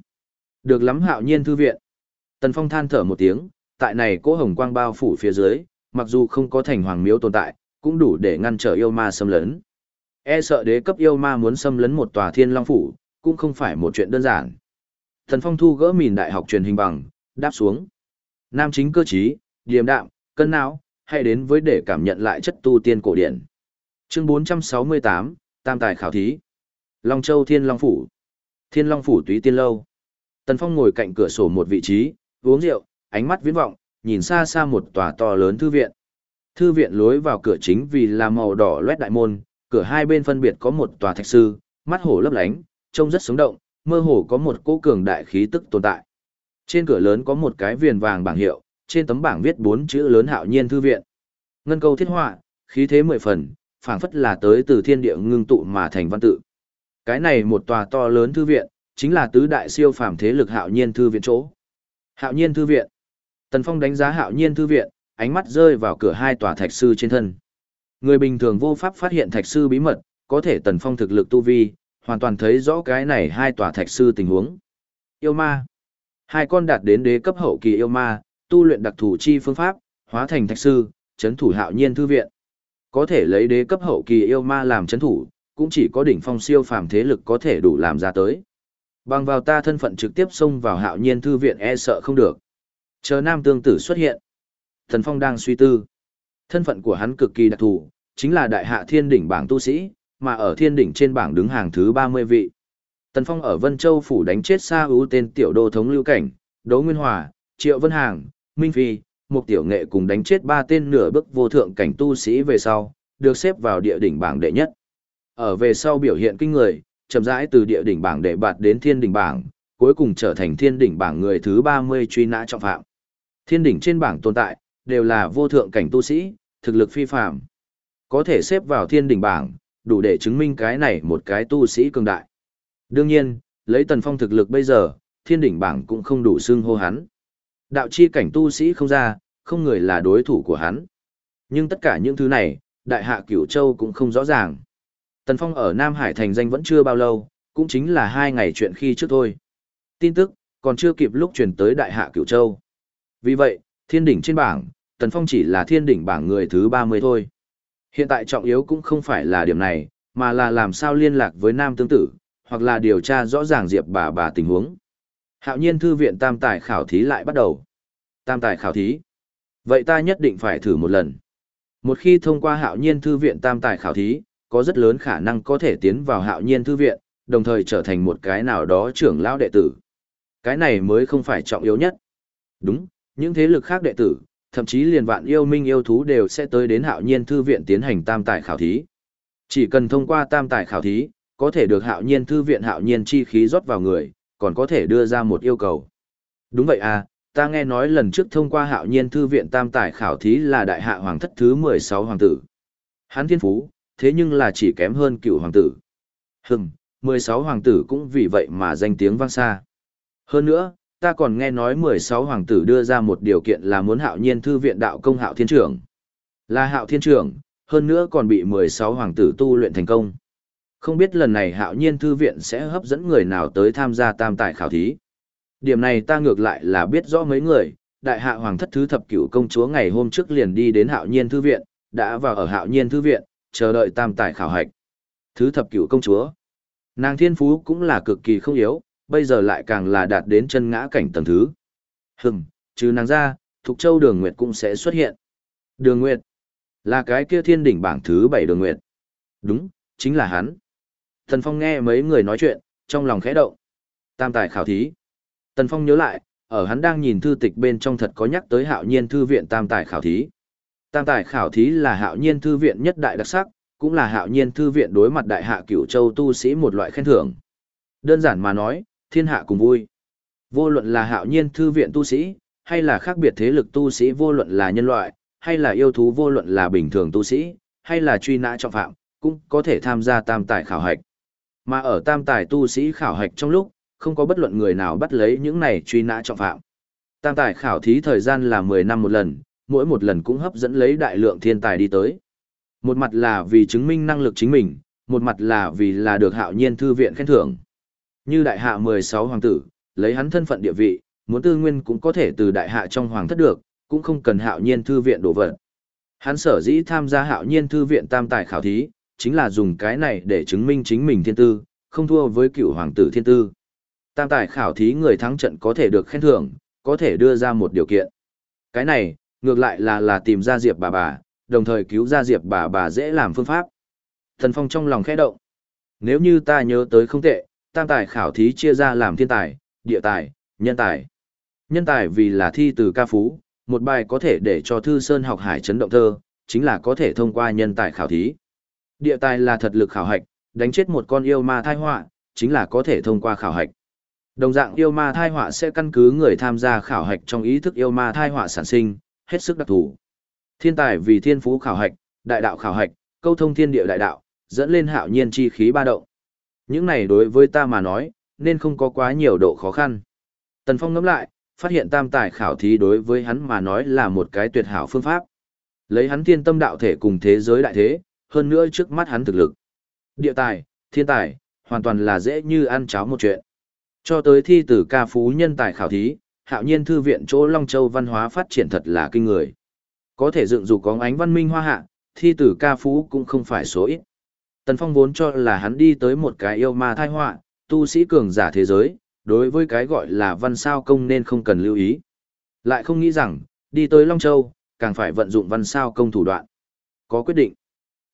Được lắm hạo nhiên thư viện. Tần Phong than thở một tiếng, tại này cỗ hồng quang bao phủ phía dưới, mặc dù không có thành hoàng miếu tồn tại, cũng đủ để ngăn trở yêu ma xâm lấn. E sợ đế cấp yêu ma muốn xâm lấn một tòa thiên long phủ, cũng không phải một chuyện đơn giản. Thần Phong thu gỡ mìn đại học truyền hình bằng, đáp xuống. Nam chính cơ trí, điềm đạm, cân não, hay đến với để cảm nhận lại chất tu tiên cổ điển. Chương 468, Tam tài khảo thí. Long Châu Thiên Long Phủ. Thiên Long Phủ túy tiên lâu. Tần Phong ngồi cạnh cửa sổ một vị trí, uống rượu, ánh mắt viễn vọng, nhìn xa xa một tòa to lớn thư viện. Thư viện lối vào cửa chính vì là màu đỏ loét đại môn, cửa hai bên phân biệt có một tòa thạch sư, mắt hổ lấp lánh, trông rất sống động, mơ hồ có một cỗ cường đại khí tức tồn tại. Trên cửa lớn có một cái viền vàng bảng hiệu, trên tấm bảng viết bốn chữ lớn hạo nhiên thư viện. Ngân câu thiết họa, khí thế mười phần, phảng phất là tới từ thiên địa ngưng tụ mà thành văn tự. Cái này một tòa to lớn thư viện, chính là tứ đại siêu phàm thế lực hạo nhiên thư viện chỗ. Hạo nhiên thư viện. Tần Phong đánh giá hạo nhiên thư viện, ánh mắt rơi vào cửa hai tòa thạch sư trên thân. Người bình thường vô pháp phát hiện thạch sư bí mật, có thể Tần Phong thực lực tu vi, hoàn toàn thấy rõ cái này hai tòa thạch sư tình huống. Yêu ma. Hai con đạt đến đế cấp hậu kỳ yêu ma, tu luyện đặc thù chi phương pháp, hóa thành thạch sư, chấn thủ hạo nhiên thư viện. Có thể lấy đế cấp hậu kỳ yêu ma làm chấn thủ, cũng chỉ có đỉnh phong siêu phàm thế lực có thể đủ làm ra tới. Bằng vào ta thân phận trực tiếp xông vào hạo nhiên thư viện e sợ không được. Chờ nam tương tử xuất hiện. Thần Phong đang suy tư. Thân phận của hắn cực kỳ đặc thù, chính là đại hạ thiên đỉnh bảng tu sĩ, mà ở thiên đỉnh trên bảng đứng hàng thứ 30 vị. Tần Phong ở Vân Châu phủ đánh chết xa ưu tên tiểu đô thống lưu cảnh, Đỗ Nguyên Hòa, Triệu Vân Hàng, Minh Phi, một tiểu nghệ cùng đánh chết ba tên nửa bức vô thượng cảnh tu sĩ về sau, được xếp vào địa đỉnh bảng đệ nhất. Ở về sau biểu hiện kinh người, chậm rãi từ địa đỉnh bảng đệ bạt đến thiên đỉnh bảng, cuối cùng trở thành thiên đỉnh bảng người thứ 30 truy nã trọng phạm. Thiên đỉnh trên bảng tồn tại, đều là vô thượng cảnh tu sĩ, thực lực phi phàm. Có thể xếp vào thiên đỉnh bảng, đủ để chứng minh cái này một cái tu sĩ cường đại. Đương nhiên, lấy tần phong thực lực bây giờ, thiên đỉnh bảng cũng không đủ xưng hô hắn. Đạo chi cảnh tu sĩ không ra, không người là đối thủ của hắn. Nhưng tất cả những thứ này, đại hạ cửu châu cũng không rõ ràng. Tần Phong ở Nam Hải thành danh vẫn chưa bao lâu, cũng chính là hai ngày chuyện khi trước thôi. Tin tức, còn chưa kịp lúc truyền tới đại hạ cửu châu. Vì vậy, thiên đỉnh trên bảng, Tần Phong chỉ là thiên đỉnh bảng người thứ 30 thôi. Hiện tại trọng yếu cũng không phải là điểm này, mà là làm sao liên lạc với nam tương tử, hoặc là điều tra rõ ràng diệp bà bà tình huống. Hạo nhiên thư viện tam tài khảo thí lại bắt đầu. Tam tài khảo thí. Vậy ta nhất định phải thử một lần. Một khi thông qua hạo nhiên thư viện tam tài khảo thí, có rất lớn khả năng có thể tiến vào hạo nhiên thư viện, đồng thời trở thành một cái nào đó trưởng lão đệ tử. Cái này mới không phải trọng yếu nhất. Đúng, những thế lực khác đệ tử, thậm chí liền vạn yêu minh yêu thú đều sẽ tới đến hạo nhiên thư viện tiến hành tam tài khảo thí. Chỉ cần thông qua tam tài khảo thí, có thể được hạo nhiên thư viện hạo nhiên chi khí rót vào người, còn có thể đưa ra một yêu cầu. Đúng vậy à, ta nghe nói lần trước thông qua hạo nhiên thư viện tam tài khảo thí là đại hạ hoàng thất thứ 16 hoàng tử. Hán thiên phú, thế nhưng là chỉ kém hơn cựu hoàng tử. Hừm, 16 hoàng tử cũng vì vậy mà danh tiếng vang xa. Hơn nữa, ta còn nghe nói 16 hoàng tử đưa ra một điều kiện là muốn hạo nhiên thư viện đạo công hạo thiên trưởng. Là hạo thiên trưởng, hơn nữa còn bị 16 hoàng tử tu luyện thành công. Không biết lần này hạo nhiên thư viện sẽ hấp dẫn người nào tới tham gia tam tài khảo thí. Điểm này ta ngược lại là biết rõ mấy người, đại hạ hoàng thất thứ thập cửu công chúa ngày hôm trước liền đi đến hạo nhiên thư viện, đã vào ở hạo nhiên thư viện, chờ đợi tam tài khảo hạch. Thứ thập cửu công chúa. Nàng thiên phú cũng là cực kỳ không yếu, bây giờ lại càng là đạt đến chân ngã cảnh tầng thứ. Hừm, trừ nàng ra, Thục Châu Đường Nguyệt cũng sẽ xuất hiện. Đường Nguyệt, là cái kia thiên đỉnh bảng thứ bảy Đường Nguyệt. Đúng, chính là hắn. Tần Phong nghe mấy người nói chuyện, trong lòng khẽ động. Tam tài khảo thí. Tần Phong nhớ lại, ở hắn đang nhìn thư tịch bên trong thật có nhắc tới hạo nhiên thư viện tam tài khảo thí. Tam tài khảo thí là hạo nhiên thư viện nhất đại đặc sắc, cũng là hạo nhiên thư viện đối mặt đại hạ cửu châu tu sĩ một loại khen thưởng. Đơn giản mà nói, thiên hạ cùng vui. Vô luận là hạo nhiên thư viện tu sĩ, hay là khác biệt thế lực tu sĩ vô luận là nhân loại, hay là yêu thú vô luận là bình thường tu sĩ, hay là truy nã trọng phạm, cũng có thể tham gia tam tài khảo hạch. Mà ở tam tài tu sĩ khảo hạch trong lúc, không có bất luận người nào bắt lấy những này truy nã trọng phạm. Tam tài khảo thí thời gian là 10 năm một lần, mỗi một lần cũng hấp dẫn lấy đại lượng thiên tài đi tới. Một mặt là vì chứng minh năng lực chính mình, một mặt là vì là được hạo nhiên thư viện khen thưởng. Như đại hạ 16 hoàng tử, lấy hắn thân phận địa vị, muốn tư nguyên cũng có thể từ đại hạ trong hoàng thất được, cũng không cần hạo nhiên thư viện đổ vật. Hắn sở dĩ tham gia hạo nhiên thư viện tam tài khảo thí, chính là dùng cái này để chứng minh chính mình thiên tư, không thua với cựu hoàng tử thiên tư. Tam tài khảo thí người thắng trận có thể được khen thưởng, có thể đưa ra một điều kiện. Cái này, ngược lại là là tìm ra Diệp bà bà, đồng thời cứu ra Diệp bà bà dễ làm phương pháp. Thần Phong trong lòng khẽ động. Nếu như ta nhớ tới không tệ, tam tài khảo thí chia ra làm thiên tài, địa tài, nhân tài. Nhân tài vì là thi từ ca phú, một bài có thể để cho Thư Sơn học hải chấn động thơ, chính là có thể thông qua nhân tài khảo thí. Địa tài là thật lực khảo hạch, đánh chết một con yêu ma thai họa, chính là có thể thông qua khảo hạch. Đồng dạng yêu ma thai họa sẽ căn cứ người tham gia khảo hạch trong ý thức yêu ma thai họa sản sinh, hết sức đặc thù. Thiên tài vì thiên phú khảo hạch, đại đạo khảo hạch, câu thông thiên địa đại đạo, dẫn lên hạo nhiên chi khí ba động. Những này đối với ta mà nói, nên không có quá nhiều độ khó khăn. Tần Phong ngẫm lại, phát hiện tam tài khảo thí đối với hắn mà nói là một cái tuyệt hảo phương pháp. Lấy hắn thiên tâm đạo thể cùng thế giới đại thế, hơn nữa trước mắt hắn thực lực. Địa tài, thiên tài, hoàn toàn là dễ như ăn cháo một chuyện. Cho tới thi tử ca phú nhân tài khảo thí, hạo nhiên thư viện chỗ Long Châu văn hóa phát triển thật là kinh người. Có thể dựng dù có ánh văn minh hoa hạ, thi tử ca phú cũng không phải số ít. Tần Phong vốn cho là hắn đi tới một cái yêu ma thai họa, tu sĩ cường giả thế giới, đối với cái gọi là văn sao công nên không cần lưu ý. Lại không nghĩ rằng, đi tới Long Châu, càng phải vận dụng văn sao công thủ đoạn. Có quyết định.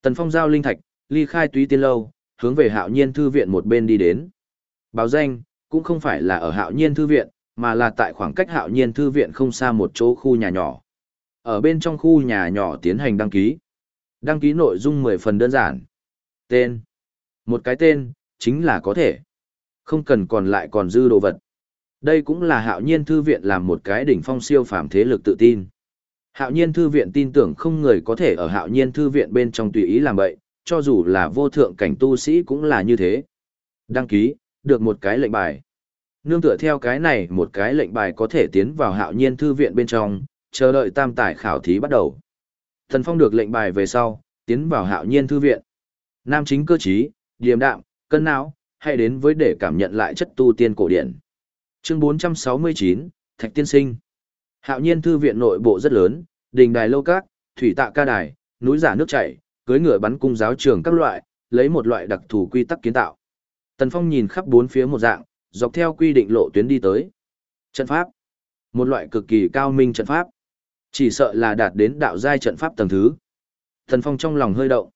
Tần Phong giao linh thạch, ly khai túy tiên lâu, hướng về hạo nhiên thư viện một bên đi đến. Báo danh, cũng không phải là ở hạo nhiên thư viện, mà là tại khoảng cách hạo nhiên thư viện không xa một chỗ khu nhà nhỏ. Ở bên trong khu nhà nhỏ tiến hành đăng ký. Đăng ký nội dung 10 phần đơn giản. Tên. Một cái tên, chính là có thể. Không cần còn lại còn dư đồ vật. Đây cũng là hạo nhiên thư viện làm một cái đỉnh phong siêu phàm thế lực tự tin. Hạo nhiên thư viện tin tưởng không người có thể ở hạo nhiên thư viện bên trong tùy ý làm vậy, cho dù là vô thượng cảnh tu sĩ cũng là như thế. Đăng ký, được một cái lệnh bài. Nương tựa theo cái này một cái lệnh bài có thể tiến vào hạo nhiên thư viện bên trong, chờ đợi tam tải khảo thí bắt đầu. Thần Phong được lệnh bài về sau, tiến vào hạo nhiên thư viện. Nam chính cơ trí, điềm đạm, cân não, hay đến với để cảm nhận lại chất tu tiên cổ điển. Chương 469, Thạch Tiên Sinh. Hạo nhiên thư viện nội bộ rất lớn, đình đài lâu các, thủy tạ ca đài, núi giả nước chảy, cưới ngựa bắn cung giáo trường các loại, lấy một loại đặc thù quy tắc kiến tạo. Tần Phong nhìn khắp bốn phía một dạng, dọc theo quy định lộ tuyến đi tới. Trận pháp. Một loại cực kỳ cao minh trận pháp. Chỉ sợ là đạt đến đạo giai trận pháp tầng thứ. Thần Phong trong lòng hơi động.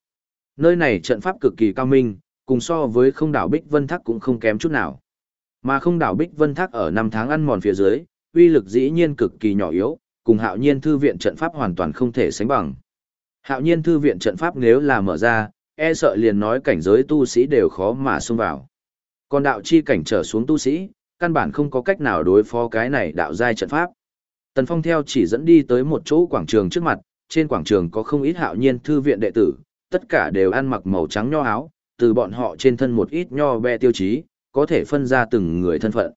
Nơi này trận pháp cực kỳ cao minh, cùng so với không đảo Bích Vân Thác cũng không kém chút nào. Mà không đảo Bích Vân Thác ở năm tháng ăn mòn phía dưới, uy lực dĩ nhiên cực kỳ nhỏ yếu, cùng hạo nhiên thư viện trận pháp hoàn toàn không thể sánh bằng. Hạo nhiên thư viện trận pháp nếu là mở ra, e sợ liền nói cảnh giới tu sĩ đều khó mà xông vào. Còn đạo chi cảnh trở xuống tu sĩ, căn bản không có cách nào đối phó cái này đạo giai trận pháp. Tần Phong theo chỉ dẫn đi tới một chỗ quảng trường trước mặt, trên quảng trường có không ít hạo nhiên thư viện đệ tử, tất cả đều ăn mặc màu trắng nho áo, từ bọn họ trên thân một ít nho be tiêu chí, có thể phân ra từng người thân phận.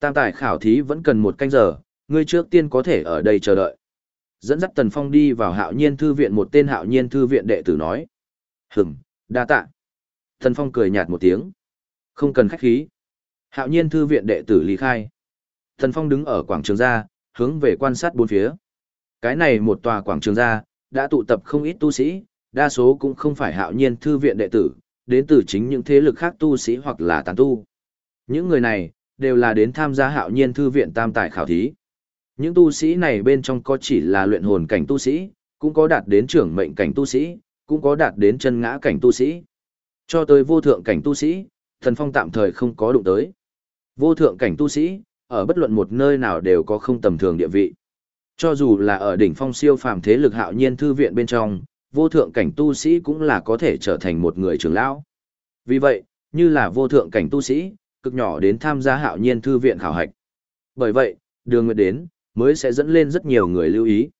Tam tài khảo thí vẫn cần một canh giờ, ngươi trước tiên có thể ở đây chờ đợi. Dẫn dắt Tần Phong đi vào hạo nhiên thư viện một tên hạo nhiên thư viện đệ tử nói. Hửm, đa tạ. Tần Phong cười nhạt một tiếng. Không cần khách khí. Hạo nhiên thư viện đệ tử ly khai. Tần Phong đứng ở quảng trường ra, hướng về quan sát bốn phía. Cái này một tòa quảng trường ra, đã tụ tập không ít tu sĩ, đa số cũng không phải hạo nhiên thư viện đệ tử, đến từ chính những thế lực khác tu sĩ hoặc là tán tu. Những người này, đều là đến tham gia hạo nhiên thư viện tam tài khảo thí. Những tu sĩ này bên trong có chỉ là luyện hồn cảnh tu sĩ, cũng có đạt đến trưởng mệnh cảnh tu sĩ, cũng có đạt đến chân ngã cảnh tu sĩ. Cho tới vô thượng cảnh tu sĩ, thần phong tạm thời không có đụng tới. Vô thượng cảnh tu sĩ, ở bất luận một nơi nào đều có không tầm thường địa vị. Cho dù là ở đỉnh phong siêu phàm thế lực hạo nhiên thư viện bên trong, vô thượng cảnh tu sĩ cũng là có thể trở thành một người trưởng lão. Vì vậy, như là vô thượng cảnh tu sĩ, cực nhỏ đến tham gia hạo nhiên thư viện khảo hạch. Bởi vậy, đường nguyệt đến, mới sẽ dẫn lên rất nhiều người lưu ý.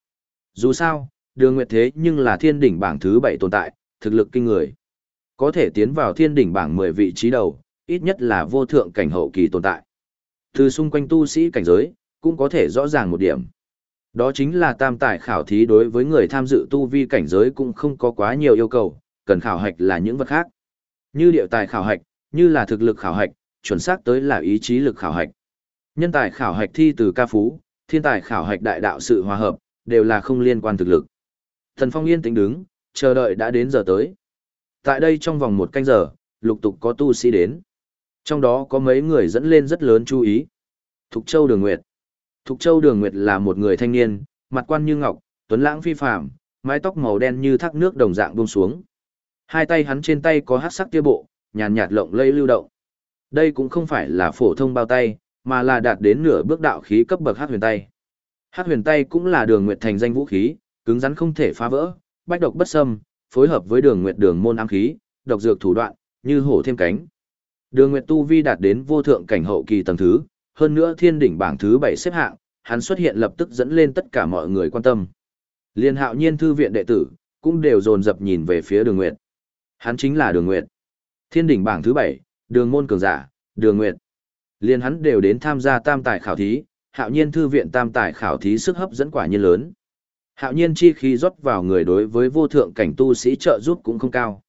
Dù sao, đường nguyệt thế nhưng là thiên đỉnh bảng thứ 7 tồn tại, thực lực kinh người. Có thể tiến vào thiên đỉnh bảng 10 vị trí đầu, ít nhất là vô thượng cảnh hậu kỳ tồn tại. Từ xung quanh tu sĩ cảnh giới, cũng có thể rõ ràng một điểm. Đó chính là tam tài khảo thí đối với người tham dự tu vi cảnh giới cũng không có quá nhiều yêu cầu, cần khảo hạch là những vật khác. Như điệu tài khảo hạch, như là thực lực khảo hạch, chuẩn xác tới là ý chí lực khảo hạch. Nhân tài khảo hạch thi từ ca phú, thiên tài khảo hạch đại đạo sự hòa hợp, đều là không liên quan thực lực. Thần Phong yên tĩnh đứng, chờ đợi đã đến giờ tới. Tại đây trong vòng một canh giờ, lục tục có tu sĩ đến. Trong đó có mấy người dẫn lên rất lớn chú ý. Thục Châu Đường Nguyệt. Thục Châu Đường Nguyệt là một người thanh niên, mặt quan như ngọc, tuấn lãng phi phàm, mái tóc màu đen như thác nước đồng dạng buông xuống. Hai tay hắn trên tay có hắc sắc tia bộ, nhàn nhạt lộng lây lưu động. Đây cũng không phải là phổ thông bao tay, mà là đạt đến nửa bước đạo khí cấp bậc hắc huyền tay. Hắc huyền tay cũng là đường nguyệt thành danh vũ khí, cứng rắn không thể phá vỡ, bách độc bất xâm, phối hợp với đường nguyệt đường môn ám khí, độc dược thủ đoạn, như hổ thêm cánh. Đường nguyệt tu vi đạt đến vô thượng cảnh hậu kỳ tầng thứ, hơn nữa thiên đỉnh bảng thứ 7 xếp hạng, hắn xuất hiện lập tức dẫn lên tất cả mọi người quan tâm. Liên hạo nhiên thư viện đệ tử, cũng đều dồn dập nhìn về phía đường nguyệt. Hắn chính là đường nguyệt. Thiên đỉnh bảng thứ 7, đường môn cường giả, đường nguyệt. Liên hắn đều đến tham gia tam tài khảo thí, hạo nhiên thư viện tam tài khảo thí sức hấp dẫn quả nhiên lớn. Hạo nhiên chi khi rót vào người đối với vô thượng cảnh tu sĩ trợ giúp cũng không cao.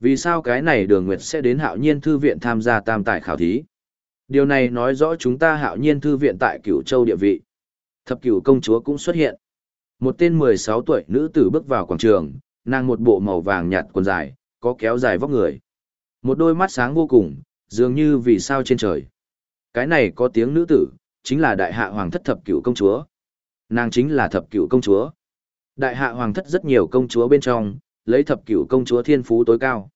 Vì sao cái này đường nguyệt sẽ đến hạo nhiên thư viện tham gia tam tài khảo thí? Điều này nói rõ chúng ta hạo nhiên thư viện tại cửu châu địa vị. Thập cửu công chúa cũng xuất hiện. Một tên 16 tuổi nữ tử bước vào quảng trường, nàng một bộ màu vàng nhạt quần dài, có kéo dài vóc người. Một đôi mắt sáng vô cùng, dường như vì sao trên trời. Cái này có tiếng nữ tử, chính là đại hạ hoàng thất thập cửu công chúa. Nàng chính là thập cửu công chúa. Đại hạ hoàng thất rất nhiều công chúa bên trong, lấy thập cửu công chúa thiên phú tối cao.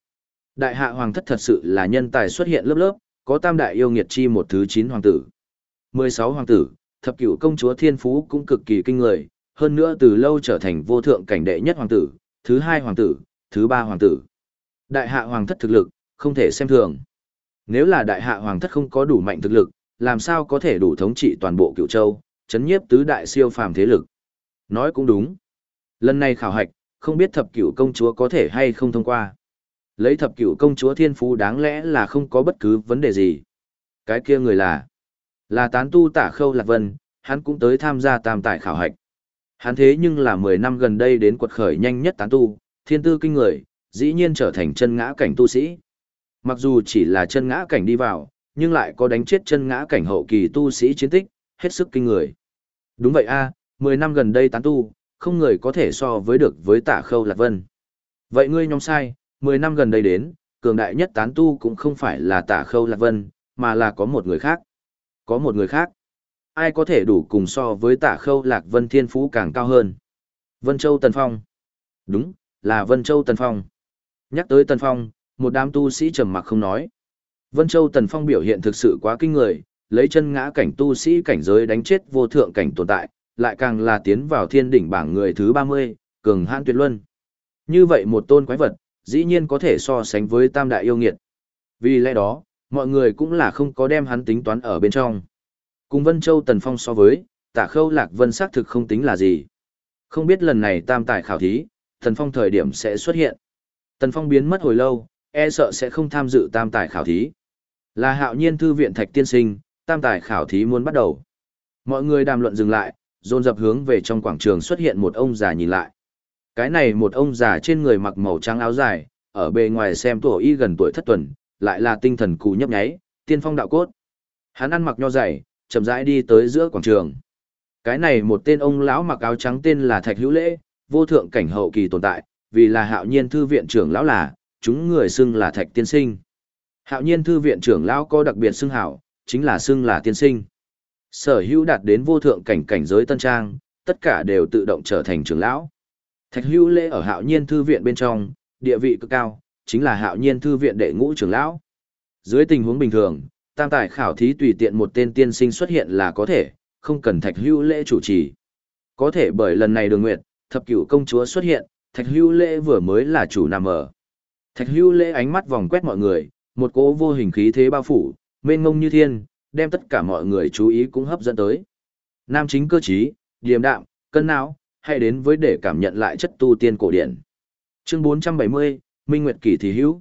Đại hạ hoàng thất thật sự là nhân tài xuất hiện lớp lớp, có tam đại yêu nghiệt chi một thứ 9 hoàng tử. 16 hoàng tử, thập cửu công chúa thiên phú cũng cực kỳ kinh người, hơn nữa từ lâu trở thành vô thượng cảnh đệ nhất hoàng tử, thứ hai hoàng tử, thứ ba hoàng tử. Đại hạ hoàng thất thực lực, không thể xem thường. Nếu là đại hạ hoàng thất không có đủ mạnh thực lực, làm sao có thể đủ thống trị toàn bộ cựu châu, chấn nhiếp tứ đại siêu phàm thế lực. Nói cũng đúng. Lần này khảo hạch, không biết thập cửu công chúa có thể hay không thông qua. Lấy thập cửu công chúa thiên phú đáng lẽ là không có bất cứ vấn đề gì. Cái kia người là, là tán tu tả khâu lạc vân, hắn cũng tới tham gia tam tài khảo hạch. Hắn thế nhưng là 10 năm gần đây đến quật khởi nhanh nhất tán tu, thiên tư kinh người, dĩ nhiên trở thành chân ngã cảnh tu sĩ. Mặc dù chỉ là chân ngã cảnh đi vào, nhưng lại có đánh chết chân ngã cảnh hậu kỳ tu sĩ chiến tích, hết sức kinh người. Đúng vậy a, 10 năm gần đây tán tu, không người có thể so với được với tả khâu lạc vân. Vậy ngươi nhóm sai, 10 năm gần đây đến, cường đại nhất tán tu cũng không phải là tả khâu lạc vân, mà là có một người khác. Có một người khác. ai có thể đủ cùng so với tả khâu lạc vân thiên phú càng cao hơn. Vân Châu Tần Phong. Đúng, là Vân Châu Tần Phong. Nhắc tới Tần Phong, một đám tu sĩ trầm mặc không nói. Vân Châu Tần Phong biểu hiện thực sự quá kinh người, lấy chân ngã cảnh tu sĩ cảnh giới đánh chết vô thượng cảnh tồn tại, lại càng là tiến vào thiên đỉnh bảng người thứ 30, cường hãn tuyệt luân. Như vậy một tôn quái vật, dĩ nhiên có thể so sánh với tam đại yêu nghiệt. Vì lẽ đó, mọi người cũng là không có đem hắn tính toán ở bên trong. Cùng Vân Châu Tần Phong so với, tả khâu lạc vân xác thực không tính là gì. Không biết lần này tam tài khảo thí, Tần Phong thời điểm sẽ xuất hiện. Tần Phong biến mất hồi lâu, e sợ sẽ không tham dự tam tài khảo thí. Là hạo nhiên thư viện thạch tiên sinh, tam tài khảo thí muốn bắt đầu. Mọi người đàm luận dừng lại, dồn dập hướng về trong quảng trường xuất hiện một ông già nhìn lại. Cái này một ông già trên người mặc màu trắng áo dài, ở bề ngoài xem tuổi y gần tuổi thất tuần, lại là tinh thần cù nhấp nháy, tiên phong đạo cốt. Hắn ăn mặc nho dày, chậm rãi đi tới giữa quảng trường. Cái này một tên ông lão mặc áo trắng tên là Thạch Hữu Lễ, vô thượng cảnh hậu kỳ tồn tại, vì là hạo nhiên thư viện trưởng lão là, chúng người xưng là Thạch Tiên Sinh. Hạo nhiên thư viện trưởng lão có đặc biệt xưng hảo, chính là xưng là tiên sinh. Sở hữu đạt đến vô thượng cảnh cảnh giới tân trang, tất cả đều tự động trở thành trưởng lão. Thạch hữu lễ ở hạo nhiên thư viện bên trong, địa vị cực cao, chính là hạo nhiên thư viện đệ ngũ trưởng lão. Dưới tình huống bình thường, tam tài khảo thí tùy tiện một tên tiên sinh xuất hiện là có thể, không cần thạch hữu lễ chủ trì. Có thể bởi lần này đường nguyệt, thập cửu công chúa xuất hiện, thạch hữu lễ vừa mới là chủ nằm ở. Thạch hữu lễ ánh mắt vòng quét mọi người, một cỗ vô hình khí thế bao phủ, mênh ngông như thiên, đem tất cả mọi người chú ý cũng hấp dẫn tới. Nam chính cơ trí, điềm đạm, cân não, hãy đến với để cảm nhận lại chất tu tiên cổ điển. Chương 470, Minh Nguyệt Kỳ thì hữu.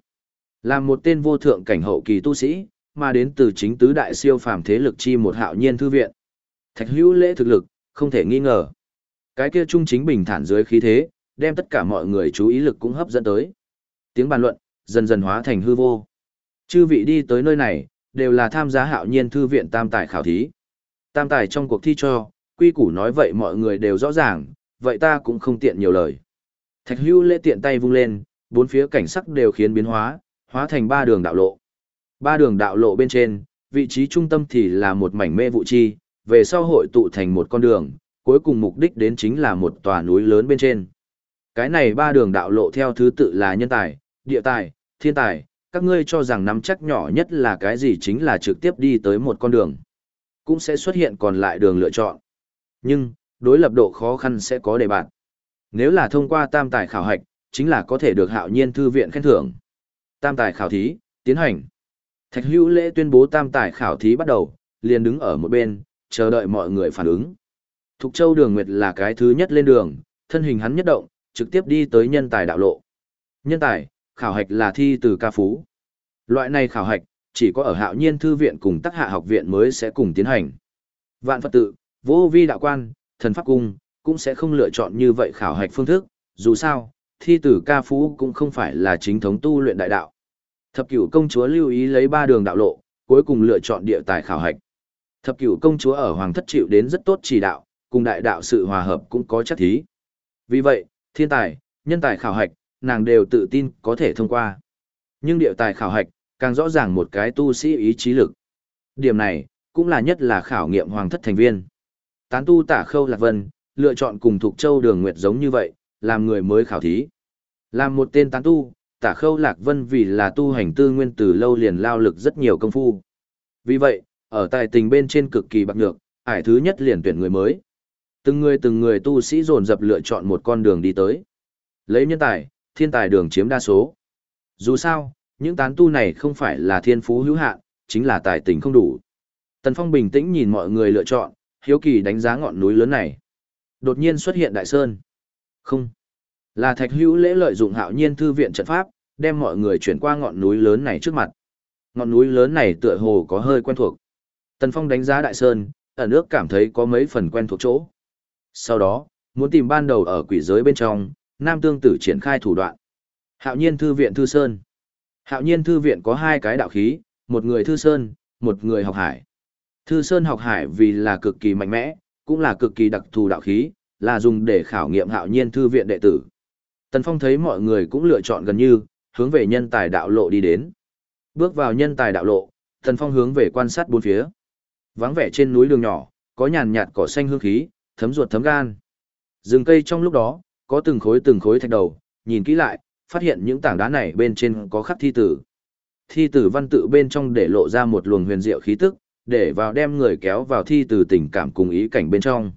Làm một tên vô thượng cảnh hậu kỳ tu sĩ, mà đến từ chính tứ đại siêu phàm thế lực chi một hạo nhiên thư viện. Thạch hữu lễ thực lực, không thể nghi ngờ. Cái kia trung chính bình thản dưới khí thế, đem tất cả mọi người chú ý lực cũng hấp dẫn tới. Tiếng bàn luận, dần dần hóa thành hư vô. Chư vị đi tới nơi này, đều là tham gia hạo nhiên thư viện tam tài khảo thí. Tam tài trong cuộc thi cho, quy củ nói vậy mọi người đều rõ ràng, vậy ta cũng không tiện nhiều lời. Thạch hưu lễ tiện tay vung lên, bốn phía cảnh sắc đều khiến biến hóa, hóa thành ba đường đạo lộ. Ba đường đạo lộ bên trên, vị trí trung tâm thì là một mảnh mê vụ chi, về sau hội tụ thành một con đường, cuối cùng mục đích đến chính là một tòa núi lớn bên trên. Cái này ba đường đạo lộ theo thứ tự là nhân tài, địa tài, thiên tài, các ngươi cho rằng nắm chắc nhỏ nhất là cái gì chính là trực tiếp đi tới một con đường. Cũng sẽ xuất hiện còn lại đường lựa chọn. Nhưng, đối lập độ khó khăn sẽ có đề bạt. Nếu là thông qua tam tài khảo hạch, chính là có thể được hạo nhiên thư viện khen thưởng. Tam tài khảo thí, tiến hành. Thạch hữu lễ tuyên bố tam tài khảo thí bắt đầu, liền đứng ở một bên, chờ đợi mọi người phản ứng. Thục Châu Đường Nguyệt là cái thứ nhất lên đường, thân hình hắn nhất động, trực tiếp đi tới nhân tài đạo lộ. Nhân tài, khảo hạch là thi từ ca phú. Loại này khảo hạch, chỉ có ở hạo nhiên thư viện cùng tác hạ học viện mới sẽ cùng tiến hành. Vạn Phật tự, vô vi đạo quan, thần pháp cung, cũng sẽ không lựa chọn như vậy khảo hạch phương thức, dù sao, thi tử ca phú cũng không phải là chính thống tu luyện đại đạo. Thập cửu công chúa lưu ý lấy ba đường đạo lộ, cuối cùng lựa chọn địa tài khảo hạch. Thập cửu công chúa ở hoàng thất chịu đến rất tốt chỉ đạo, cùng đại đạo sự hòa hợp cũng có chắc thí. Vì vậy, thiên tài, nhân tài khảo hạch, nàng đều tự tin có thể thông qua. Nhưng địa tài khảo hạch, càng rõ ràng một cái tu sĩ ý chí lực. Điểm này, cũng là nhất là khảo nghiệm hoàng thất thành viên. Tán tu tả khâu lạc vân, lựa chọn cùng thuộc châu đường nguyệt giống như vậy, làm người mới khảo thí. Làm một tên tán tu, tả khâu lạc vân vì là tu hành tư nguyên từ lâu liền lao lực rất nhiều công phu. Vì vậy, ở tài tình bên trên cực kỳ bạc nhược, ải thứ nhất liền tuyển người mới. Từng người từng người tu sĩ dồn dập lựa chọn một con đường đi tới. Lấy nhân tài, thiên tài đường chiếm đa số. Dù sao, những tán tu này không phải là thiên phú hữu hạn, chính là tài tình không đủ. Tần Phong bình tĩnh nhìn mọi người lựa chọn, hiếu kỳ đánh giá ngọn núi lớn này. Đột nhiên xuất hiện đại sơn. Không. Là thạch hữu lễ lợi dụng hạo nhiên thư viện trận pháp, đem mọi người chuyển qua ngọn núi lớn này trước mặt. Ngọn núi lớn này tựa hồ có hơi quen thuộc. Tần Phong đánh giá đại sơn, ở nước cảm thấy có mấy phần quen thuộc chỗ. Sau đó, muốn tìm ban đầu ở quỷ giới bên trong, Nam Tương Tử triển khai thủ đoạn. Hạo nhiên thư viện Thư Sơn. Hạo nhiên thư viện có hai cái đạo khí, một người Thư Sơn, một người học hải. Thư Sơn học hải vì là cực kỳ mạnh mẽ, cũng là cực kỳ đặc thù đạo khí, là dùng để khảo nghiệm hạo nhiên thư viện đệ tử. Tần Phong thấy mọi người cũng lựa chọn gần như, hướng về nhân tài đạo lộ đi đến. Bước vào nhân tài đạo lộ, Tần Phong hướng về quan sát bốn phía. Vắng vẻ trên núi đường nhỏ, có nhàn nhạt cỏ xanh hương khí, thấm ruột thấm gan. Rừng cây trong lúc đó, có từng khối từng khối thạch đầu, nhìn kỹ lại, phát hiện những tảng đá này bên trên có khắc thi tử. Thi tử văn tự bên trong để lộ ra một luồng huyền diệu khí tức, để vào đem người kéo vào thi từ tình cảm cùng ý cảnh bên trong.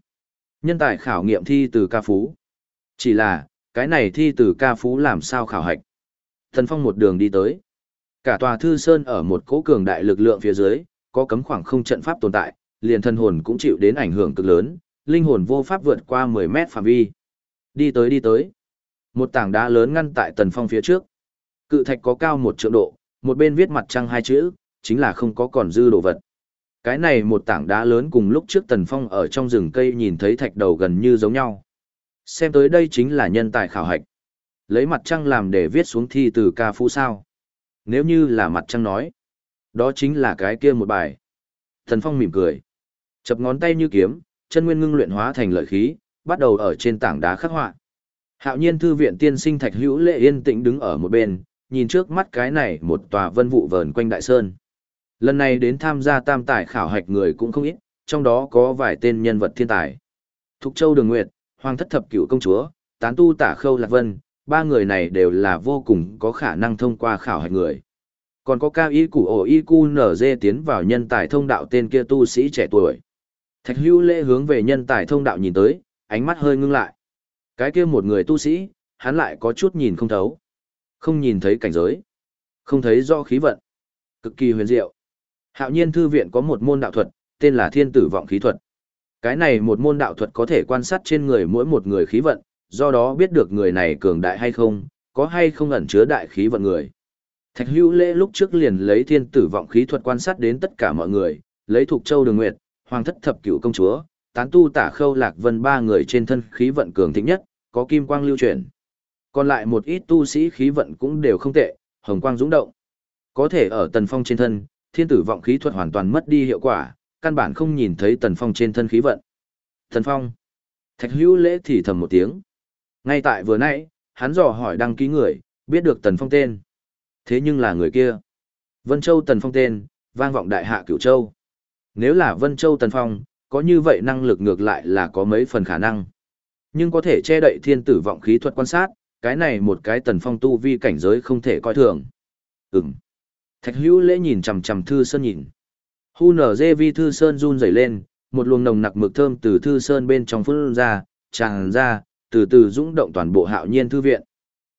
Nhân tài khảo nghiệm thi từ ca phú. Chỉ là, cái này thi từ ca phú làm sao khảo hạch. Thần Phong một đường đi tới. Cả tòa thư sơn ở một cỗ cường đại lực lượng phía dưới, có cấm khoảng không trận pháp tồn tại, liền thân hồn cũng chịu đến ảnh hưởng cực lớn, linh hồn vô pháp vượt qua 10 mét phạm vi. Đi tới đi tới. Một tảng đá lớn ngăn tại Tần Phong phía trước. Cự thạch có cao một trượng độ, một bên viết mặt trăng hai chữ, chính là không có còn dư đồ vật. Cái này một tảng đá lớn cùng lúc trước Tần Phong ở trong rừng cây nhìn thấy thạch đầu gần như giống nhau. Xem tới đây chính là nhân tài khảo hạch. Lấy mặt trăng làm để viết xuống thi từ ca phú sao. Nếu như là mặt trăng nói, đó chính là cái kia một bài. Tần Phong mỉm cười. Chập ngón tay như kiếm, chân nguyên ngưng luyện hóa thành lợi khí, bắt đầu ở trên tảng đá khắc họa. Hạo nhiên thư viện tiên sinh Thạch Hữu Lệ yên tĩnh đứng ở một bên, nhìn trước mắt cái này một tòa vân vụ vờn quanh đại sơn. Lần này đến tham gia tam tài khảo hạch người cũng không ít, trong đó có vài tên nhân vật thiên tài. Thục Châu Đường Nguyệt, Hoàng thất thập cửu công chúa, Tán Tu Tả Khâu Lạc Vân, ba người này đều là vô cùng có khả năng thông qua khảo hạch người. Còn có cao y củ ổ y cu nở dê tiến vào nhân tài thông đạo tên kia tu sĩ trẻ tuổi. Thạch hưu lễ hướng về nhân tài thông đạo nhìn tới, ánh mắt hơi ngưng lại. Cái kia một người tu sĩ, hắn lại có chút nhìn không thấu. Không nhìn thấy cảnh giới. Không thấy do khí vận. Cực kỳ huyền diệu. Hạo nhiên thư viện có một môn đạo thuật, tên là thiên tử vọng khí thuật. Cái này một môn đạo thuật có thể quan sát trên người mỗi một người khí vận, do đó biết được người này cường đại hay không, có hay không ẩn chứa đại khí vận người. Thạch hữu lễ lúc trước liền lấy thiên tử vọng khí thuật quan sát đến tất cả mọi người, lấy thuộc châu đường nguyệt, hoàng thất thập cửu công chúa, tán tu tả khâu lạc vân ba người trên thân khí vận cường thịnh nhất, có kim quang lưu chuyển. Còn lại một ít tu sĩ khí vận cũng đều không tệ, hồng quang dũng động. Có thể ở tần phong trên thân, thiên tử vọng khí thuật hoàn toàn mất đi hiệu quả, căn bản không nhìn thấy tần phong trên thân khí vận. Tần phong. Thạch hữu lễ thì thầm một tiếng. Ngay tại vừa nãy, hắn dò hỏi đăng ký người, biết được tần phong tên. Thế nhưng là người kia. Vân Châu tần phong tên, vang vọng đại hạ cửu châu. Nếu là Vân Châu tần phong, có như vậy năng lực ngược lại là có mấy phần khả năng. Nhưng có thể che đậy thiên tử vọng khí thuật quan sát, cái này một cái tần phong tu vi cảnh giới không thể coi thường. Ừm. Thạch hữu lễ nhìn chằm chằm thư sơn nhìn. Hu nở dê vi thư sơn run rẩy lên, một luồng nồng nặc mực thơm từ thư sơn bên trong phun ra, tràn ra, từ từ dũng động toàn bộ hạo nhiên thư viện.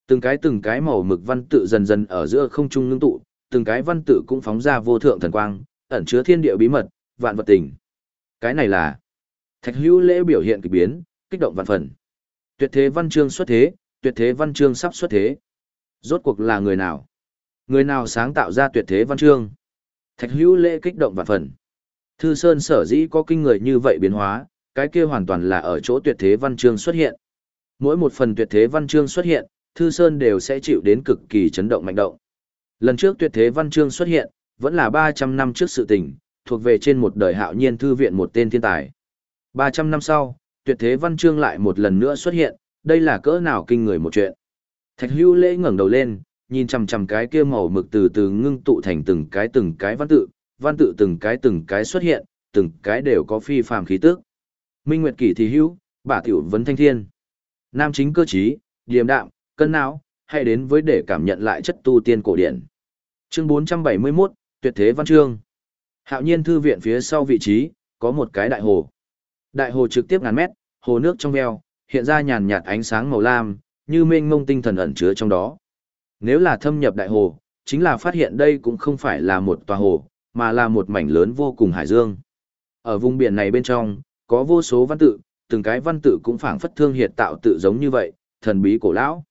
Từng cái từng cái màu mực văn tự dần dần ở giữa không trung ngưng tụ, từng cái văn tự cũng phóng ra vô thượng thần quang, ẩn chứa thiên địa bí mật, vạn vật tình. Cái này là Thạch Hữu lễ biểu hiện kỳ biến, kích động vạn phần. Tuyệt thế văn chương xuất thế, tuyệt thế văn chương sắp xuất thế. Rốt cuộc là người nào? Người nào sáng tạo ra tuyệt thế văn chương? Thạch Hữu lễ kích động vạn phần. Thư Sơn sở dĩ có kinh người như vậy biến hóa, cái kia hoàn toàn là ở chỗ tuyệt thế văn chương xuất hiện. Mỗi một phần tuyệt thế văn chương xuất hiện, Thư Sơn đều sẽ chịu đến cực kỳ chấn động mạnh động. Lần trước tuyệt thế văn chương xuất hiện, vẫn là 300 năm trước sự tình, thuộc về trên một đời hạo nhiên thư viện một tên thiên tài. 300 năm sau, tuyệt thế văn chương lại một lần nữa xuất hiện, đây là cỡ nào kinh người một chuyện. Thạch Hữu lễ ngẩng đầu lên, nhìn chằm chằm cái kia màu mực từ từ ngưng tụ thành từng cái từng cái văn tự, văn tự từng cái từng cái xuất hiện, từng cái đều có phi phàm khí tức. Minh Nguyệt Kỷ thì hữu, bả tiểu vấn thanh thiên. Nam chính cơ trí, điềm đạm, cân não, hay đến với để cảm nhận lại chất tu tiên cổ điển. Chương 471, Tuyệt thế văn chương. Hạo nhiên thư viện phía sau vị trí, có một cái đại hồ. Đại hồ trực tiếp ngàn mét, hồ nước trong veo, hiện ra nhàn nhạt ánh sáng màu lam, như mênh mông tinh thần ẩn chứa trong đó. Nếu là thâm nhập đại hồ, chính là phát hiện đây cũng không phải là một tòa hồ, mà là một mảnh lớn vô cùng hải dương. Ở vùng biển này bên trong, có vô số văn tự, từng cái văn tự cũng phảng phất thương hiệt tạo tự giống như vậy, thần bí cổ lão.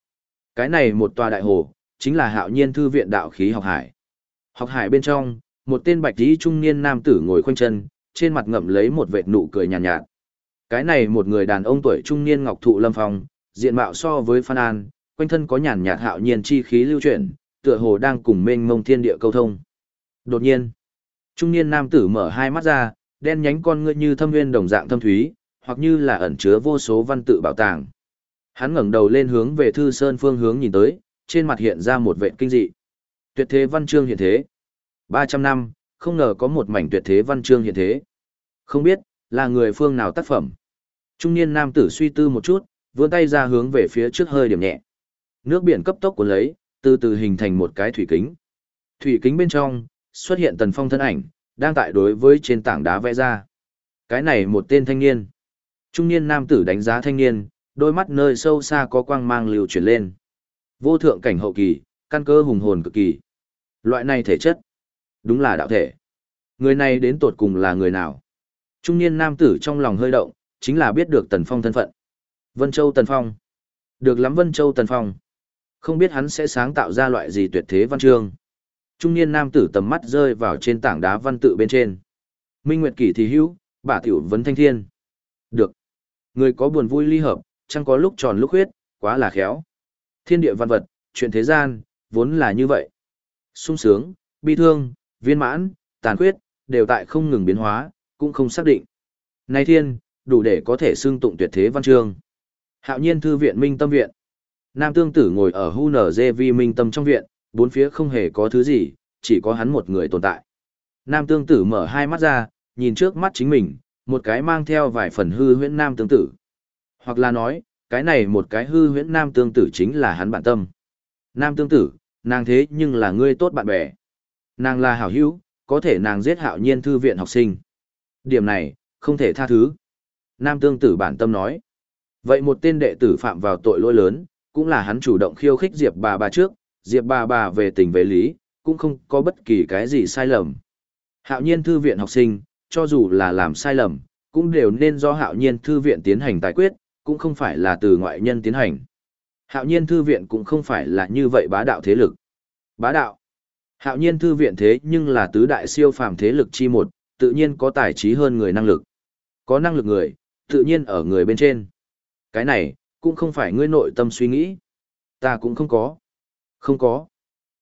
Cái này một tòa đại hồ, chính là hạo nhiên thư viện đạo khí học hải. Học hải bên trong, một tên bạch tí trung niên nam tử ngồi khoanh chân, trên mặt ngậm lấy một vệt nụ cười nhàn nhạt, nhạt. Cái này một người đàn ông tuổi trung niên ngọc thụ lâm phong, diện mạo so với Phan An, quanh thân có nhàn nhạt hạo nhiên chi khí lưu chuyển, tựa hồ đang cùng mênh mông thiên địa câu thông. Đột nhiên, trung niên nam tử mở hai mắt ra, đen nhánh con ngươi như thâm nguyên đồng dạng thâm thúy, hoặc như là ẩn chứa vô số văn tự bảo tàng. Hắn ngẩng đầu lên hướng về Thư Sơn phương hướng nhìn tới, trên mặt hiện ra một vệt kinh dị. Tuyệt thế văn chương hiện thế. 300 năm, không ngờ có một mảnh tuyệt thế văn chương hiện thế. Không biết, là người phương nào tác phẩm. Trung niên nam tử suy tư một chút, vươn tay ra hướng về phía trước hơi điểm nhẹ. Nước biển cấp tốc cuốn lấy, từ từ hình thành một cái thủy kính. Thủy kính bên trong, xuất hiện tần phong thân ảnh, đang tại đối với trên tảng đá vẽ ra. Cái này một tên thanh niên. Trung niên nam tử đánh giá thanh niên, đôi mắt nơi sâu xa có quang mang lưu chuyển lên. Vô thượng cảnh hậu kỳ, căn cơ hùng hồn cực kỳ. Loại này thể chất, đúng là đạo thể. Người này đến tột cùng là người nào? Trung niên nam tử trong lòng hơi động, chính là biết được Tần Phong thân phận. Vân Châu Tần Phong. Được lắm Vân Châu Tần Phong. Không biết hắn sẽ sáng tạo ra loại gì tuyệt thế văn chương. Trung niên nam tử tầm mắt rơi vào trên tảng đá văn tự bên trên. Minh Nguyệt Kỷ thì hữu, bả tiểu vấn thanh thiên. Được. Người có buồn vui ly hợp, chẳng có lúc tròn lúc huyết, quá là khéo. Thiên địa văn vật, chuyện thế gian, vốn là như vậy. sung sướng, bi thương, viên mãn, tàn khuyết, đều tại không ngừng biến hóa, cũng không xác định. Nay thiên, đủ để có thể xưng tụng tuyệt thế văn chương. Hạo nhiên thư viện Minh Tâm Viện. Nam tương tử ngồi ở hu nở dê vi Minh Tâm trong viện, bốn phía không hề có thứ gì, chỉ có hắn một người tồn tại. Nam tương tử mở hai mắt ra, nhìn trước mắt chính mình, một cái mang theo vài phần hư huyễn nam tương tử. Hoặc là nói, cái này một cái hư huyễn nam tương tử chính là hắn bản tâm. Nam tương tử, nàng thế nhưng là ngươi tốt bạn bè. Nàng là hảo hữu, có thể nàng giết hạo nhiên thư viện học sinh. Điểm này, không thể tha thứ. Nam tương tử bản tâm nói. Vậy một tên đệ tử phạm vào tội lỗi lớn, cũng là hắn chủ động khiêu khích Diệp bà bà trước, Diệp bà bà về tình về lý, cũng không có bất kỳ cái gì sai lầm. Hạo nhiên thư viện học sinh, cho dù là làm sai lầm, cũng đều nên do hạo nhiên thư viện tiến hành tài quyết, cũng không phải là từ ngoại nhân tiến hành. Hạo nhiên thư viện cũng không phải là như vậy bá đạo thế lực. Bá đạo. Hạo nhiên thư viện thế nhưng là tứ đại siêu phàm thế lực chi một, tự nhiên có tài trí hơn người năng lực. Có năng lực người, tự nhiên ở người bên trên. Cái này, cũng không phải ngươi nội tâm suy nghĩ. Ta cũng không có. Không có.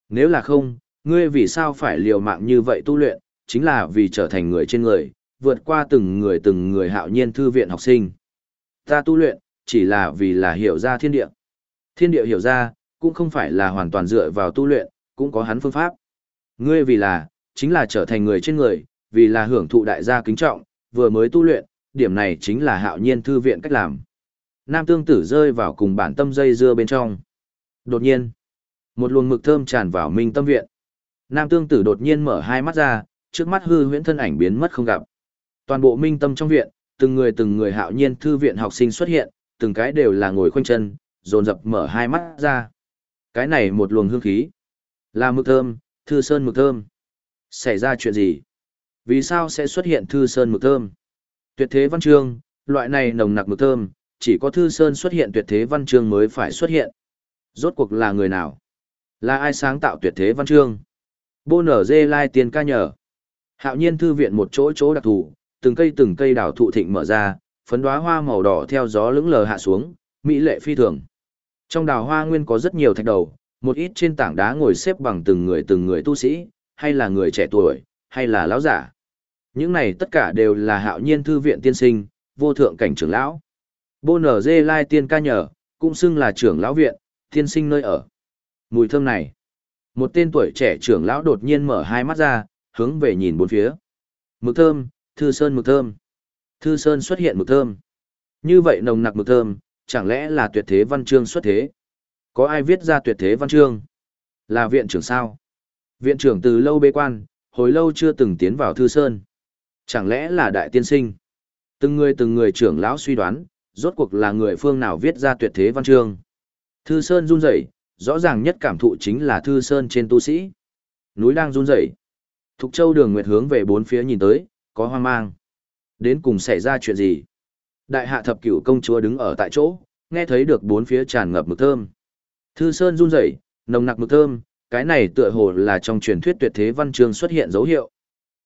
Nếu là không, ngươi vì sao phải liều mạng như vậy tu luyện, chính là vì trở thành người trên người, vượt qua từng người từng người hạo nhiên thư viện học sinh. Ta tu luyện, chỉ là vì là hiểu ra thiên địa. Thiên địa hiểu ra, cũng không phải là hoàn toàn dựa vào tu luyện, cũng có hắn phương pháp. Ngươi vì là, chính là trở thành người trên người, vì là hưởng thụ đại gia kính trọng, vừa mới tu luyện, điểm này chính là hạo nhiên thư viện cách làm. Nam tương tử rơi vào cùng bản tâm dây dưa bên trong. Đột nhiên, một luồng mực thơm tràn vào minh tâm viện. Nam tương tử đột nhiên mở hai mắt ra, trước mắt hư huyễn thân ảnh biến mất không gặp. Toàn bộ minh tâm trong viện, từng người từng người hạo nhiên thư viện học sinh xuất hiện, từng cái đều là ngồi khoanh chân, dồn dập mở hai mắt ra. Cái này một luồng hương khí. Là mực thơm, thư sơn mực thơm. Xảy ra chuyện gì? Vì sao sẽ xuất hiện thư sơn mực thơm? Tuyệt thế văn chương, loại này nồng nặc mực thơm, chỉ có thư sơn xuất hiện tuyệt thế văn chương mới phải xuất hiện. Rốt cuộc là người nào? Là ai sáng tạo tuyệt thế văn chương? Bô nở dê lai tiền ca nhờ. Hạo nhiên thư viện một chỗ chỗ đặc thù, từng cây từng cây đào thụ thịnh mở ra, phấn đóa hoa màu đỏ theo gió lững lờ hạ xuống, mỹ lệ phi thường. Trong đào hoa nguyên có rất nhiều thạch đầu, một ít trên tảng đá ngồi xếp bằng từng người từng người tu sĩ, hay là người trẻ tuổi, hay là lão giả. Những này tất cả đều là hạo nhiên thư viện tiên sinh, vô thượng cảnh trưởng lão. Bô nở dê lai tiên ca nhở, cũng xưng là trưởng lão viện, tiên sinh nơi ở. Mùi thơm này. Một tên tuổi trẻ trưởng lão đột nhiên mở hai mắt ra, hướng về nhìn bốn phía. Mực thơm, thư sơn mực thơm. Thư sơn xuất hiện mực thơm. Như vậy nồng nặc mực thơm, chẳng lẽ là tuyệt thế văn chương xuất thế? Có ai viết ra tuyệt thế văn chương? Là viện trưởng sao? Viện trưởng từ lâu bế quan, hồi lâu chưa từng tiến vào thư sơn. Chẳng lẽ là đại tiên sinh? Từng người từng người trưởng lão suy đoán, rốt cuộc là người phương nào viết ra tuyệt thế văn chương. Thư sơn run rẩy, rõ ràng nhất cảm thụ chính là thư sơn trên tu sĩ. Núi đang run rẩy. Thục Châu Đường Nguyệt hướng về bốn phía nhìn tới, có hoang mang. Đến cùng xảy ra chuyện gì? Đại hạ thập cửu công chúa đứng ở tại chỗ, nghe thấy được bốn phía tràn ngập mực thơm. Thư Sơn run rẩy, nồng nặc mực thơm, cái này tựa hồ là trong truyền thuyết tuyệt thế văn chương xuất hiện dấu hiệu.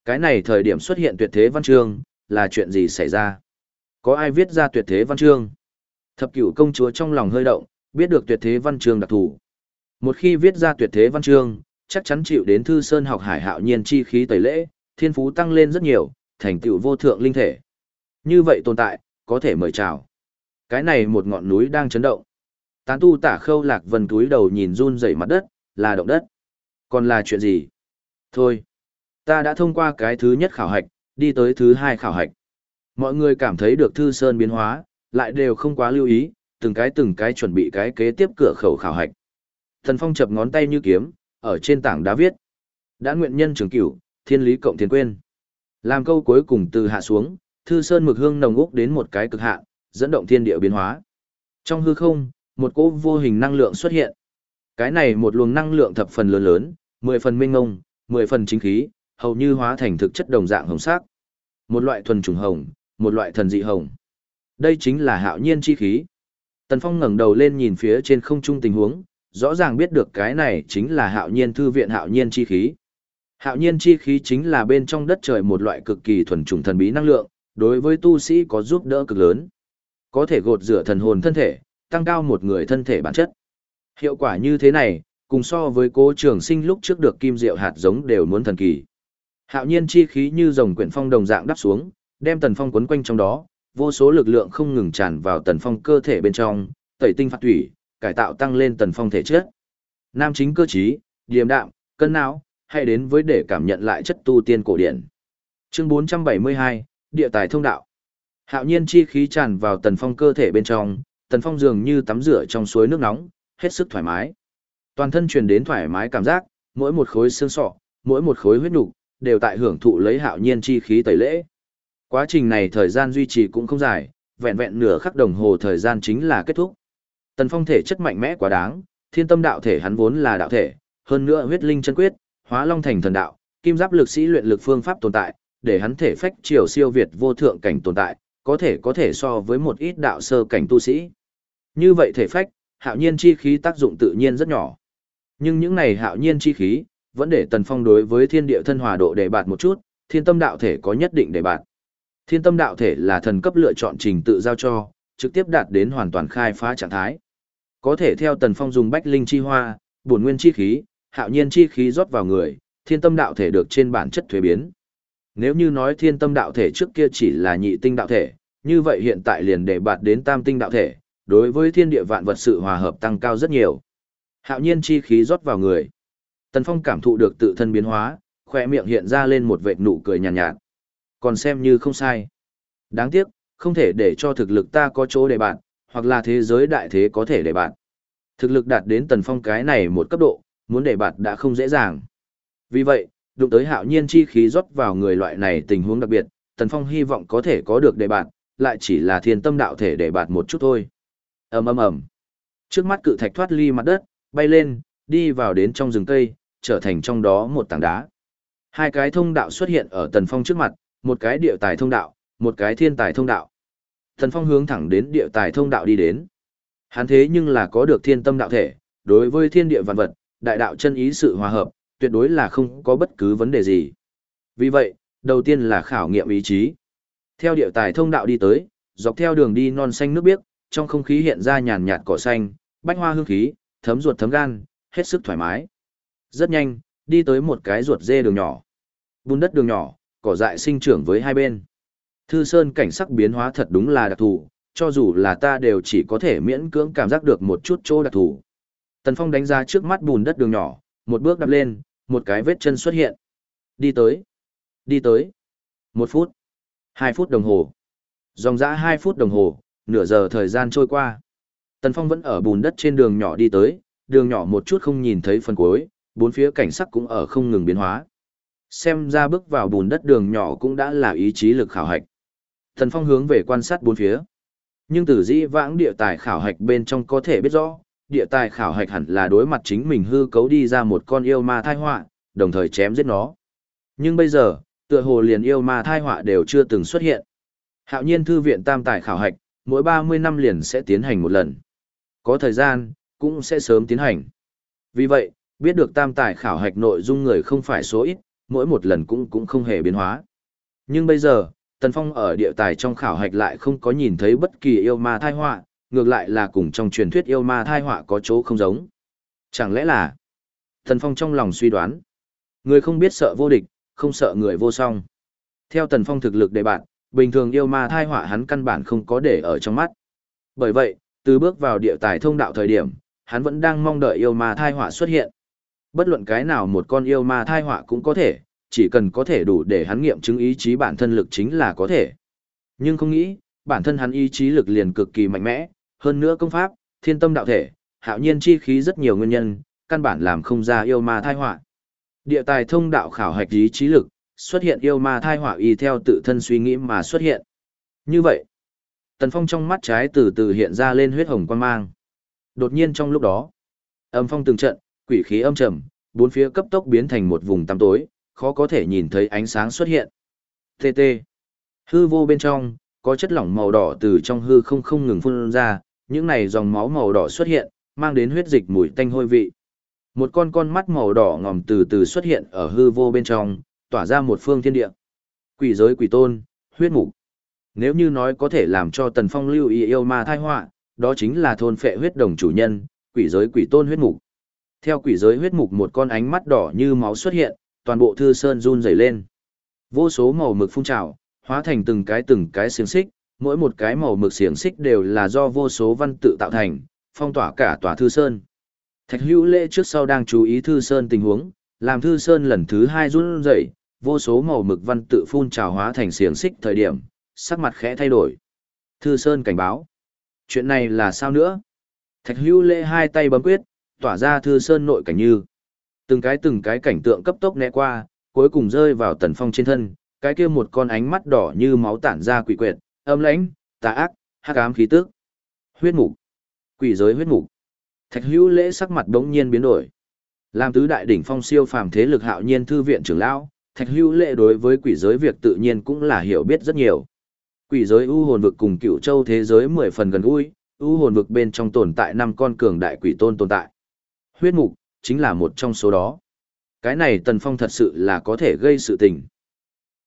Cái này thời điểm xuất hiện tuyệt thế văn chương, là chuyện gì xảy ra? Có ai viết ra tuyệt thế văn chương? Thập cửu công chúa trong lòng hơi động, biết được tuyệt thế văn chương đặc thù. Một khi viết ra tuyệt thế văn chương, chắc chắn chịu đến thư sơn học hải hạo nhiên chi khí tẩy lễ, thiên phú tăng lên rất nhiều, thành tựu vô thượng linh thể. Như vậy tồn tại, có thể mời chào. Cái này một ngọn núi đang chấn động. Tán tu tả khâu lạc vân túi đầu nhìn run rẩy mặt đất, là động đất. Còn là chuyện gì? Thôi, ta đã thông qua cái thứ nhất khảo hạch, đi tới thứ hai khảo hạch. Mọi người cảm thấy được Thư Sơn biến hóa, lại đều không quá lưu ý, từng cái từng cái chuẩn bị cái kế tiếp cửa khẩu khảo hạch. Thần Phong chập ngón tay như kiếm, ở trên tảng đá viết. Đã nguyện nhân trường cửu, thiên lý cộng thiên quên. Làm câu cuối cùng từ hạ xuống, Thư Sơn mực hương nồng úc đến một cái cực hạn, dẫn động thiên địa biến hóa. Trong hư không, một cỗ vô hình năng lượng xuất hiện. Cái này một luồng năng lượng thập phần lớn lớn, mười phần minh ngông, mười phần chính khí, hầu như hóa thành thực chất đồng dạng hồng sắc. Một loại thuần trùng hồng, một loại thần dị hồng. Đây chính là hạo nhiên chi khí. Tần Phong ngẩng đầu lên nhìn phía trên không trung tình huống, rõ ràng biết được cái này chính là hạo nhiên thư viện hạo nhiên chi khí. Hạo nhiên chi khí chính là bên trong đất trời một loại cực kỳ thuần trùng thần bí năng lượng, đối với tu sĩ có giúp đỡ cực lớn. Có thể gột rửa thần hồn thân thể, tăng cao một người thân thể bản chất. Hiệu quả như thế này, cùng so với cố trường sinh lúc trước được kim diệu hạt giống đều muốn thần kỳ. Hạo nhiên chi khí như dòng quyển phong đồng dạng đắp xuống, đem tần phong quấn quanh trong đó, vô số lực lượng không ngừng tràn vào tần phong cơ thể bên trong, tẩy tinh phạt thủy, cải tạo tăng lên tần phong thể chất. Nam chính cơ trí, điềm đạm, cân não, hay đến với để cảm nhận lại chất tu tiên cổ điển. Chương 472, Địa tài thông đạo. Hạo nhiên chi khí tràn vào tần phong cơ thể bên trong, tần phong dường như tắm rửa trong suối nước nóng, hết sức thoải mái. Toàn thân truyền đến thoải mái cảm giác, mỗi một khối xương sọ, mỗi một khối huyết nục đều tại hưởng thụ lấy hạo nhiên chi khí tẩy lễ. Quá trình này thời gian duy trì cũng không dài, vẹn vẹn nửa khắc đồng hồ thời gian chính là kết thúc. Tần Phong thể chất mạnh mẽ quá đáng, thiên tâm đạo thể hắn vốn là đạo thể, hơn nữa huyết linh chân quyết, hóa long thành thần đạo, kim giáp lực sĩ luyện lực phương pháp tồn tại, để hắn thể phách triều siêu việt vô thượng cảnh tồn tại, có thể có thể so với một ít đạo sơ cảnh tu sĩ. Như vậy thể phách, hạo nhiên chi khí tác dụng tự nhiên rất nhỏ. Nhưng những này hạo nhiên chi khí, vẫn để Tần Phong đối với thiên địa thân hòa độ đề bạt một chút, thiên tâm đạo thể có nhất định đề bạt. Thiên tâm đạo thể là thần cấp lựa chọn trình tự giao cho, trực tiếp đạt đến hoàn toàn khai phá trạng thái. Có thể theo Tần Phong dùng bách linh chi hoa, bổn nguyên chi khí, hạo nhiên chi khí rót vào người, thiên tâm đạo thể được trên bản chất thuế biến. Nếu như nói thiên tâm đạo thể trước kia chỉ là nhị tinh đạo thể, như vậy hiện tại liền để bạt đến tam tinh đạo thể, đối với thiên địa vạn vật sự hòa hợp tăng cao rất nhiều. Hạo nhiên chi khí rót vào người. Tần Phong cảm thụ được tự thân biến hóa, khỏe miệng hiện ra lên một vệt nụ cười nhàn nhạt, nhạt. Còn xem như không sai. Đáng tiếc, không thể để cho thực lực ta có chỗ để bạn, hoặc là thế giới đại thế có thể để bạn. Thực lực đạt đến Tần Phong cái này một cấp độ, muốn để bạn đã không dễ dàng. Vì vậy, đụng tới hạo nhiên chi khí rót vào người loại này tình huống đặc biệt, Tần Phong hy vọng có thể có được để bạn, lại chỉ là thiên tâm đạo thể để bạn một chút thôi. ầm ầm ầm. Trước mắt cự thạch thoát ly mặt đất, bay lên, đi vào đến trong rừng cây, trở thành trong đó một tảng đá. Hai cái thông đạo xuất hiện ở Tần Phong trước mặt, một cái địa tài thông đạo, một cái thiên tài thông đạo. thần Phong hướng thẳng đến địa tài thông đạo đi đến. Hắn thế nhưng là có được thiên tâm đạo thể, đối với thiên địa vạn vật, đại đạo chân ý sự hòa hợp, tuyệt đối là không có bất cứ vấn đề gì. Vì vậy, đầu tiên là khảo nghiệm ý chí. Theo địa tài thông đạo đi tới, dọc theo đường đi non xanh nước biếc, trong không khí hiện ra nhàn nhạt cỏ xanh, bách hoa hương khí, thấm ruột thấm gan, hết sức thoải mái. Rất nhanh, đi tới một cái ruột dê đường nhỏ. Bùn đất đường nhỏ, cỏ dại sinh trưởng với hai bên. Thư Sơn cảnh sắc biến hóa thật đúng là đặc thù, cho dù là ta đều chỉ có thể miễn cưỡng cảm giác được một chút chỗ đặc thù. Tần Phong đánh ra trước mắt bùn đất đường nhỏ, một bước đạp lên, một cái vết chân xuất hiện. Đi tới, đi tới. Một phút, hai phút đồng hồ. Dòng dã hai phút đồng hồ, nửa giờ thời gian trôi qua. Tần Phong vẫn ở bùn đất trên đường nhỏ đi tới, đường nhỏ một chút không nhìn thấy phần cuối, bốn phía cảnh sắc cũng ở không ngừng biến hóa. Xem ra bước vào bùn đất đường nhỏ cũng đã là ý chí lực khảo hạch. thần Phong hướng về quan sát bốn phía. Nhưng từ dĩ vãng địa tài khảo hạch bên trong có thể biết rõ, địa tài khảo hạch hẳn là đối mặt chính mình hư cấu đi ra một con yêu ma thai họa, đồng thời chém giết nó. Nhưng bây giờ, tựa hồ liền yêu ma thai họa đều chưa từng xuất hiện. Hạo nhiên thư viện tam tài khảo hạch, mỗi 30 năm liền sẽ tiến hành một lần. Có thời gian, cũng sẽ sớm tiến hành. Vì vậy, biết được tam tài khảo hạch nội dung người không phải số ít, mỗi một lần cũng cũng không hề biến hóa. Nhưng bây giờ, Tần Phong ở địa tài trong khảo hạch lại không có nhìn thấy bất kỳ yêu ma thai họa, ngược lại là cùng trong truyền thuyết yêu ma thai họa có chỗ không giống. Chẳng lẽ là... Tần Phong trong lòng suy đoán. Người không biết sợ vô địch, không sợ người vô song. Theo Tần Phong thực lực đề bạn, bình thường yêu ma thai họa hắn căn bản không có để ở trong mắt. Bởi vậy, từ bước vào địa tài thông đạo thời điểm, hắn vẫn đang mong đợi yêu ma thai họa xuất hiện. Bất luận cái nào một con yêu ma thai họa cũng có thể, chỉ cần có thể đủ để hắn nghiệm chứng ý chí bản thân lực chính là có thể. Nhưng không nghĩ, bản thân hắn ý chí lực liền cực kỳ mạnh mẽ, hơn nữa công pháp, thiên tâm đạo thể, hạo nhiên chi khí rất nhiều nguyên nhân, căn bản làm không ra yêu ma thai họa. Địa tài thông đạo khảo hạch ý chí lực, xuất hiện yêu ma thai họa y theo tự thân suy nghĩ mà xuất hiện. Như vậy, Tần Phong trong mắt trái từ từ hiện ra lên huyết hồng quan mang. Đột nhiên trong lúc đó, âm phong từng trận, quỷ khí âm trầm, bốn phía cấp tốc biến thành một vùng tăm tối, khó có thể nhìn thấy ánh sáng xuất hiện. TT. Hư vô bên trong, có chất lỏng màu đỏ từ trong hư không không ngừng phun ra, những này dòng máu màu đỏ xuất hiện, mang đến huyết dịch mùi tanh hôi vị. Một con con mắt màu đỏ ngòm từ từ xuất hiện ở hư vô bên trong, tỏa ra một phương thiên địa. Quỷ giới quỷ tôn, huyết mục. Nếu như nói có thể làm cho Tần Phong lưu ý yêu ma thai họa, đó chính là thôn phệ huyết đồng chủ nhân, quỷ giới quỷ tôn huyết mục. Theo quỷ giới huyết mục một con ánh mắt đỏ như máu xuất hiện, toàn bộ thư sơn run rẩy lên. Vô số màu mực phun trào, hóa thành từng cái từng cái xiềng xích, mỗi một cái màu mực xiềng xích đều là do vô số văn tự tạo thành, phong tỏa cả tòa thư sơn. Thạch hữu lễ trước sau đang chú ý thư sơn tình huống, làm thư sơn lần thứ hai run rẩy, vô số màu mực văn tự phun trào hóa thành xiềng xích thời điểm, sắc mặt khẽ thay đổi. Thư sơn cảnh báo. Chuyện này là sao nữa? Thạch hữu lễ hai tay bấm quyết, tỏa ra thư sơn nội cảnh như. Từng cái từng cái cảnh tượng cấp tốc né qua, cuối cùng rơi vào tần phong trên thân, cái kia một con ánh mắt đỏ như máu tản ra quỷ quyệt, âm lãnh, tà ác, hắc ám khí tức. Huyết mục. Quỷ giới huyết mục. Thạch Hữu Lễ sắc mặt bỗng nhiên biến đổi. Làm tứ đại đỉnh phong siêu phàm thế lực hạo nhiên thư viện trưởng lão, Thạch Hữu Lễ đối với quỷ giới việc tự nhiên cũng là hiểu biết rất nhiều. Quỷ giới u hồn vực cùng cựu châu thế giới mười phần gần gũi, u hồn vực bên trong tồn tại năm con cường đại quỷ tôn tồn tại. Huyết mục chính là một trong số đó. Cái này Tần Phong thật sự là có thể gây sự tình.